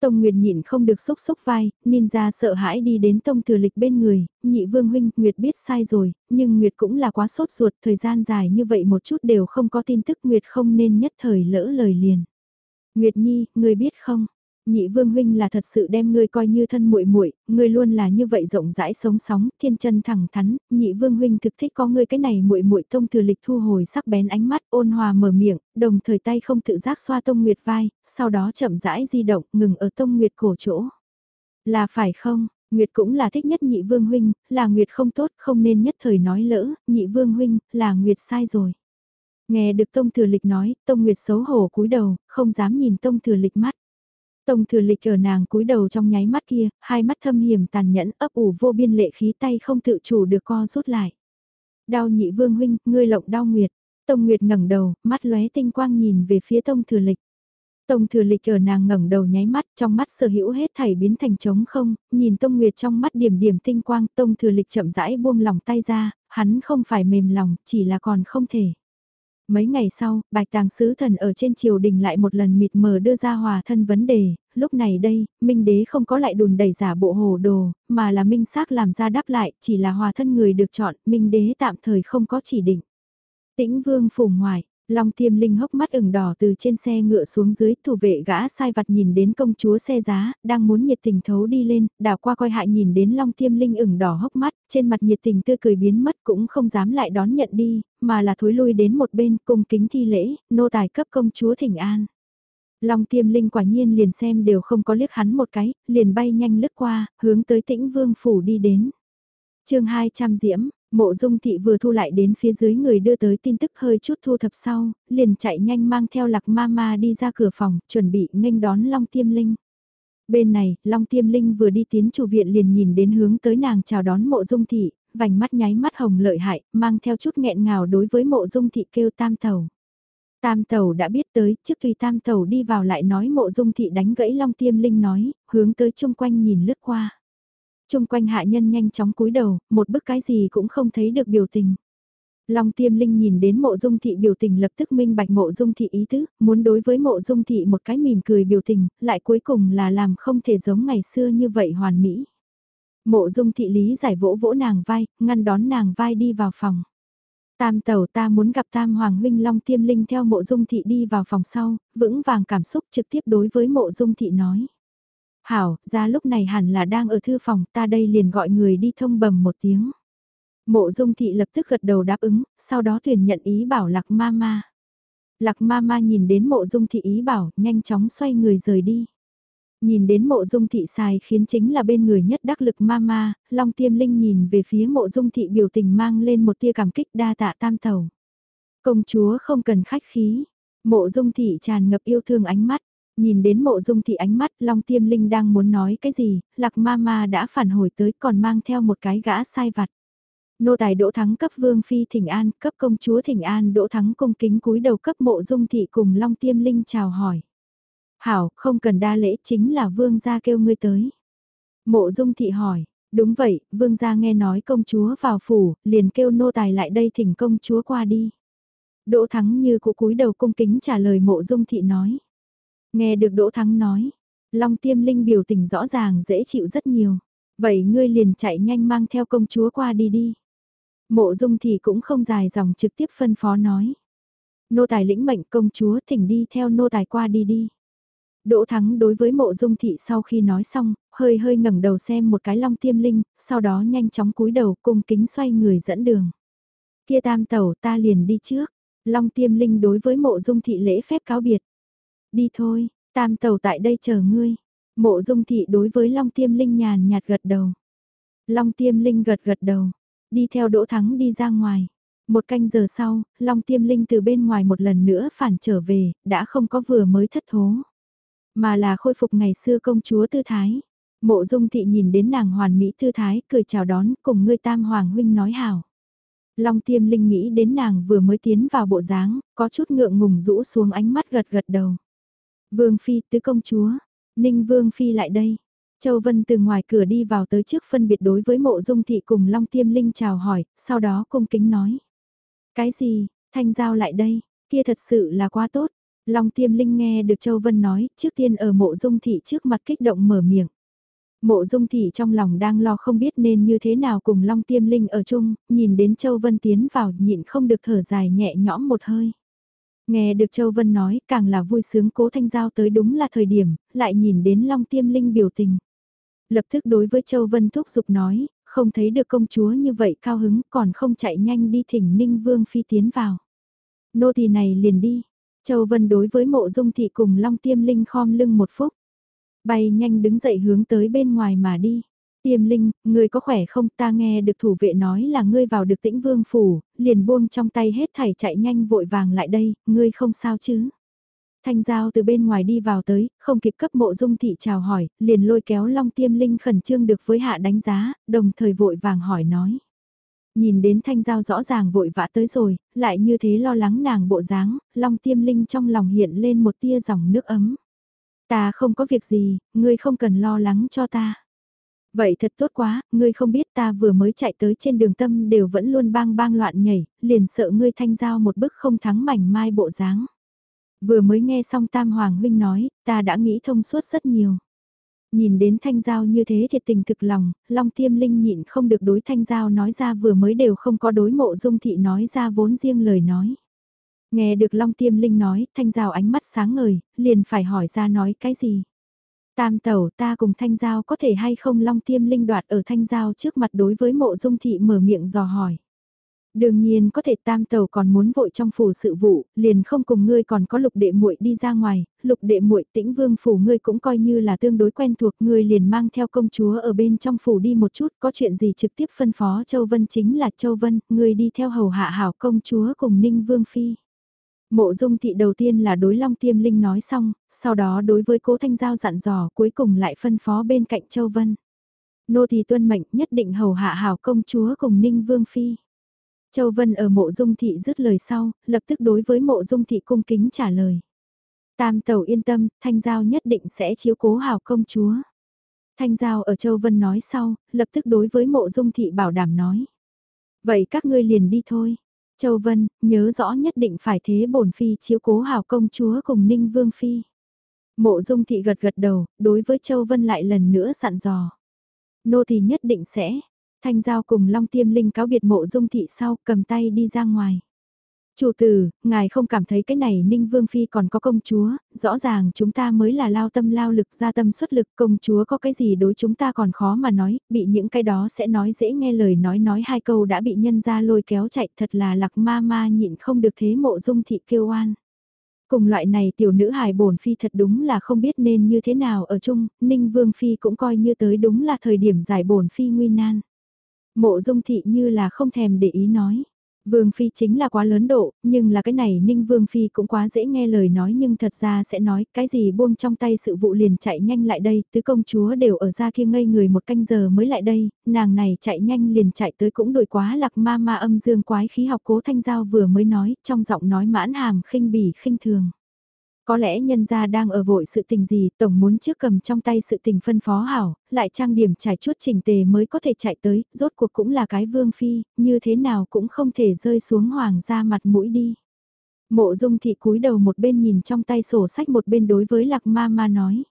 Tông Nguyệt nhịn không được xúc xúc vai, ninja sợ hãi đi đến Tông Thừa Lịch bên người, nhị vương huynh, Nguyệt biết sai rồi, nhưng Nguyệt cũng là quá sốt ruột, thời gian dài như vậy một chút đều không có tin tức Nguyệt không nên nhất thời lỡ lời liền. Nguyệt Nhi, ngươi biết không, nhị vương huynh là thật sự đem ngươi coi như thân muội muội, ngươi luôn là như vậy rộng rãi sống sóng, thiên chân thẳng thắn, nhị vương huynh thực thích có ngươi cái này muội muội tông thừa lịch thu hồi sắc bén ánh mắt, ôn hòa mở miệng, đồng thời tay không tự giác xoa tông nguyệt vai, sau đó chậm rãi di động, ngừng ở tông nguyệt cổ chỗ. Là phải không? Nguyệt cũng là thích nhất nhị vương huynh, là Nguyệt không tốt, không nên nhất thời nói lỡ, nhị vương huynh, là Nguyệt sai rồi. Nghe được Tông Thừa Lịch nói, Tông Nguyệt xấu hổ cúi đầu, không dám nhìn Tông Thừa Lịch mắt. Tông thừa lịch ở nàng cúi đầu trong nháy mắt kia, hai mắt thâm hiểm tàn nhẫn ấp ủ vô biên lệ khí tay không tự chủ được co rút lại. Đao nhị vương huynh, ngươi lộng đau nguyệt. Tông Nguyệt ngẩng đầu, mắt lóe tinh quang nhìn về phía Tông Thừa Lịch. Tông Thừa Lịch ở nàng ngẩng đầu nháy mắt, trong mắt sở hữu hết thảy biến thành trống không, nhìn Tông Nguyệt trong mắt điểm điểm tinh quang, Tông Thừa Lịch chậm rãi buông lòng tay ra, hắn không phải mềm lòng, chỉ là còn không thể. Mấy ngày sau, bạch tàng sứ thần ở trên triều đình lại một lần mịt mờ đưa ra hòa thân vấn đề, lúc này đây, Minh đế không có lại đùn đẩy giả bộ hồ đồ, mà là Minh xác làm ra đáp lại, chỉ là hòa thân người được chọn, Minh đế tạm thời không có chỉ định. Tĩnh vương phủ ngoài, Long tiêm linh hốc mắt ửng đỏ từ trên xe ngựa xuống dưới, thủ vệ gã sai vặt nhìn đến công chúa xe giá, đang muốn nhiệt tình thấu đi lên, đảo qua coi hại nhìn đến long tiêm linh ửng đỏ hốc mắt, trên mặt nhiệt tình tươi cười biến mất cũng không dám lại đón nhận đi, mà là thối lui đến một bên cung kính thi lễ, nô tài cấp công chúa thỉnh an. Long tiêm linh quả nhiên liền xem đều không có liếc hắn một cái, liền bay nhanh lướt qua, hướng tới tĩnh vương phủ đi đến. chương 200 diễm, Mộ dung thị vừa thu lại đến phía dưới người đưa tới tin tức hơi chút thu thập sau, liền chạy nhanh mang theo lạc ma ma đi ra cửa phòng, chuẩn bị nghênh đón Long Tiêm Linh. Bên này, Long Tiêm Linh vừa đi tiến chủ viện liền nhìn đến hướng tới nàng chào đón mộ dung thị, vành mắt nháy mắt hồng lợi hại, mang theo chút nghẹn ngào đối với mộ dung thị kêu tam tàu. Tam tàu đã biết tới, trước khi tam tàu đi vào lại nói mộ dung thị đánh gãy Long Tiêm Linh nói, hướng tới chung quanh nhìn lướt qua. Trung quanh hạ nhân nhanh chóng cúi đầu, một bức cái gì cũng không thấy được biểu tình. Long tiêm linh nhìn đến mộ dung thị biểu tình lập tức minh bạch mộ dung thị ý tứ, muốn đối với mộ dung thị một cái mỉm cười biểu tình, lại cuối cùng là làm không thể giống ngày xưa như vậy hoàn mỹ. Mộ dung thị lý giải vỗ vỗ nàng vai, ngăn đón nàng vai đi vào phòng. Tam tàu ta muốn gặp tam hoàng huynh long tiêm linh theo mộ dung thị đi vào phòng sau, vững vàng cảm xúc trực tiếp đối với mộ dung thị nói. Hảo, ra lúc này hẳn là đang ở thư phòng, ta đây liền gọi người đi thông bầm một tiếng. Mộ dung thị lập tức gật đầu đáp ứng, sau đó tuyển nhận ý bảo lạc ma ma. Lạc ma ma nhìn đến mộ dung thị ý bảo, nhanh chóng xoay người rời đi. Nhìn đến mộ dung thị xài khiến chính là bên người nhất đắc lực ma ma, long tiêm linh nhìn về phía mộ dung thị biểu tình mang lên một tia cảm kích đa tạ tam tàu. Công chúa không cần khách khí, mộ dung thị tràn ngập yêu thương ánh mắt, Nhìn đến mộ dung thị ánh mắt Long Tiêm Linh đang muốn nói cái gì, lạc ma ma đã phản hồi tới còn mang theo một cái gã sai vặt. Nô tài đỗ thắng cấp vương phi thỉnh an, cấp công chúa thỉnh an đỗ thắng cung kính cúi đầu cấp mộ dung thị cùng Long Tiêm Linh chào hỏi. Hảo, không cần đa lễ chính là vương gia kêu ngươi tới. Mộ dung thị hỏi, đúng vậy, vương gia nghe nói công chúa vào phủ, liền kêu nô tài lại đây thỉnh công chúa qua đi. Đỗ thắng như cụ cúi đầu cung kính trả lời mộ dung thị nói. Nghe được Đỗ Thắng nói, Long Tiêm Linh biểu tình rõ ràng dễ chịu rất nhiều. Vậy ngươi liền chạy nhanh mang theo công chúa qua đi đi. Mộ dung thì cũng không dài dòng trực tiếp phân phó nói. Nô tài lĩnh mệnh công chúa thỉnh đi theo nô tài qua đi đi. Đỗ Thắng đối với mộ dung thị sau khi nói xong, hơi hơi ngẩng đầu xem một cái long tiêm linh, sau đó nhanh chóng cúi đầu cung kính xoay người dẫn đường. Kia tam tẩu ta liền đi trước. Long tiêm linh đối với mộ dung thị lễ phép cáo biệt. Đi thôi, tam Tẩu tại đây chờ ngươi. Mộ dung thị đối với Long Tiêm Linh nhàn nhạt gật đầu. Long Tiêm Linh gật gật đầu, đi theo Đỗ Thắng đi ra ngoài. Một canh giờ sau, Long Tiêm Linh từ bên ngoài một lần nữa phản trở về, đã không có vừa mới thất thố. Mà là khôi phục ngày xưa công chúa tư thái. Mộ dung thị nhìn đến nàng hoàn mỹ tư thái, cười chào đón, cùng ngươi tam hoàng huynh nói hảo. Long tiêm linh nghĩ đến nàng vừa mới tiến vào bộ dáng, có chút ngượng ngùng rũ xuống ánh mắt gật gật đầu. Vương Phi tứ công chúa, Ninh Vương Phi lại đây. Châu Vân từ ngoài cửa đi vào tới trước phân biệt đối với mộ dung thị cùng Long Tiêm Linh chào hỏi, sau đó cung kính nói. Cái gì, Thanh Giao lại đây, kia thật sự là quá tốt. Long Tiêm Linh nghe được Châu Vân nói, trước tiên ở mộ dung thị trước mặt kích động mở miệng. Mộ dung thị trong lòng đang lo không biết nên như thế nào cùng Long Tiêm Linh ở chung, nhìn đến Châu Vân tiến vào nhịn không được thở dài nhẹ nhõm một hơi. Nghe được Châu Vân nói, càng là vui sướng cố thanh giao tới đúng là thời điểm, lại nhìn đến Long Tiêm Linh biểu tình. Lập tức đối với Châu Vân thúc giục nói, không thấy được công chúa như vậy cao hứng còn không chạy nhanh đi thỉnh Ninh Vương Phi tiến vào. Nô tỳ này liền đi. Châu Vân đối với mộ dung thị cùng Long Tiêm Linh khom lưng một phút. Bay nhanh đứng dậy hướng tới bên ngoài mà đi. Tiêm Linh, người có khỏe không ta nghe được thủ vệ nói là ngươi vào được tĩnh vương phủ, liền buông trong tay hết thảy chạy nhanh vội vàng lại đây, ngươi không sao chứ. Thanh Giao từ bên ngoài đi vào tới, không kịp cấp mộ dung thị chào hỏi, liền lôi kéo Long Tiêm Linh khẩn trương được với hạ đánh giá, đồng thời vội vàng hỏi nói. Nhìn đến Thanh Giao rõ ràng vội vã tới rồi, lại như thế lo lắng nàng bộ dáng, Long Tiêm Linh trong lòng hiện lên một tia dòng nước ấm. Ta không có việc gì, ngươi không cần lo lắng cho ta. Vậy thật tốt quá, ngươi không biết ta vừa mới chạy tới trên đường tâm đều vẫn luôn bang bang loạn nhảy, liền sợ ngươi thanh giao một bức không thắng mảnh mai bộ dáng. Vừa mới nghe xong Tam Hoàng Huynh nói, ta đã nghĩ thông suốt rất nhiều. Nhìn đến Thanh Giao như thế thiệt tình thực lòng, Long Tiêm Linh nhịn không được đối Thanh Giao nói ra vừa mới đều không có đối mộ dung thị nói ra vốn riêng lời nói. Nghe được Long Tiêm Linh nói, Thanh Giao ánh mắt sáng ngời, liền phải hỏi ra nói cái gì. Tam tẩu ta cùng Thanh Giao có thể hay không Long Tiêm Linh đoạt ở Thanh Giao trước mặt đối với mộ dung thị mở miệng dò hỏi. Đương nhiên có thể tam tàu còn muốn vội trong phủ sự vụ, liền không cùng ngươi còn có lục đệ muội đi ra ngoài, lục đệ muội tĩnh vương phủ ngươi cũng coi như là tương đối quen thuộc ngươi liền mang theo công chúa ở bên trong phủ đi một chút, có chuyện gì trực tiếp phân phó Châu Vân chính là Châu Vân, ngươi đi theo hầu hạ hảo công chúa cùng Ninh Vương Phi. Mộ dung thị đầu tiên là đối Long Tiêm Linh nói xong, sau đó đối với cố Thanh Giao dặn dò cuối cùng lại phân phó bên cạnh Châu Vân. Nô thì tuân mệnh nhất định hầu hạ hảo công chúa cùng Ninh Vương Phi. Châu Vân ở mộ dung thị dứt lời sau, lập tức đối với mộ dung thị cung kính trả lời. Tam tàu yên tâm, Thanh Giao nhất định sẽ chiếu cố hảo công chúa. Thanh Giao ở Châu Vân nói sau, lập tức đối với mộ dung thị bảo đảm nói. Vậy các ngươi liền đi thôi. Châu Vân, nhớ rõ nhất định phải thế bổn phi chiếu cố hảo công chúa cùng Ninh Vương Phi. Mộ dung thị gật gật đầu, đối với Châu Vân lại lần nữa sặn dò. Nô thì nhất định sẽ, Thanh Giao cùng Long Tiêm Linh cáo biệt mộ dung thị sau cầm tay đi ra ngoài. Chủ tử, ngài không cảm thấy cái này Ninh Vương Phi còn có công chúa, rõ ràng chúng ta mới là lao tâm lao lực ra tâm xuất lực công chúa có cái gì đối chúng ta còn khó mà nói, bị những cái đó sẽ nói dễ nghe lời nói nói hai câu đã bị nhân ra lôi kéo chạy thật là lạc ma ma nhịn không được thế mộ dung thị kêu oan. Cùng loại này tiểu nữ hài bổn phi thật đúng là không biết nên như thế nào ở chung, Ninh Vương Phi cũng coi như tới đúng là thời điểm giải bổn phi nguy nan. Mộ dung thị như là không thèm để ý nói. Vương Phi chính là quá lớn độ, nhưng là cái này Ninh Vương Phi cũng quá dễ nghe lời nói nhưng thật ra sẽ nói cái gì buông trong tay sự vụ liền chạy nhanh lại đây, tứ công chúa đều ở ra kia ngây người một canh giờ mới lại đây, nàng này chạy nhanh liền chạy tới cũng đổi quá lạc ma ma âm dương quái khí học cố thanh giao vừa mới nói, trong giọng nói mãn hàm khinh bỉ khinh thường. Có lẽ nhân gia đang ở vội sự tình gì, tổng muốn trước cầm trong tay sự tình phân phó hảo, lại trang điểm trải chuốt trình tề mới có thể chạy tới, rốt cuộc cũng là cái vương phi, như thế nào cũng không thể rơi xuống hoàng gia mặt mũi đi. Mộ dung thị cúi đầu một bên nhìn trong tay sổ sách một bên đối với lạc ma ma nói.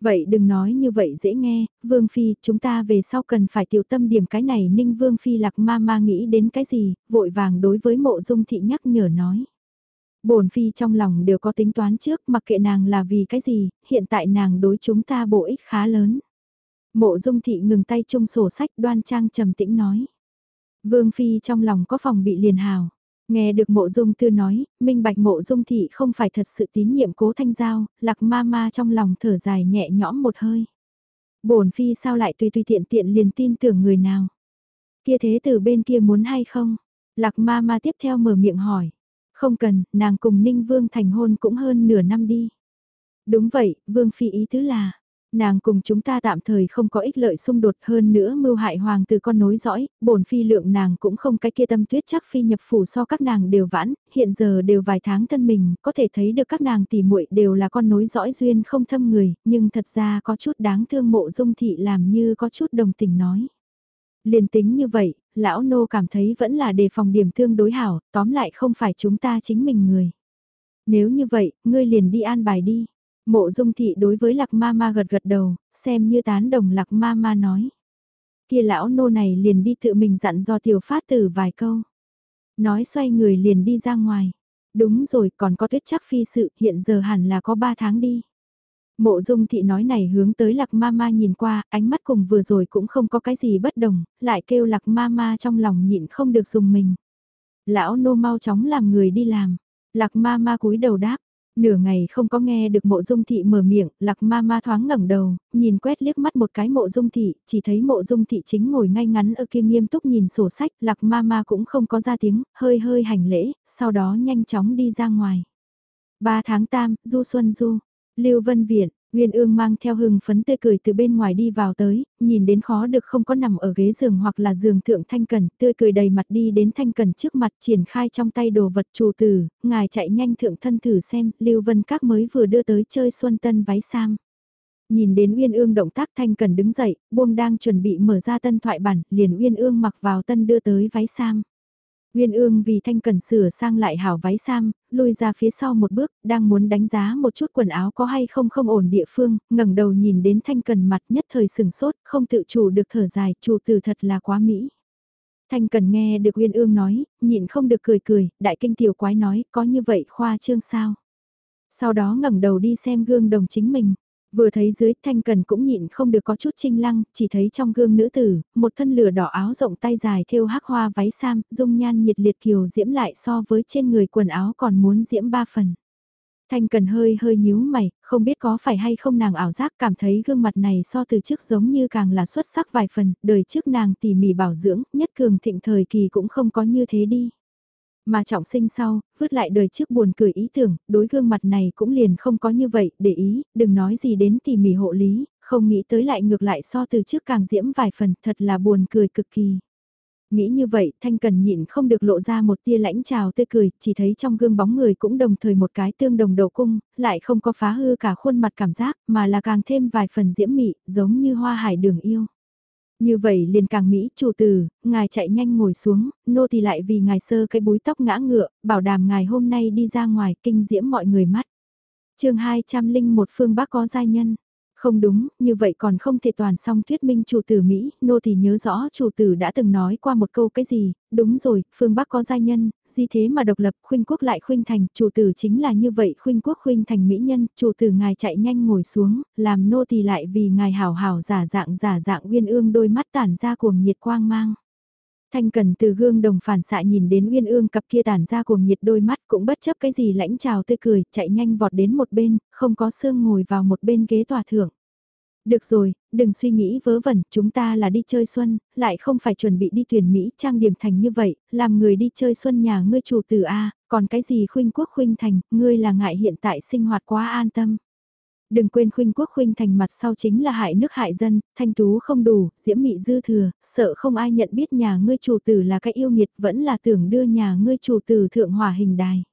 Vậy đừng nói như vậy dễ nghe, Vương Phi, chúng ta về sau cần phải tiểu tâm điểm cái này ninh Vương Phi lạc ma ma nghĩ đến cái gì, vội vàng đối với mộ dung thị nhắc nhở nói bổn phi trong lòng đều có tính toán trước mặc kệ nàng là vì cái gì, hiện tại nàng đối chúng ta bổ ích khá lớn. Mộ dung thị ngừng tay chung sổ sách đoan trang trầm tĩnh nói. Vương phi trong lòng có phòng bị liền hào. Nghe được mộ dung tư nói, minh bạch mộ dung thị không phải thật sự tín nhiệm cố thanh giao, lạc ma ma trong lòng thở dài nhẹ nhõm một hơi. bổn phi sao lại tùy tùy tiện tiện liền tin tưởng người nào. Kia thế từ bên kia muốn hay không? Lạc ma ma tiếp theo mở miệng hỏi. Không cần, nàng cùng Ninh Vương thành hôn cũng hơn nửa năm đi. Đúng vậy, Vương Phi ý tứ là, nàng cùng chúng ta tạm thời không có ích lợi xung đột hơn nữa mưu hại hoàng từ con nối dõi, bổn phi lượng nàng cũng không cái kia tâm tuyết chắc phi nhập phủ so các nàng đều vãn, hiện giờ đều vài tháng thân mình, có thể thấy được các nàng tỷ muội đều là con nối dõi duyên không thâm người, nhưng thật ra có chút đáng thương mộ dung thị làm như có chút đồng tình nói. Liền tính như vậy, lão nô cảm thấy vẫn là đề phòng điểm thương đối hảo, tóm lại không phải chúng ta chính mình người. Nếu như vậy, ngươi liền đi an bài đi. Mộ dung thị đối với lạc ma ma gật gật đầu, xem như tán đồng lạc ma ma nói. Kia lão nô này liền đi tự mình dặn do tiểu phát tử vài câu. Nói xoay người liền đi ra ngoài. Đúng rồi, còn có tuyết chắc phi sự, hiện giờ hẳn là có ba tháng đi. Mộ dung thị nói này hướng tới lạc ma ma nhìn qua, ánh mắt cùng vừa rồi cũng không có cái gì bất đồng, lại kêu lạc ma ma trong lòng nhịn không được dùng mình. Lão nô mau chóng làm người đi làm, lạc ma ma cúi đầu đáp, nửa ngày không có nghe được mộ dung thị mở miệng, lạc ma ma thoáng ngẩng đầu, nhìn quét liếc mắt một cái mộ dung thị, chỉ thấy mộ dung thị chính ngồi ngay ngắn ở kia nghiêm túc nhìn sổ sách, lạc ma ma cũng không có ra tiếng, hơi hơi hành lễ, sau đó nhanh chóng đi ra ngoài. Ba tháng tam, du xuân du, Lưu Vân Viện, Nguyên ương mang theo hưng phấn tươi cười từ bên ngoài đi vào tới, nhìn đến khó được không có nằm ở ghế giường hoặc là giường thượng thanh cần, tươi cười đầy mặt đi đến thanh cần trước mặt triển khai trong tay đồ vật chủ tử, ngài chạy nhanh thượng thân thử xem, Lưu Vân Các mới vừa đưa tới chơi xuân tân váy sam. Nhìn đến Uyên Ương động tác thanh cần đứng dậy, buông đang chuẩn bị mở ra tân thoại bản, liền Uyên Ương mặc vào tân đưa tới váy sam. Nguyên ương vì thanh cần sửa sang lại hảo váy sam, lùi ra phía sau một bước, đang muốn đánh giá một chút quần áo có hay không không ổn địa phương, ngẩng đầu nhìn đến thanh cần mặt nhất thời sừng sốt, không tự chủ được thở dài, chủ từ thật là quá mỹ. Thanh Cần nghe được Uyên Ương nói, nhịn không được cười cười, đại kinh tiểu quái nói, có như vậy khoa trương sao? Sau đó ngẩng đầu đi xem gương đồng chính mình. Vừa thấy dưới thanh cần cũng nhịn không được có chút trinh lăng, chỉ thấy trong gương nữ tử, một thân lửa đỏ áo rộng tay dài thêu hắc hoa váy sam, dung nhan nhiệt liệt kiều diễm lại so với trên người quần áo còn muốn diễm ba phần. Thanh cần hơi hơi nhíu mày, không biết có phải hay không nàng ảo giác cảm thấy gương mặt này so từ trước giống như càng là xuất sắc vài phần, đời trước nàng tỉ mỉ bảo dưỡng, nhất cường thịnh thời kỳ cũng không có như thế đi. Mà trọng sinh sau, vứt lại đời trước buồn cười ý tưởng, đối gương mặt này cũng liền không có như vậy, để ý, đừng nói gì đến tỉ mỉ hộ lý, không nghĩ tới lại ngược lại so từ trước càng diễm vài phần, thật là buồn cười cực kỳ. Nghĩ như vậy, Thanh Cần nhịn không được lộ ra một tia lãnh trào tươi cười, chỉ thấy trong gương bóng người cũng đồng thời một cái tương đồng đầu cung, lại không có phá hư cả khuôn mặt cảm giác, mà là càng thêm vài phần diễm mị, giống như hoa hải đường yêu. Như vậy liền càng Mỹ, chủ tử, ngài chạy nhanh ngồi xuống, nô thì lại vì ngài sơ cái búi tóc ngã ngựa, bảo đảm ngài hôm nay đi ra ngoài kinh diễm mọi người mắt. chương 201 phương Bắc có giai nhân. Không đúng, như vậy còn không thể toàn song thuyết minh chủ tử Mỹ, nô thì nhớ rõ chủ tử đã từng nói qua một câu cái gì, đúng rồi, phương Bắc có giai nhân, di thế mà độc lập, khuynh quốc lại khuynh thành, chủ tử chính là như vậy khuynh quốc khuynh thành Mỹ nhân, chủ tử ngài chạy nhanh ngồi xuống, làm nô thì lại vì ngài hảo hảo giả dạng giả dạng uyên ương đôi mắt tản ra cuồng nhiệt quang mang. Thanh Cần từ gương đồng phản xạ nhìn đến Uyên Ương cặp kia tản ra cuồng nhiệt đôi mắt cũng bất chấp cái gì lãnh trào tươi cười, chạy nhanh vọt đến một bên, không có xương ngồi vào một bên ghế tòa thượng. Được rồi, đừng suy nghĩ vớ vẩn, chúng ta là đi chơi xuân, lại không phải chuẩn bị đi tuyển Mỹ trang điểm thành như vậy, làm người đi chơi xuân nhà ngươi chủ tử A, còn cái gì khuynh quốc khuynh thành, ngươi là ngại hiện tại sinh hoạt quá an tâm. Đừng quên khuynh quốc khuynh thành mặt sau chính là hại nước hại dân, thanh tú không đủ, diễm mị dư thừa, sợ không ai nhận biết nhà ngươi chủ tử là cái yêu nghiệt vẫn là tưởng đưa nhà ngươi chủ tử thượng hỏa hình đài.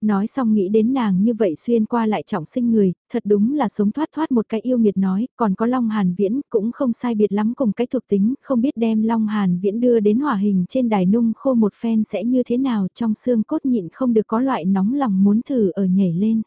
Nói xong nghĩ đến nàng như vậy xuyên qua lại trọng sinh người, thật đúng là sống thoát thoát một cái yêu nghiệt nói, còn có Long Hàn Viễn cũng không sai biệt lắm cùng cái thuộc tính, không biết đem Long Hàn Viễn đưa đến hỏa hình trên đài nung khô một phen sẽ như thế nào trong xương cốt nhịn không được có loại nóng lòng muốn thử ở nhảy lên.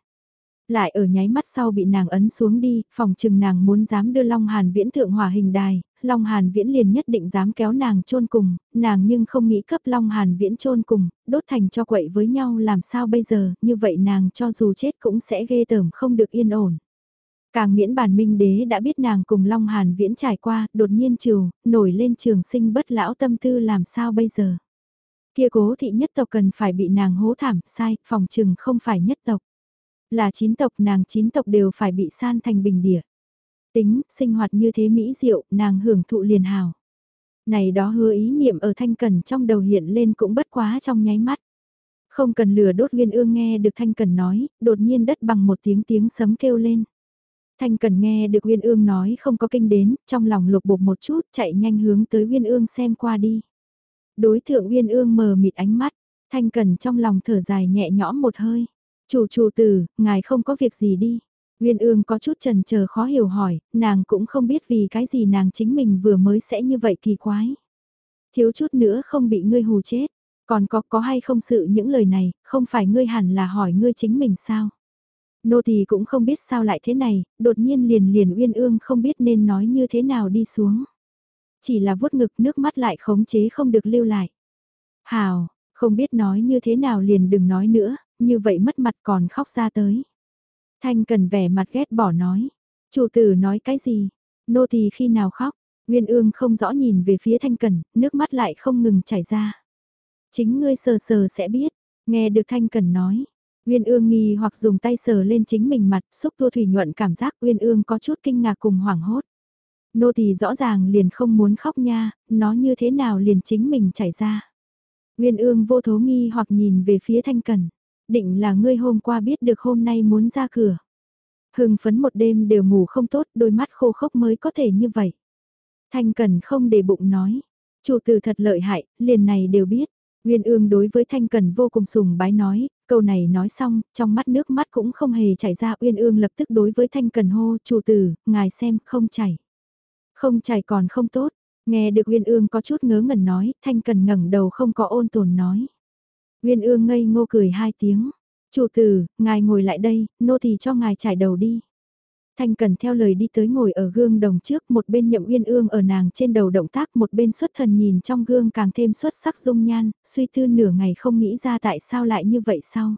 Lại ở nháy mắt sau bị nàng ấn xuống đi, phòng chừng nàng muốn dám đưa Long Hàn Viễn thượng hỏa hình đài, Long Hàn Viễn liền nhất định dám kéo nàng chôn cùng, nàng nhưng không nghĩ cấp Long Hàn Viễn chôn cùng, đốt thành cho quậy với nhau làm sao bây giờ, như vậy nàng cho dù chết cũng sẽ ghê tởm không được yên ổn. Càng miễn bản minh đế đã biết nàng cùng Long Hàn Viễn trải qua, đột nhiên trừ, nổi lên trường sinh bất lão tâm tư làm sao bây giờ. Kia cố thị nhất tộc cần phải bị nàng hố thảm, sai, phòng trừng không phải nhất tộc. Là chín tộc nàng chín tộc đều phải bị san thành bình địa. Tính, sinh hoạt như thế mỹ diệu, nàng hưởng thụ liền hào. Này đó hứa ý niệm ở thanh cần trong đầu hiện lên cũng bất quá trong nháy mắt. Không cần lửa đốt nguyên ương nghe được thanh cần nói, đột nhiên đất bằng một tiếng tiếng sấm kêu lên. Thanh cần nghe được Uyên Ương nói không có kinh đến, trong lòng lục bột một chút, chạy nhanh hướng tới Uyên Ương xem qua đi. Đối thượng Uyên Ương mờ mịt ánh mắt, Thanh cần trong lòng thở dài nhẹ nhõm một hơi. Chủ chủ tử, ngài không có việc gì đi. Nguyên ương có chút trần chờ khó hiểu hỏi, nàng cũng không biết vì cái gì nàng chính mình vừa mới sẽ như vậy kỳ quái. Thiếu chút nữa không bị ngươi hù chết, còn có có hay không sự những lời này, không phải ngươi hẳn là hỏi ngươi chính mình sao. Nô tỳ cũng không biết sao lại thế này, đột nhiên liền liền uyên ương không biết nên nói như thế nào đi xuống. Chỉ là vuốt ngực nước mắt lại khống chế không được lưu lại. Hào, không biết nói như thế nào liền đừng nói nữa, như vậy mất mặt còn khóc ra tới. Thanh cần vẻ mặt ghét bỏ nói. Chủ tử nói cái gì? Nô tỳ khi nào khóc? Nguyên ương không rõ nhìn về phía thanh cần, nước mắt lại không ngừng chảy ra. Chính ngươi sờ sờ sẽ biết, nghe được thanh cần nói. Nguyên ương nghi hoặc dùng tay sờ lên chính mình mặt, xúc tua thủy nhuận cảm giác Nguyên ương có chút kinh ngạc cùng hoảng hốt. Nô tỳ rõ ràng liền không muốn khóc nha, nó như thế nào liền chính mình chảy ra. Nguyên ương vô thố nghi hoặc nhìn về phía thanh cần định là ngươi hôm qua biết được hôm nay muốn ra cửa. Hưng phấn một đêm đều ngủ không tốt, đôi mắt khô khốc mới có thể như vậy. Thanh Cần không để bụng nói, chủ tử thật lợi hại, liền này đều biết. Nguyên ương đối với Thanh Cần vô cùng sùng bái nói, câu này nói xong, trong mắt nước mắt cũng không hề chảy ra. Uyên ương lập tức đối với Thanh Cần hô, chủ tử, ngài xem, không chảy. Không chảy còn không tốt, nghe được Uyên ương có chút ngớ ngẩn nói, Thanh Cần ngẩng đầu không có ôn tồn nói. Nguyên ương ngây ngô cười hai tiếng. Chủ tử, ngài ngồi lại đây, nô thì cho ngài trải đầu đi. Thanh Cần theo lời đi tới ngồi ở gương đồng trước, một bên nhậm uyên ương ở nàng trên đầu động tác, một bên xuất thần nhìn trong gương càng thêm xuất sắc dung nhan, suy tư nửa ngày không nghĩ ra tại sao lại như vậy sao.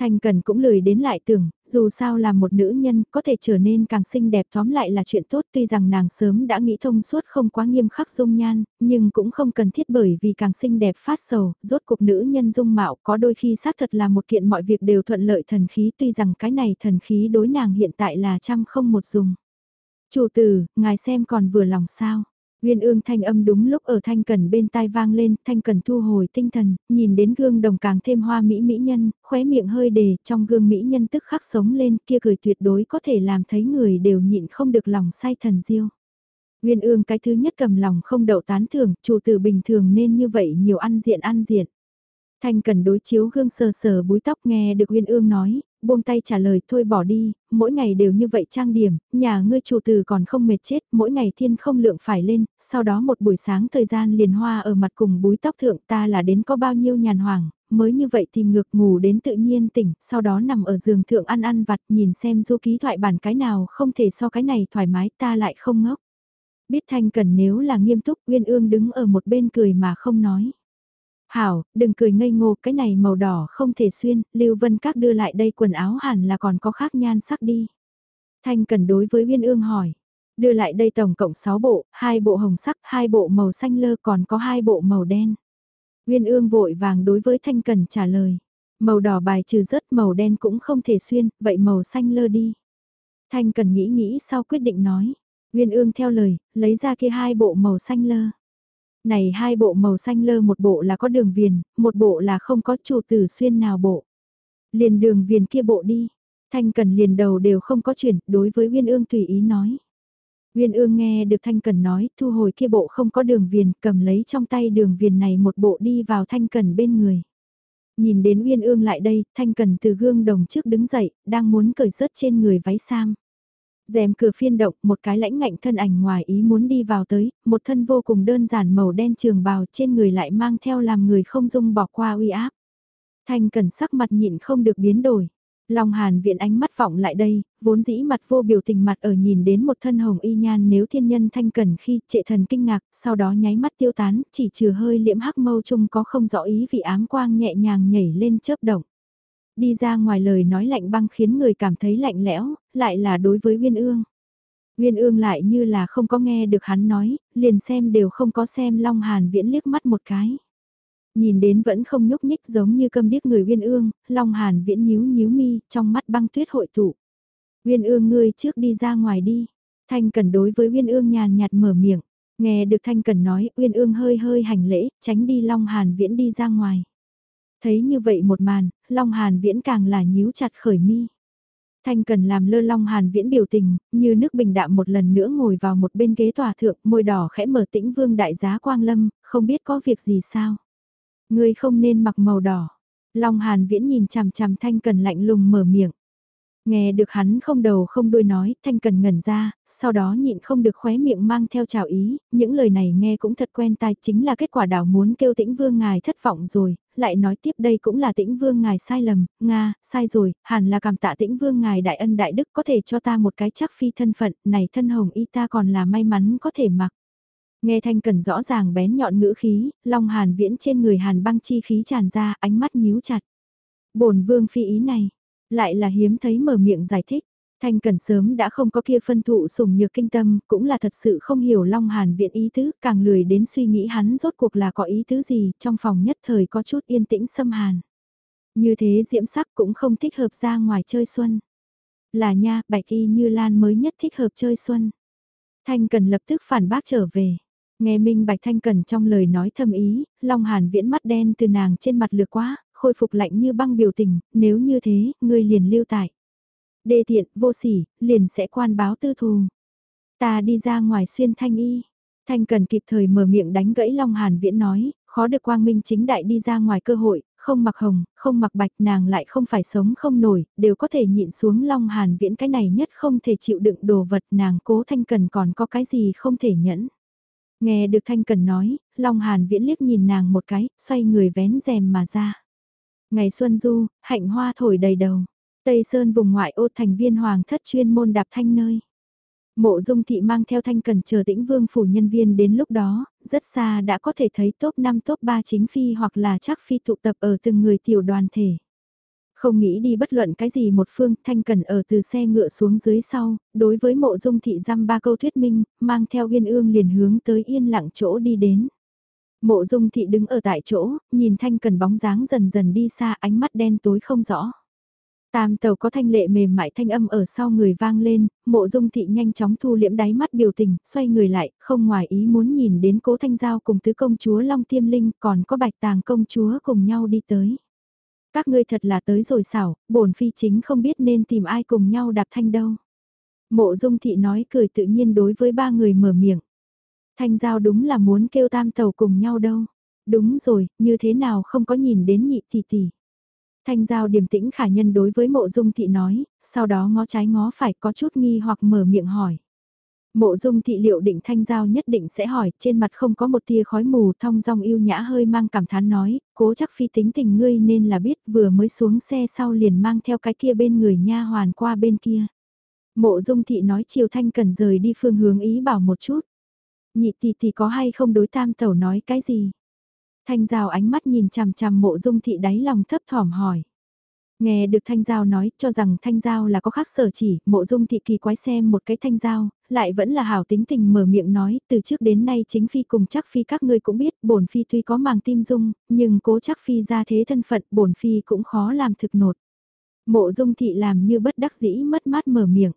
Thanh Cần cũng lười đến lại tưởng, dù sao là một nữ nhân có thể trở nên càng xinh đẹp tóm lại là chuyện tốt tuy rằng nàng sớm đã nghĩ thông suốt không quá nghiêm khắc dung nhan, nhưng cũng không cần thiết bởi vì càng xinh đẹp phát sầu, rốt cuộc nữ nhân dung mạo có đôi khi xác thật là một kiện mọi việc đều thuận lợi thần khí tuy rằng cái này thần khí đối nàng hiện tại là trăm không một dùng. Chủ tử, ngài xem còn vừa lòng sao? Nguyên ương thanh âm đúng lúc ở thanh cần bên tai vang lên, thanh cần thu hồi tinh thần, nhìn đến gương đồng càng thêm hoa mỹ mỹ nhân, khóe miệng hơi đề, trong gương mỹ nhân tức khắc sống lên, kia cười tuyệt đối có thể làm thấy người đều nhịn không được lòng say thần diêu. Nguyên ương cái thứ nhất cầm lòng không đậu tán thưởng, chủ tử bình thường nên như vậy nhiều ăn diện ăn diện. Thanh cần đối chiếu gương sờ sờ búi tóc nghe được Nguyên ương nói, buông tay trả lời thôi bỏ đi, mỗi ngày đều như vậy trang điểm, nhà ngươi chủ từ còn không mệt chết, mỗi ngày thiên không lượng phải lên, sau đó một buổi sáng thời gian liền hoa ở mặt cùng búi tóc thượng ta là đến có bao nhiêu nhàn hoàng, mới như vậy tìm ngược ngủ đến tự nhiên tỉnh, sau đó nằm ở giường thượng ăn ăn vặt nhìn xem du ký thoại bản cái nào không thể so cái này thoải mái ta lại không ngốc. Biết thanh cần nếu là nghiêm túc Uyên ương đứng ở một bên cười mà không nói. Hảo, đừng cười ngây ngô, cái này màu đỏ không thể xuyên, Lưu Vân Các đưa lại đây quần áo hẳn là còn có khác nhan sắc đi. Thanh cần đối với Uyên Ương hỏi, đưa lại đây tổng cộng 6 bộ, hai bộ hồng sắc, hai bộ màu xanh lơ còn có hai bộ màu đen. Uyên Ương vội vàng đối với Thanh cần trả lời, màu đỏ bài trừ rớt màu đen cũng không thể xuyên, vậy màu xanh lơ đi. Thanh cần nghĩ nghĩ sau quyết định nói, Uyên Ương theo lời, lấy ra kia hai bộ màu xanh lơ. Này hai bộ màu xanh lơ một bộ là có đường viền, một bộ là không có chủ tử xuyên nào bộ. Liền đường viền kia bộ đi. Thanh Cần liền đầu đều không có chuyển, đối với Uyên Ương tùy ý nói. Uyên Ương nghe được Thanh Cần nói, thu hồi kia bộ không có đường viền, cầm lấy trong tay đường viền này một bộ đi vào Thanh Cần bên người. Nhìn đến Uyên Ương lại đây, Thanh Cần từ gương đồng trước đứng dậy, đang muốn cởi rớt trên người váy sam rèm cửa phiên động, một cái lãnh ngạnh thân ảnh ngoài ý muốn đi vào tới, một thân vô cùng đơn giản màu đen trường bào trên người lại mang theo làm người không dung bỏ qua uy áp. Thanh cần sắc mặt nhịn không được biến đổi. Long Hàn viện ánh mắt vọng lại đây, vốn dĩ mặt vô biểu tình mặt ở nhìn đến một thân hồng y nhan nếu thiên nhân thanh cần khi trệ thần kinh ngạc, sau đó nháy mắt tiêu tán, chỉ trừ hơi liễm hắc mâu chung có không rõ ý vì ám quang nhẹ nhàng nhảy lên chớp động đi ra ngoài lời nói lạnh băng khiến người cảm thấy lạnh lẽo, lại là đối với Uyên Ương. Uyên Ương lại như là không có nghe được hắn nói, liền xem đều không có xem Long Hàn Viễn liếc mắt một cái. Nhìn đến vẫn không nhúc nhích giống như câm điếc người Uyên Ương, Long Hàn Viễn nhíu nhíu mi, trong mắt băng tuyết hội tụ. Uyên Ương ngươi trước đi ra ngoài đi. Thanh Cần đối với Uyên Ương nhàn nhạt mở miệng. Nghe được Thanh Cần nói, Uyên Ương hơi hơi hành lễ, tránh đi Long Hàn Viễn đi ra ngoài. Thấy như vậy một màn, Long Hàn Viễn càng là nhíu chặt khởi mi. Thanh cần làm lơ Long Hàn Viễn biểu tình, như nước bình đạm một lần nữa ngồi vào một bên ghế tòa thượng, môi đỏ khẽ mở tĩnh vương đại giá quang lâm, không biết có việc gì sao. Người không nên mặc màu đỏ. Long Hàn Viễn nhìn chằm chằm Thanh cần lạnh lùng mở miệng. Nghe được hắn không đầu không đuôi nói, Thanh Cần ngẩn ra, sau đó nhịn không được khóe miệng mang theo chào ý, những lời này nghe cũng thật quen tai chính là kết quả đảo muốn kêu tĩnh vương ngài thất vọng rồi, lại nói tiếp đây cũng là tĩnh vương ngài sai lầm, Nga, sai rồi, hẳn là cảm tạ tĩnh vương ngài đại ân đại đức có thể cho ta một cái chắc phi thân phận, này thân hồng y ta còn là may mắn có thể mặc. Nghe Thanh Cần rõ ràng bén nhọn ngữ khí, Long Hàn viễn trên người Hàn băng chi khí tràn ra, ánh mắt nhíu chặt. bổn vương phi ý này, lại là hiếm thấy mở miệng giải thích. Thanh Cần sớm đã không có kia phân thụ sủng nhược kinh tâm, cũng là thật sự không hiểu Long Hàn viện ý tứ, càng lười đến suy nghĩ hắn rốt cuộc là có ý tứ gì, trong phòng nhất thời có chút yên tĩnh xâm hàn. Như thế diễm sắc cũng không thích hợp ra ngoài chơi xuân. Là nha, bạch y như lan mới nhất thích hợp chơi xuân. Thanh Cần lập tức phản bác trở về. Nghe Minh Bạch Thanh Cần trong lời nói thâm ý, Long Hàn viễn mắt đen từ nàng trên mặt lừa quá, khôi phục lạnh như băng biểu tình, nếu như thế, ngươi liền lưu tại. Đê tiện, vô sỉ, liền sẽ quan báo tư thù. Ta đi ra ngoài xuyên thanh y. Thanh cần kịp thời mở miệng đánh gãy Long Hàn Viễn nói, khó được quang minh chính đại đi ra ngoài cơ hội, không mặc hồng, không mặc bạch nàng lại không phải sống không nổi, đều có thể nhịn xuống Long Hàn Viễn cái này nhất không thể chịu đựng đồ vật nàng cố Thanh Cần còn có cái gì không thể nhẫn. Nghe được Thanh Cần nói, Long Hàn Viễn liếc nhìn nàng một cái, xoay người vén rèm mà ra. Ngày xuân du, hạnh hoa thổi đầy đầu. Tây Sơn vùng ngoại ô thành viên hoàng thất chuyên môn đạp thanh nơi. Mộ dung thị mang theo thanh cần chờ tĩnh vương phủ nhân viên đến lúc đó, rất xa đã có thể thấy top 5 top 3 chính phi hoặc là chắc phi tụ tập ở từng người tiểu đoàn thể. Không nghĩ đi bất luận cái gì một phương, thanh cần ở từ xe ngựa xuống dưới sau, đối với mộ dung thị giam ba câu thuyết minh, mang theo uyên ương liền hướng tới yên lặng chỗ đi đến. Mộ dung thị đứng ở tại chỗ, nhìn thanh cần bóng dáng dần dần đi xa ánh mắt đen tối không rõ. Tam tàu có thanh lệ mềm mại thanh âm ở sau người vang lên, mộ dung thị nhanh chóng thu liễm đáy mắt biểu tình, xoay người lại, không ngoài ý muốn nhìn đến cố thanh giao cùng tứ công chúa Long Tiêm Linh còn có bạch tàng công chúa cùng nhau đi tới. Các ngươi thật là tới rồi xảo, bổn phi chính không biết nên tìm ai cùng nhau đạp thanh đâu. Mộ dung thị nói cười tự nhiên đối với ba người mở miệng. Thanh giao đúng là muốn kêu tam tàu cùng nhau đâu. Đúng rồi, như thế nào không có nhìn đến nhị tỷ tỷ. Thanh giao điềm tĩnh khả nhân đối với mộ dung thị nói, sau đó ngó trái ngó phải có chút nghi hoặc mở miệng hỏi. Mộ dung thị liệu định thanh giao nhất định sẽ hỏi, trên mặt không có một tia khói mù thong dong yêu nhã hơi mang cảm thán nói, cố chắc phi tính tình ngươi nên là biết vừa mới xuống xe sau liền mang theo cái kia bên người nha hoàn qua bên kia. Mộ dung thị nói chiều thanh cần rời đi phương hướng ý bảo một chút. Nhị tỷ tỷ có hay không đối tam tẩu nói cái gì? Thanh Giao ánh mắt nhìn chằm chằm mộ dung thị đáy lòng thấp thỏm hỏi. Nghe được Thanh Giao nói cho rằng Thanh Giao là có khác sở chỉ, mộ dung thị kỳ quái xem một cái Thanh Giao, lại vẫn là hảo tính tình mở miệng nói, từ trước đến nay chính phi cùng chắc phi các ngươi cũng biết, bổn phi tuy có màng tim dung, nhưng cố chắc phi ra thế thân phận, bổn phi cũng khó làm thực nột. Mộ dung thị làm như bất đắc dĩ mất mát mở miệng.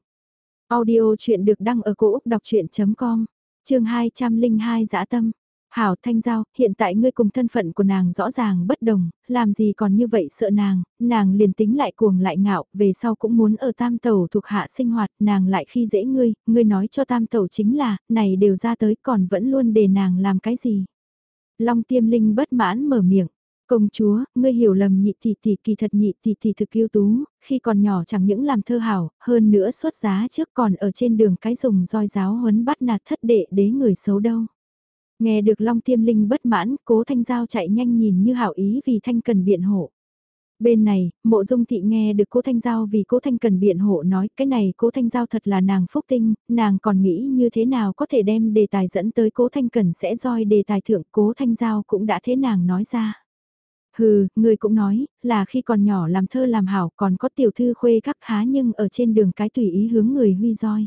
Audio chuyện được đăng ở cổ Úc đọc chuyện.com, chương 202 dã tâm. Hảo Thanh Giao, hiện tại ngươi cùng thân phận của nàng rõ ràng bất đồng, làm gì còn như vậy sợ nàng, nàng liền tính lại cuồng lại ngạo, về sau cũng muốn ở tam tàu thuộc hạ sinh hoạt, nàng lại khi dễ ngươi, ngươi nói cho tam tàu chính là, này đều ra tới còn vẫn luôn để nàng làm cái gì. Long tiêm linh bất mãn mở miệng. Công chúa, ngươi hiểu lầm nhị tỷ tỷ kỳ thật nhị tỷ tỷ thực yêu tú, khi còn nhỏ chẳng những làm thơ hảo, hơn nữa xuất giá trước còn ở trên đường cái dùng roi giáo huấn bắt nạt thất đệ đế người xấu đâu. Nghe được Long Tiêm Linh bất mãn, cố Thanh Giao chạy nhanh nhìn như hảo ý vì Thanh cần biện hộ. Bên này, mộ dung thị nghe được cố Thanh Giao vì cố Thanh cần biện hộ nói cái này cố Thanh Giao thật là nàng phúc tinh, nàng còn nghĩ như thế nào có thể đem đề tài dẫn tới cố Thanh Cần sẽ roi đề tài thượng cố Thanh Giao cũng đã thế nàng nói ra. Hừ, người cũng nói, là khi còn nhỏ làm thơ làm hảo còn có tiểu thư khuê các há nhưng ở trên đường cái tùy ý hướng người huy roi.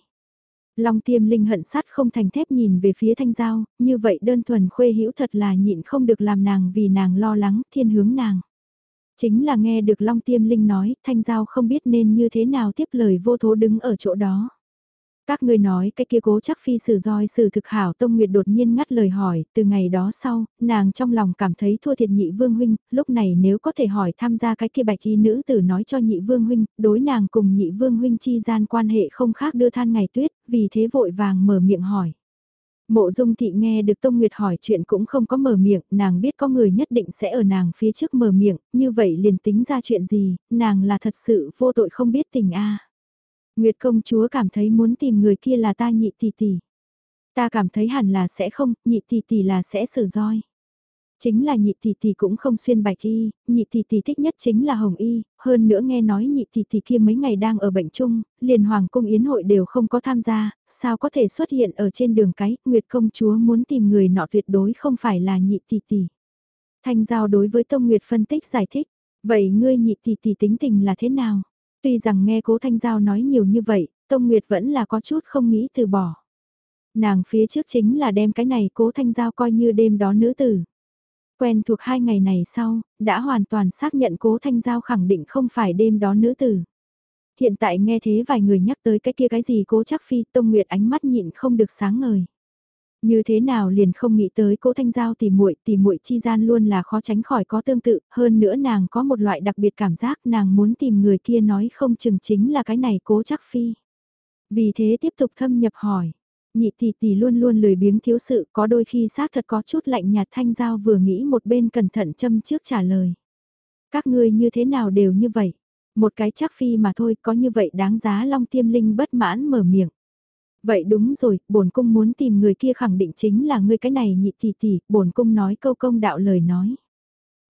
Long tiêm linh hận sắt không thành thép nhìn về phía thanh giao, như vậy đơn thuần khuê hữu thật là nhịn không được làm nàng vì nàng lo lắng thiên hướng nàng. Chính là nghe được Long tiêm linh nói, thanh giao không biết nên như thế nào tiếp lời vô thố đứng ở chỗ đó. Các ngươi nói cái kia cố chắc phi sử roi sử thực hảo Tông Nguyệt đột nhiên ngắt lời hỏi, từ ngày đó sau, nàng trong lòng cảm thấy thua thiệt nhị vương huynh, lúc này nếu có thể hỏi tham gia cái kia bạch y nữ tử nói cho nhị vương huynh, đối nàng cùng nhị vương huynh chi gian quan hệ không khác đưa than ngày tuyết, vì thế vội vàng mở miệng hỏi. Mộ dung thị nghe được Tông Nguyệt hỏi chuyện cũng không có mở miệng, nàng biết có người nhất định sẽ ở nàng phía trước mở miệng, như vậy liền tính ra chuyện gì, nàng là thật sự vô tội không biết tình a Nguyệt công chúa cảm thấy muốn tìm người kia là ta nhị tỷ tỷ. Ta cảm thấy hẳn là sẽ không, nhị tỷ tỷ là sẽ sử roi. Chính là nhị tỷ tỷ cũng không xuyên bạch y, nhị tỷ tỷ thích nhất chính là hồng y, hơn nữa nghe nói nhị tỷ tỷ kia mấy ngày đang ở bệnh chung, liền hoàng cung yến hội đều không có tham gia, sao có thể xuất hiện ở trên đường cái, Nguyệt công chúa muốn tìm người nọ tuyệt đối không phải là nhị tỷ tỷ. Thanh giao đối với Tông Nguyệt phân tích giải thích, vậy ngươi nhị tỷ tỷ tính tình là thế nào? Tuy rằng nghe cố Thanh Giao nói nhiều như vậy, Tông Nguyệt vẫn là có chút không nghĩ từ bỏ. Nàng phía trước chính là đem cái này cố Thanh Giao coi như đêm đó nữ tử. Quen thuộc hai ngày này sau, đã hoàn toàn xác nhận cố Thanh Giao khẳng định không phải đêm đó nữ tử. Hiện tại nghe thế vài người nhắc tới cái kia cái gì cố chắc phi Tông Nguyệt ánh mắt nhịn không được sáng ngời. Như thế nào liền không nghĩ tới cố thanh giao tìm muội tìm muội chi gian luôn là khó tránh khỏi có tương tự, hơn nữa nàng có một loại đặc biệt cảm giác nàng muốn tìm người kia nói không chừng chính là cái này cố chắc phi. Vì thế tiếp tục thâm nhập hỏi, nhị tỷ tỷ luôn luôn lười biếng thiếu sự có đôi khi xác thật có chút lạnh nhạt thanh giao vừa nghĩ một bên cẩn thận châm trước trả lời. Các ngươi như thế nào đều như vậy, một cái chắc phi mà thôi có như vậy đáng giá long tiêm linh bất mãn mở miệng. Vậy đúng rồi, bổn cung muốn tìm người kia khẳng định chính là ngươi cái này nhị tỷ tỷ, bổn cung nói câu công đạo lời nói.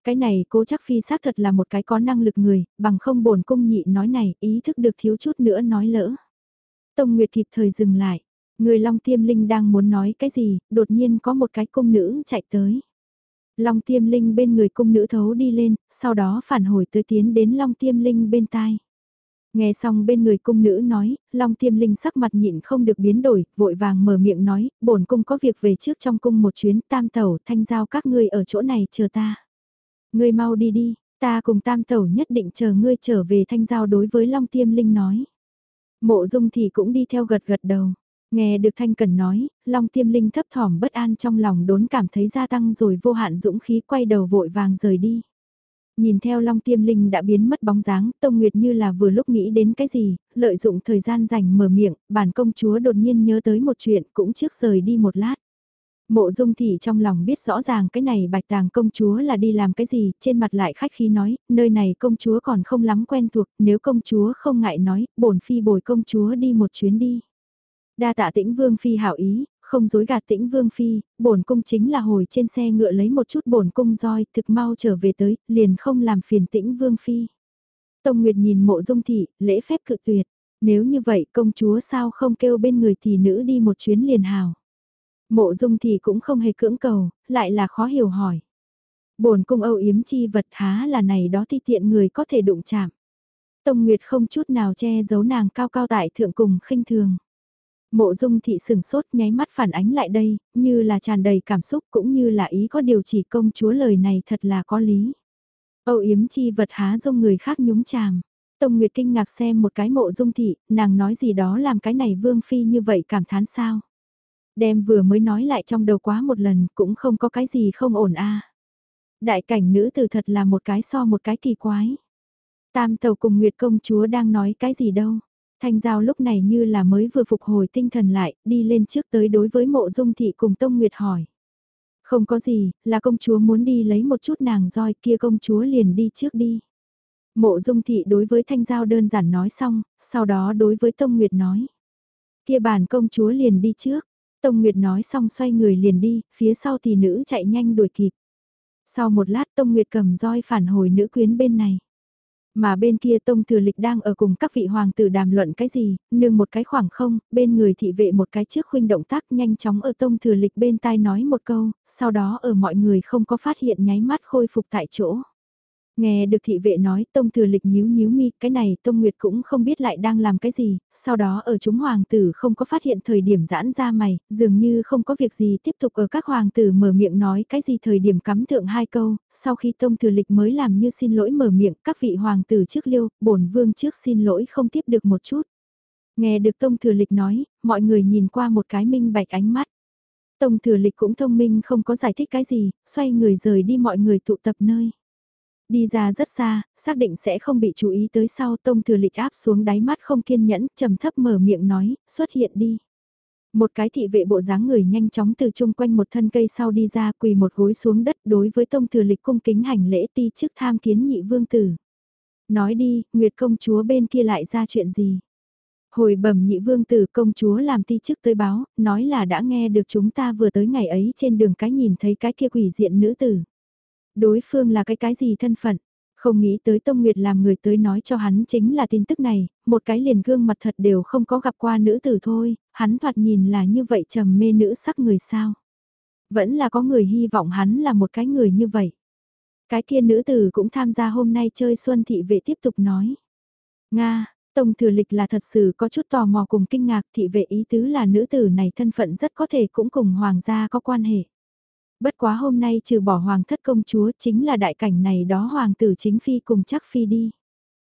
Cái này cố chắc phi xác thật là một cái có năng lực người, bằng không bổn cung nhị nói này, ý thức được thiếu chút nữa nói lỡ. Tông Nguyệt kịp thời dừng lại, người Long Tiêm Linh đang muốn nói cái gì, đột nhiên có một cái cung nữ chạy tới. Long Tiêm Linh bên người cung nữ thấu đi lên, sau đó phản hồi tới tiến đến Long Tiêm Linh bên tai. Nghe xong bên người cung nữ nói, Long Tiêm Linh sắc mặt nhịn không được biến đổi, vội vàng mở miệng nói, bổn cung có việc về trước trong cung một chuyến tam tẩu thanh giao các ngươi ở chỗ này chờ ta. Ngươi mau đi đi, ta cùng tam tẩu nhất định chờ ngươi trở về thanh giao đối với Long Tiêm Linh nói. Mộ dung thì cũng đi theo gật gật đầu. Nghe được Thanh Cần nói, Long Tiêm Linh thấp thỏm bất an trong lòng đốn cảm thấy gia tăng rồi vô hạn dũng khí quay đầu vội vàng rời đi. Nhìn theo Long Tiêm Linh đã biến mất bóng dáng, Tông Nguyệt như là vừa lúc nghĩ đến cái gì, lợi dụng thời gian rảnh mở miệng, bản công chúa đột nhiên nhớ tới một chuyện cũng trước rời đi một lát. Mộ dung thị trong lòng biết rõ ràng cái này bạch tàng công chúa là đi làm cái gì, trên mặt lại khách khí nói, nơi này công chúa còn không lắm quen thuộc, nếu công chúa không ngại nói, bổn phi bồi công chúa đi một chuyến đi. Đa tạ tĩnh vương phi hảo ý, không dối gạt tĩnh vương phi, bổn cung chính là hồi trên xe ngựa lấy một chút bổn cung roi, thực mau trở về tới, liền không làm phiền tĩnh vương phi. Tông Nguyệt nhìn mộ dung thị, lễ phép cự tuyệt, nếu như vậy công chúa sao không kêu bên người thì nữ đi một chuyến liền hào. Mộ dung thị cũng không hề cưỡng cầu, lại là khó hiểu hỏi. bổn cung âu yếm chi vật há là này đó thi tiện người có thể đụng chạm. Tông Nguyệt không chút nào che giấu nàng cao cao tại thượng cùng khinh thường. Mộ dung thị sừng sốt nháy mắt phản ánh lại đây, như là tràn đầy cảm xúc cũng như là ý có điều chỉ công chúa lời này thật là có lý. Âu yếm chi vật há dung người khác nhúng chàm. Tông Nguyệt kinh ngạc xem một cái mộ dung thị, nàng nói gì đó làm cái này vương phi như vậy cảm thán sao. Đem vừa mới nói lại trong đầu quá một lần cũng không có cái gì không ổn a. Đại cảnh nữ từ thật là một cái so một cái kỳ quái. Tam tàu cùng Nguyệt công chúa đang nói cái gì đâu. Thanh Giao lúc này như là mới vừa phục hồi tinh thần lại, đi lên trước tới đối với mộ dung thị cùng Tông Nguyệt hỏi. Không có gì, là công chúa muốn đi lấy một chút nàng roi kia công chúa liền đi trước đi. Mộ dung thị đối với Thanh Giao đơn giản nói xong, sau đó đối với Tông Nguyệt nói. Kia bản công chúa liền đi trước, Tông Nguyệt nói xong xoay người liền đi, phía sau thì nữ chạy nhanh đuổi kịp. Sau một lát Tông Nguyệt cầm roi phản hồi nữ quyến bên này. Mà bên kia Tông Thừa Lịch đang ở cùng các vị hoàng tử đàm luận cái gì, nương một cái khoảng không, bên người thị vệ một cái trước khuynh động tác nhanh chóng ở Tông Thừa Lịch bên tai nói một câu, sau đó ở mọi người không có phát hiện nháy mắt khôi phục tại chỗ. Nghe được thị vệ nói Tông Thừa Lịch nhíu nhíu mi, cái này Tông Nguyệt cũng không biết lại đang làm cái gì, sau đó ở chúng hoàng tử không có phát hiện thời điểm giãn ra mày, dường như không có việc gì tiếp tục ở các hoàng tử mở miệng nói cái gì thời điểm cắm thượng hai câu, sau khi Tông Thừa Lịch mới làm như xin lỗi mở miệng, các vị hoàng tử trước liêu, bổn vương trước xin lỗi không tiếp được một chút. Nghe được Tông Thừa Lịch nói, mọi người nhìn qua một cái minh bạch ánh mắt. Tông Thừa Lịch cũng thông minh không có giải thích cái gì, xoay người rời đi mọi người tụ tập nơi. Đi ra rất xa, xác định sẽ không bị chú ý tới sau tông thừa lịch áp xuống đáy mắt không kiên nhẫn, trầm thấp mở miệng nói, xuất hiện đi. Một cái thị vệ bộ dáng người nhanh chóng từ chung quanh một thân cây sau đi ra quỳ một gối xuống đất đối với tông thừa lịch cung kính hành lễ ti trước tham kiến nhị vương tử. Nói đi, Nguyệt công chúa bên kia lại ra chuyện gì? Hồi bẩm nhị vương tử công chúa làm ti chức tới báo, nói là đã nghe được chúng ta vừa tới ngày ấy trên đường cái nhìn thấy cái kia quỷ diện nữ tử. Đối phương là cái cái gì thân phận? Không nghĩ tới Tông Nguyệt làm người tới nói cho hắn chính là tin tức này, một cái liền gương mặt thật đều không có gặp qua nữ tử thôi, hắn thoạt nhìn là như vậy trầm mê nữ sắc người sao. Vẫn là có người hy vọng hắn là một cái người như vậy. Cái kia nữ tử cũng tham gia hôm nay chơi xuân thị vệ tiếp tục nói. Nga, Tông Thừa Lịch là thật sự có chút tò mò cùng kinh ngạc thị vệ ý tứ là nữ tử này thân phận rất có thể cũng cùng hoàng gia có quan hệ. Bất quá hôm nay trừ bỏ hoàng thất công chúa chính là đại cảnh này đó hoàng tử chính phi cùng chắc phi đi.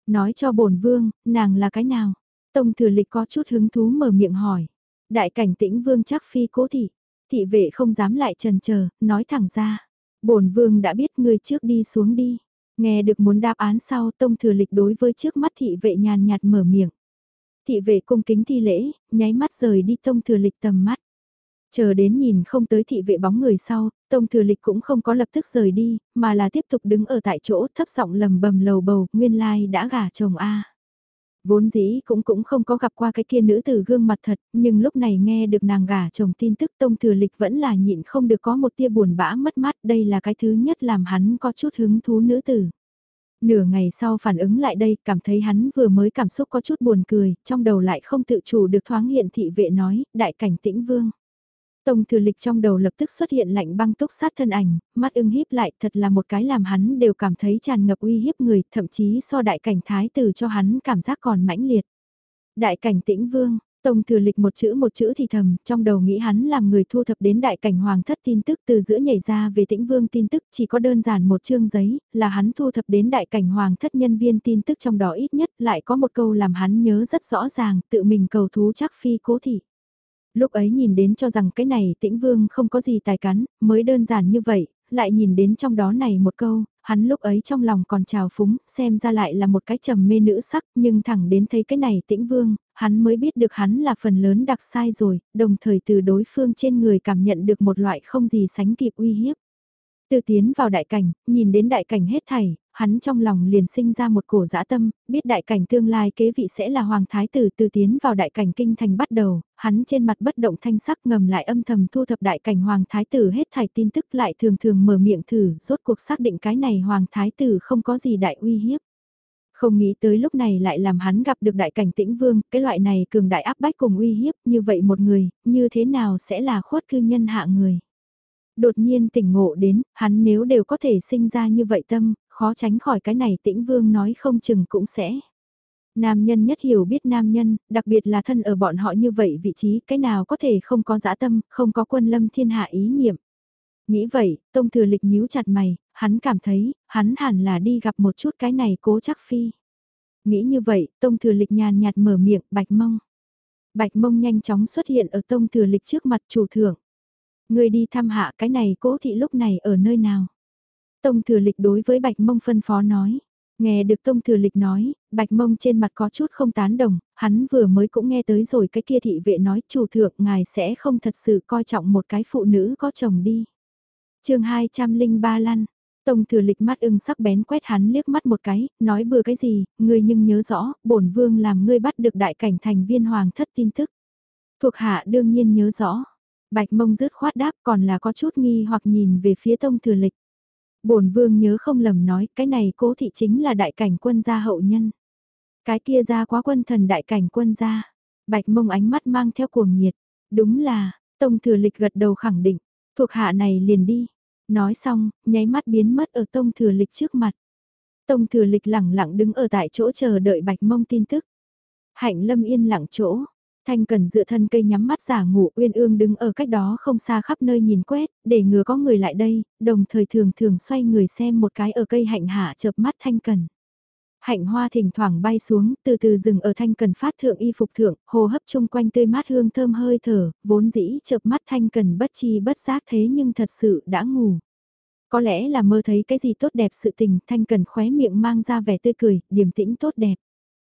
Nói cho bổn vương, nàng là cái nào? Tông thừa lịch có chút hứng thú mở miệng hỏi. Đại cảnh tĩnh vương chắc phi cố thị. Thị vệ không dám lại trần chờ nói thẳng ra. bổn vương đã biết người trước đi xuống đi. Nghe được muốn đáp án sau tông thừa lịch đối với trước mắt thị vệ nhàn nhạt mở miệng. Thị vệ cung kính thi lễ, nháy mắt rời đi tông thừa lịch tầm mắt. Chờ đến nhìn không tới thị vệ bóng người sau, Tông Thừa Lịch cũng không có lập tức rời đi, mà là tiếp tục đứng ở tại chỗ thấp giọng lầm bầm lầu bầu, nguyên lai đã gả chồng A. Vốn dĩ cũng cũng không có gặp qua cái kia nữ tử gương mặt thật, nhưng lúc này nghe được nàng gả chồng tin tức tông thừa lịch vẫn là nhịn không được có một tia buồn bã mất mát, đây là cái thứ nhất làm hắn có chút hứng thú nữ tử. Nửa ngày sau phản ứng lại đây, cảm thấy hắn vừa mới cảm xúc có chút buồn cười, trong đầu lại không tự chủ được thoáng hiện thị vệ nói, đại cảnh tĩnh vương. Tông thừa lịch trong đầu lập tức xuất hiện lạnh băng túc sát thân ảnh, mắt ưng híp lại thật là một cái làm hắn đều cảm thấy tràn ngập uy hiếp người, thậm chí so đại cảnh thái tử cho hắn cảm giác còn mãnh liệt. Đại cảnh tĩnh vương, Tông thừa lịch một chữ một chữ thì thầm, trong đầu nghĩ hắn làm người thu thập đến đại cảnh hoàng thất tin tức từ giữa nhảy ra về tĩnh vương tin tức chỉ có đơn giản một chương giấy, là hắn thu thập đến đại cảnh hoàng thất nhân viên tin tức trong đó ít nhất lại có một câu làm hắn nhớ rất rõ ràng, tự mình cầu thú chắc phi cố thị. Lúc ấy nhìn đến cho rằng cái này tĩnh vương không có gì tài cắn, mới đơn giản như vậy, lại nhìn đến trong đó này một câu, hắn lúc ấy trong lòng còn trào phúng, xem ra lại là một cái trầm mê nữ sắc, nhưng thẳng đến thấy cái này tĩnh vương, hắn mới biết được hắn là phần lớn đặc sai rồi, đồng thời từ đối phương trên người cảm nhận được một loại không gì sánh kịp uy hiếp. Từ tiến vào đại cảnh, nhìn đến đại cảnh hết thảy, hắn trong lòng liền sinh ra một cổ dã tâm, biết đại cảnh tương lai kế vị sẽ là hoàng thái tử từ tiến vào đại cảnh kinh thành bắt đầu, hắn trên mặt bất động thanh sắc ngầm lại âm thầm thu thập đại cảnh hoàng thái tử hết thảy tin tức lại thường thường mở miệng thử, rốt cuộc xác định cái này hoàng thái tử không có gì đại uy hiếp. Không nghĩ tới lúc này lại làm hắn gặp được đại cảnh tĩnh vương, cái loại này cường đại áp bách cùng uy hiếp, như vậy một người, như thế nào sẽ là khuất cư nhân hạ người đột nhiên tỉnh ngộ đến, hắn nếu đều có thể sinh ra như vậy tâm, khó tránh khỏi cái này tĩnh vương nói không chừng cũng sẽ. Nam nhân nhất hiểu biết nam nhân, đặc biệt là thân ở bọn họ như vậy vị trí, cái nào có thể không có dã tâm, không có quân lâm thiên hạ ý niệm. Nghĩ vậy, Tông Thừa Lịch nhíu chặt mày, hắn cảm thấy, hắn hẳn là đi gặp một chút cái này cố chắc phi. Nghĩ như vậy, Tông Thừa Lịch nhàn nhạt mở miệng, bạch mông. Bạch mông nhanh chóng xuất hiện ở Tông Thừa Lịch trước mặt chủ thưởng. Người đi thăm hạ cái này cố thị lúc này ở nơi nào? Tông thừa lịch đối với Bạch Mông phân phó nói. Nghe được Tông Thừa Lịch nói, Bạch Mông trên mặt có chút không tán đồng, hắn vừa mới cũng nghe tới rồi cái kia thị vệ nói chủ thượng ngài sẽ không thật sự coi trọng một cái phụ nữ có chồng đi. chương 203 lăn, Tông Thừa Lịch mắt ưng sắc bén quét hắn liếc mắt một cái, nói bừa cái gì, ngươi nhưng nhớ rõ, bổn vương làm ngươi bắt được đại cảnh thành viên hoàng thất tin tức. Thuộc hạ đương nhiên nhớ rõ. Bạch mông rứt khoát đáp còn là có chút nghi hoặc nhìn về phía tông thừa lịch bổn vương nhớ không lầm nói cái này cố thị chính là đại cảnh quân gia hậu nhân. Cái kia ra quá quân thần đại cảnh quân gia. Bạch mông ánh mắt mang theo cuồng nhiệt. Đúng là, tông thừa lịch gật đầu khẳng định, thuộc hạ này liền đi. Nói xong, nháy mắt biến mất ở tông thừa lịch trước mặt. Tông thừa lịch lẳng lặng đứng ở tại chỗ chờ đợi bạch mông tin tức. Hạnh lâm yên lặng chỗ, Thanh Cần dựa thân cây nhắm mắt giả ngủ Uyên Ương đứng ở cách đó không xa khắp nơi nhìn quét, để ngừa có người lại đây, đồng thời thường thường xoay người xem một cái ở cây hạnh hạ chợp mắt Thanh Cần. Hạnh hoa thỉnh thoảng bay xuống, từ từ dừng ở Thanh Cần phát thượng y phục thượng, hồ hấp chung quanh tươi mát hương thơm hơi thở, vốn dĩ chợp mắt Thanh Cần bất chi bất giác thế nhưng thật sự đã ngủ. Có lẽ là mơ thấy cái gì tốt đẹp sự tình, Thanh Cần khóe miệng mang ra vẻ tươi cười, điềm tĩnh tốt đẹp.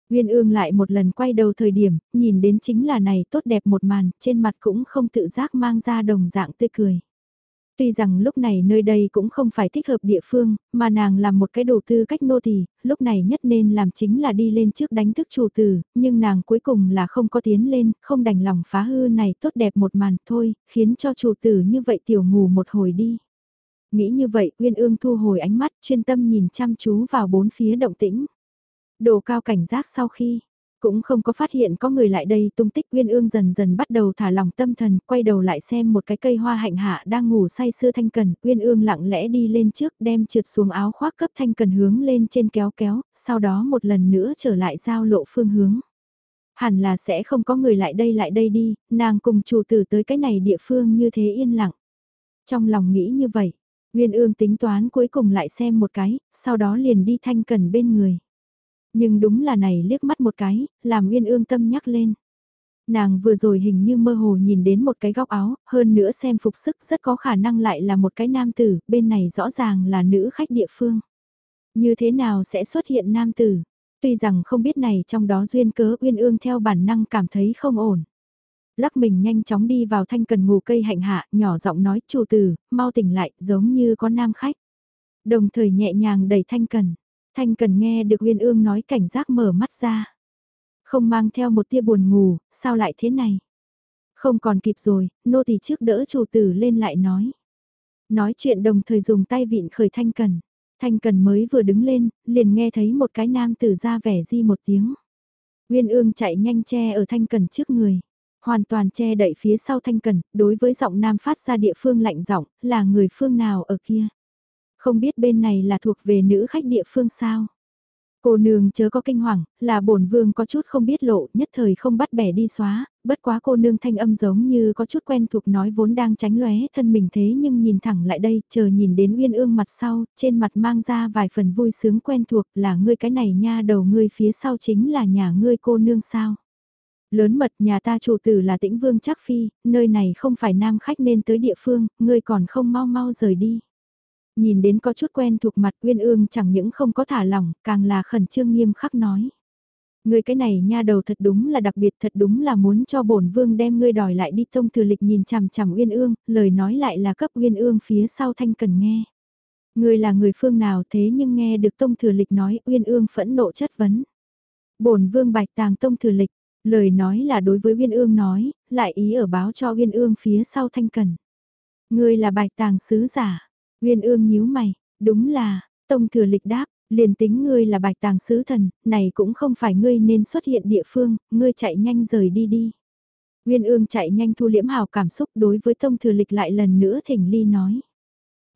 Nguyên ương lại một lần quay đầu thời điểm, nhìn đến chính là này tốt đẹp một màn, trên mặt cũng không tự giác mang ra đồng dạng tươi cười. Tuy rằng lúc này nơi đây cũng không phải thích hợp địa phương, mà nàng làm một cái đồ tư cách nô tỳ, lúc này nhất nên làm chính là đi lên trước đánh thức chủ tử, nhưng nàng cuối cùng là không có tiến lên, không đành lòng phá hư này tốt đẹp một màn thôi, khiến cho chủ tử như vậy tiểu ngủ một hồi đi. Nghĩ như vậy, Uyên Ương thu hồi ánh mắt, chuyên tâm nhìn chăm chú vào bốn phía động tĩnh. Đồ cao cảnh giác sau khi, cũng không có phát hiện có người lại đây tung tích Uyên Ương dần dần bắt đầu thả lòng tâm thần, quay đầu lại xem một cái cây hoa hạnh hạ đang ngủ say sưa thanh cần, Uyên Ương lặng lẽ đi lên trước đem trượt xuống áo khoác cấp thanh cần hướng lên trên kéo kéo, sau đó một lần nữa trở lại giao lộ phương hướng. Hẳn là sẽ không có người lại đây lại đây đi, nàng cùng chủ tử tới cái này địa phương như thế yên lặng. Trong lòng nghĩ như vậy, Uyên Ương tính toán cuối cùng lại xem một cái, sau đó liền đi thanh cần bên người. Nhưng đúng là này liếc mắt một cái, làm Nguyên ương tâm nhắc lên. Nàng vừa rồi hình như mơ hồ nhìn đến một cái góc áo, hơn nữa xem phục sức rất có khả năng lại là một cái nam tử, bên này rõ ràng là nữ khách địa phương. Như thế nào sẽ xuất hiện nam tử? Tuy rằng không biết này trong đó duyên cớ Uyên ương theo bản năng cảm thấy không ổn. Lắc mình nhanh chóng đi vào thanh cần ngủ cây hạnh hạ, nhỏ giọng nói chủ tử, mau tỉnh lại, giống như có nam khách. Đồng thời nhẹ nhàng đẩy thanh cần, Thanh cần nghe được Uyên Ương nói cảnh giác mở mắt ra. Không mang theo một tia buồn ngủ, sao lại thế này? Không còn kịp rồi, nô tỳ trước đỡ chủ tử lên lại nói. Nói chuyện đồng thời dùng tay vịn khởi thanh cần. Thanh cần mới vừa đứng lên, liền nghe thấy một cái nam tử ra vẻ di một tiếng. Uyên ương chạy nhanh che ở thanh cần trước người. Hoàn toàn che đậy phía sau thanh cần, đối với giọng nam phát ra địa phương lạnh giọng là người phương nào ở kia. Không biết bên này là thuộc về nữ khách địa phương sao. Cô nương chớ có kinh hoàng, là bổn vương có chút không biết lộ, nhất thời không bắt bẻ đi xóa, bất quá cô nương thanh âm giống như có chút quen thuộc nói vốn đang tránh lóe thân mình thế nhưng nhìn thẳng lại đây, chờ nhìn đến uyên ương mặt sau, trên mặt mang ra vài phần vui sướng quen thuộc là ngươi cái này nha đầu ngươi phía sau chính là nhà ngươi cô nương sao. Lớn mật nhà ta chủ tử là tĩnh vương chắc phi, nơi này không phải nam khách nên tới địa phương, ngươi còn không mau mau rời đi. Nhìn đến có chút quen thuộc mặt Uyên Ương chẳng những không có thả lỏng, càng là khẩn trương nghiêm khắc nói. Ngươi cái này nha đầu thật đúng là đặc biệt thật đúng là muốn cho bổn vương đem ngươi đòi lại đi tông thừa lịch nhìn chằm chằm Uyên Ương, lời nói lại là cấp Uyên Ương phía sau thanh cần nghe. Ngươi là người phương nào thế nhưng nghe được tông thừa lịch nói Uyên Ương phẫn nộ chất vấn. bổn vương bạch tàng tông thừa lịch, lời nói là đối với Uyên Ương nói, lại ý ở báo cho Uyên Ương phía sau thanh cần. Ngươi là bạch tàng sứ giả. Nguyên ương nhíu mày, đúng là, tông thừa lịch đáp, liền tính ngươi là bạch tàng sứ thần, này cũng không phải ngươi nên xuất hiện địa phương, ngươi chạy nhanh rời đi đi. Nguyên ương chạy nhanh thu liễm hào cảm xúc đối với tông thừa lịch lại lần nữa thỉnh ly nói.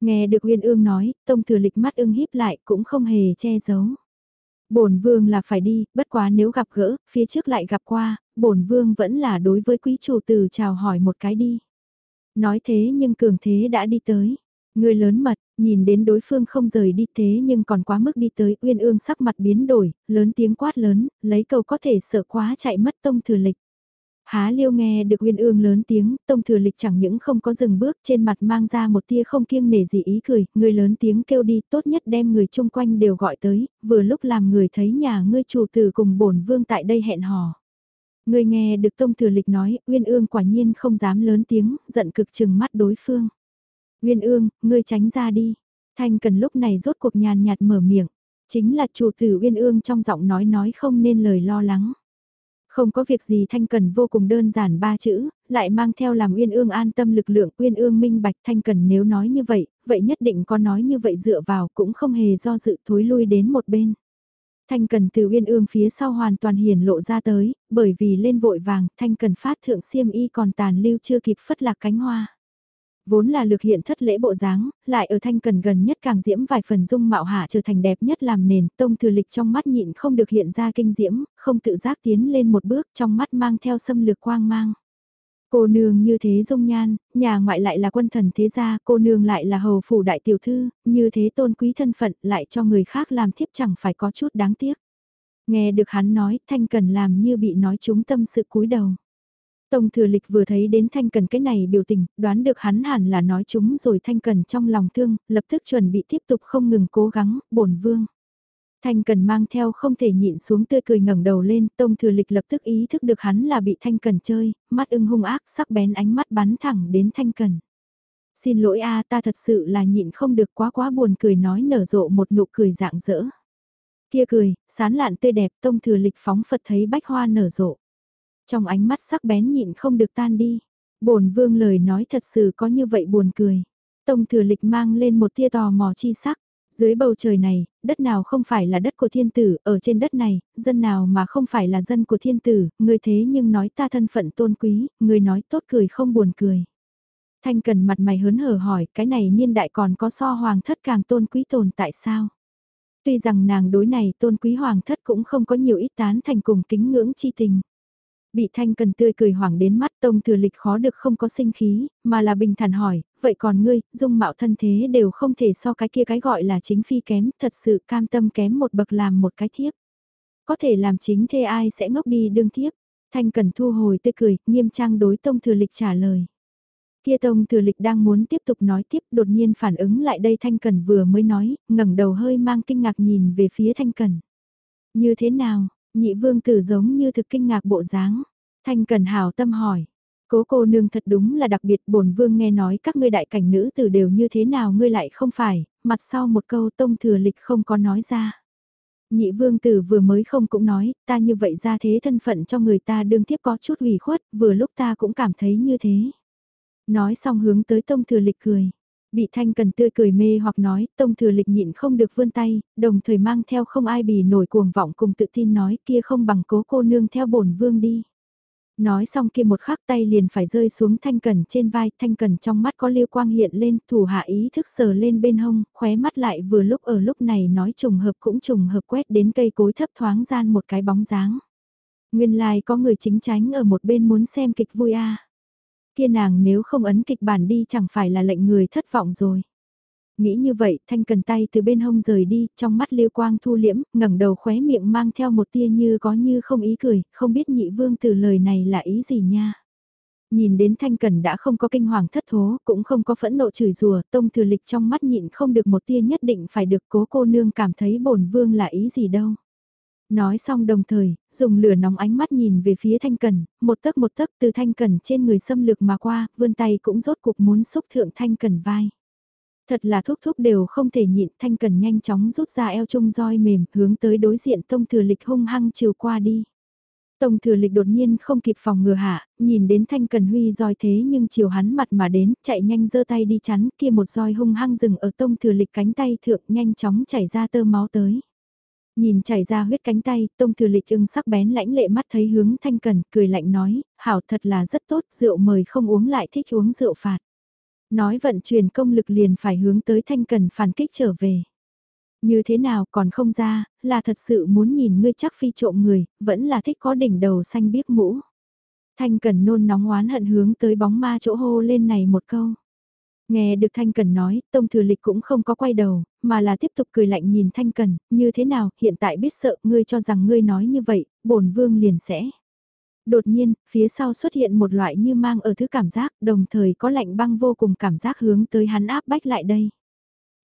Nghe được Nguyên ương nói, tông thừa lịch mắt ưng híp lại cũng không hề che giấu. Bổn vương là phải đi, bất quá nếu gặp gỡ, phía trước lại gặp qua, bổn vương vẫn là đối với quý chủ tử chào hỏi một cái đi. Nói thế nhưng cường thế đã đi tới. Người lớn mật, nhìn đến đối phương không rời đi thế nhưng còn quá mức đi tới uyên ương sắc mặt biến đổi, lớn tiếng quát lớn, lấy cầu có thể sợ quá chạy mất tông thừa lịch. Há liêu nghe được uyên ương lớn tiếng, tông thừa lịch chẳng những không có dừng bước trên mặt mang ra một tia không kiêng nể gì ý cười, người lớn tiếng kêu đi tốt nhất đem người chung quanh đều gọi tới, vừa lúc làm người thấy nhà ngươi chủ tử cùng bổn vương tại đây hẹn hò. Người nghe được tông thừa lịch nói, uyên ương quả nhiên không dám lớn tiếng, giận cực chừng mắt đối phương. Nguyên ương, ngươi tránh ra đi. Thanh cần lúc này rốt cuộc nhàn nhạt mở miệng. Chính là chủ tử Uyên ương trong giọng nói nói không nên lời lo lắng. Không có việc gì Thanh Cần vô cùng đơn giản ba chữ, lại mang theo làm Uyên Ương an tâm lực lượng Uyên Ương minh bạch Thanh Cần nếu nói như vậy, vậy nhất định có nói như vậy dựa vào cũng không hề do dự thối lui đến một bên. Thanh Cần từ Uyên Ương phía sau hoàn toàn hiển lộ ra tới, bởi vì lên vội vàng Thanh Cần phát thượng xiêm y còn tàn lưu chưa kịp phất lạc cánh hoa. Vốn là lực hiện thất lễ bộ dáng, lại ở thanh cần gần nhất càng diễm vài phần dung mạo hạ trở thành đẹp nhất làm nền, tông thừa lịch trong mắt nhịn không được hiện ra kinh diễm, không tự giác tiến lên một bước trong mắt mang theo xâm lược quang mang. Cô nương như thế dung nhan, nhà ngoại lại là quân thần thế gia, cô nương lại là hầu phủ đại tiểu thư, như thế tôn quý thân phận lại cho người khác làm thiếp chẳng phải có chút đáng tiếc. Nghe được hắn nói, thanh cần làm như bị nói trúng tâm sự cúi đầu. Tông thừa lịch vừa thấy đến thanh cần cái này biểu tình, đoán được hắn hẳn là nói chúng rồi thanh cần trong lòng thương, lập tức chuẩn bị tiếp tục không ngừng cố gắng, bổn vương. Thanh cần mang theo không thể nhịn xuống tươi cười ngẩng đầu lên, tông thừa lịch lập tức ý thức được hắn là bị thanh cần chơi, mắt ưng hung ác sắc bén ánh mắt bắn thẳng đến thanh cần. Xin lỗi a ta thật sự là nhịn không được quá quá buồn cười nói nở rộ một nụ cười dạng dỡ. Kia cười, sán lạn tươi đẹp tông thừa lịch phóng Phật thấy bách hoa nở rộ trong ánh mắt sắc bén nhịn không được tan đi. bổn vương lời nói thật sự có như vậy buồn cười. Tông thừa lịch mang lên một tia tò mò chi sắc. Dưới bầu trời này, đất nào không phải là đất của thiên tử, ở trên đất này, dân nào mà không phải là dân của thiên tử, người thế nhưng nói ta thân phận tôn quý, người nói tốt cười không buồn cười. Thanh cần mặt mày hớn hở hỏi, cái này niên đại còn có so hoàng thất càng tôn quý tồn tại sao? Tuy rằng nàng đối này tôn quý hoàng thất cũng không có nhiều ít tán thành cùng kính ngưỡng chi tình. Bị thanh cần tươi cười hoảng đến mắt tông thừa lịch khó được không có sinh khí, mà là bình thản hỏi, vậy còn ngươi, dung mạo thân thế đều không thể so cái kia cái gọi là chính phi kém, thật sự cam tâm kém một bậc làm một cái thiếp. Có thể làm chính thê ai sẽ ngốc đi đương thiếp. Thanh cần thu hồi tươi cười, nghiêm trang đối tông thừa lịch trả lời. Kia tông thừa lịch đang muốn tiếp tục nói tiếp đột nhiên phản ứng lại đây Thanh Cần vừa mới nói, ngẩng đầu hơi mang kinh ngạc nhìn về phía Thanh Cần. Như thế nào, Nhị vương tử giống như thực kinh ngạc bộ dáng. Thanh cần hào tâm hỏi. Cố cô nương thật đúng là đặc biệt bổn vương nghe nói các ngươi đại cảnh nữ tử đều như thế nào ngươi lại không phải, mặt sau một câu tông thừa lịch không có nói ra. Nhị vương tử vừa mới không cũng nói, ta như vậy ra thế thân phận cho người ta đương tiếp có chút ủy khuất, vừa lúc ta cũng cảm thấy như thế. Nói xong hướng tới tông thừa lịch cười. Bị thanh cần tươi cười mê hoặc nói, tông thừa lịch nhịn không được vươn tay, đồng thời mang theo không ai bì nổi cuồng vọng cùng tự tin nói kia không bằng cố cô nương theo bổn vương đi. Nói xong kia một khắc tay liền phải rơi xuống thanh cần trên vai, thanh cần trong mắt có liêu quang hiện lên, thủ hạ ý thức sờ lên bên hông, khóe mắt lại vừa lúc ở lúc này nói trùng hợp cũng trùng hợp quét đến cây cối thấp thoáng gian một cái bóng dáng. Nguyên lai like có người chính tránh ở một bên muốn xem kịch vui a Kia nàng nếu không ấn kịch bản đi chẳng phải là lệnh người thất vọng rồi. Nghĩ như vậy, thanh cần tay từ bên hông rời đi, trong mắt liêu quang thu liễm, ngẩng đầu khóe miệng mang theo một tia như có như không ý cười, không biết nhị vương từ lời này là ý gì nha. Nhìn đến thanh cần đã không có kinh hoàng thất thố, cũng không có phẫn nộ chửi rùa, tông thừa lịch trong mắt nhịn không được một tia nhất định phải được cố cô nương cảm thấy bổn vương là ý gì đâu. Nói xong đồng thời, dùng lửa nóng ánh mắt nhìn về phía thanh cần, một tấc một tấc từ thanh cần trên người xâm lược mà qua, vươn tay cũng rốt cuộc muốn xúc thượng thanh cần vai. Thật là thúc thúc đều không thể nhịn thanh cần nhanh chóng rút ra eo trung roi mềm hướng tới đối diện tông thừa lịch hung hăng chiều qua đi. Tông thừa lịch đột nhiên không kịp phòng ngừa hạ, nhìn đến thanh cần huy roi thế nhưng chiều hắn mặt mà đến, chạy nhanh giơ tay đi chắn kia một roi hung hăng dừng ở tông thừa lịch cánh tay thượng nhanh chóng chảy ra tơ máu tới. Nhìn chảy ra huyết cánh tay, tông thừa lịch ưng sắc bén lãnh lệ mắt thấy hướng thanh cần, cười lạnh nói, hảo thật là rất tốt, rượu mời không uống lại thích uống rượu phạt. Nói vận chuyển công lực liền phải hướng tới thanh cần phản kích trở về. Như thế nào còn không ra, là thật sự muốn nhìn ngươi chắc phi trộm người, vẫn là thích có đỉnh đầu xanh biếc mũ. Thanh cần nôn nóng oán hận hướng tới bóng ma chỗ hô lên này một câu. Nghe được Thanh Cần nói, Tông Thừa Lịch cũng không có quay đầu, mà là tiếp tục cười lạnh nhìn Thanh Cần, như thế nào, hiện tại biết sợ, ngươi cho rằng ngươi nói như vậy, bổn vương liền sẽ. Đột nhiên, phía sau xuất hiện một loại như mang ở thứ cảm giác, đồng thời có lạnh băng vô cùng cảm giác hướng tới hắn áp bách lại đây.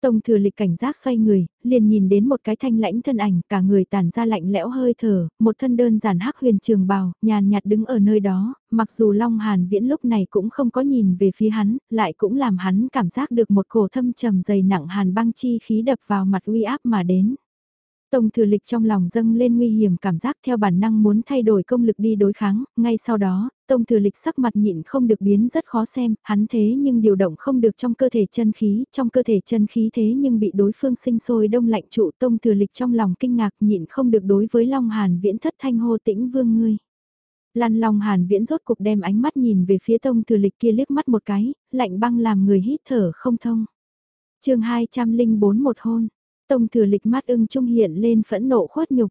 Tông thừa lịch cảnh giác xoay người, liền nhìn đến một cái thanh lãnh thân ảnh, cả người tản ra lạnh lẽo hơi thở, một thân đơn giản hắc huyền trường bào, nhàn nhạt đứng ở nơi đó, mặc dù Long Hàn Viễn lúc này cũng không có nhìn về phía hắn, lại cũng làm hắn cảm giác được một cổ thâm trầm dày nặng hàn băng chi khí đập vào mặt uy áp mà đến. Tông thừa lịch trong lòng dâng lên nguy hiểm cảm giác theo bản năng muốn thay đổi công lực đi đối kháng, ngay sau đó, tông thừa lịch sắc mặt nhịn không được biến rất khó xem, hắn thế nhưng điều động không được trong cơ thể chân khí, trong cơ thể chân khí thế nhưng bị đối phương sinh sôi đông lạnh trụ tông thừa lịch trong lòng kinh ngạc nhịn không được đối với Long Hàn viễn thất thanh hô tĩnh vương ngươi. Lan Long Hàn viễn rốt cục đem ánh mắt nhìn về phía tông thừa lịch kia liếc mắt một cái, lạnh băng làm người hít thở không thông. chương 204 một hôn Tông thừa lịch mắt ưng trung hiện lên phẫn nộ khuất nhục.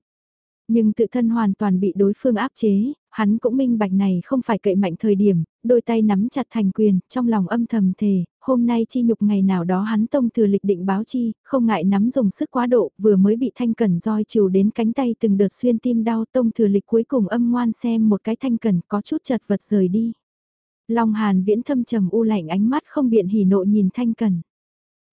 Nhưng tự thân hoàn toàn bị đối phương áp chế, hắn cũng minh bạch này không phải cậy mạnh thời điểm, đôi tay nắm chặt thành quyền, trong lòng âm thầm thề, hôm nay chi nhục ngày nào đó hắn tông thừa lịch định báo chi, không ngại nắm dùng sức quá độ, vừa mới bị thanh cần roi chiều đến cánh tay từng đợt xuyên tim đau tông thừa lịch cuối cùng âm ngoan xem một cái thanh cần có chút chật vật rời đi. Long hàn viễn thâm trầm u lạnh ánh mắt không biện hỉ nộ nhìn thanh cần.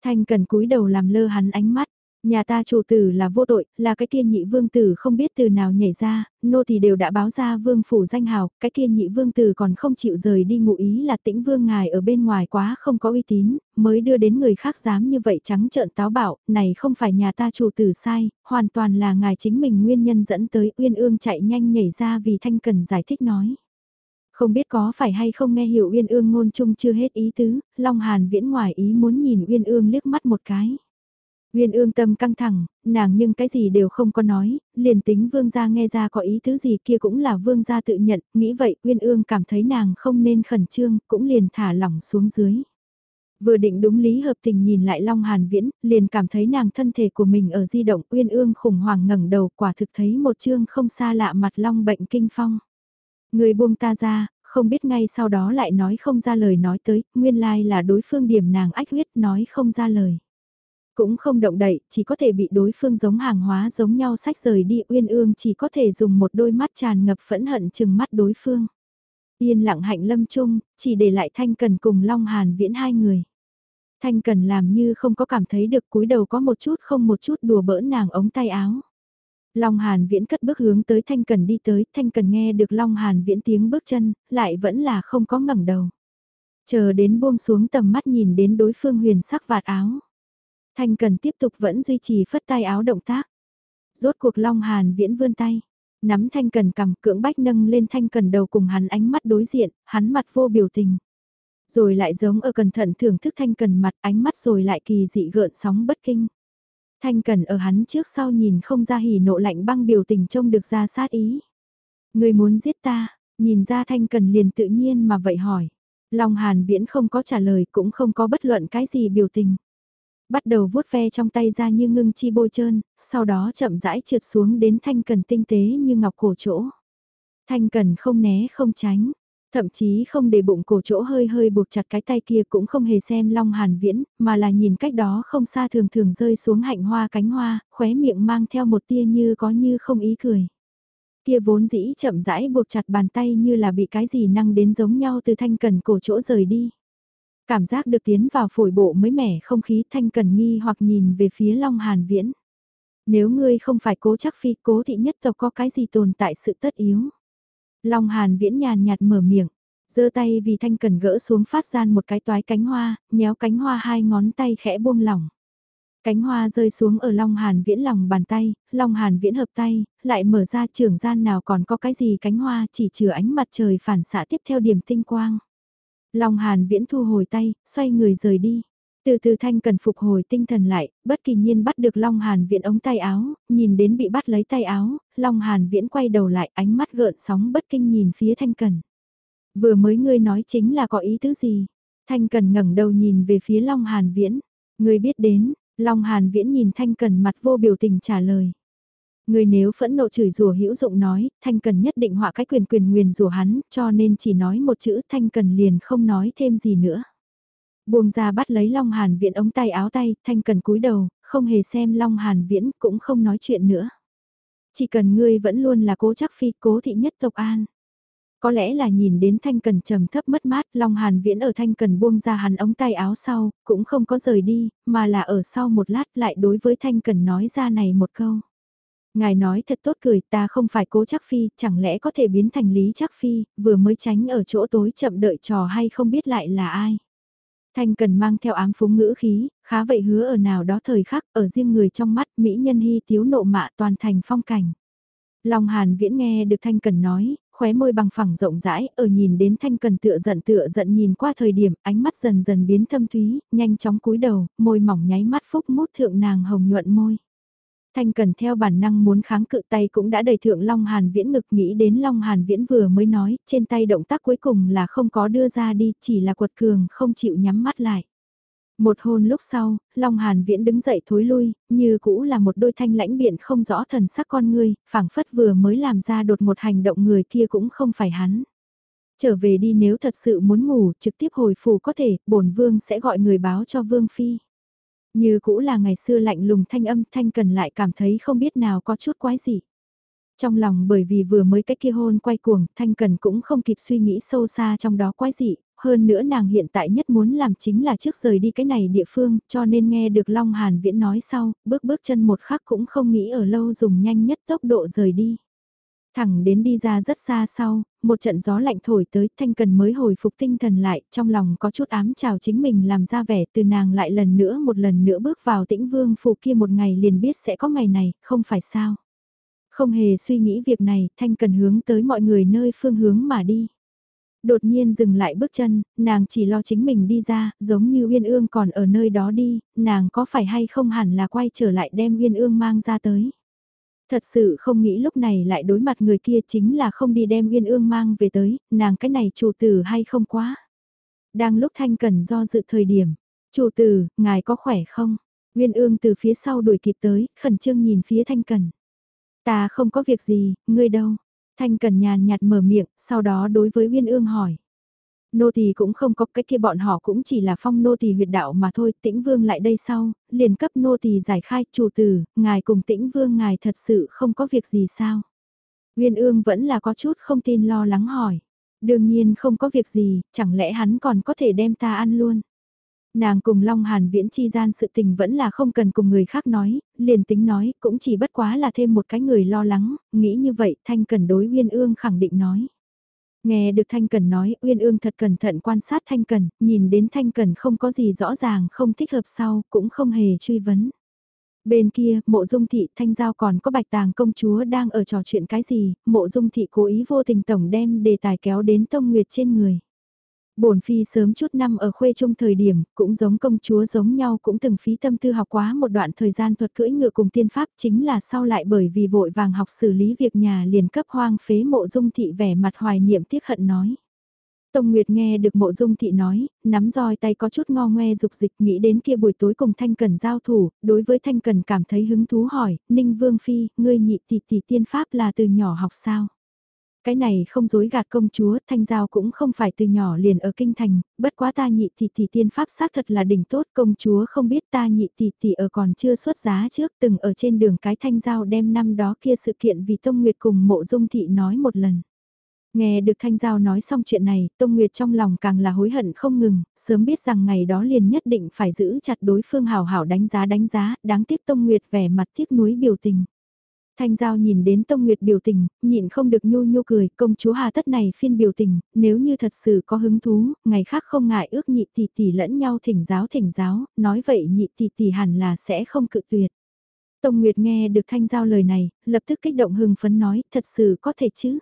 Thanh cần cúi đầu làm lơ hắn ánh mắt, Nhà ta chủ tử là vô tội, là cái kia nhị vương tử không biết từ nào nhảy ra, nô thì đều đã báo ra vương phủ danh hào, cái kia nhị vương tử còn không chịu rời đi ngụ ý là tĩnh vương ngài ở bên ngoài quá không có uy tín, mới đưa đến người khác dám như vậy trắng trợn táo bạo, này không phải nhà ta chủ tử sai, hoàn toàn là ngài chính mình nguyên nhân dẫn tới uyên ương chạy nhanh nhảy ra vì thanh cần giải thích nói. Không biết có phải hay không nghe hiểu uyên ương ngôn chung chưa hết ý tứ, Long Hàn viễn ngoài ý muốn nhìn uyên ương liếc mắt một cái. Nguyên ương tâm căng thẳng, nàng nhưng cái gì đều không có nói, liền tính vương gia nghe ra có ý tứ gì kia cũng là vương gia tự nhận, nghĩ vậy Nguyên ương cảm thấy nàng không nên khẩn trương, cũng liền thả lỏng xuống dưới. Vừa định đúng lý hợp tình nhìn lại Long Hàn Viễn, liền cảm thấy nàng thân thể của mình ở di động Uyên ương khủng hoảng ngẩng đầu quả thực thấy một chương không xa lạ mặt Long bệnh kinh phong. Người buông ta ra, không biết ngay sau đó lại nói không ra lời nói tới, nguyên lai là đối phương điểm nàng ách huyết nói không ra lời. Cũng không động đậy, chỉ có thể bị đối phương giống hàng hóa giống nhau sách rời đi uyên ương chỉ có thể dùng một đôi mắt tràn ngập phẫn hận chừng mắt đối phương. Yên lặng hạnh lâm chung, chỉ để lại Thanh Cần cùng Long Hàn viễn hai người. Thanh Cần làm như không có cảm thấy được cúi đầu có một chút không một chút đùa bỡn nàng ống tay áo. Long Hàn Viễn cất bước hướng tới Thanh Cần đi tới, Thanh Cần nghe được Long Hàn Viễn tiếng bước chân, lại vẫn là không có ngẩng đầu. Chờ đến buông xuống tầm mắt nhìn đến đối phương huyền sắc vạt áo. Thanh cần tiếp tục vẫn duy trì phất tay áo động tác. Rốt cuộc Long Hàn Viễn vươn tay, nắm Thanh Cần cầm cưỡng bách nâng lên Thanh Cần đầu cùng hắn ánh mắt đối diện, hắn mặt vô biểu tình. Rồi lại giống ở cẩn thận thưởng thức Thanh Cần mặt ánh mắt rồi lại kỳ dị gợn sóng bất kinh. Thanh Cần ở hắn trước sau nhìn không ra hỉ nộ lạnh băng biểu tình trông được ra sát ý. Người muốn giết ta, nhìn ra Thanh Cần liền tự nhiên mà vậy hỏi. Long Hàn Viễn không có trả lời cũng không có bất luận cái gì biểu tình. Bắt đầu vuốt ve trong tay ra như ngưng chi bôi trơn, sau đó chậm rãi trượt xuống đến Thanh Cần tinh tế như ngọc cổ chỗ. Thanh Cần không né không tránh, Thậm chí không để bụng cổ chỗ hơi hơi buộc chặt cái tay kia cũng không hề xem Long Hàn Viễn, mà là nhìn cách đó không xa thường thường rơi xuống hạnh hoa cánh hoa, khóe miệng mang theo một tia như có như không ý cười. Kia vốn dĩ chậm rãi buộc chặt bàn tay như là bị cái gì năng đến giống nhau từ thanh cần cổ chỗ rời đi. Cảm giác được tiến vào phổi bộ mới mẻ không khí thanh cần nghi hoặc nhìn về phía Long Hàn Viễn. Nếu ngươi không phải cố chắc phi cố thị nhất tộc có cái gì tồn tại sự tất yếu. Long Hàn Viễn nhàn nhạt mở miệng, giơ tay vì thanh cần gỡ xuống phát gian một cái toái cánh hoa, nhéo cánh hoa hai ngón tay khẽ buông lỏng. Cánh hoa rơi xuống ở Long Hàn Viễn lòng bàn tay, Long Hàn Viễn hợp tay, lại mở ra trường gian nào còn có cái gì cánh hoa chỉ chừa ánh mặt trời phản xạ tiếp theo điểm tinh quang. Long Hàn Viễn thu hồi tay, xoay người rời đi. Từ từ thanh cần phục hồi tinh thần lại, bất kỳ nhiên bắt được Long Hàn Viễn ống tay áo, nhìn đến bị bắt lấy tay áo, Long Hàn Viễn quay đầu lại ánh mắt gợn sóng bất kinh nhìn phía thanh cần. Vừa mới ngươi nói chính là có ý tứ gì? Thanh cần ngẩng đầu nhìn về phía Long Hàn Viễn. Ngươi biết đến, Long Hàn Viễn nhìn Thanh cần mặt vô biểu tình trả lời. Người nếu phẫn nộ chửi rủa hữu dụng nói, Thanh Cần nhất định họa cái quyền quyền nguyền rủa hắn, cho nên chỉ nói một chữ Thanh Cần liền không nói thêm gì nữa. Buông ra bắt lấy Long Hàn Viễn ống tay áo tay, Thanh Cần cúi đầu, không hề xem Long Hàn Viễn cũng không nói chuyện nữa. Chỉ cần ngươi vẫn luôn là cố chắc phi cố thị nhất tộc an. Có lẽ là nhìn đến Thanh Cần trầm thấp mất mát, Long Hàn Viễn ở Thanh Cần buông ra hắn ống tay áo sau, cũng không có rời đi, mà là ở sau một lát lại đối với Thanh Cần nói ra này một câu. Ngài nói thật tốt cười, ta không phải cố chắc phi, chẳng lẽ có thể biến thành lý chắc phi, vừa mới tránh ở chỗ tối chậm đợi trò hay không biết lại là ai. Thanh cần mang theo ám phúng ngữ khí, khá vậy hứa ở nào đó thời khắc, ở riêng người trong mắt, Mỹ nhân hy tiếu nộ mạ toàn thành phong cảnh. Long Hàn Viễn nghe được Thanh Cần nói, khóe môi bằng phẳng rộng rãi, ở nhìn đến Thanh Cần tựa giận tựa giận nhìn qua thời điểm, ánh mắt dần dần biến thâm thúy, nhanh chóng cúi đầu, môi mỏng nháy mắt phúc mút thượng nàng hồng nhuận môi. Thanh Cần theo bản năng muốn kháng cự tay cũng đã đẩy thượng Long Hàn Viễn ngực nghĩ đến Long Hàn Viễn vừa mới nói, trên tay động tác cuối cùng là không có đưa ra đi, chỉ là quật cường không chịu nhắm mắt lại. Một hôn lúc sau, Long Hàn Viễn đứng dậy thối lui, như cũ là một đôi thanh lãnh biện không rõ thần sắc con người, phảng phất vừa mới làm ra đột một hành động người kia cũng không phải hắn. Trở về đi nếu thật sự muốn ngủ, trực tiếp hồi phủ có thể, bổn vương sẽ gọi người báo cho vương phi. Như cũ là ngày xưa lạnh lùng thanh âm thanh cần lại cảm thấy không biết nào có chút quái gì. Trong lòng bởi vì vừa mới cái kia hôn quay cuồng, thanh cần cũng không kịp suy nghĩ sâu xa trong đó quái gì, hơn nữa nàng hiện tại nhất muốn làm chính là trước rời đi cái này địa phương, cho nên nghe được Long Hàn Viễn nói sau, bước bước chân một khắc cũng không nghĩ ở lâu dùng nhanh nhất tốc độ rời đi. Thẳng đến đi ra rất xa sau, một trận gió lạnh thổi tới thanh cần mới hồi phục tinh thần lại, trong lòng có chút ám chào chính mình làm ra vẻ từ nàng lại lần nữa một lần nữa bước vào tĩnh vương phủ kia một ngày liền biết sẽ có ngày này, không phải sao. Không hề suy nghĩ việc này, thanh cần hướng tới mọi người nơi phương hướng mà đi. Đột nhiên dừng lại bước chân, nàng chỉ lo chính mình đi ra, giống như Uyên Ương còn ở nơi đó đi, nàng có phải hay không hẳn là quay trở lại đem Uyên Ương mang ra tới. Thật sự không nghĩ lúc này lại đối mặt người kia chính là không đi đem Uyên Ương mang về tới, nàng cái này chủ tử hay không quá. Đang lúc Thanh Cần do dự thời điểm, chủ tử, ngài có khỏe không? Uyên Ương từ phía sau đuổi kịp tới, khẩn trương nhìn phía Thanh Cần. Ta không có việc gì, ngươi đâu? Thanh Cần nhàn nhạt mở miệng, sau đó đối với Uyên Ương hỏi nô tỳ cũng không có cái kia bọn họ cũng chỉ là phong nô tỳ huyệt đạo mà thôi, tĩnh vương lại đây sau, liền cấp nô tỳ giải khai chủ tử, ngài cùng tĩnh vương ngài thật sự không có việc gì sao. Nguyên ương vẫn là có chút không tin lo lắng hỏi. Đương nhiên không có việc gì, chẳng lẽ hắn còn có thể đem ta ăn luôn. Nàng cùng Long Hàn Viễn chi gian sự tình vẫn là không cần cùng người khác nói, liền tính nói, cũng chỉ bất quá là thêm một cái người lo lắng, nghĩ như vậy Thanh Cần đối Uyên Ương khẳng định nói. Nghe được Thanh Cần nói, Uyên Ương thật cẩn thận quan sát Thanh Cần, nhìn đến Thanh Cần không có gì rõ ràng không thích hợp sau, cũng không hề truy vấn. Bên kia, mộ dung thị thanh giao còn có bạch tàng công chúa đang ở trò chuyện cái gì, mộ dung thị cố ý vô tình tổng đem đề tài kéo đến tông nguyệt trên người. Bổn phi sớm chút năm ở khuê trung thời điểm, cũng giống công chúa giống nhau cũng từng phí tâm tư học quá một đoạn thời gian thuật cưỡi ngựa cùng tiên pháp chính là sau lại bởi vì vội vàng học xử lý việc nhà liền cấp hoang phế mộ dung thị vẻ mặt hoài niệm tiếc hận nói. Tông Nguyệt nghe được mộ dung thị nói, nắm roi tay có chút ngo ngoe dục dịch nghĩ đến kia buổi tối cùng Thanh Cần giao thủ, đối với Thanh Cần cảm thấy hứng thú hỏi, Ninh Vương Phi, ngươi nhị tỷ tỷ tiên pháp là từ nhỏ học sao? Cái này không dối gạt công chúa, Thanh Giao cũng không phải từ nhỏ liền ở kinh thành, bất quá ta nhị tỷ tỷ tiên pháp xác thật là đỉnh tốt, công chúa không biết ta nhị tỷ tỷ ở còn chưa xuất giá trước từng ở trên đường cái Thanh Giao đem năm đó kia sự kiện vì Tông Nguyệt cùng mộ dung thị nói một lần. Nghe được Thanh Giao nói xong chuyện này, Tông Nguyệt trong lòng càng là hối hận không ngừng, sớm biết rằng ngày đó liền nhất định phải giữ chặt đối phương hào hảo đánh giá đánh giá, đáng tiếc Tông Nguyệt vẻ mặt tiếc nuối biểu tình. Thanh Giao nhìn đến Tông Nguyệt biểu tình, nhịn không được nhu nhu cười, công chúa hà tất này phiên biểu tình, nếu như thật sự có hứng thú, ngày khác không ngại ước nhị tỷ tỷ lẫn nhau thỉnh giáo thỉnh giáo, nói vậy nhị tỷ tỷ hẳn là sẽ không cự tuyệt. Tông Nguyệt nghe được Thanh Giao lời này, lập tức kích động hưng phấn nói, thật sự có thể chứ.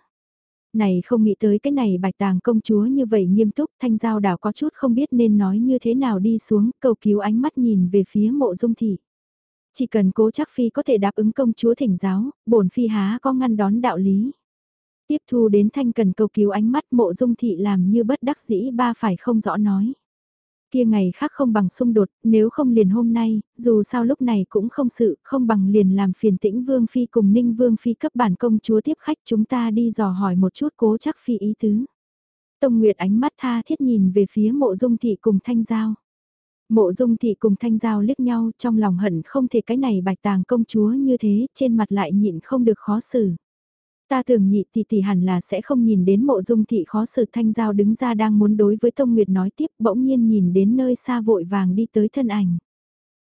Này không nghĩ tới cái này bạch tàng công chúa như vậy nghiêm túc, thanh giao đảo có chút không biết nên nói như thế nào đi xuống, cầu cứu ánh mắt nhìn về phía mộ dung thị. Chỉ cần cố chắc phi có thể đáp ứng công chúa thỉnh giáo, bổn phi há có ngăn đón đạo lý. Tiếp thu đến thanh cần cầu cứu ánh mắt mộ dung thị làm như bất đắc dĩ ba phải không rõ nói kia ngày khác không bằng xung đột, nếu không liền hôm nay, dù sao lúc này cũng không sự, không bằng liền làm phiền tĩnh Vương Phi cùng Ninh Vương Phi cấp bản công chúa tiếp khách chúng ta đi dò hỏi một chút cố chắc Phi ý tứ. Tông Nguyệt ánh mắt tha thiết nhìn về phía mộ dung thị cùng thanh giao. Mộ dung thị cùng thanh giao liếc nhau trong lòng hận không thể cái này bạch tàng công chúa như thế, trên mặt lại nhịn không được khó xử. Ta thường nhị tỷ tỷ hẳn là sẽ không nhìn đến mộ dung thị khó xử thanh giao đứng ra đang muốn đối với Tông Nguyệt nói tiếp bỗng nhiên nhìn đến nơi xa vội vàng đi tới thân ảnh.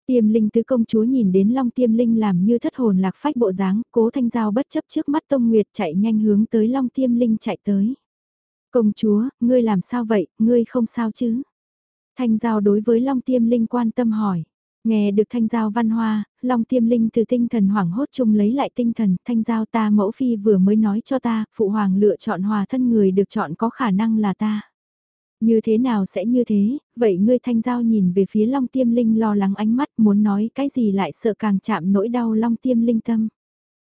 Tiêm linh tứ công chúa nhìn đến long tiêm linh làm như thất hồn lạc phách bộ dáng, cố thanh giao bất chấp trước mắt Tông Nguyệt chạy nhanh hướng tới long tiêm linh chạy tới. Công chúa, ngươi làm sao vậy, ngươi không sao chứ? Thanh giao đối với long tiêm linh quan tâm hỏi. Nghe được thanh giao văn hoa, Long Tiêm Linh từ tinh thần hoảng hốt chung lấy lại tinh thần, thanh giao ta mẫu phi vừa mới nói cho ta, phụ hoàng lựa chọn hòa thân người được chọn có khả năng là ta. Như thế nào sẽ như thế, vậy ngươi thanh giao nhìn về phía Long Tiêm Linh lo lắng ánh mắt muốn nói cái gì lại sợ càng chạm nỗi đau Long Tiêm Linh tâm.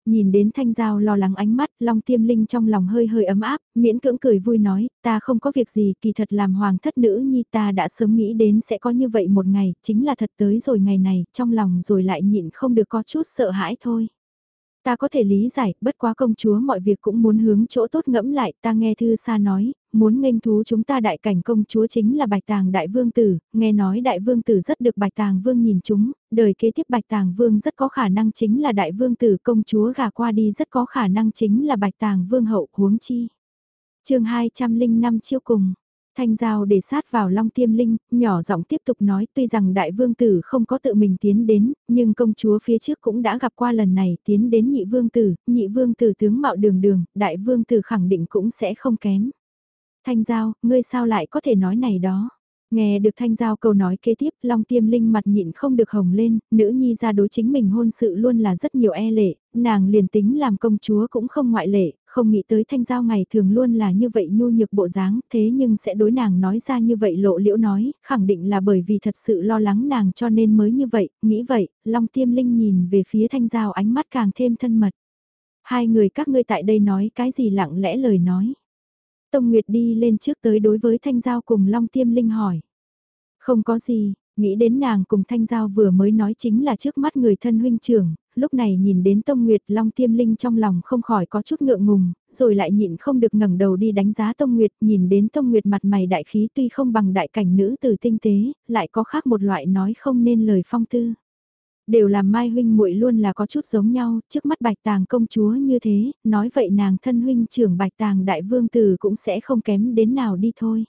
Nhìn đến thanh giao lo lắng ánh mắt, long tiêm linh trong lòng hơi hơi ấm áp, miễn cưỡng cười vui nói, ta không có việc gì, kỳ thật làm hoàng thất nữ nhi ta đã sớm nghĩ đến sẽ có như vậy một ngày, chính là thật tới rồi ngày này, trong lòng rồi lại nhịn không được có chút sợ hãi thôi. Ta có thể lý giải, bất quá công chúa mọi việc cũng muốn hướng chỗ tốt ngẫm lại, ta nghe thư xa nói, muốn nghênh thú chúng ta đại cảnh công chúa chính là bạch tàng đại vương tử, nghe nói đại vương tử rất được bạch tàng vương nhìn chúng, đời kế tiếp bạch tàng vương rất có khả năng chính là đại vương tử công chúa gà qua đi rất có khả năng chính là bạch tàng vương hậu huống chi. chương 205 chiêu cùng. Thanh Giao để sát vào Long Tiêm Linh, nhỏ giọng tiếp tục nói tuy rằng đại vương tử không có tự mình tiến đến, nhưng công chúa phía trước cũng đã gặp qua lần này tiến đến nhị vương tử, nhị vương tử tướng mạo đường đường, đại vương tử khẳng định cũng sẽ không kém. Thanh Giao, ngươi sao lại có thể nói này đó? Nghe được Thanh Giao câu nói kế tiếp, Long Tiêm Linh mặt nhịn không được hồng lên, nữ nhi ra đối chính mình hôn sự luôn là rất nhiều e lệ, nàng liền tính làm công chúa cũng không ngoại lệ, không nghĩ tới Thanh Giao ngày thường luôn là như vậy nhu nhược bộ dáng, thế nhưng sẽ đối nàng nói ra như vậy lộ liễu nói, khẳng định là bởi vì thật sự lo lắng nàng cho nên mới như vậy, nghĩ vậy, Long Tiêm Linh nhìn về phía Thanh Giao ánh mắt càng thêm thân mật. Hai người các ngươi tại đây nói cái gì lặng lẽ lời nói. Tông Nguyệt đi lên trước tới đối với Thanh Giao cùng Long Tiêm Linh hỏi. Không có gì, nghĩ đến nàng cùng Thanh Giao vừa mới nói chính là trước mắt người thân huynh trưởng, lúc này nhìn đến Tông Nguyệt Long Tiêm Linh trong lòng không khỏi có chút ngượng ngùng, rồi lại nhịn không được ngẩng đầu đi đánh giá Tông Nguyệt, nhìn đến Tông Nguyệt mặt mày đại khí tuy không bằng đại cảnh nữ từ tinh tế, lại có khác một loại nói không nên lời phong tư đều làm Mai huynh muội luôn là có chút giống nhau, trước mắt Bạch Tàng công chúa như thế, nói vậy nàng thân huynh trưởng Bạch Tàng đại vương tử cũng sẽ không kém đến nào đi thôi.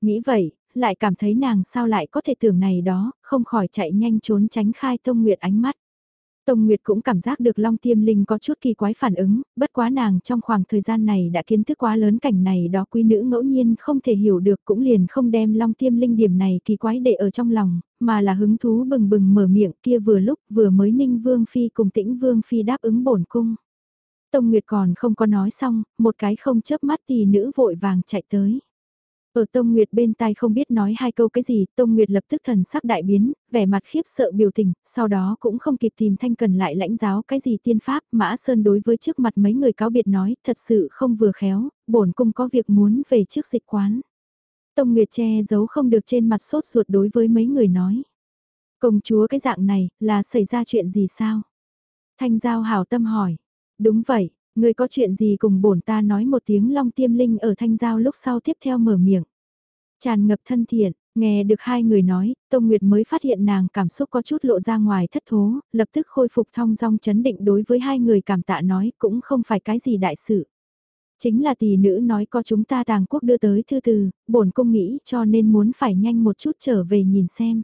Nghĩ vậy, lại cảm thấy nàng sao lại có thể tưởng này đó, không khỏi chạy nhanh trốn tránh khai Tông Nguyệt ánh mắt. Tông Nguyệt cũng cảm giác được Long Tiêm Linh có chút kỳ quái phản ứng, bất quá nàng trong khoảng thời gian này đã kiến thức quá lớn cảnh này đó quý nữ ngẫu nhiên không thể hiểu được cũng liền không đem Long Tiêm Linh điểm này kỳ quái để ở trong lòng, mà là hứng thú bừng bừng mở miệng kia vừa lúc vừa mới Ninh Vương Phi cùng tĩnh Vương Phi đáp ứng bổn cung. Tông Nguyệt còn không có nói xong, một cái không chớp mắt thì nữ vội vàng chạy tới. Ở Tông Nguyệt bên tai không biết nói hai câu cái gì, Tông Nguyệt lập tức thần sắc đại biến, vẻ mặt khiếp sợ biểu tình, sau đó cũng không kịp tìm Thanh Cần lại lãnh giáo cái gì tiên pháp, Mã Sơn đối với trước mặt mấy người cáo biệt nói, thật sự không vừa khéo, bổn cung có việc muốn về trước dịch quán. Tông Nguyệt che giấu không được trên mặt sốt ruột đối với mấy người nói. Công chúa cái dạng này, là xảy ra chuyện gì sao? Thanh Giao hảo tâm hỏi. Đúng vậy, Người có chuyện gì cùng bổn ta nói một tiếng long tiêm linh ở thanh giao lúc sau tiếp theo mở miệng. Tràn ngập thân thiện, nghe được hai người nói, Tông Nguyệt mới phát hiện nàng cảm xúc có chút lộ ra ngoài thất thố, lập tức khôi phục thong dong chấn định đối với hai người cảm tạ nói cũng không phải cái gì đại sự. Chính là tỷ nữ nói có chúng ta tàng quốc đưa tới thư từ, bổn cung nghĩ cho nên muốn phải nhanh một chút trở về nhìn xem.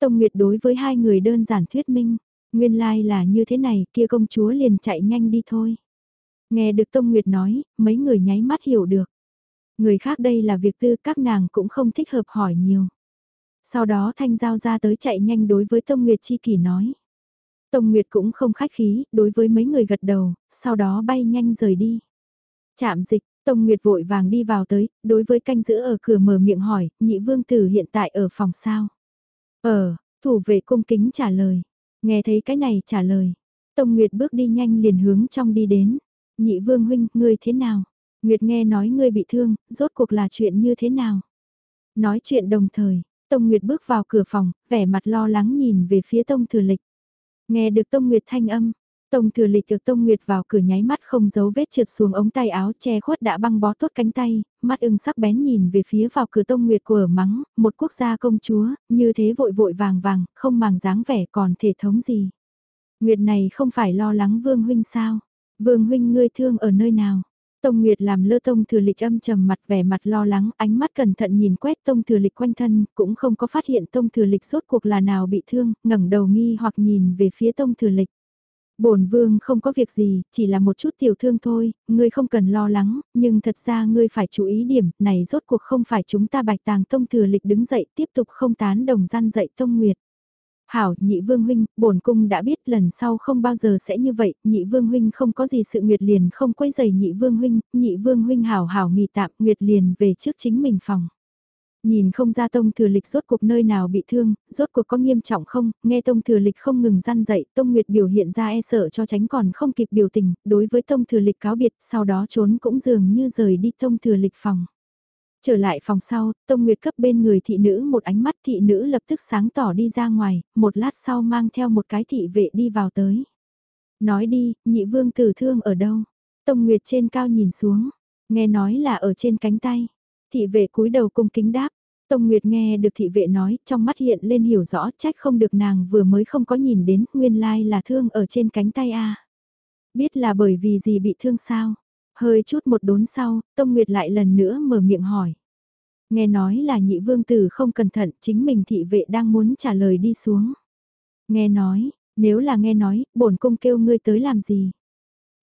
Tông Nguyệt đối với hai người đơn giản thuyết minh, nguyên lai like là như thế này kia công chúa liền chạy nhanh đi thôi. Nghe được Tông Nguyệt nói, mấy người nháy mắt hiểu được. Người khác đây là việc tư các nàng cũng không thích hợp hỏi nhiều. Sau đó Thanh Giao ra tới chạy nhanh đối với Tông Nguyệt Chi kỷ nói. Tông Nguyệt cũng không khách khí, đối với mấy người gật đầu, sau đó bay nhanh rời đi. Chạm dịch, Tông Nguyệt vội vàng đi vào tới, đối với canh giữ ở cửa mở miệng hỏi, nhị vương tử hiện tại ở phòng sao? Ờ, thủ vệ cung kính trả lời. Nghe thấy cái này trả lời. Tông Nguyệt bước đi nhanh liền hướng trong đi đến. Nhị vương huynh, ngươi thế nào? Nguyệt nghe nói ngươi bị thương, rốt cuộc là chuyện như thế nào? Nói chuyện đồng thời, Tông Nguyệt bước vào cửa phòng, vẻ mặt lo lắng nhìn về phía Tông Thừa Lịch. Nghe được Tông Nguyệt thanh âm, Tông Thừa Lịch được Tông Nguyệt vào cửa nháy mắt không giấu vết trượt xuống ống tay áo che khuất đã băng bó tốt cánh tay, mắt ưng sắc bén nhìn về phía vào cửa Tông Nguyệt của ở mắng, một quốc gia công chúa, như thế vội vội vàng vàng, không màng dáng vẻ còn thể thống gì. Nguyệt này không phải lo lắng Vương Huynh sao? Vương huynh ngươi thương ở nơi nào? Tông Nguyệt làm lơ Tông Thừa Lịch âm trầm mặt vẻ mặt lo lắng, ánh mắt cẩn thận nhìn quét Tông Thừa Lịch quanh thân, cũng không có phát hiện Tông Thừa Lịch rốt cuộc là nào bị thương, ngẩng đầu nghi hoặc nhìn về phía Tông Thừa Lịch. Bổn vương không có việc gì, chỉ là một chút tiểu thương thôi, ngươi không cần lo lắng, nhưng thật ra ngươi phải chú ý điểm, này rốt cuộc không phải chúng ta bạch tàng Tông Thừa Lịch đứng dậy tiếp tục không tán đồng gian dậy Tông Nguyệt. Hảo, nhị vương huynh, bổn cung đã biết lần sau không bao giờ sẽ như vậy, nhị vương huynh không có gì sự nguyệt liền không quấy giày nhị vương huynh, nhị vương huynh hảo hảo nghỉ tạm nguyệt liền về trước chính mình phòng. Nhìn không ra tông thừa lịch rốt cuộc nơi nào bị thương, rốt cuộc có nghiêm trọng không, nghe tông thừa lịch không ngừng gian dậy, tông nguyệt biểu hiện ra e sợ cho tránh còn không kịp biểu tình, đối với tông thừa lịch cáo biệt, sau đó trốn cũng dường như rời đi tông thừa lịch phòng. Trở lại phòng sau, Tông Nguyệt cấp bên người thị nữ một ánh mắt thị nữ lập tức sáng tỏ đi ra ngoài, một lát sau mang theo một cái thị vệ đi vào tới. Nói đi, nhị vương tử thương ở đâu? Tông Nguyệt trên cao nhìn xuống, nghe nói là ở trên cánh tay. Thị vệ cúi đầu cung kính đáp, Tông Nguyệt nghe được thị vệ nói, trong mắt hiện lên hiểu rõ trách không được nàng vừa mới không có nhìn đến, nguyên lai là thương ở trên cánh tay a. Biết là bởi vì gì bị thương sao? Hơi chút một đốn sau, Tông Nguyệt lại lần nữa mở miệng hỏi. Nghe nói là nhị vương tử không cẩn thận, chính mình thị vệ đang muốn trả lời đi xuống. Nghe nói, nếu là nghe nói, bổn cung kêu ngươi tới làm gì?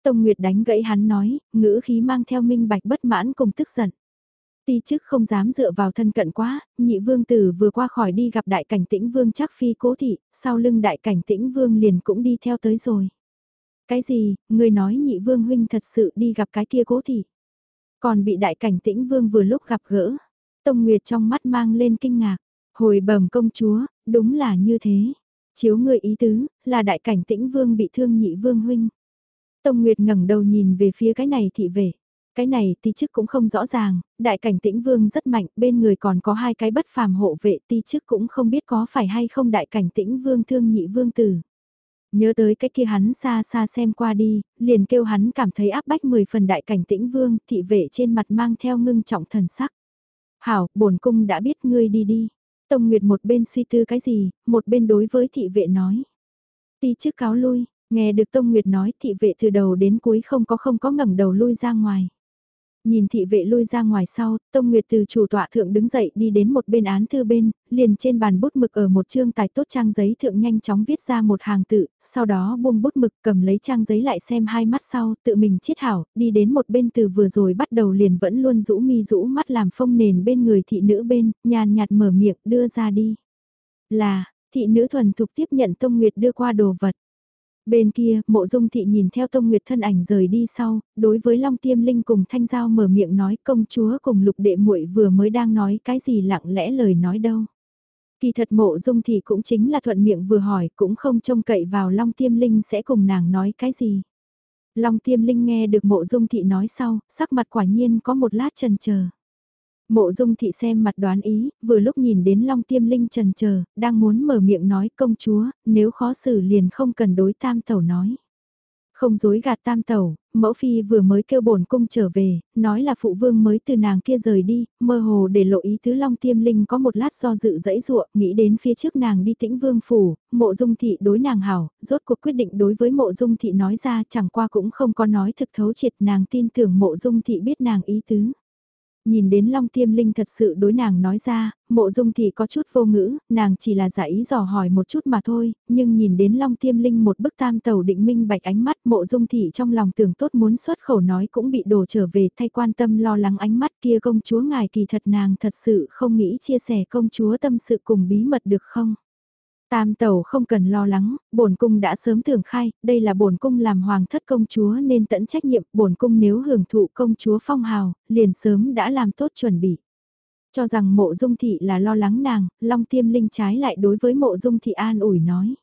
Tông Nguyệt đánh gãy hắn nói, ngữ khí mang theo minh bạch bất mãn cùng tức giận. Ti chức không dám dựa vào thân cận quá, nhị vương tử vừa qua khỏi đi gặp đại cảnh tĩnh vương chắc phi cố thị, sau lưng đại cảnh tĩnh vương liền cũng đi theo tới rồi. Cái gì, người nói nhị vương huynh thật sự đi gặp cái kia cố thị. Còn bị đại cảnh tĩnh vương vừa lúc gặp gỡ. Tông Nguyệt trong mắt mang lên kinh ngạc. Hồi bẩm công chúa, đúng là như thế. Chiếu người ý tứ, là đại cảnh tĩnh vương bị thương nhị vương huynh. Tông Nguyệt ngẩng đầu nhìn về phía cái này thị vệ. Cái này ti chức cũng không rõ ràng, đại cảnh tĩnh vương rất mạnh, bên người còn có hai cái bất phàm hộ vệ ti chức cũng không biết có phải hay không đại cảnh tĩnh vương thương nhị vương tử. Nhớ tới cái kia hắn xa xa xem qua đi, liền kêu hắn cảm thấy áp bách mười phần đại cảnh tĩnh vương, thị vệ trên mặt mang theo ngưng trọng thần sắc. Hảo, bổn cung đã biết ngươi đi đi. Tông Nguyệt một bên suy tư cái gì, một bên đối với thị vệ nói. Ti trước cáo lui, nghe được Tông Nguyệt nói thị vệ từ đầu đến cuối không có không có ngẩng đầu lui ra ngoài. Nhìn thị vệ lui ra ngoài sau, Tông Nguyệt từ chủ tọa thượng đứng dậy đi đến một bên án thư bên, liền trên bàn bút mực ở một chương tài tốt trang giấy thượng nhanh chóng viết ra một hàng tự, sau đó buông bút mực cầm lấy trang giấy lại xem hai mắt sau, tự mình chiết hảo, đi đến một bên từ vừa rồi bắt đầu liền vẫn luôn rũ mi rũ mắt làm phông nền bên người thị nữ bên, nhàn nhạt mở miệng đưa ra đi. Là, thị nữ thuần thục tiếp nhận Tông Nguyệt đưa qua đồ vật. Bên kia, mộ dung thị nhìn theo Tông Nguyệt thân ảnh rời đi sau, đối với Long Tiêm Linh cùng Thanh Giao mở miệng nói công chúa cùng lục đệ muội vừa mới đang nói cái gì lặng lẽ lời nói đâu. Kỳ thật mộ dung thị cũng chính là thuận miệng vừa hỏi cũng không trông cậy vào Long Tiêm Linh sẽ cùng nàng nói cái gì. Long Tiêm Linh nghe được mộ dung thị nói sau, sắc mặt quả nhiên có một lát trần chờ Mộ dung thị xem mặt đoán ý, vừa lúc nhìn đến Long Tiêm Linh trần chờ đang muốn mở miệng nói công chúa, nếu khó xử liền không cần đối tam tẩu nói. Không dối gạt tam tẩu, mẫu phi vừa mới kêu bổn cung trở về, nói là phụ vương mới từ nàng kia rời đi, mơ hồ để lộ ý tứ Long Tiêm Linh có một lát do dự dẫy dụa, nghĩ đến phía trước nàng đi tĩnh vương phủ, mộ dung thị đối nàng hảo, rốt cuộc quyết định đối với mộ dung thị nói ra chẳng qua cũng không có nói thực thấu triệt nàng tin tưởng mộ dung thị biết nàng ý tứ. Nhìn đến Long Tiêm Linh thật sự đối nàng nói ra, mộ dung thì có chút vô ngữ, nàng chỉ là giả ý dò hỏi một chút mà thôi, nhưng nhìn đến Long Tiêm Linh một bức tam tàu định minh bạch ánh mắt mộ dung thị trong lòng tưởng tốt muốn xuất khẩu nói cũng bị đổ trở về thay quan tâm lo lắng ánh mắt kia công chúa ngài kỳ thật nàng thật sự không nghĩ chia sẻ công chúa tâm sự cùng bí mật được không? Tam tẩu không cần lo lắng, bổn cung đã sớm tưởng khai, đây là bổn cung làm hoàng thất công chúa nên tận trách nhiệm, bổn cung nếu hưởng thụ công chúa phong hào, liền sớm đã làm tốt chuẩn bị. Cho rằng mộ dung thị là lo lắng nàng, long tiêm linh trái lại đối với mộ dung thị an ủi nói.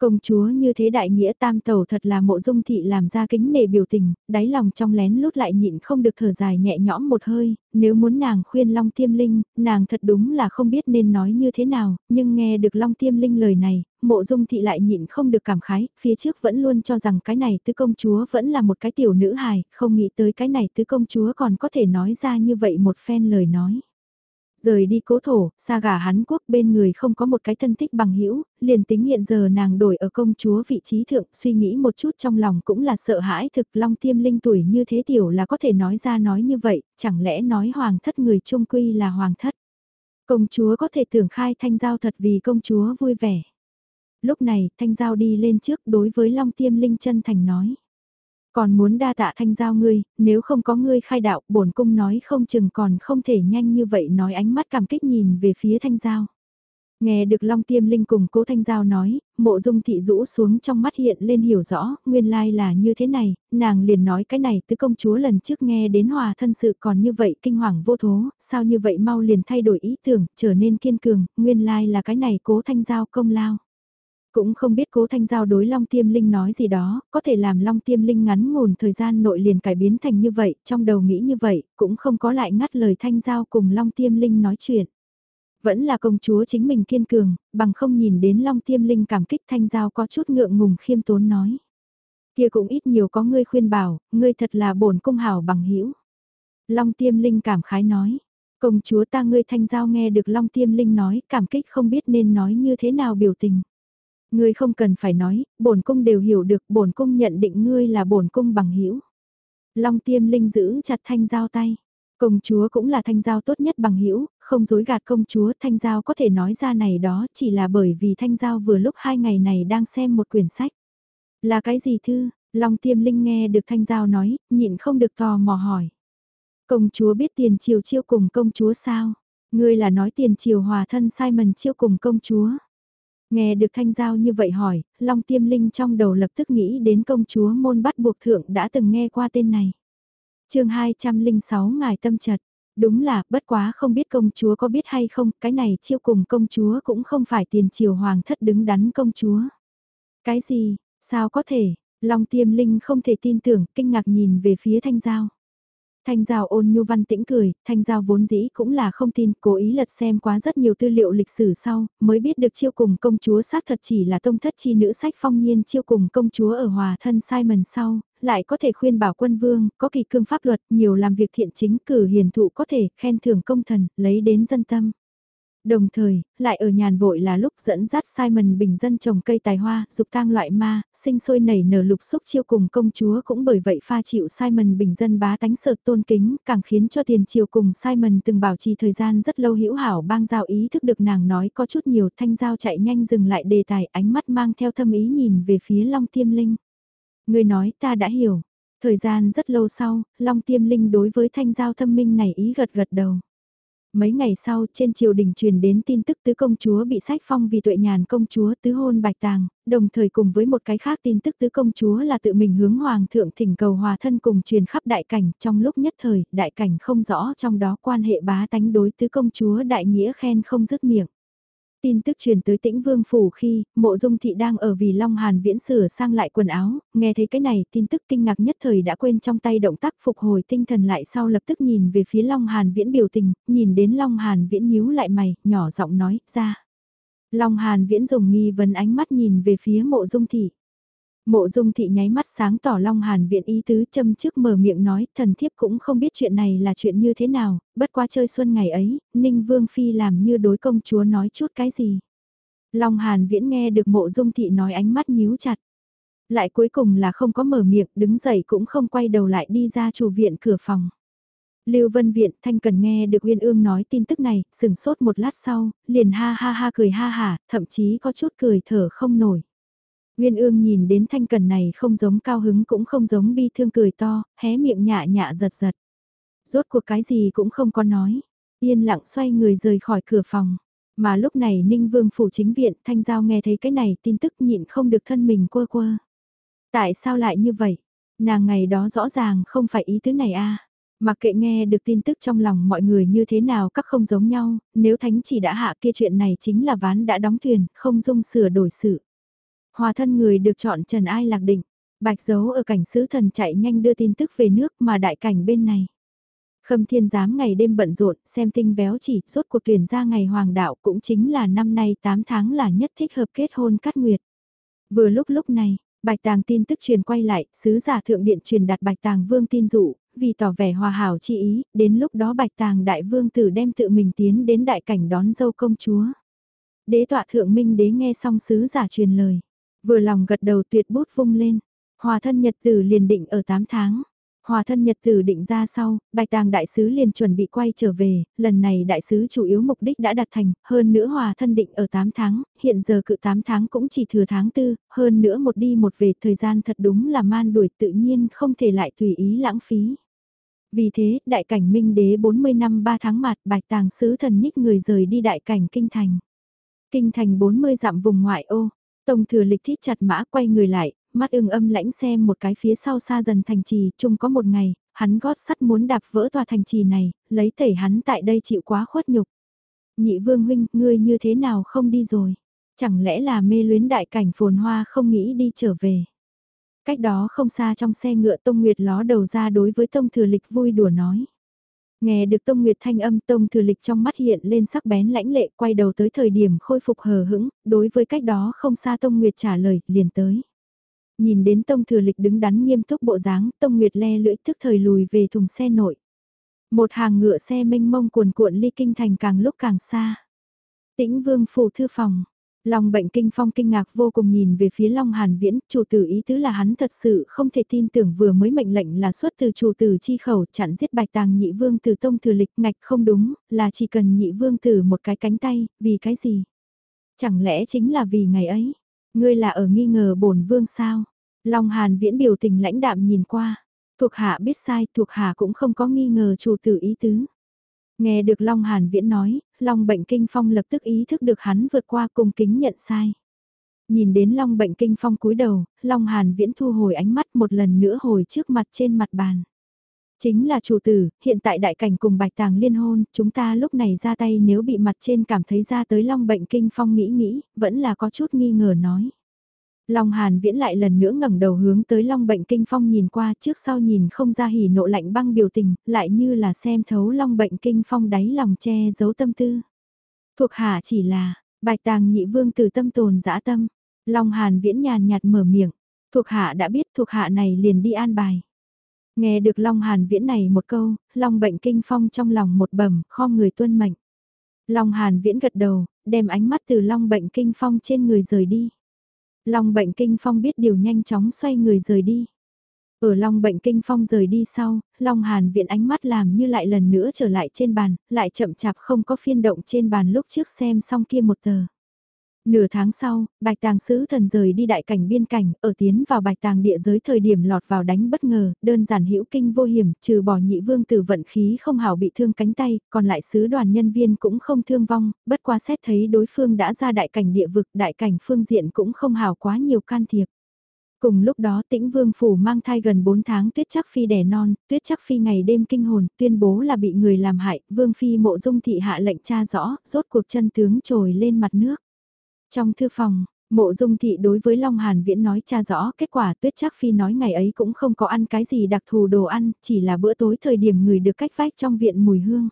Công chúa như thế đại nghĩa tam tẩu thật là mộ dung thị làm ra kính nể biểu tình, đáy lòng trong lén lút lại nhịn không được thở dài nhẹ nhõm một hơi, nếu muốn nàng khuyên Long Tiêm Linh, nàng thật đúng là không biết nên nói như thế nào, nhưng nghe được Long Tiêm Linh lời này, mộ dung thị lại nhịn không được cảm khái, phía trước vẫn luôn cho rằng cái này tứ công chúa vẫn là một cái tiểu nữ hài, không nghĩ tới cái này tứ công chúa còn có thể nói ra như vậy một phen lời nói. Rời đi cố thổ, xa gả hắn quốc bên người không có một cái thân thích bằng hữu liền tính hiện giờ nàng đổi ở công chúa vị trí thượng, suy nghĩ một chút trong lòng cũng là sợ hãi thực long tiêm linh tuổi như thế tiểu là có thể nói ra nói như vậy, chẳng lẽ nói hoàng thất người trung quy là hoàng thất. Công chúa có thể tưởng khai thanh giao thật vì công chúa vui vẻ. Lúc này, thanh giao đi lên trước đối với long tiêm linh chân thành nói. Còn muốn đa tạ thanh giao ngươi, nếu không có ngươi khai đạo, bổn cung nói không chừng còn không thể nhanh như vậy nói ánh mắt cảm kích nhìn về phía thanh giao. Nghe được Long Tiêm Linh cùng cố Thanh Giao nói, mộ dung thị rũ xuống trong mắt hiện lên hiểu rõ, nguyên lai là như thế này, nàng liền nói cái này tứ công chúa lần trước nghe đến hòa thân sự còn như vậy kinh hoàng vô thố, sao như vậy mau liền thay đổi ý tưởng, trở nên kiên cường, nguyên lai là cái này cố Thanh Giao công lao. Cũng không biết cố thanh giao đối Long Tiêm Linh nói gì đó, có thể làm Long Tiêm Linh ngắn ngủn thời gian nội liền cải biến thành như vậy, trong đầu nghĩ như vậy, cũng không có lại ngắt lời thanh giao cùng Long Tiêm Linh nói chuyện. Vẫn là công chúa chính mình kiên cường, bằng không nhìn đến Long Tiêm Linh cảm kích thanh giao có chút ngượng ngùng khiêm tốn nói. Kia cũng ít nhiều có ngươi khuyên bảo, ngươi thật là bổn cung hảo bằng hữu Long Tiêm Linh cảm khái nói. Công chúa ta ngươi thanh giao nghe được Long Tiêm Linh nói, cảm kích không biết nên nói như thế nào biểu tình. Ngươi không cần phải nói, bổn cung đều hiểu được, bổn cung nhận định ngươi là bổn cung bằng hữu. Long Tiêm Linh giữ chặt thanh giao tay. Công chúa cũng là thanh giao tốt nhất bằng hữu, không dối gạt công chúa, thanh giao có thể nói ra này đó chỉ là bởi vì thanh giao vừa lúc hai ngày này đang xem một quyển sách. Là cái gì thư? Long Tiêm Linh nghe được thanh giao nói, nhịn không được tò mò hỏi. Công chúa biết tiền triều chiêu cùng công chúa sao? Ngươi là nói tiền triều hòa thân Simon chiêu cùng công chúa. Nghe được Thanh Giao như vậy hỏi, Long Tiêm Linh trong đầu lập tức nghĩ đến công chúa môn bắt buộc thượng đã từng nghe qua tên này. chương 206 Ngài Tâm Trật, đúng là bất quá không biết công chúa có biết hay không, cái này chiêu cùng công chúa cũng không phải tiền triều hoàng thất đứng đắn công chúa. Cái gì, sao có thể, Long Tiêm Linh không thể tin tưởng, kinh ngạc nhìn về phía Thanh Giao. Thanh Giao ôn nhu văn tĩnh cười, Thanh Giao vốn dĩ cũng là không tin, cố ý lật xem quá rất nhiều tư liệu lịch sử sau, mới biết được chiêu cùng công chúa xác thật chỉ là tông thất chi nữ sách phong nhiên chiêu cùng công chúa ở hòa thân Simon sau, lại có thể khuyên bảo quân vương, có kỳ cương pháp luật, nhiều làm việc thiện chính cử hiền thụ có thể khen thưởng công thần, lấy đến dân tâm. Đồng thời, lại ở nhàn vội là lúc dẫn dắt Simon bình dân trồng cây tài hoa, dục tang loại ma, sinh sôi nảy nở lục xúc chiêu cùng công chúa cũng bởi vậy pha chịu Simon bình dân bá tánh sợ tôn kính, càng khiến cho tiền triều cùng Simon từng bảo trì thời gian rất lâu hữu hảo bang giao ý thức được nàng nói có chút nhiều thanh giao chạy nhanh dừng lại đề tài ánh mắt mang theo thâm ý nhìn về phía Long Tiêm Linh. Người nói ta đã hiểu. Thời gian rất lâu sau, Long Tiêm Linh đối với thanh giao thâm minh này ý gật gật đầu. Mấy ngày sau, trên triều đình truyền đến tin tức tứ công chúa bị sách phong vì tuệ nhàn công chúa tứ hôn bạch tàng, đồng thời cùng với một cái khác tin tức tứ công chúa là tự mình hướng hoàng thượng thỉnh cầu hòa thân cùng truyền khắp đại cảnh, trong lúc nhất thời, đại cảnh không rõ trong đó quan hệ bá tánh đối tứ công chúa đại nghĩa khen không dứt miệng. Tin tức truyền tới tĩnh vương phủ khi, mộ dung thị đang ở vì Long Hàn viễn sửa sang lại quần áo, nghe thấy cái này tin tức kinh ngạc nhất thời đã quên trong tay động tác phục hồi tinh thần lại sau lập tức nhìn về phía Long Hàn viễn biểu tình, nhìn đến Long Hàn viễn nhíu lại mày, nhỏ giọng nói, ra. Long Hàn viễn dùng nghi vấn ánh mắt nhìn về phía mộ dung thị. Mộ dung thị nháy mắt sáng tỏ Long Hàn viện ý tứ châm trước mở miệng nói thần thiếp cũng không biết chuyện này là chuyện như thế nào, bất qua chơi xuân ngày ấy, Ninh Vương Phi làm như đối công chúa nói chút cái gì. Long Hàn viễn nghe được mộ dung thị nói ánh mắt nhíu chặt. Lại cuối cùng là không có mở miệng, đứng dậy cũng không quay đầu lại đi ra chủ viện cửa phòng. Lưu Vân Viện Thanh Cần nghe được Uyên Ương nói tin tức này, sừng sốt một lát sau, liền ha ha ha cười ha hả, thậm chí có chút cười thở không nổi. Nguyên ương nhìn đến thanh cần này không giống cao hứng cũng không giống bi thương cười to, hé miệng nhạ nhạ giật giật. Rốt cuộc cái gì cũng không có nói, yên lặng xoay người rời khỏi cửa phòng. Mà lúc này Ninh Vương phủ chính viện Thanh Giao nghe thấy cái này tin tức nhịn không được thân mình quơ quơ. Tại sao lại như vậy? Nàng ngày đó rõ ràng không phải ý tứ này a à? Mặc kệ nghe được tin tức trong lòng mọi người như thế nào các không giống nhau, nếu thánh chỉ đã hạ kia chuyện này chính là ván đã đóng thuyền, không dung sửa đổi sự. Hòa thân người được chọn Trần Ai Lạc Định, bạch dấu ở cảnh sứ thần chạy nhanh đưa tin tức về nước mà đại cảnh bên này. Khâm thiên giám ngày đêm bận rộn, xem tinh véo chỉ, rốt cuộc tuyển ra ngày hoàng đạo cũng chính là năm nay 8 tháng là nhất thích hợp kết hôn cắt nguyệt. Vừa lúc lúc này, Bạch Tàng tin tức truyền quay lại, sứ giả thượng điện truyền đạt Bạch Tàng vương tin dụ, vì tỏ vẻ hòa hảo chi ý, đến lúc đó Bạch Tàng đại vương tử đem tự mình tiến đến đại cảnh đón dâu công chúa. Đế tọa thượng minh đế nghe xong sứ giả truyền lời. Vừa lòng gật đầu tuyệt bút vung lên. Hòa thân nhật tử liền định ở 8 tháng. Hòa thân nhật tử định ra sau, bạch tàng đại sứ liền chuẩn bị quay trở về, lần này đại sứ chủ yếu mục đích đã đạt thành, hơn nữa hòa thân định ở 8 tháng, hiện giờ cự 8 tháng cũng chỉ thừa tháng 4, hơn nữa một đi một về thời gian thật đúng là man đuổi tự nhiên không thể lại tùy ý lãng phí. Vì thế, đại cảnh minh đế 40 năm 3 tháng mặt bạch tàng sứ thần nhích người rời đi đại cảnh kinh thành. Kinh thành 40 dặm vùng ngoại ô, Tông thừa lịch thít chặt mã quay người lại, mắt ưng âm lãnh xem một cái phía sau xa dần thành trì, chung có một ngày, hắn gót sắt muốn đạp vỡ tòa thành trì này, lấy tẩy hắn tại đây chịu quá khuất nhục. Nhị vương huynh, ngươi như thế nào không đi rồi? Chẳng lẽ là mê luyến đại cảnh phồn hoa không nghĩ đi trở về? Cách đó không xa trong xe ngựa Tông Nguyệt ló đầu ra đối với Tông Thừa Lịch vui đùa nói. Nghe được Tông Nguyệt thanh âm Tông Thừa Lịch trong mắt hiện lên sắc bén lãnh lệ quay đầu tới thời điểm khôi phục hờ hững, đối với cách đó không xa Tông Nguyệt trả lời, liền tới. Nhìn đến Tông Thừa Lịch đứng đắn nghiêm túc bộ dáng, Tông Nguyệt le lưỡi thức thời lùi về thùng xe nội. Một hàng ngựa xe mênh mông cuồn cuộn ly kinh thành càng lúc càng xa. Tĩnh Vương phủ thư phòng, Long bệnh kinh phong kinh ngạc vô cùng nhìn về phía Long Hàn Viễn, chủ tử ý tứ là hắn thật sự không thể tin tưởng vừa mới mệnh lệnh là xuất từ chủ tử chi khẩu chặn giết bạch tàng nhị vương từ tông thừa lịch ngạch không đúng, là chỉ cần nhị vương từ một cái cánh tay, vì cái gì? Chẳng lẽ chính là vì ngày ấy? Ngươi là ở nghi ngờ bổn vương sao? Long Hàn Viễn biểu tình lãnh đạm nhìn qua, thuộc hạ biết sai, thuộc hạ cũng không có nghi ngờ chủ tử ý tứ. Nghe được Long Hàn Viễn nói, Long Bệnh Kinh Phong lập tức ý thức được hắn vượt qua cùng kính nhận sai. Nhìn đến Long Bệnh Kinh Phong cúi đầu, Long Hàn Viễn thu hồi ánh mắt một lần nữa hồi trước mặt trên mặt bàn. Chính là chủ tử, hiện tại đại cảnh cùng bạch tàng liên hôn, chúng ta lúc này ra tay nếu bị mặt trên cảm thấy ra tới Long Bệnh Kinh Phong nghĩ nghĩ, vẫn là có chút nghi ngờ nói. Long Hàn Viễn lại lần nữa ngẩng đầu hướng tới Long Bệnh Kinh Phong nhìn qua trước sau nhìn không ra hỉ nộ lạnh băng biểu tình, lại như là xem thấu Long Bệnh Kinh Phong đáy lòng che giấu tâm tư. Thuộc hạ chỉ là, bạch tàng nhị vương từ tâm tồn dã tâm. Long Hàn Viễn nhàn nhạt mở miệng, thuộc hạ đã biết thuộc hạ này liền đi an bài. Nghe được Long Hàn Viễn này một câu, Long Bệnh Kinh Phong trong lòng một bầm, kho người tuân mệnh. Long Hàn Viễn gật đầu, đem ánh mắt từ Long bệnh kinh phong trên người rời đi. Long bệnh kinh phong biết điều nhanh chóng xoay người rời đi. Ở Long bệnh kinh phong rời đi sau, Long Hàn viện ánh mắt làm như lại lần nữa trở lại trên bàn, lại chậm chạp không có phiên động trên bàn lúc trước xem xong kia một tờ. Nửa tháng sau, Bạch Tàng Sứ Thần rời đi đại cảnh biên cảnh, ở tiến vào Bạch Tàng địa giới thời điểm lọt vào đánh bất ngờ, đơn giản hữu kinh vô hiểm, trừ bỏ nhị vương tử vận khí không hảo bị thương cánh tay, còn lại sứ đoàn nhân viên cũng không thương vong, bất qua xét thấy đối phương đã ra đại cảnh địa vực, đại cảnh phương diện cũng không hảo quá nhiều can thiệp. Cùng lúc đó tĩnh vương phủ mang thai gần 4 tháng tuyết chắc phi đẻ non, tuyết chắc phi ngày đêm kinh hồn, tuyên bố là bị người làm hại, vương phi mộ dung thị hạ lệnh tra rõ, rốt cuộc chân tướng trồi lên mặt nước. Trong thư phòng, mộ dung thị đối với Long Hàn Viễn nói cha rõ kết quả tuyết chắc phi nói ngày ấy cũng không có ăn cái gì đặc thù đồ ăn, chỉ là bữa tối thời điểm người được cách vách trong viện mùi hương.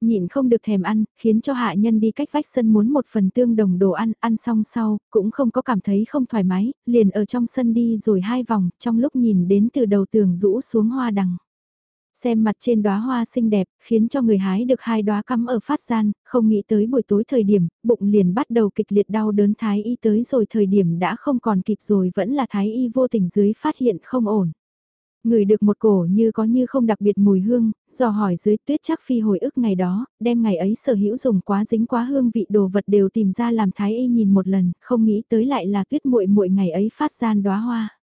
Nhịn không được thèm ăn, khiến cho hạ nhân đi cách vách sân muốn một phần tương đồng đồ ăn, ăn xong sau, cũng không có cảm thấy không thoải mái, liền ở trong sân đi rồi hai vòng, trong lúc nhìn đến từ đầu tường rũ xuống hoa đằng. Xem mặt trên đóa hoa xinh đẹp, khiến cho người hái được hai đóa cắm ở phát gian, không nghĩ tới buổi tối thời điểm, bụng liền bắt đầu kịch liệt đau đớn thái y tới rồi thời điểm đã không còn kịp rồi vẫn là thái y vô tình dưới phát hiện không ổn. Người được một cổ như có như không đặc biệt mùi hương, dò hỏi dưới tuyết chắc phi hồi ức ngày đó, đem ngày ấy sở hữu dùng quá dính quá hương vị đồ vật đều tìm ra làm thái y nhìn một lần, không nghĩ tới lại là tuyết muội muội ngày ấy phát gian đóa hoa.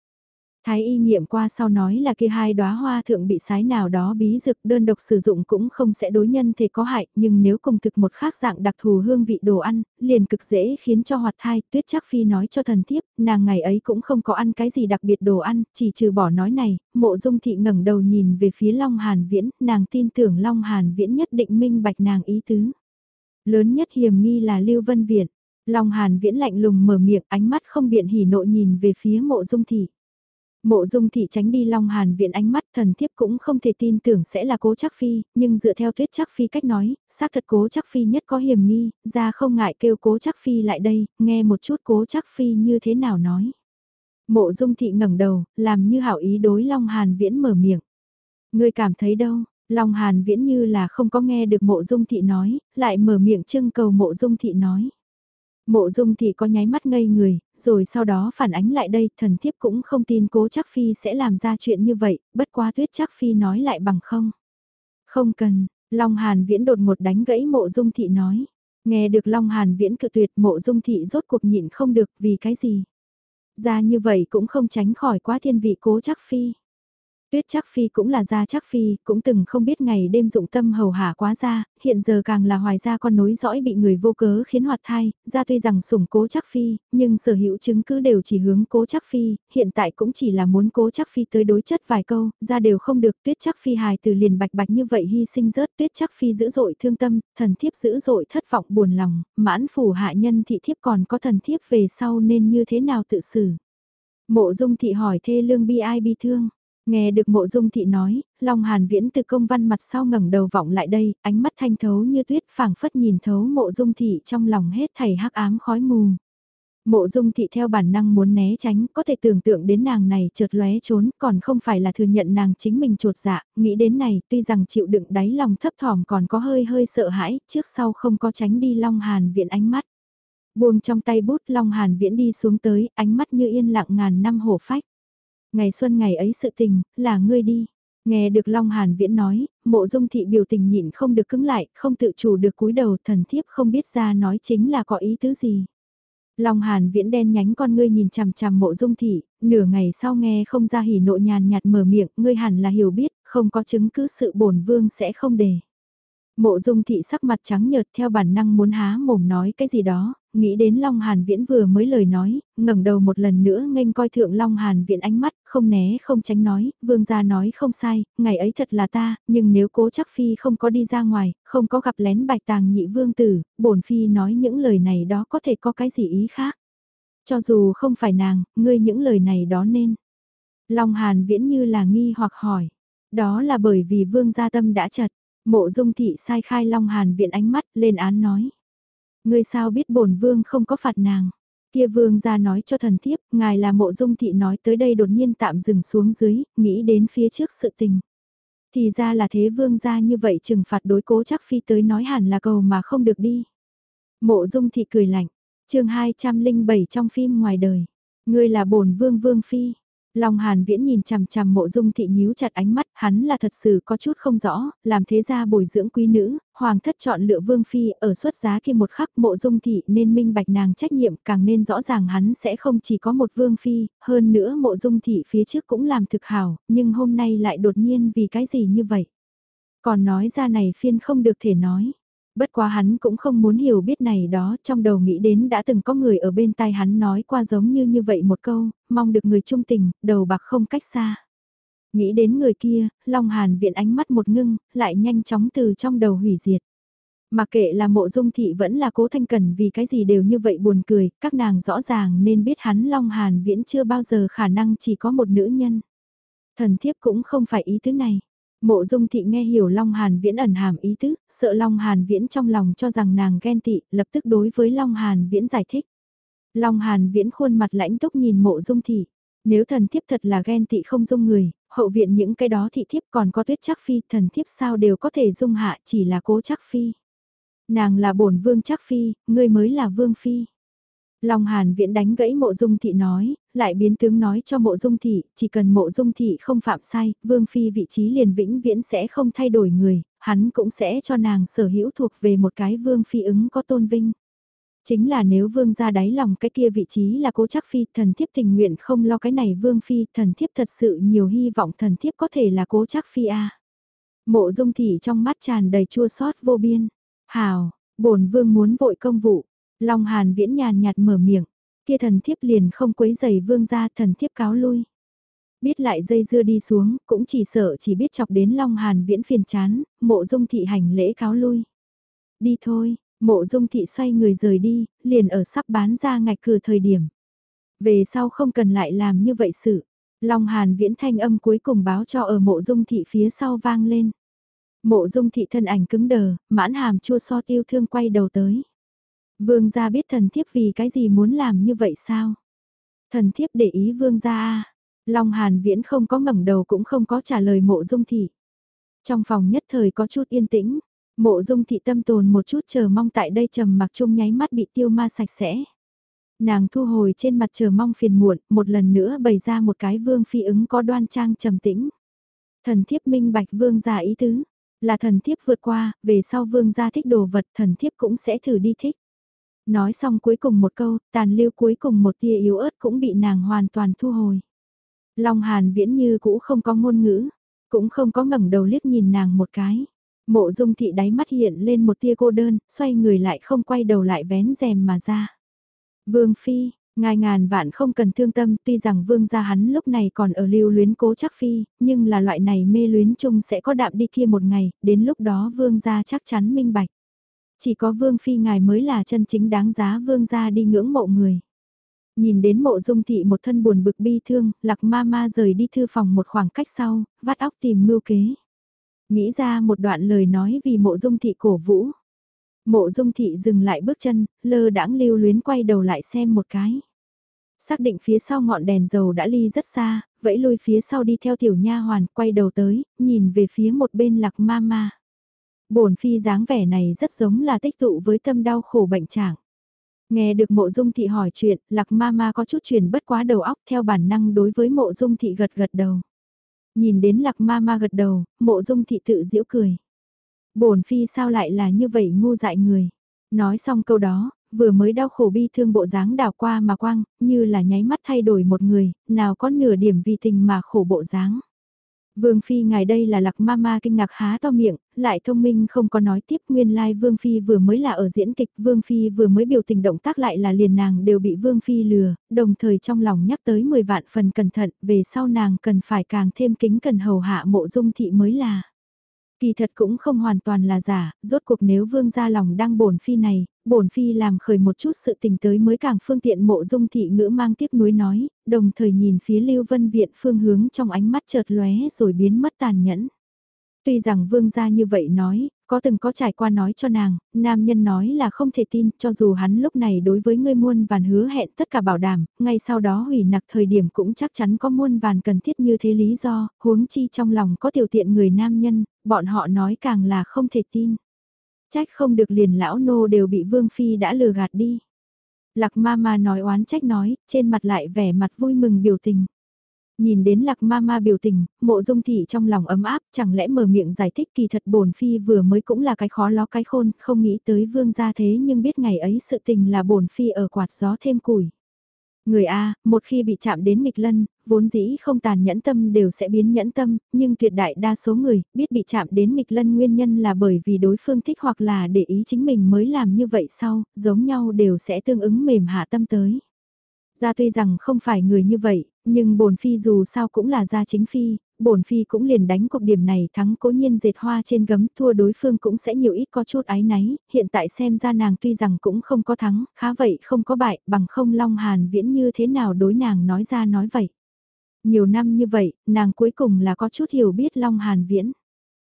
Thái y nghiệm qua sau nói là kia hai đóa hoa thượng bị sái nào đó bí dược đơn độc sử dụng cũng không sẽ đối nhân thể có hại, nhưng nếu cùng thực một khác dạng đặc thù hương vị đồ ăn, liền cực dễ khiến cho hoạt thai, tuyết chắc phi nói cho thần thiếp, nàng ngày ấy cũng không có ăn cái gì đặc biệt đồ ăn, chỉ trừ bỏ nói này, mộ dung thị ngẩng đầu nhìn về phía Long Hàn Viễn, nàng tin tưởng Long Hàn Viễn nhất định minh bạch nàng ý tứ. Lớn nhất hiểm nghi là Lưu Vân Viện, Long Hàn Viễn lạnh lùng mở miệng ánh mắt không biện hỉ nộ nhìn về phía mộ dung thị. Mộ dung thị tránh đi Long Hàn viện ánh mắt thần thiếp cũng không thể tin tưởng sẽ là cố chắc phi, nhưng dựa theo tuyết chắc phi cách nói, xác thật cố chắc phi nhất có hiểm nghi, ra không ngại kêu cố chắc phi lại đây, nghe một chút cố chắc phi như thế nào nói. Mộ dung thị ngẩng đầu, làm như hảo ý đối Long Hàn viễn mở miệng. Người cảm thấy đâu, Long Hàn viễn như là không có nghe được mộ dung thị nói, lại mở miệng trưng cầu mộ dung thị nói. Mộ dung thì có nháy mắt ngây người, rồi sau đó phản ánh lại đây, thần thiếp cũng không tin cố chắc phi sẽ làm ra chuyện như vậy, bất quá tuyết chắc phi nói lại bằng không. Không cần, Long Hàn Viễn đột một đánh gãy mộ dung thị nói. Nghe được Long Hàn Viễn cự tuyệt mộ dung thị rốt cuộc nhịn không được vì cái gì. Ra như vậy cũng không tránh khỏi quá thiên vị cố chắc phi. Tuyết chắc phi cũng là gia chắc phi, cũng từng không biết ngày đêm dụng tâm hầu hạ quá gia, hiện giờ càng là hoài gia con nối dõi bị người vô cớ khiến hoạt thai, gia tuy rằng sủng cố chắc phi, nhưng sở hữu chứng cứ đều chỉ hướng cố chắc phi, hiện tại cũng chỉ là muốn cố chắc phi tới đối chất vài câu, gia đều không được tuyết chắc phi hài từ liền bạch bạch như vậy hy sinh rớt tuyết chắc phi dữ dội thương tâm, thần thiếp dữ dội thất vọng buồn lòng, mãn phủ hạ nhân thị thiếp còn có thần thiếp về sau nên như thế nào tự xử. Mộ dung thị hỏi thê lương bi ai bi thương. Nghe được mộ dung thị nói, Long Hàn Viễn từ công văn mặt sau ngẩng đầu vọng lại đây, ánh mắt thanh thấu như tuyết phảng phất nhìn thấu mộ dung thị trong lòng hết thảy hắc ám khói mù. Mộ dung thị theo bản năng muốn né tránh, có thể tưởng tượng đến nàng này trượt lóe trốn, còn không phải là thừa nhận nàng chính mình trột dạ, nghĩ đến này, tuy rằng chịu đựng đáy lòng thấp thỏm còn có hơi hơi sợ hãi, trước sau không có tránh đi Long Hàn Viễn ánh mắt. Buông trong tay bút Long Hàn Viễn đi xuống tới, ánh mắt như yên lặng ngàn năm hổ phách. Ngày xuân ngày ấy sự tình, là ngươi đi. Nghe được Long Hàn Viễn nói, mộ dung thị biểu tình nhịn không được cứng lại, không tự chủ được cúi đầu thần thiếp không biết ra nói chính là có ý tứ gì. Long Hàn Viễn đen nhánh con ngươi nhìn chằm chằm mộ dung thị, nửa ngày sau nghe không ra hỉ nộ nhàn nhạt mở miệng, ngươi hẳn là hiểu biết, không có chứng cứ sự bổn vương sẽ không để. Mộ dung thị sắc mặt trắng nhợt theo bản năng muốn há mồm nói cái gì đó, nghĩ đến Long Hàn Viễn vừa mới lời nói, ngẩng đầu một lần nữa nghênh coi thượng Long Hàn Viễn ánh mắt, không né không tránh nói, vương gia nói không sai, ngày ấy thật là ta, nhưng nếu cố chắc phi không có đi ra ngoài, không có gặp lén bạch tàng nhị vương tử, bổn phi nói những lời này đó có thể có cái gì ý khác. Cho dù không phải nàng, ngươi những lời này đó nên. Long Hàn Viễn như là nghi hoặc hỏi, đó là bởi vì vương gia tâm đã chật. Mộ dung thị sai khai Long Hàn viện ánh mắt lên án nói. Ngươi sao biết bổn vương không có phạt nàng. Kia vương ra nói cho thần thiếp, ngài là mộ dung thị nói tới đây đột nhiên tạm dừng xuống dưới, nghĩ đến phía trước sự tình. Thì ra là thế vương gia như vậy trừng phạt đối cố chắc phi tới nói hẳn là cầu mà không được đi. Mộ dung thị cười lạnh, chương 207 trong phim ngoài đời. Ngươi là bổn vương vương phi. Long Hàn Viễn nhìn chằm chằm mộ dung thị nhíu chặt ánh mắt, hắn là thật sự có chút không rõ, làm thế ra bồi dưỡng quý nữ, hoàng thất chọn lựa vương phi, ở xuất giá khi một khắc mộ dung thị nên minh bạch nàng trách nhiệm càng nên rõ ràng hắn sẽ không chỉ có một vương phi, hơn nữa mộ dung thị phía trước cũng làm thực hảo, nhưng hôm nay lại đột nhiên vì cái gì như vậy. Còn nói ra này phiên không được thể nói. Bất quá hắn cũng không muốn hiểu biết này đó, trong đầu nghĩ đến đã từng có người ở bên tai hắn nói qua giống như như vậy một câu, mong được người trung tình, đầu bạc không cách xa. Nghĩ đến người kia, Long Hàn viện ánh mắt một ngưng, lại nhanh chóng từ trong đầu hủy diệt. Mà kệ là mộ dung thị vẫn là cố thanh cần vì cái gì đều như vậy buồn cười, các nàng rõ ràng nên biết hắn Long Hàn viễn chưa bao giờ khả năng chỉ có một nữ nhân. Thần thiếp cũng không phải ý thứ này. Mộ dung thị nghe hiểu Long Hàn Viễn ẩn hàm ý tứ, sợ Long Hàn Viễn trong lòng cho rằng nàng ghen tị, lập tức đối với Long Hàn Viễn giải thích. Long Hàn Viễn khuôn mặt lãnh túc nhìn mộ dung thị. Nếu thần thiếp thật là ghen tị không dung người, hậu viện những cái đó thị thiếp còn có tuyết chắc phi, thần thiếp sao đều có thể dung hạ chỉ là cố chắc phi. Nàng là bổn vương chắc phi, ngươi mới là vương phi. Long Hàn Viễn đánh gãy mộ dung thị nói, lại biến tướng nói cho mộ dung thị, chỉ cần mộ dung thị không phạm sai, vương phi vị trí liền vĩnh viễn sẽ không thay đổi người, hắn cũng sẽ cho nàng sở hữu thuộc về một cái vương phi ứng có tôn vinh. Chính là nếu vương ra đáy lòng cái kia vị trí là cố chắc phi, thần thiếp tình nguyện không lo cái này vương phi, thần thiếp thật sự nhiều hy vọng thần thiếp có thể là cố chắc phi a. Mộ dung thị trong mắt tràn đầy chua xót vô biên. Hào, bổn vương muốn vội công vụ, Long Hàn viễn nhàn nhạt mở miệng, kia thần thiếp liền không quấy giày vương ra thần thiếp cáo lui. Biết lại dây dưa đi xuống, cũng chỉ sợ chỉ biết chọc đến Long Hàn viễn phiền chán, mộ dung thị hành lễ cáo lui. Đi thôi, mộ dung thị xoay người rời đi, liền ở sắp bán ra ngạch cửa thời điểm. Về sau không cần lại làm như vậy sự. Long Hàn viễn thanh âm cuối cùng báo cho ở mộ dung thị phía sau vang lên. Mộ dung thị thân ảnh cứng đờ, mãn hàm chua so tiêu thương quay đầu tới. Vương gia biết thần thiếp vì cái gì muốn làm như vậy sao? Thần thiếp để ý vương gia a. Long Hàn Viễn không có ngẩng đầu cũng không có trả lời mộ dung thị. Trong phòng nhất thời có chút yên tĩnh, mộ dung thị tâm tồn một chút chờ mong tại đây trầm mặc chung nháy mắt bị tiêu ma sạch sẽ. Nàng thu hồi trên mặt chờ mong phiền muộn, một lần nữa bày ra một cái vương phi ứng có đoan trang trầm tĩnh. Thần thiếp minh bạch vương gia ý tứ, là thần thiếp vượt qua, về sau vương gia thích đồ vật thần thiếp cũng sẽ thử đi thích. Nói xong cuối cùng một câu, tàn lưu cuối cùng một tia yếu ớt cũng bị nàng hoàn toàn thu hồi. Long Hàn viễn như cũ không có ngôn ngữ, cũng không có ngẩng đầu liếc nhìn nàng một cái. Mộ dung thị đáy mắt hiện lên một tia cô đơn, xoay người lại không quay đầu lại vén rèm mà ra. Vương Phi, ngài ngàn vạn không cần thương tâm tuy rằng vương gia hắn lúc này còn ở lưu luyến cố chắc Phi, nhưng là loại này mê luyến chung sẽ có đạm đi kia một ngày, đến lúc đó vương gia chắc chắn minh bạch. Chỉ có vương phi ngài mới là chân chính đáng giá vương gia đi ngưỡng mộ người. Nhìn đến mộ dung thị một thân buồn bực bi thương, lạc ma ma rời đi thư phòng một khoảng cách sau, vắt óc tìm mưu kế. Nghĩ ra một đoạn lời nói vì mộ dung thị cổ vũ. Mộ dung thị dừng lại bước chân, lơ đãng lưu luyến quay đầu lại xem một cái. Xác định phía sau ngọn đèn dầu đã ly rất xa, vẫy lui phía sau đi theo tiểu nha hoàn, quay đầu tới, nhìn về phía một bên lạc ma ma bổn phi dáng vẻ này rất giống là tích tụ với tâm đau khổ bệnh trạng. Nghe được mộ dung thị hỏi chuyện, lạc ma ma có chút chuyển bất quá đầu óc theo bản năng đối với mộ dung thị gật gật đầu. Nhìn đến lạc ma ma gật đầu, mộ dung thị tự giễu cười. bổn phi sao lại là như vậy ngu dại người. Nói xong câu đó, vừa mới đau khổ bi thương bộ dáng đào qua mà quang, như là nháy mắt thay đổi một người, nào có nửa điểm vì tình mà khổ bộ dáng. Vương Phi ngài đây là lạc ma ma kinh ngạc há to miệng, lại thông minh không có nói tiếp nguyên lai like Vương Phi vừa mới là ở diễn kịch, Vương Phi vừa mới biểu tình động tác lại là liền nàng đều bị Vương Phi lừa, đồng thời trong lòng nhắc tới 10 vạn phần cẩn thận, về sau nàng cần phải càng thêm kính cần hầu hạ mộ dung thị mới là. Kỳ thật cũng không hoàn toàn là giả, rốt cuộc nếu vương gia lòng đang bổn phi này, bổn phi làm khởi một chút sự tình tới mới càng phương tiện mộ dung thị ngữ mang tiếp núi nói, đồng thời nhìn phía Lưu Vân Viện phương hướng trong ánh mắt chợt lóe rồi biến mất tàn nhẫn. Tuy rằng vương gia như vậy nói, có từng có trải qua nói cho nàng, nam nhân nói là không thể tin, cho dù hắn lúc này đối với ngươi muôn vàn hứa hẹn tất cả bảo đảm, ngay sau đó hủy nặc thời điểm cũng chắc chắn có muôn vàn cần thiết như thế lý do, huống chi trong lòng có tiểu tiện người nam nhân, bọn họ nói càng là không thể tin. Trách không được liền lão nô đều bị vương phi đã lừa gạt đi. Lạc ma ma nói oán trách nói, trên mặt lại vẻ mặt vui mừng biểu tình. Nhìn đến lạc ma ma biểu tình, mộ dung thị trong lòng ấm áp, chẳng lẽ mở miệng giải thích kỳ thật bổn phi vừa mới cũng là cái khó ló cái khôn, không nghĩ tới vương gia thế nhưng biết ngày ấy sự tình là bổn phi ở quạt gió thêm củi. Người A, một khi bị chạm đến nghịch lân, vốn dĩ không tàn nhẫn tâm đều sẽ biến nhẫn tâm, nhưng tuyệt đại đa số người biết bị chạm đến nghịch lân nguyên nhân là bởi vì đối phương thích hoặc là để ý chính mình mới làm như vậy sau, giống nhau đều sẽ tương ứng mềm hạ tâm tới. Gia tuy rằng không phải người như vậy, nhưng bổn phi dù sao cũng là gia chính phi, bổn phi cũng liền đánh cuộc điểm này thắng cố nhiên dệt hoa trên gấm thua đối phương cũng sẽ nhiều ít có chút ái náy, hiện tại xem ra nàng tuy rằng cũng không có thắng, khá vậy không có bại, bằng không Long Hàn viễn như thế nào đối nàng nói ra nói vậy. Nhiều năm như vậy, nàng cuối cùng là có chút hiểu biết Long Hàn viễn.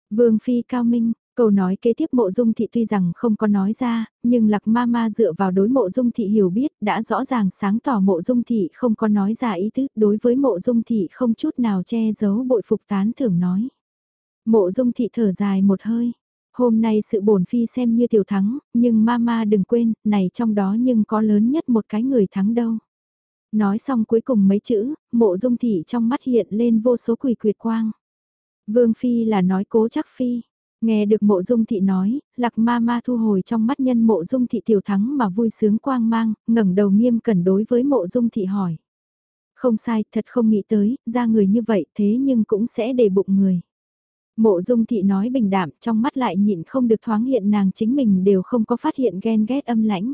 Vương Phi cao minh, Câu nói kế tiếp mộ dung thị tuy rằng không có nói ra, nhưng lạc ma ma dựa vào đối mộ dung thị hiểu biết đã rõ ràng sáng tỏ mộ dung thị không có nói ra ý tứ đối với mộ dung thị không chút nào che giấu bội phục tán thưởng nói. Mộ dung thị thở dài một hơi. Hôm nay sự bổn phi xem như tiểu thắng, nhưng ma ma đừng quên, này trong đó nhưng có lớn nhất một cái người thắng đâu. Nói xong cuối cùng mấy chữ, mộ dung thị trong mắt hiện lên vô số quỷ quyệt quang. Vương phi là nói cố chắc phi, Nghe được mộ dung thị nói, lạc ma ma thu hồi trong mắt nhân mộ dung thị tiểu thắng mà vui sướng quang mang, ngẩng đầu nghiêm cẩn đối với mộ dung thị hỏi. Không sai, thật không nghĩ tới, ra người như vậy thế nhưng cũng sẽ để bụng người. Mộ dung thị nói bình đạm trong mắt lại nhịn không được thoáng hiện nàng chính mình đều không có phát hiện ghen ghét âm lãnh.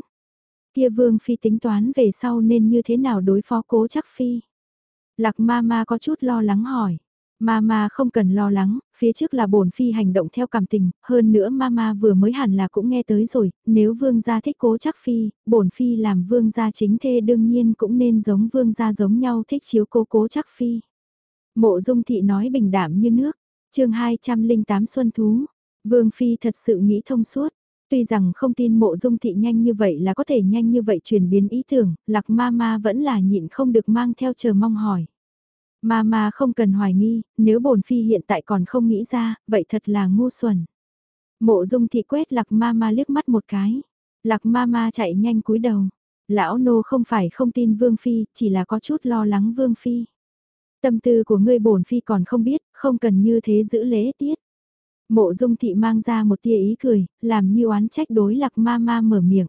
Kia vương phi tính toán về sau nên như thế nào đối phó cố chắc phi. Lạc ma ma có chút lo lắng hỏi. Mama không cần lo lắng, phía trước là bổn phi hành động theo cảm tình, hơn nữa Mama vừa mới hẳn là cũng nghe tới rồi, nếu vương gia thích cố chắc phi, bổn phi làm vương gia chính thê đương nhiên cũng nên giống vương gia giống nhau thích chiếu cố cố chắc phi. Mộ dung thị nói bình đảm như nước, chương 208 Xuân Thú, vương phi thật sự nghĩ thông suốt. Tuy rằng không tin mộ dung thị nhanh như vậy là có thể nhanh như vậy chuyển biến ý tưởng, lạc ma ma vẫn là nhịn không được mang theo chờ mong hỏi. Mama không cần hoài nghi, nếu bổn phi hiện tại còn không nghĩ ra, vậy thật là ngu xuẩn. Mộ dung thị quét lạc mama liếc mắt một cái. Lạc mama chạy nhanh cúi đầu. Lão nô không phải không tin vương phi, chỉ là có chút lo lắng vương phi. Tâm tư của ngươi bổn phi còn không biết, không cần như thế giữ lễ tiết. Mộ dung thị mang ra một tia ý cười, làm như oán trách đối lạc ma ma mở miệng.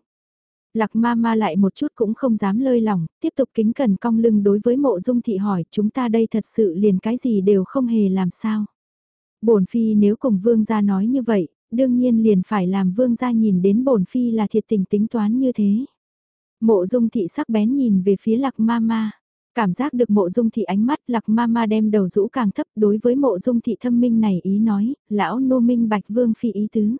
Lạc ma ma lại một chút cũng không dám lơi lỏng, tiếp tục kính cẩn cong lưng đối với mộ dung thị hỏi chúng ta đây thật sự liền cái gì đều không hề làm sao. bổn phi nếu cùng vương gia nói như vậy, đương nhiên liền phải làm vương gia nhìn đến bổn phi là thiệt tình tính toán như thế. Mộ dung thị sắc bén nhìn về phía lạc ma ma. Cảm giác được mộ dung thị ánh mắt lạc ma ma đem đầu rũ càng thấp đối với mộ dung thị thâm minh này ý nói, lão nô minh bạch vương phi ý tứ.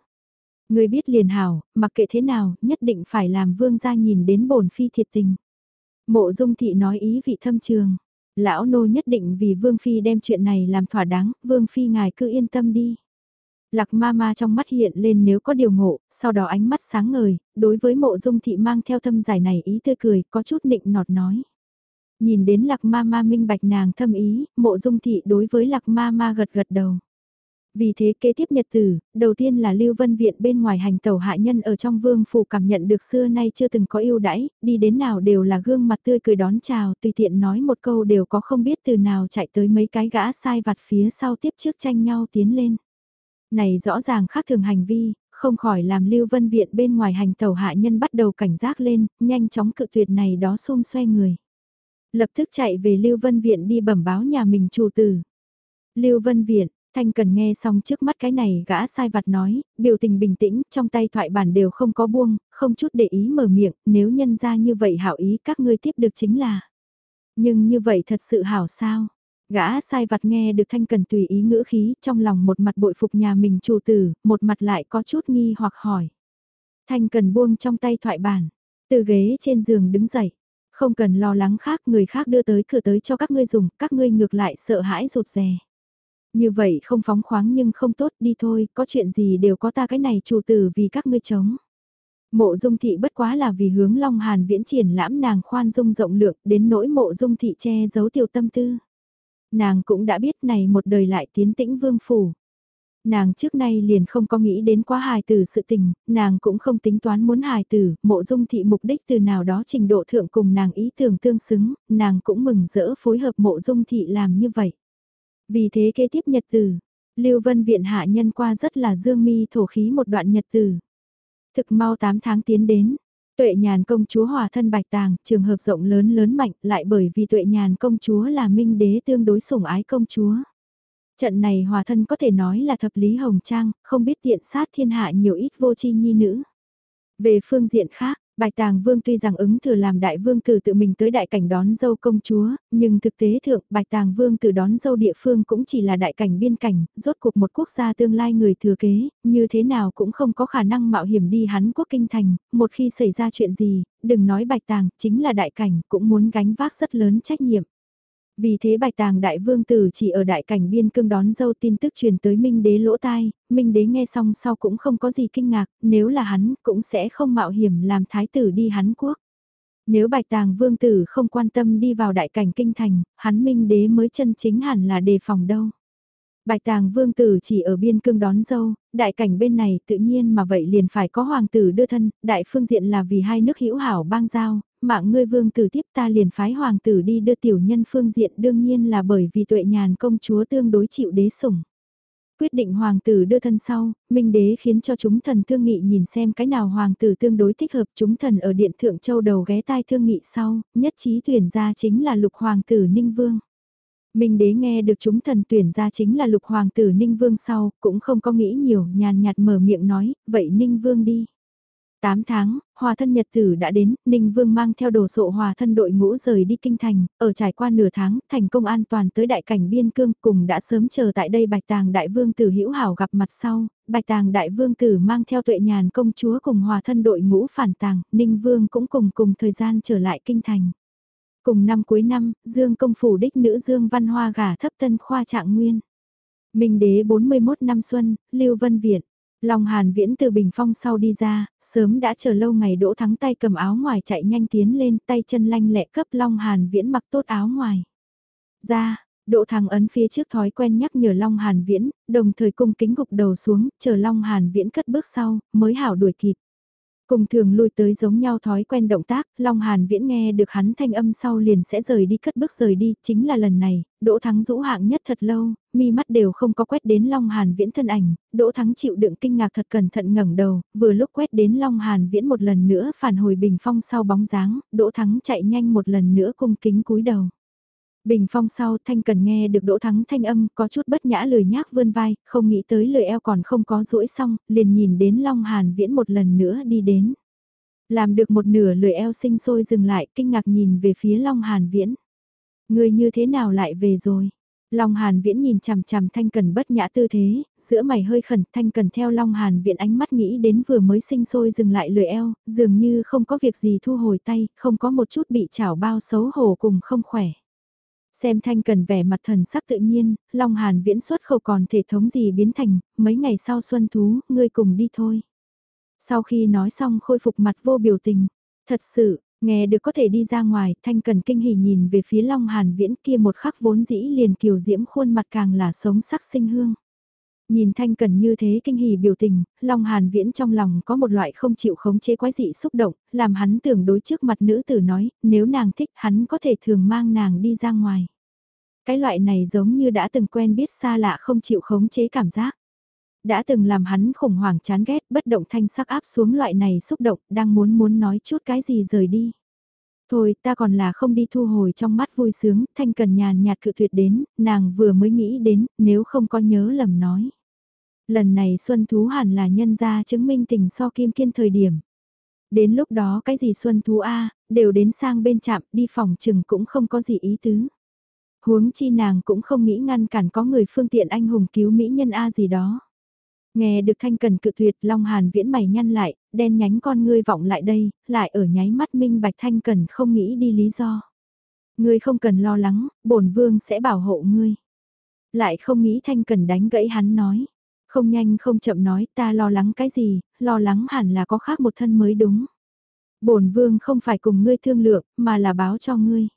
Người biết liền hảo, mặc kệ thế nào, nhất định phải làm vương gia nhìn đến bổn phi thiệt tình. Mộ dung thị nói ý vị thâm trường. Lão nô nhất định vì vương phi đem chuyện này làm thỏa đáng, vương phi ngài cứ yên tâm đi. Lạc ma ma trong mắt hiện lên nếu có điều ngộ, sau đó ánh mắt sáng ngời, đối với mộ dung thị mang theo thâm giải này ý tươi cười, có chút nịnh nọt nói. Nhìn đến lạc ma ma minh bạch nàng thâm ý, mộ dung thị đối với lạc ma ma gật gật đầu. Vì thế kế tiếp nhật tử, đầu tiên là Lưu Vân Viện bên ngoài hành tàu hạ nhân ở trong vương phủ cảm nhận được xưa nay chưa từng có yêu đãi, đi đến nào đều là gương mặt tươi cười đón chào, tùy tiện nói một câu đều có không biết từ nào chạy tới mấy cái gã sai vặt phía sau tiếp trước tranh nhau tiến lên. Này rõ ràng khác thường hành vi, không khỏi làm Lưu Vân Viện bên ngoài hành tàu hạ nhân bắt đầu cảnh giác lên, nhanh chóng cự tuyệt này đó xôm xoay người. Lập tức chạy về Lưu Vân Viện đi bẩm báo nhà mình chủ tử. Lưu Vân Viện, Thanh Cần nghe xong trước mắt cái này gã sai vặt nói, biểu tình bình tĩnh, trong tay thoại bản đều không có buông, không chút để ý mở miệng, nếu nhân ra như vậy hảo ý các ngươi tiếp được chính là. Nhưng như vậy thật sự hảo sao? Gã sai vặt nghe được Thanh Cần tùy ý ngữ khí, trong lòng một mặt bội phục nhà mình chủ tử, một mặt lại có chút nghi hoặc hỏi. Thanh Cần buông trong tay thoại bản, từ ghế trên giường đứng dậy. Không cần lo lắng khác, người khác đưa tới cửa tới cho các ngươi dùng, các ngươi ngược lại sợ hãi rụt rè. Như vậy không phóng khoáng nhưng không tốt đi thôi, có chuyện gì đều có ta cái này chủ tử vì các ngươi chống. Mộ dung thị bất quá là vì hướng Long Hàn viễn triển lãm nàng khoan dung rộng lượng đến nỗi mộ dung thị che giấu tiểu tâm tư. Nàng cũng đã biết này một đời lại tiến tĩnh vương phủ. Nàng trước nay liền không có nghĩ đến quá hài tử sự tình, nàng cũng không tính toán muốn hài tử, mộ dung thị mục đích từ nào đó trình độ thượng cùng nàng ý tưởng tương xứng, nàng cũng mừng rỡ phối hợp mộ dung thị làm như vậy. Vì thế kế tiếp nhật tử, Lưu Vân Viện hạ nhân qua rất là dương mi thổ khí một đoạn nhật tử. Thực mau 8 tháng tiến đến, tuệ nhàn công chúa hòa thân bạch tàng, trường hợp rộng lớn lớn mạnh lại bởi vì tuệ nhàn công chúa là minh đế tương đối sủng ái công chúa. Trận này hòa thân có thể nói là thập lý hồng trang, không biết tiện sát thiên hạ nhiều ít vô chi nhi nữ. Về phương diện khác, Bạch Tàng Vương tuy rằng ứng thừa làm đại vương tử tự mình tới đại cảnh đón dâu công chúa, nhưng thực tế thượng Bạch Tàng Vương tử đón dâu địa phương cũng chỉ là đại cảnh biên cảnh, rốt cuộc một quốc gia tương lai người thừa kế, như thế nào cũng không có khả năng mạo hiểm đi hắn quốc kinh thành, một khi xảy ra chuyện gì, đừng nói Bạch Tàng, chính là đại cảnh cũng muốn gánh vác rất lớn trách nhiệm. Vì thế bạch tàng đại vương tử chỉ ở đại cảnh biên cương đón dâu tin tức truyền tới Minh đế lỗ tai, Minh đế nghe xong sau cũng không có gì kinh ngạc, nếu là hắn cũng sẽ không mạo hiểm làm thái tử đi hắn quốc. Nếu bạch tàng vương tử không quan tâm đi vào đại cảnh kinh thành, hắn Minh đế mới chân chính hẳn là đề phòng đâu. Bạch tàng vương tử chỉ ở biên cương đón dâu, đại cảnh bên này tự nhiên mà vậy liền phải có hoàng tử đưa thân, đại phương diện là vì hai nước hữu hảo bang giao, mạng ngươi vương tử tiếp ta liền phái hoàng tử đi đưa tiểu nhân phương diện đương nhiên là bởi vì tuệ nhàn công chúa tương đối chịu đế sủng. Quyết định hoàng tử đưa thân sau, minh đế khiến cho chúng thần thương nghị nhìn xem cái nào hoàng tử tương đối thích hợp chúng thần ở điện thượng châu đầu ghé tai thương nghị sau, nhất trí tuyển ra chính là lục hoàng tử ninh vương. Minh đế nghe được chúng thần tuyển ra chính là lục hoàng tử Ninh Vương sau, cũng không có nghĩ nhiều, nhàn nhạt mở miệng nói, vậy Ninh Vương đi. 8 tháng, hòa thân nhật tử đã đến, Ninh Vương mang theo đồ sộ hòa thân đội ngũ rời đi kinh thành, ở trải qua nửa tháng, thành công an toàn tới đại cảnh biên cương cùng đã sớm chờ tại đây Bạch Tàng Đại Vương Tử hữu hảo gặp mặt sau, Bạch Tàng Đại Vương Tử mang theo tuệ nhàn công chúa cùng hòa thân đội ngũ phản tàng, Ninh Vương cũng cùng cùng thời gian trở lại kinh thành. Cùng năm cuối năm, Dương công phủ đích nữ Dương Văn Hoa gả thấp tân khoa trạng nguyên. Minh đế 41 năm xuân, Lưu Vân Viện. Long Hàn Viễn từ bình phong sau đi ra, sớm đã chờ lâu ngày đỗ thắng tay cầm áo ngoài chạy nhanh tiến lên tay chân lanh lẹ cấp Long Hàn Viễn mặc tốt áo ngoài. Ra, Đỗ Thắng ấn phía trước thói quen nhắc nhở Long Hàn Viễn, đồng thời cung kính gục đầu xuống, chờ Long Hàn Viễn cất bước sau, mới hảo đuổi kịp. Cùng thường lui tới giống nhau thói quen động tác, Long Hàn Viễn nghe được hắn thanh âm sau liền sẽ rời đi cất bước rời đi, chính là lần này, Đỗ Thắng rũ hạng nhất thật lâu, mi mắt đều không có quét đến Long Hàn Viễn thân ảnh, Đỗ Thắng chịu đựng kinh ngạc thật cẩn thận ngẩng đầu, vừa lúc quét đến Long Hàn Viễn một lần nữa phản hồi bình phong sau bóng dáng, Đỗ Thắng chạy nhanh một lần nữa cung kính cúi đầu. Bình phong sau Thanh Cần nghe được Đỗ Thắng thanh âm có chút bất nhã lười nhác vươn vai, không nghĩ tới lời eo còn không có rũi xong, liền nhìn đến Long Hàn Viễn một lần nữa đi đến. Làm được một nửa lười eo sinh sôi dừng lại, kinh ngạc nhìn về phía Long Hàn Viễn. Người như thế nào lại về rồi? Long Hàn Viễn nhìn chằm chằm Thanh Cần bất nhã tư thế, giữa mày hơi khẩn, Thanh Cần theo Long Hàn Viễn ánh mắt nghĩ đến vừa mới sinh sôi dừng lại lười eo, dường như không có việc gì thu hồi tay, không có một chút bị chảo bao xấu hổ cùng không khỏe. Xem Thanh Cần vẻ mặt thần sắc tự nhiên, Long Hàn viễn xuất khẩu còn thể thống gì biến thành, mấy ngày sau xuân thú, ngươi cùng đi thôi. Sau khi nói xong khôi phục mặt vô biểu tình, thật sự, nghe được có thể đi ra ngoài, Thanh Cần kinh hỉ nhìn về phía Long Hàn viễn kia một khắc vốn dĩ liền kiều diễm khuôn mặt càng là sống sắc sinh hương. Nhìn Thanh Cần như thế kinh hỉ biểu tình, Long Hàn Viễn trong lòng có một loại không chịu khống chế quái dị xúc động, làm hắn tưởng đối trước mặt nữ tử nói, nếu nàng thích hắn có thể thường mang nàng đi ra ngoài. Cái loại này giống như đã từng quen biết xa lạ không chịu khống chế cảm giác. Đã từng làm hắn khủng hoảng chán ghét bất động thanh sắc áp xuống loại này xúc động, đang muốn muốn nói chút cái gì rời đi. Thôi ta còn là không đi thu hồi trong mắt vui sướng, thanh cần nhàn nhạt cự tuyệt đến, nàng vừa mới nghĩ đến, nếu không có nhớ lầm nói. Lần này Xuân Thú hẳn là nhân ra chứng minh tình so kim kiên thời điểm. Đến lúc đó cái gì Xuân Thú A, đều đến sang bên chạm đi phòng chừng cũng không có gì ý tứ. Huống chi nàng cũng không nghĩ ngăn cản có người phương tiện anh hùng cứu mỹ nhân A gì đó. Nghe được thanh cần cự tuyệt Long Hàn viễn mày nhăn lại, đen nhánh con ngươi vọng lại đây, lại ở nháy mắt minh bạch thanh cần không nghĩ đi lý do. Ngươi không cần lo lắng, bổn vương sẽ bảo hộ ngươi. Lại không nghĩ Thanh Cần đánh gãy hắn nói. Không nhanh không chậm nói ta lo lắng cái gì, lo lắng hẳn là có khác một thân mới đúng. bổn vương không phải cùng ngươi thương lượng, mà là báo cho ngươi.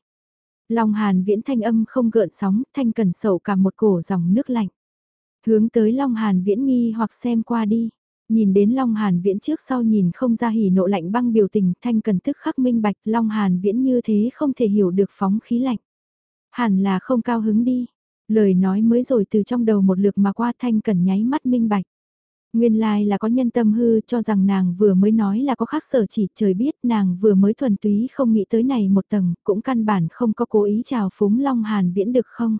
Long Hàn viễn thanh âm không gợn sóng, thanh cần sầu cả một cổ dòng nước lạnh. Hướng tới Long Hàn viễn nghi hoặc xem qua đi. Nhìn đến Long Hàn viễn trước sau nhìn không ra hỉ nộ lạnh băng biểu tình, thanh cần tức khắc minh bạch, Long Hàn viễn như thế không thể hiểu được phóng khí lạnh. Hẳn là không cao hứng đi. Lời nói mới rồi từ trong đầu một lượt mà qua thanh cần nháy mắt minh bạch. Nguyên lai là có nhân tâm hư cho rằng nàng vừa mới nói là có khác sở chỉ trời biết nàng vừa mới thuần túy không nghĩ tới này một tầng, cũng căn bản không có cố ý chào phúng Long Hàn viễn được không.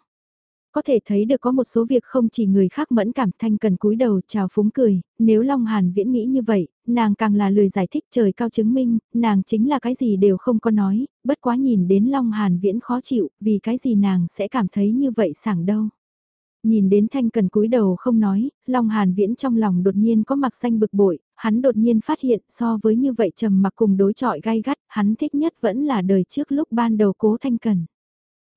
Có thể thấy được có một số việc không chỉ người khác mẫn cảm thanh cần cúi đầu chào phúng cười, nếu Long Hàn viễn nghĩ như vậy, nàng càng là lười giải thích trời cao chứng minh, nàng chính là cái gì đều không có nói, bất quá nhìn đến Long Hàn viễn khó chịu, vì cái gì nàng sẽ cảm thấy như vậy sảng đâu. Nhìn đến Thanh Cần cúi đầu không nói, Long Hàn Viễn trong lòng đột nhiên có mặc xanh bực bội, hắn đột nhiên phát hiện so với như vậy trầm mặc cùng đối trọi gai gắt, hắn thích nhất vẫn là đời trước lúc ban đầu cố Thanh Cần.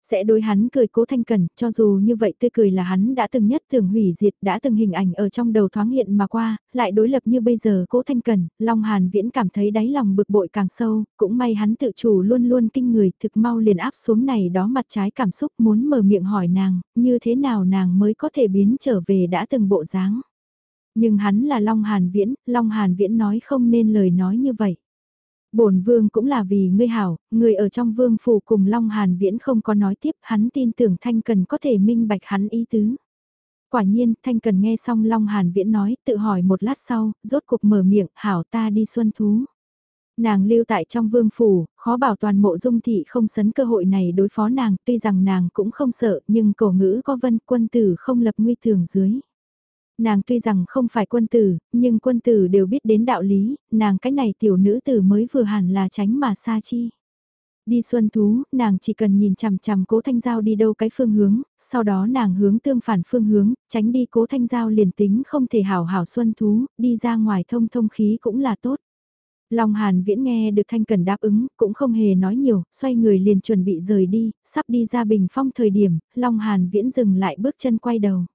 Sẽ đối hắn cười cố thanh cần, cho dù như vậy tươi cười là hắn đã từng nhất thường hủy diệt, đã từng hình ảnh ở trong đầu thoáng hiện mà qua, lại đối lập như bây giờ cố thanh cần, Long Hàn Viễn cảm thấy đáy lòng bực bội càng sâu, cũng may hắn tự chủ luôn luôn kinh người, thực mau liền áp xuống này đó mặt trái cảm xúc muốn mở miệng hỏi nàng, như thế nào nàng mới có thể biến trở về đã từng bộ dáng. Nhưng hắn là Long Hàn Viễn, Long Hàn Viễn nói không nên lời nói như vậy bổn vương cũng là vì ngươi hảo, người ở trong vương phủ cùng Long Hàn Viễn không có nói tiếp, hắn tin tưởng Thanh Cần có thể minh bạch hắn ý tứ. Quả nhiên, Thanh Cần nghe xong Long Hàn Viễn nói, tự hỏi một lát sau, rốt cuộc mở miệng, hảo ta đi xuân thú. Nàng lưu tại trong vương phủ, khó bảo toàn mộ dung thị không sấn cơ hội này đối phó nàng, tuy rằng nàng cũng không sợ, nhưng cổ ngữ có vân quân tử không lập nguy thường dưới. Nàng tuy rằng không phải quân tử, nhưng quân tử đều biết đến đạo lý, nàng cái này tiểu nữ tử mới vừa hẳn là tránh mà xa chi. Đi xuân thú, nàng chỉ cần nhìn chằm chằm cố thanh giao đi đâu cái phương hướng, sau đó nàng hướng tương phản phương hướng, tránh đi cố thanh giao liền tính không thể hảo hảo xuân thú, đi ra ngoài thông thông khí cũng là tốt. Long Hàn Viễn nghe được Thanh Cần đáp ứng, cũng không hề nói nhiều, xoay người liền chuẩn bị rời đi, sắp đi ra bình phong thời điểm, Long Hàn Viễn dừng lại bước chân quay đầu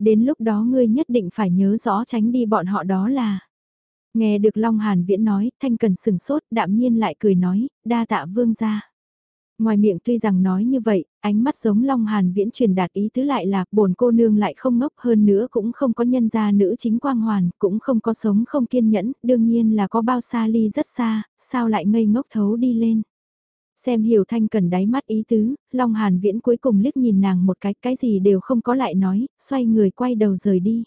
đến lúc đó ngươi nhất định phải nhớ rõ tránh đi bọn họ đó là. Nghe được Long Hàn Viễn nói, Thanh Cần sừng sốt, đạm nhiên lại cười nói, đa tạ vương gia. Ngoài miệng tuy rằng nói như vậy, ánh mắt giống Long Hàn Viễn truyền đạt ý tứ lại là, bổn cô nương lại không ngốc hơn nữa cũng không có nhân gia nữ chính quang hoàn, cũng không có sống không kiên nhẫn, đương nhiên là có bao xa ly rất xa, sao lại ngây ngốc thấu đi lên. Xem hiểu thanh cần đáy mắt ý tứ, Long Hàn Viễn cuối cùng liếc nhìn nàng một cái, cái gì đều không có lại nói, xoay người quay đầu rời đi.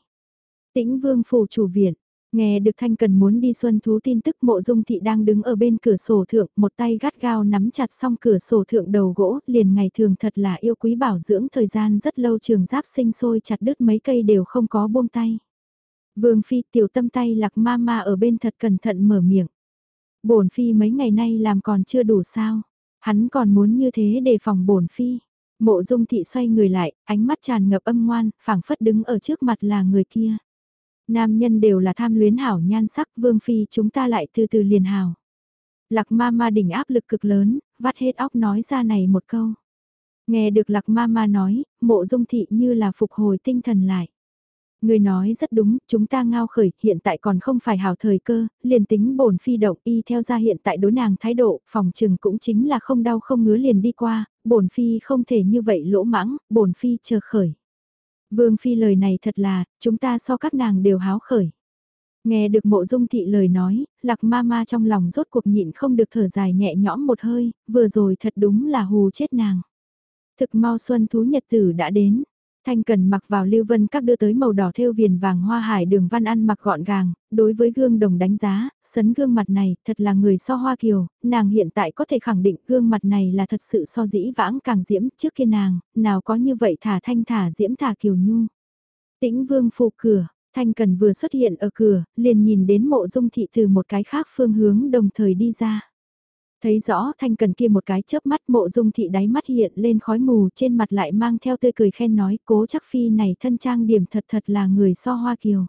Tĩnh vương phủ chủ viện, nghe được thanh cần muốn đi xuân thú tin tức mộ dung thị đang đứng ở bên cửa sổ thượng, một tay gắt gao nắm chặt xong cửa sổ thượng đầu gỗ, liền ngày thường thật là yêu quý bảo dưỡng thời gian rất lâu trường giáp sinh sôi chặt đứt mấy cây đều không có buông tay. Vương phi tiểu tâm tay lạc ma ma ở bên thật cẩn thận mở miệng. bổn phi mấy ngày nay làm còn chưa đủ sao Hắn còn muốn như thế để phòng bổn phi. Mộ dung thị xoay người lại, ánh mắt tràn ngập âm ngoan, phảng phất đứng ở trước mặt là người kia. Nam nhân đều là tham luyến hảo nhan sắc, vương phi chúng ta lại từ từ liền hảo. Lạc ma ma đỉnh áp lực cực lớn, vắt hết óc nói ra này một câu. Nghe được lạc ma ma nói, mộ dung thị như là phục hồi tinh thần lại. Người nói rất đúng, chúng ta ngao khởi, hiện tại còn không phải hào thời cơ, liền tính bổn phi động y theo ra hiện tại đối nàng thái độ, phòng trừng cũng chính là không đau không ngứa liền đi qua, bổn phi không thể như vậy lỗ mãng, bổn phi chờ khởi. Vương phi lời này thật là, chúng ta so các nàng đều háo khởi. Nghe được mộ dung thị lời nói, lạc ma ma trong lòng rốt cuộc nhịn không được thở dài nhẹ nhõm một hơi, vừa rồi thật đúng là hù chết nàng. Thực mau xuân thú nhật tử đã đến, Thanh Cần mặc vào lưu vân các đưa tới màu đỏ thêu viền vàng hoa hải đường văn ăn mặc gọn gàng, đối với gương đồng đánh giá, sấn gương mặt này thật là người so hoa kiều, nàng hiện tại có thể khẳng định gương mặt này là thật sự so dĩ vãng càng diễm trước kia nàng, nào có như vậy thả thanh thả diễm thả kiều nhu. Tĩnh vương phụ cửa, Thanh Cần vừa xuất hiện ở cửa, liền nhìn đến mộ dung thị từ một cái khác phương hướng đồng thời đi ra. Thấy rõ thanh cần kia một cái chớp mắt mộ dung thị đáy mắt hiện lên khói mù, trên mặt lại mang theo tươi cười khen nói, cố chắc phi này thân trang điểm thật thật là người so hoa kiều.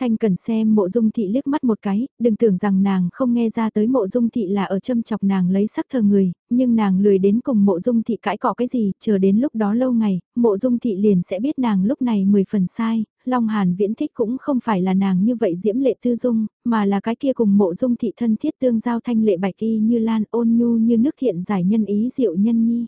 Thanh cần xem mộ dung thị liếc mắt một cái, đừng tưởng rằng nàng không nghe ra tới mộ dung thị là ở châm chọc nàng lấy sắc thờ người, nhưng nàng lười đến cùng mộ dung thị cãi cọ cái gì, chờ đến lúc đó lâu ngày, mộ dung thị liền sẽ biết nàng lúc này mười phần sai, Long Hàn viễn thích cũng không phải là nàng như vậy diễm lệ tư dung, mà là cái kia cùng mộ dung thị thân thiết tương giao thanh lệ bạch y như lan ôn nhu như nước thiện giải nhân ý diệu nhân nhi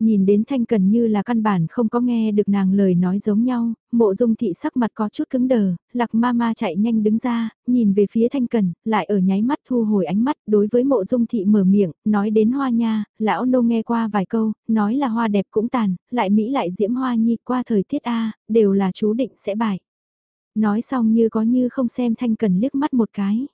nhìn đến Thanh Cần như là căn bản không có nghe được nàng lời nói giống nhau, mộ dung thị sắc mặt có chút cứng đờ, lạc ma ma chạy nhanh đứng ra, nhìn về phía Thanh Cần, lại ở nháy mắt thu hồi ánh mắt đối với mộ dung thị mở miệng, nói đến hoa nha, lão nô nghe qua vài câu, nói là hoa đẹp cũng tàn, lại mỹ lại diễm hoa nhi qua thời tiết A, đều là chú định sẽ bại. Nói xong như có như không xem Thanh Cần liếc mắt một cái.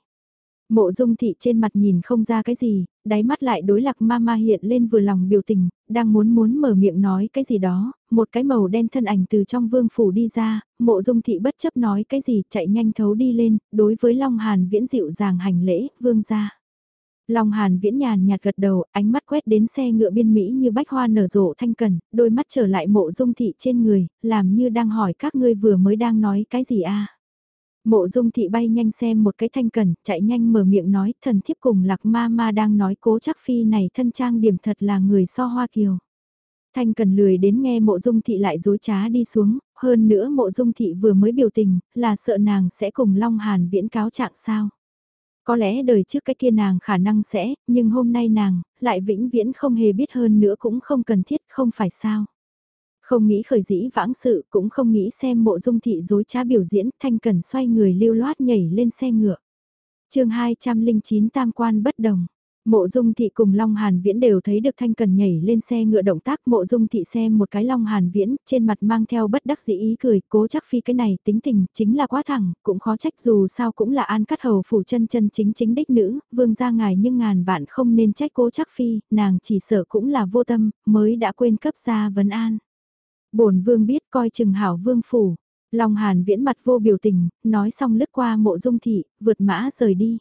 Mộ dung thị trên mặt nhìn không ra cái gì, đáy mắt lại đối lạc ma ma hiện lên vừa lòng biểu tình, đang muốn muốn mở miệng nói cái gì đó, một cái màu đen thân ảnh từ trong vương phủ đi ra, mộ dung thị bất chấp nói cái gì chạy nhanh thấu đi lên, đối với Long Hàn viễn dịu dàng hành lễ, vương ra. Long Hàn viễn nhàn nhạt gật đầu, ánh mắt quét đến xe ngựa biên Mỹ như bách hoa nở rộ thanh cần, đôi mắt trở lại mộ dung thị trên người, làm như đang hỏi các ngươi vừa mới đang nói cái gì a Mộ dung thị bay nhanh xem một cái thanh cần, chạy nhanh mở miệng nói thần thiếp cùng lạc ma ma đang nói cố chắc phi này thân trang điểm thật là người so hoa kiều. Thanh cần lười đến nghe mộ dung thị lại dối trá đi xuống, hơn nữa mộ dung thị vừa mới biểu tình, là sợ nàng sẽ cùng Long Hàn viễn cáo trạng sao. Có lẽ đời trước cái kia nàng khả năng sẽ, nhưng hôm nay nàng, lại vĩnh viễn không hề biết hơn nữa cũng không cần thiết, không phải sao. Không nghĩ khởi dĩ vãng sự, cũng không nghĩ xem mộ dung thị dối trá biểu diễn, thanh cần xoay người lưu loát nhảy lên xe ngựa. chương 209 tam quan bất đồng. Mộ dung thị cùng Long Hàn Viễn đều thấy được Thanh Cần nhảy lên xe ngựa động tác mộ dung thị xem một cái Long Hàn Viễn trên mặt mang theo bất đắc dĩ ý cười cố chắc phi cái này tính tình chính là quá thẳng cũng khó trách dù sao cũng là an cắt hầu phủ chân chân chính chính đích nữ vương gia ngài nhưng ngàn vạn không nên trách cố chắc phi nàng chỉ sợ cũng là vô tâm mới đã quên cấp gia vấn an bổn vương biết coi chừng hảo vương phủ. Long Hàn viễn mặt vô biểu tình, nói xong lướt qua mộ dung thị, vượt mã rời đi.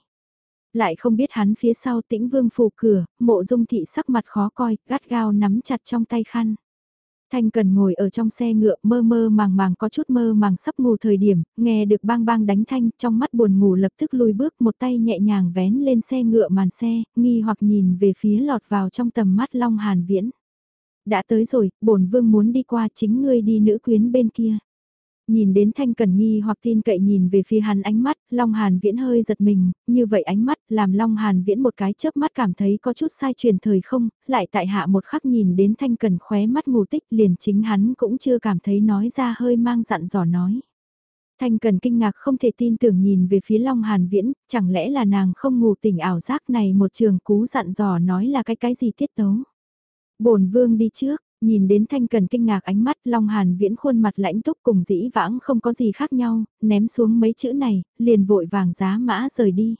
Lại không biết hắn phía sau tĩnh vương phủ cửa, mộ dung thị sắc mặt khó coi, gắt gao nắm chặt trong tay khăn. Thanh cần ngồi ở trong xe ngựa mơ mơ màng màng có chút mơ màng sắp ngủ thời điểm, nghe được bang bang đánh thanh trong mắt buồn ngủ lập tức lùi bước một tay nhẹ nhàng vén lên xe ngựa màn xe, nghi hoặc nhìn về phía lọt vào trong tầm mắt Long Hàn Viễn. Đã tới rồi, bổn vương muốn đi qua chính ngươi đi nữ quyến bên kia. Nhìn đến Thanh Cần Nghi hoặc tin cậy nhìn về phía hắn ánh mắt, Long Hàn Viễn hơi giật mình, như vậy ánh mắt làm Long Hàn Viễn một cái chớp mắt cảm thấy có chút sai truyền thời không, lại tại hạ một khắc nhìn đến Thanh Cần khóe mắt ngủ tích liền chính hắn cũng chưa cảm thấy nói ra hơi mang dặn dò nói. Thanh Cần kinh ngạc không thể tin tưởng nhìn về phía Long Hàn Viễn, chẳng lẽ là nàng không ngủ tỉnh ảo giác này một trường cú dặn dò nói là cái cái gì tiết tấu bổn vương đi trước, nhìn đến thanh cần kinh ngạc ánh mắt Long Hàn viễn khuôn mặt lãnh túc cùng dĩ vãng không có gì khác nhau, ném xuống mấy chữ này, liền vội vàng giá mã rời đi.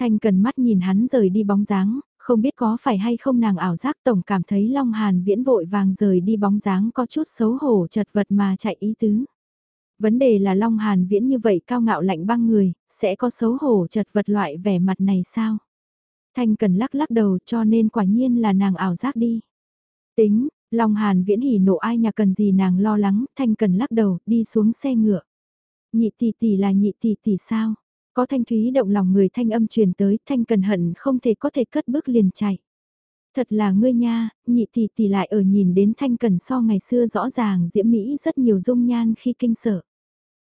Thanh cần mắt nhìn hắn rời đi bóng dáng, không biết có phải hay không nàng ảo giác tổng cảm thấy Long Hàn viễn vội vàng rời đi bóng dáng có chút xấu hổ chật vật mà chạy ý tứ. Vấn đề là Long Hàn viễn như vậy cao ngạo lạnh băng người, sẽ có xấu hổ chật vật loại vẻ mặt này sao? Thanh cần lắc lắc đầu cho nên quả nhiên là nàng ảo giác đi. Tính, Long Hàn viễn hỉ nộ ai nhà cần gì nàng lo lắng, Thanh cần lắc đầu, đi xuống xe ngựa. Nhị tỷ tỷ là nhị tỷ tỷ sao? Có thanh thúy động lòng người thanh âm truyền tới, thanh cần hận không thể có thể cất bước liền chạy. Thật là ngươi nha, nhị tỷ tỷ lại ở nhìn đến thanh cần so ngày xưa rõ ràng diễm mỹ rất nhiều dung nhan khi kinh sợ.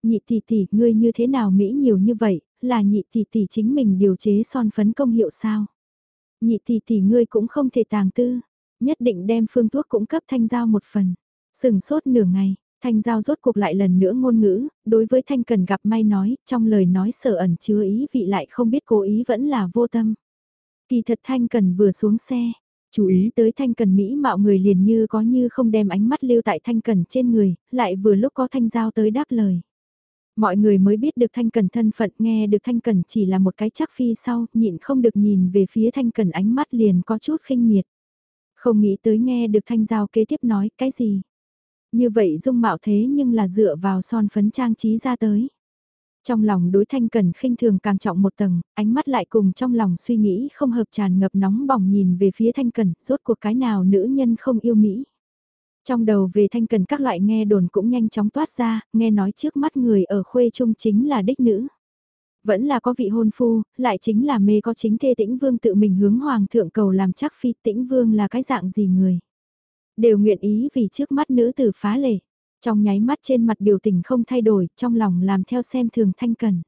Nhị tỷ tỷ, ngươi như thế nào mỹ nhiều như vậy, là nhị tỷ tỷ chính mình điều chế son phấn công hiệu sao? Nhị tỷ tỷ ngươi cũng không thể tàng tư, nhất định đem phương thuốc cũng cấp thanh giao một phần. Sừng sốt nửa ngày, thanh giao rốt cuộc lại lần nữa ngôn ngữ, đối với thanh cần gặp may nói, trong lời nói sở ẩn chứa ý vị lại không biết cố ý vẫn là vô tâm. Kỳ thật thanh cần vừa xuống xe, chú ý tới thanh cần mỹ mạo người liền như có như không đem ánh mắt lưu tại thanh cần trên người, lại vừa lúc có thanh giao tới đáp lời. Mọi người mới biết được thanh cần thân phận nghe được thanh cần chỉ là một cái chắc phi sau, nhịn không được nhìn về phía thanh cần ánh mắt liền có chút khinh miệt. Không nghĩ tới nghe được thanh giao kế tiếp nói cái gì. Như vậy dung mạo thế nhưng là dựa vào son phấn trang trí ra tới. Trong lòng đối thanh cần khinh thường càng trọng một tầng, ánh mắt lại cùng trong lòng suy nghĩ không hợp tràn ngập nóng bỏng nhìn về phía thanh cần, rốt cuộc cái nào nữ nhân không yêu Mỹ. Trong đầu về thanh cần các loại nghe đồn cũng nhanh chóng toát ra, nghe nói trước mắt người ở khuê trung chính là đích nữ. Vẫn là có vị hôn phu, lại chính là mê có chính thê tĩnh vương tự mình hướng hoàng thượng cầu làm chắc phi tĩnh vương là cái dạng gì người. Đều nguyện ý vì trước mắt nữ tử phá lệ. Trong nháy mắt trên mặt biểu tình không thay đổi, trong lòng làm theo xem thường thanh cần.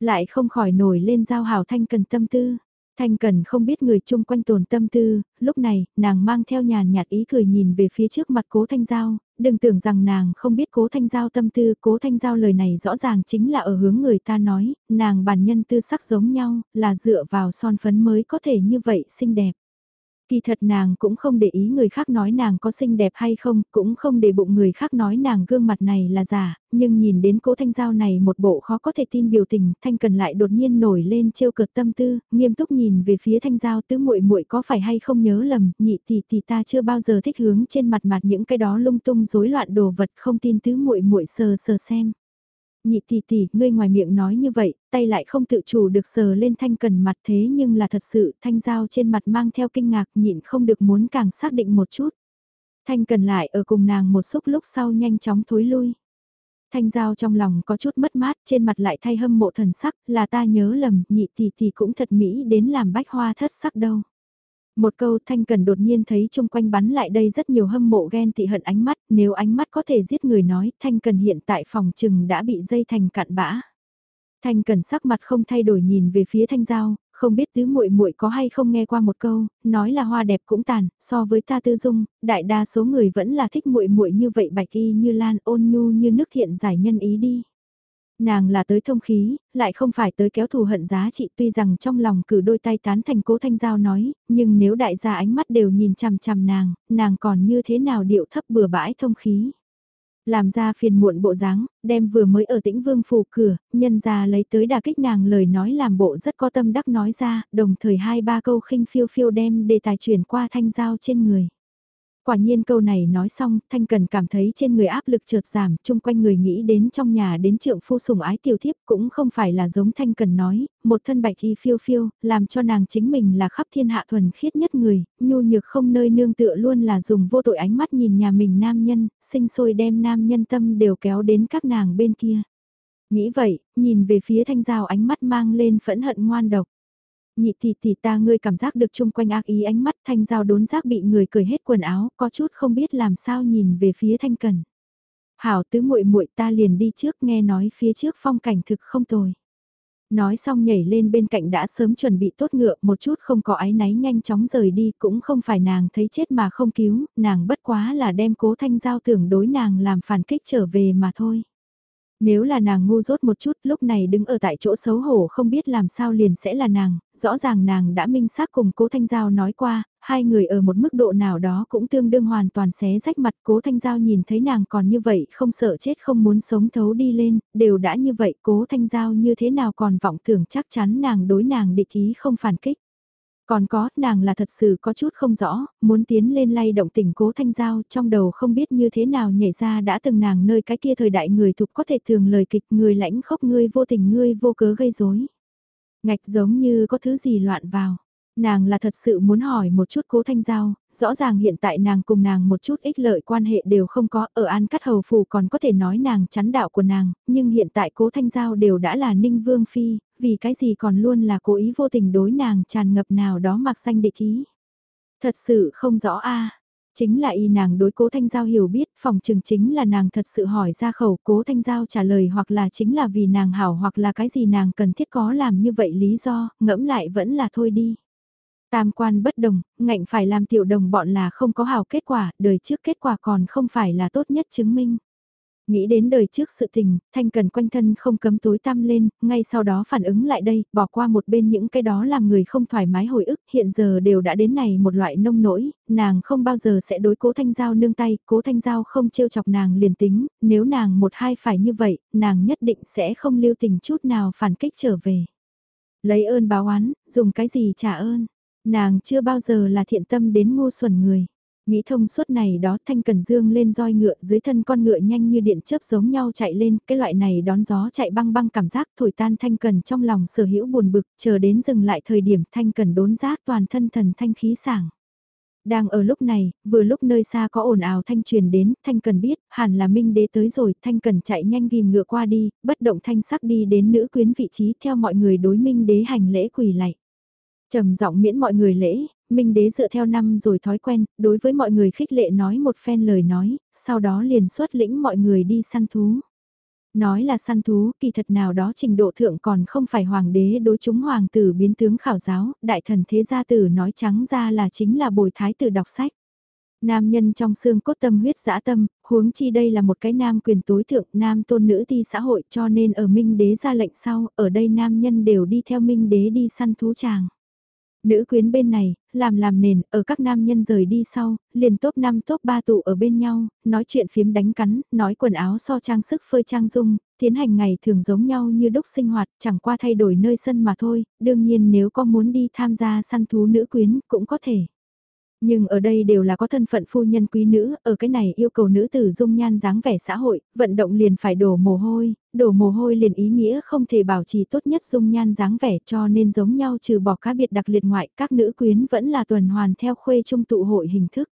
Lại không khỏi nổi lên giao hảo thanh cần tâm tư. Thanh Cần không biết người chung quanh tồn tâm tư, lúc này, nàng mang theo nhàn nhạt ý cười nhìn về phía trước mặt cố Thanh Giao, đừng tưởng rằng nàng không biết cố Thanh Giao tâm tư, cố Thanh Giao lời này rõ ràng chính là ở hướng người ta nói, nàng bản nhân tư sắc giống nhau, là dựa vào son phấn mới có thể như vậy xinh đẹp. Kỳ thật nàng cũng không để ý người khác nói nàng có xinh đẹp hay không, cũng không để bụng người khác nói nàng gương mặt này là giả, nhưng nhìn đến cố thanh giao này một bộ khó có thể tin biểu tình, thanh cần lại đột nhiên nổi lên trêu cợt tâm tư, nghiêm túc nhìn về phía thanh giao tứ muội muội có phải hay không nhớ lầm, nhị tỷ tỷ ta chưa bao giờ thích hướng trên mặt mặt những cái đó lung tung rối loạn đồ vật không tin tứ muội muội sờ sờ xem nhị tỷ tỷ, ngươi ngoài miệng nói như vậy, tay lại không tự chủ được sờ lên thanh cần mặt thế nhưng là thật sự thanh dao trên mặt mang theo kinh ngạc nhịn không được muốn càng xác định một chút. Thanh cần lại ở cùng nàng một xúc lúc sau nhanh chóng thối lui. Thanh giao trong lòng có chút mất mát trên mặt lại thay hâm mộ thần sắc là ta nhớ lầm nhị tỷ tỷ cũng thật mỹ đến làm bách hoa thất sắc đâu. Một câu Thanh Cần đột nhiên thấy chung quanh bắn lại đây rất nhiều hâm mộ ghen tị hận ánh mắt, nếu ánh mắt có thể giết người nói, Thanh Cần hiện tại phòng trừng đã bị dây thành cạn bã. Thanh Cần sắc mặt không thay đổi nhìn về phía Thanh Giao, không biết tứ muội muội có hay không nghe qua một câu, nói là hoa đẹp cũng tàn, so với ta tư dung, đại đa số người vẫn là thích muội muội như vậy bạch y như lan ôn nhu như nước thiện giải nhân ý đi. Nàng là tới thông khí, lại không phải tới kéo thù hận giá trị tuy rằng trong lòng cử đôi tay tán thành cố thanh giao nói, nhưng nếu đại gia ánh mắt đều nhìn chằm chằm nàng, nàng còn như thế nào điệu thấp bừa bãi thông khí. Làm ra phiền muộn bộ dáng, đem vừa mới ở tĩnh vương phủ cửa, nhân ra lấy tới đà kích nàng lời nói làm bộ rất có tâm đắc nói ra, đồng thời hai ba câu khinh phiêu phiêu đem đề tài chuyển qua thanh giao trên người. Quả nhiên câu này nói xong, Thanh Cần cảm thấy trên người áp lực trượt giảm, chung quanh người nghĩ đến trong nhà đến trượng phu sủng ái tiểu thiếp cũng không phải là giống Thanh Cần nói, một thân bạch y phiêu phiêu, làm cho nàng chính mình là khắp thiên hạ thuần khiết nhất người, nhu nhược không nơi nương tựa luôn là dùng vô tội ánh mắt nhìn nhà mình nam nhân, sinh sôi đem nam nhân tâm đều kéo đến các nàng bên kia. Nghĩ vậy, nhìn về phía Thanh Giao ánh mắt mang lên phẫn hận ngoan độc. Nhị tỷ tỷ ta ngươi cảm giác được chung quanh ác ý ánh mắt thanh giao đốn giác bị người cười hết quần áo, có chút không biết làm sao nhìn về phía thanh cần. Hảo tứ muội muội ta liền đi trước nghe nói phía trước phong cảnh thực không tồi. Nói xong nhảy lên bên cạnh đã sớm chuẩn bị tốt ngựa một chút không có ái náy nhanh chóng rời đi cũng không phải nàng thấy chết mà không cứu, nàng bất quá là đem cố thanh giao tưởng đối nàng làm phản kích trở về mà thôi. Nếu là nàng ngu dốt một chút lúc này đứng ở tại chỗ xấu hổ không biết làm sao liền sẽ là nàng, rõ ràng nàng đã minh xác cùng cố Thanh Giao nói qua, hai người ở một mức độ nào đó cũng tương đương hoàn toàn xé rách mặt cố Thanh Giao nhìn thấy nàng còn như vậy không sợ chết không muốn sống thấu đi lên, đều đã như vậy cố Thanh Giao như thế nào còn vọng tưởng chắc chắn nàng đối nàng địch ý không phản kích. Còn có, nàng là thật sự có chút không rõ, muốn tiến lên lay động tình cố thanh giao trong đầu không biết như thế nào nhảy ra đã từng nàng nơi cái kia thời đại người thục có thể thường lời kịch người lãnh khốc ngươi vô tình ngươi vô cớ gây rối Ngạch giống như có thứ gì loạn vào. Nàng là thật sự muốn hỏi một chút cố thanh giao, rõ ràng hiện tại nàng cùng nàng một chút ích lợi quan hệ đều không có, ở an cắt hầu phù còn có thể nói nàng chắn đạo của nàng, nhưng hiện tại cố thanh giao đều đã là ninh vương phi, vì cái gì còn luôn là cố ý vô tình đối nàng tràn ngập nào đó mặc danh địch ý. Thật sự không rõ a Chính là y nàng đối cố Thanh Giao hiểu biết, phòng trường chính là nàng thật sự hỏi ra khẩu cố Thanh Giao trả lời hoặc là chính là vì nàng hảo hoặc là cái gì nàng cần thiết có làm như vậy lý do, ngẫm lại vẫn là thôi đi. Tam quan bất đồng, ngạnh phải làm tiểu đồng bọn là không có hào kết quả, đời trước kết quả còn không phải là tốt nhất chứng minh. Nghĩ đến đời trước sự tình, thanh cần quanh thân không cấm tối tăm lên, ngay sau đó phản ứng lại đây, bỏ qua một bên những cái đó làm người không thoải mái hồi ức, hiện giờ đều đã đến này một loại nông nỗi, nàng không bao giờ sẽ đối cố thanh giao nương tay, cố thanh giao không trêu chọc nàng liền tính, nếu nàng một hai phải như vậy, nàng nhất định sẽ không lưu tình chút nào phản kích trở về. Lấy ơn báo oán, dùng cái gì trả ơn, nàng chưa bao giờ là thiện tâm đến ngu xuẩn người. Nghĩ thông suốt này đó thanh cần dương lên roi ngựa dưới thân con ngựa nhanh như điện chớp giống nhau chạy lên, cái loại này đón gió chạy băng băng cảm giác thổi tan thanh cần trong lòng sở hữu buồn bực, chờ đến dừng lại thời điểm thanh cần đốn giác toàn thân thần thanh khí sảng. Đang ở lúc này, vừa lúc nơi xa có ồn ào thanh truyền đến, thanh cần biết, hẳn là minh đế tới rồi, thanh cần chạy nhanh ghim ngựa qua đi, bất động thanh sắc đi đến nữ quyến vị trí theo mọi người đối minh đế hành lễ quỳ lạy trầm giọng miễn mọi người lễ, minh đế dựa theo năm rồi thói quen, đối với mọi người khích lệ nói một phen lời nói, sau đó liền xuất lĩnh mọi người đi săn thú. Nói là săn thú, kỳ thật nào đó trình độ thượng còn không phải hoàng đế đối chúng hoàng tử biến tướng khảo giáo, đại thần thế gia tử nói trắng ra là chính là bồi thái tử đọc sách. Nam nhân trong xương cốt tâm huyết dã tâm, huống chi đây là một cái nam quyền tối thượng, nam tôn nữ ti xã hội cho nên ở minh đế ra lệnh sau, ở đây nam nhân đều đi theo minh đế đi săn thú chàng. Nữ quyến bên này, làm làm nền, ở các nam nhân rời đi sau, liền top 5 top 3 tụ ở bên nhau, nói chuyện phiếm đánh cắn, nói quần áo so trang sức phơi trang dung, tiến hành ngày thường giống nhau như đúc sinh hoạt, chẳng qua thay đổi nơi sân mà thôi, đương nhiên nếu có muốn đi tham gia săn thú nữ quyến cũng có thể. Nhưng ở đây đều là có thân phận phu nhân quý nữ, ở cái này yêu cầu nữ tử dung nhan dáng vẻ xã hội, vận động liền phải đổ mồ hôi, đổ mồ hôi liền ý nghĩa không thể bảo trì tốt nhất dung nhan dáng vẻ cho nên giống nhau trừ bỏ cá biệt đặc liệt ngoại các nữ quyến vẫn là tuần hoàn theo khuê trung tụ hội hình thức.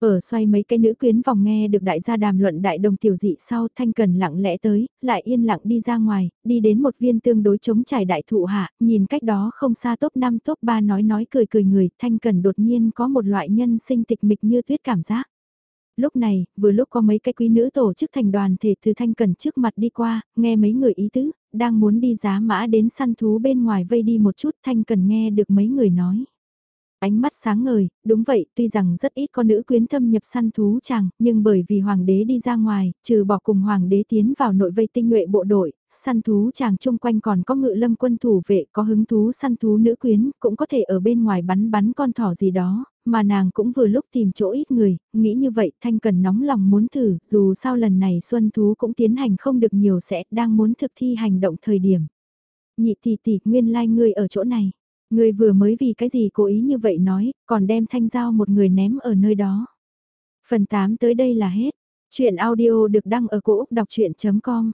Ở xoay mấy cái nữ quyến vòng nghe được đại gia đàm luận đại đồng tiểu dị sau thanh cần lặng lẽ tới, lại yên lặng đi ra ngoài, đi đến một viên tương đối chống trải đại thụ hạ, nhìn cách đó không xa top 5 top 3 nói nói cười cười người, thanh cần đột nhiên có một loại nhân sinh tịch mịch như tuyết cảm giác. Lúc này, vừa lúc có mấy cái quý nữ tổ chức thành đoàn thể từ thanh cần trước mặt đi qua, nghe mấy người ý tứ, đang muốn đi giá mã đến săn thú bên ngoài vây đi một chút thanh cần nghe được mấy người nói Ánh mắt sáng ngời, đúng vậy, tuy rằng rất ít con nữ quyến thâm nhập săn thú chàng, nhưng bởi vì hoàng đế đi ra ngoài, trừ bỏ cùng hoàng đế tiến vào nội vây tinh nhuệ bộ đội, săn thú chàng chung quanh còn có ngự lâm quân thủ vệ có hứng thú săn thú nữ quyến, cũng có thể ở bên ngoài bắn bắn con thỏ gì đó, mà nàng cũng vừa lúc tìm chỗ ít người, nghĩ như vậy thanh cần nóng lòng muốn thử, dù sao lần này xuân thú cũng tiến hành không được nhiều sẽ đang muốn thực thi hành động thời điểm. Nhị tỷ tỷ nguyên lai like ngươi ở chỗ này. Người vừa mới vì cái gì cố ý như vậy nói, còn đem thanh giao một người ném ở nơi đó. Phần 8 tới đây là hết. Chuyện audio được đăng ở cổ Úc đọc chuyện.com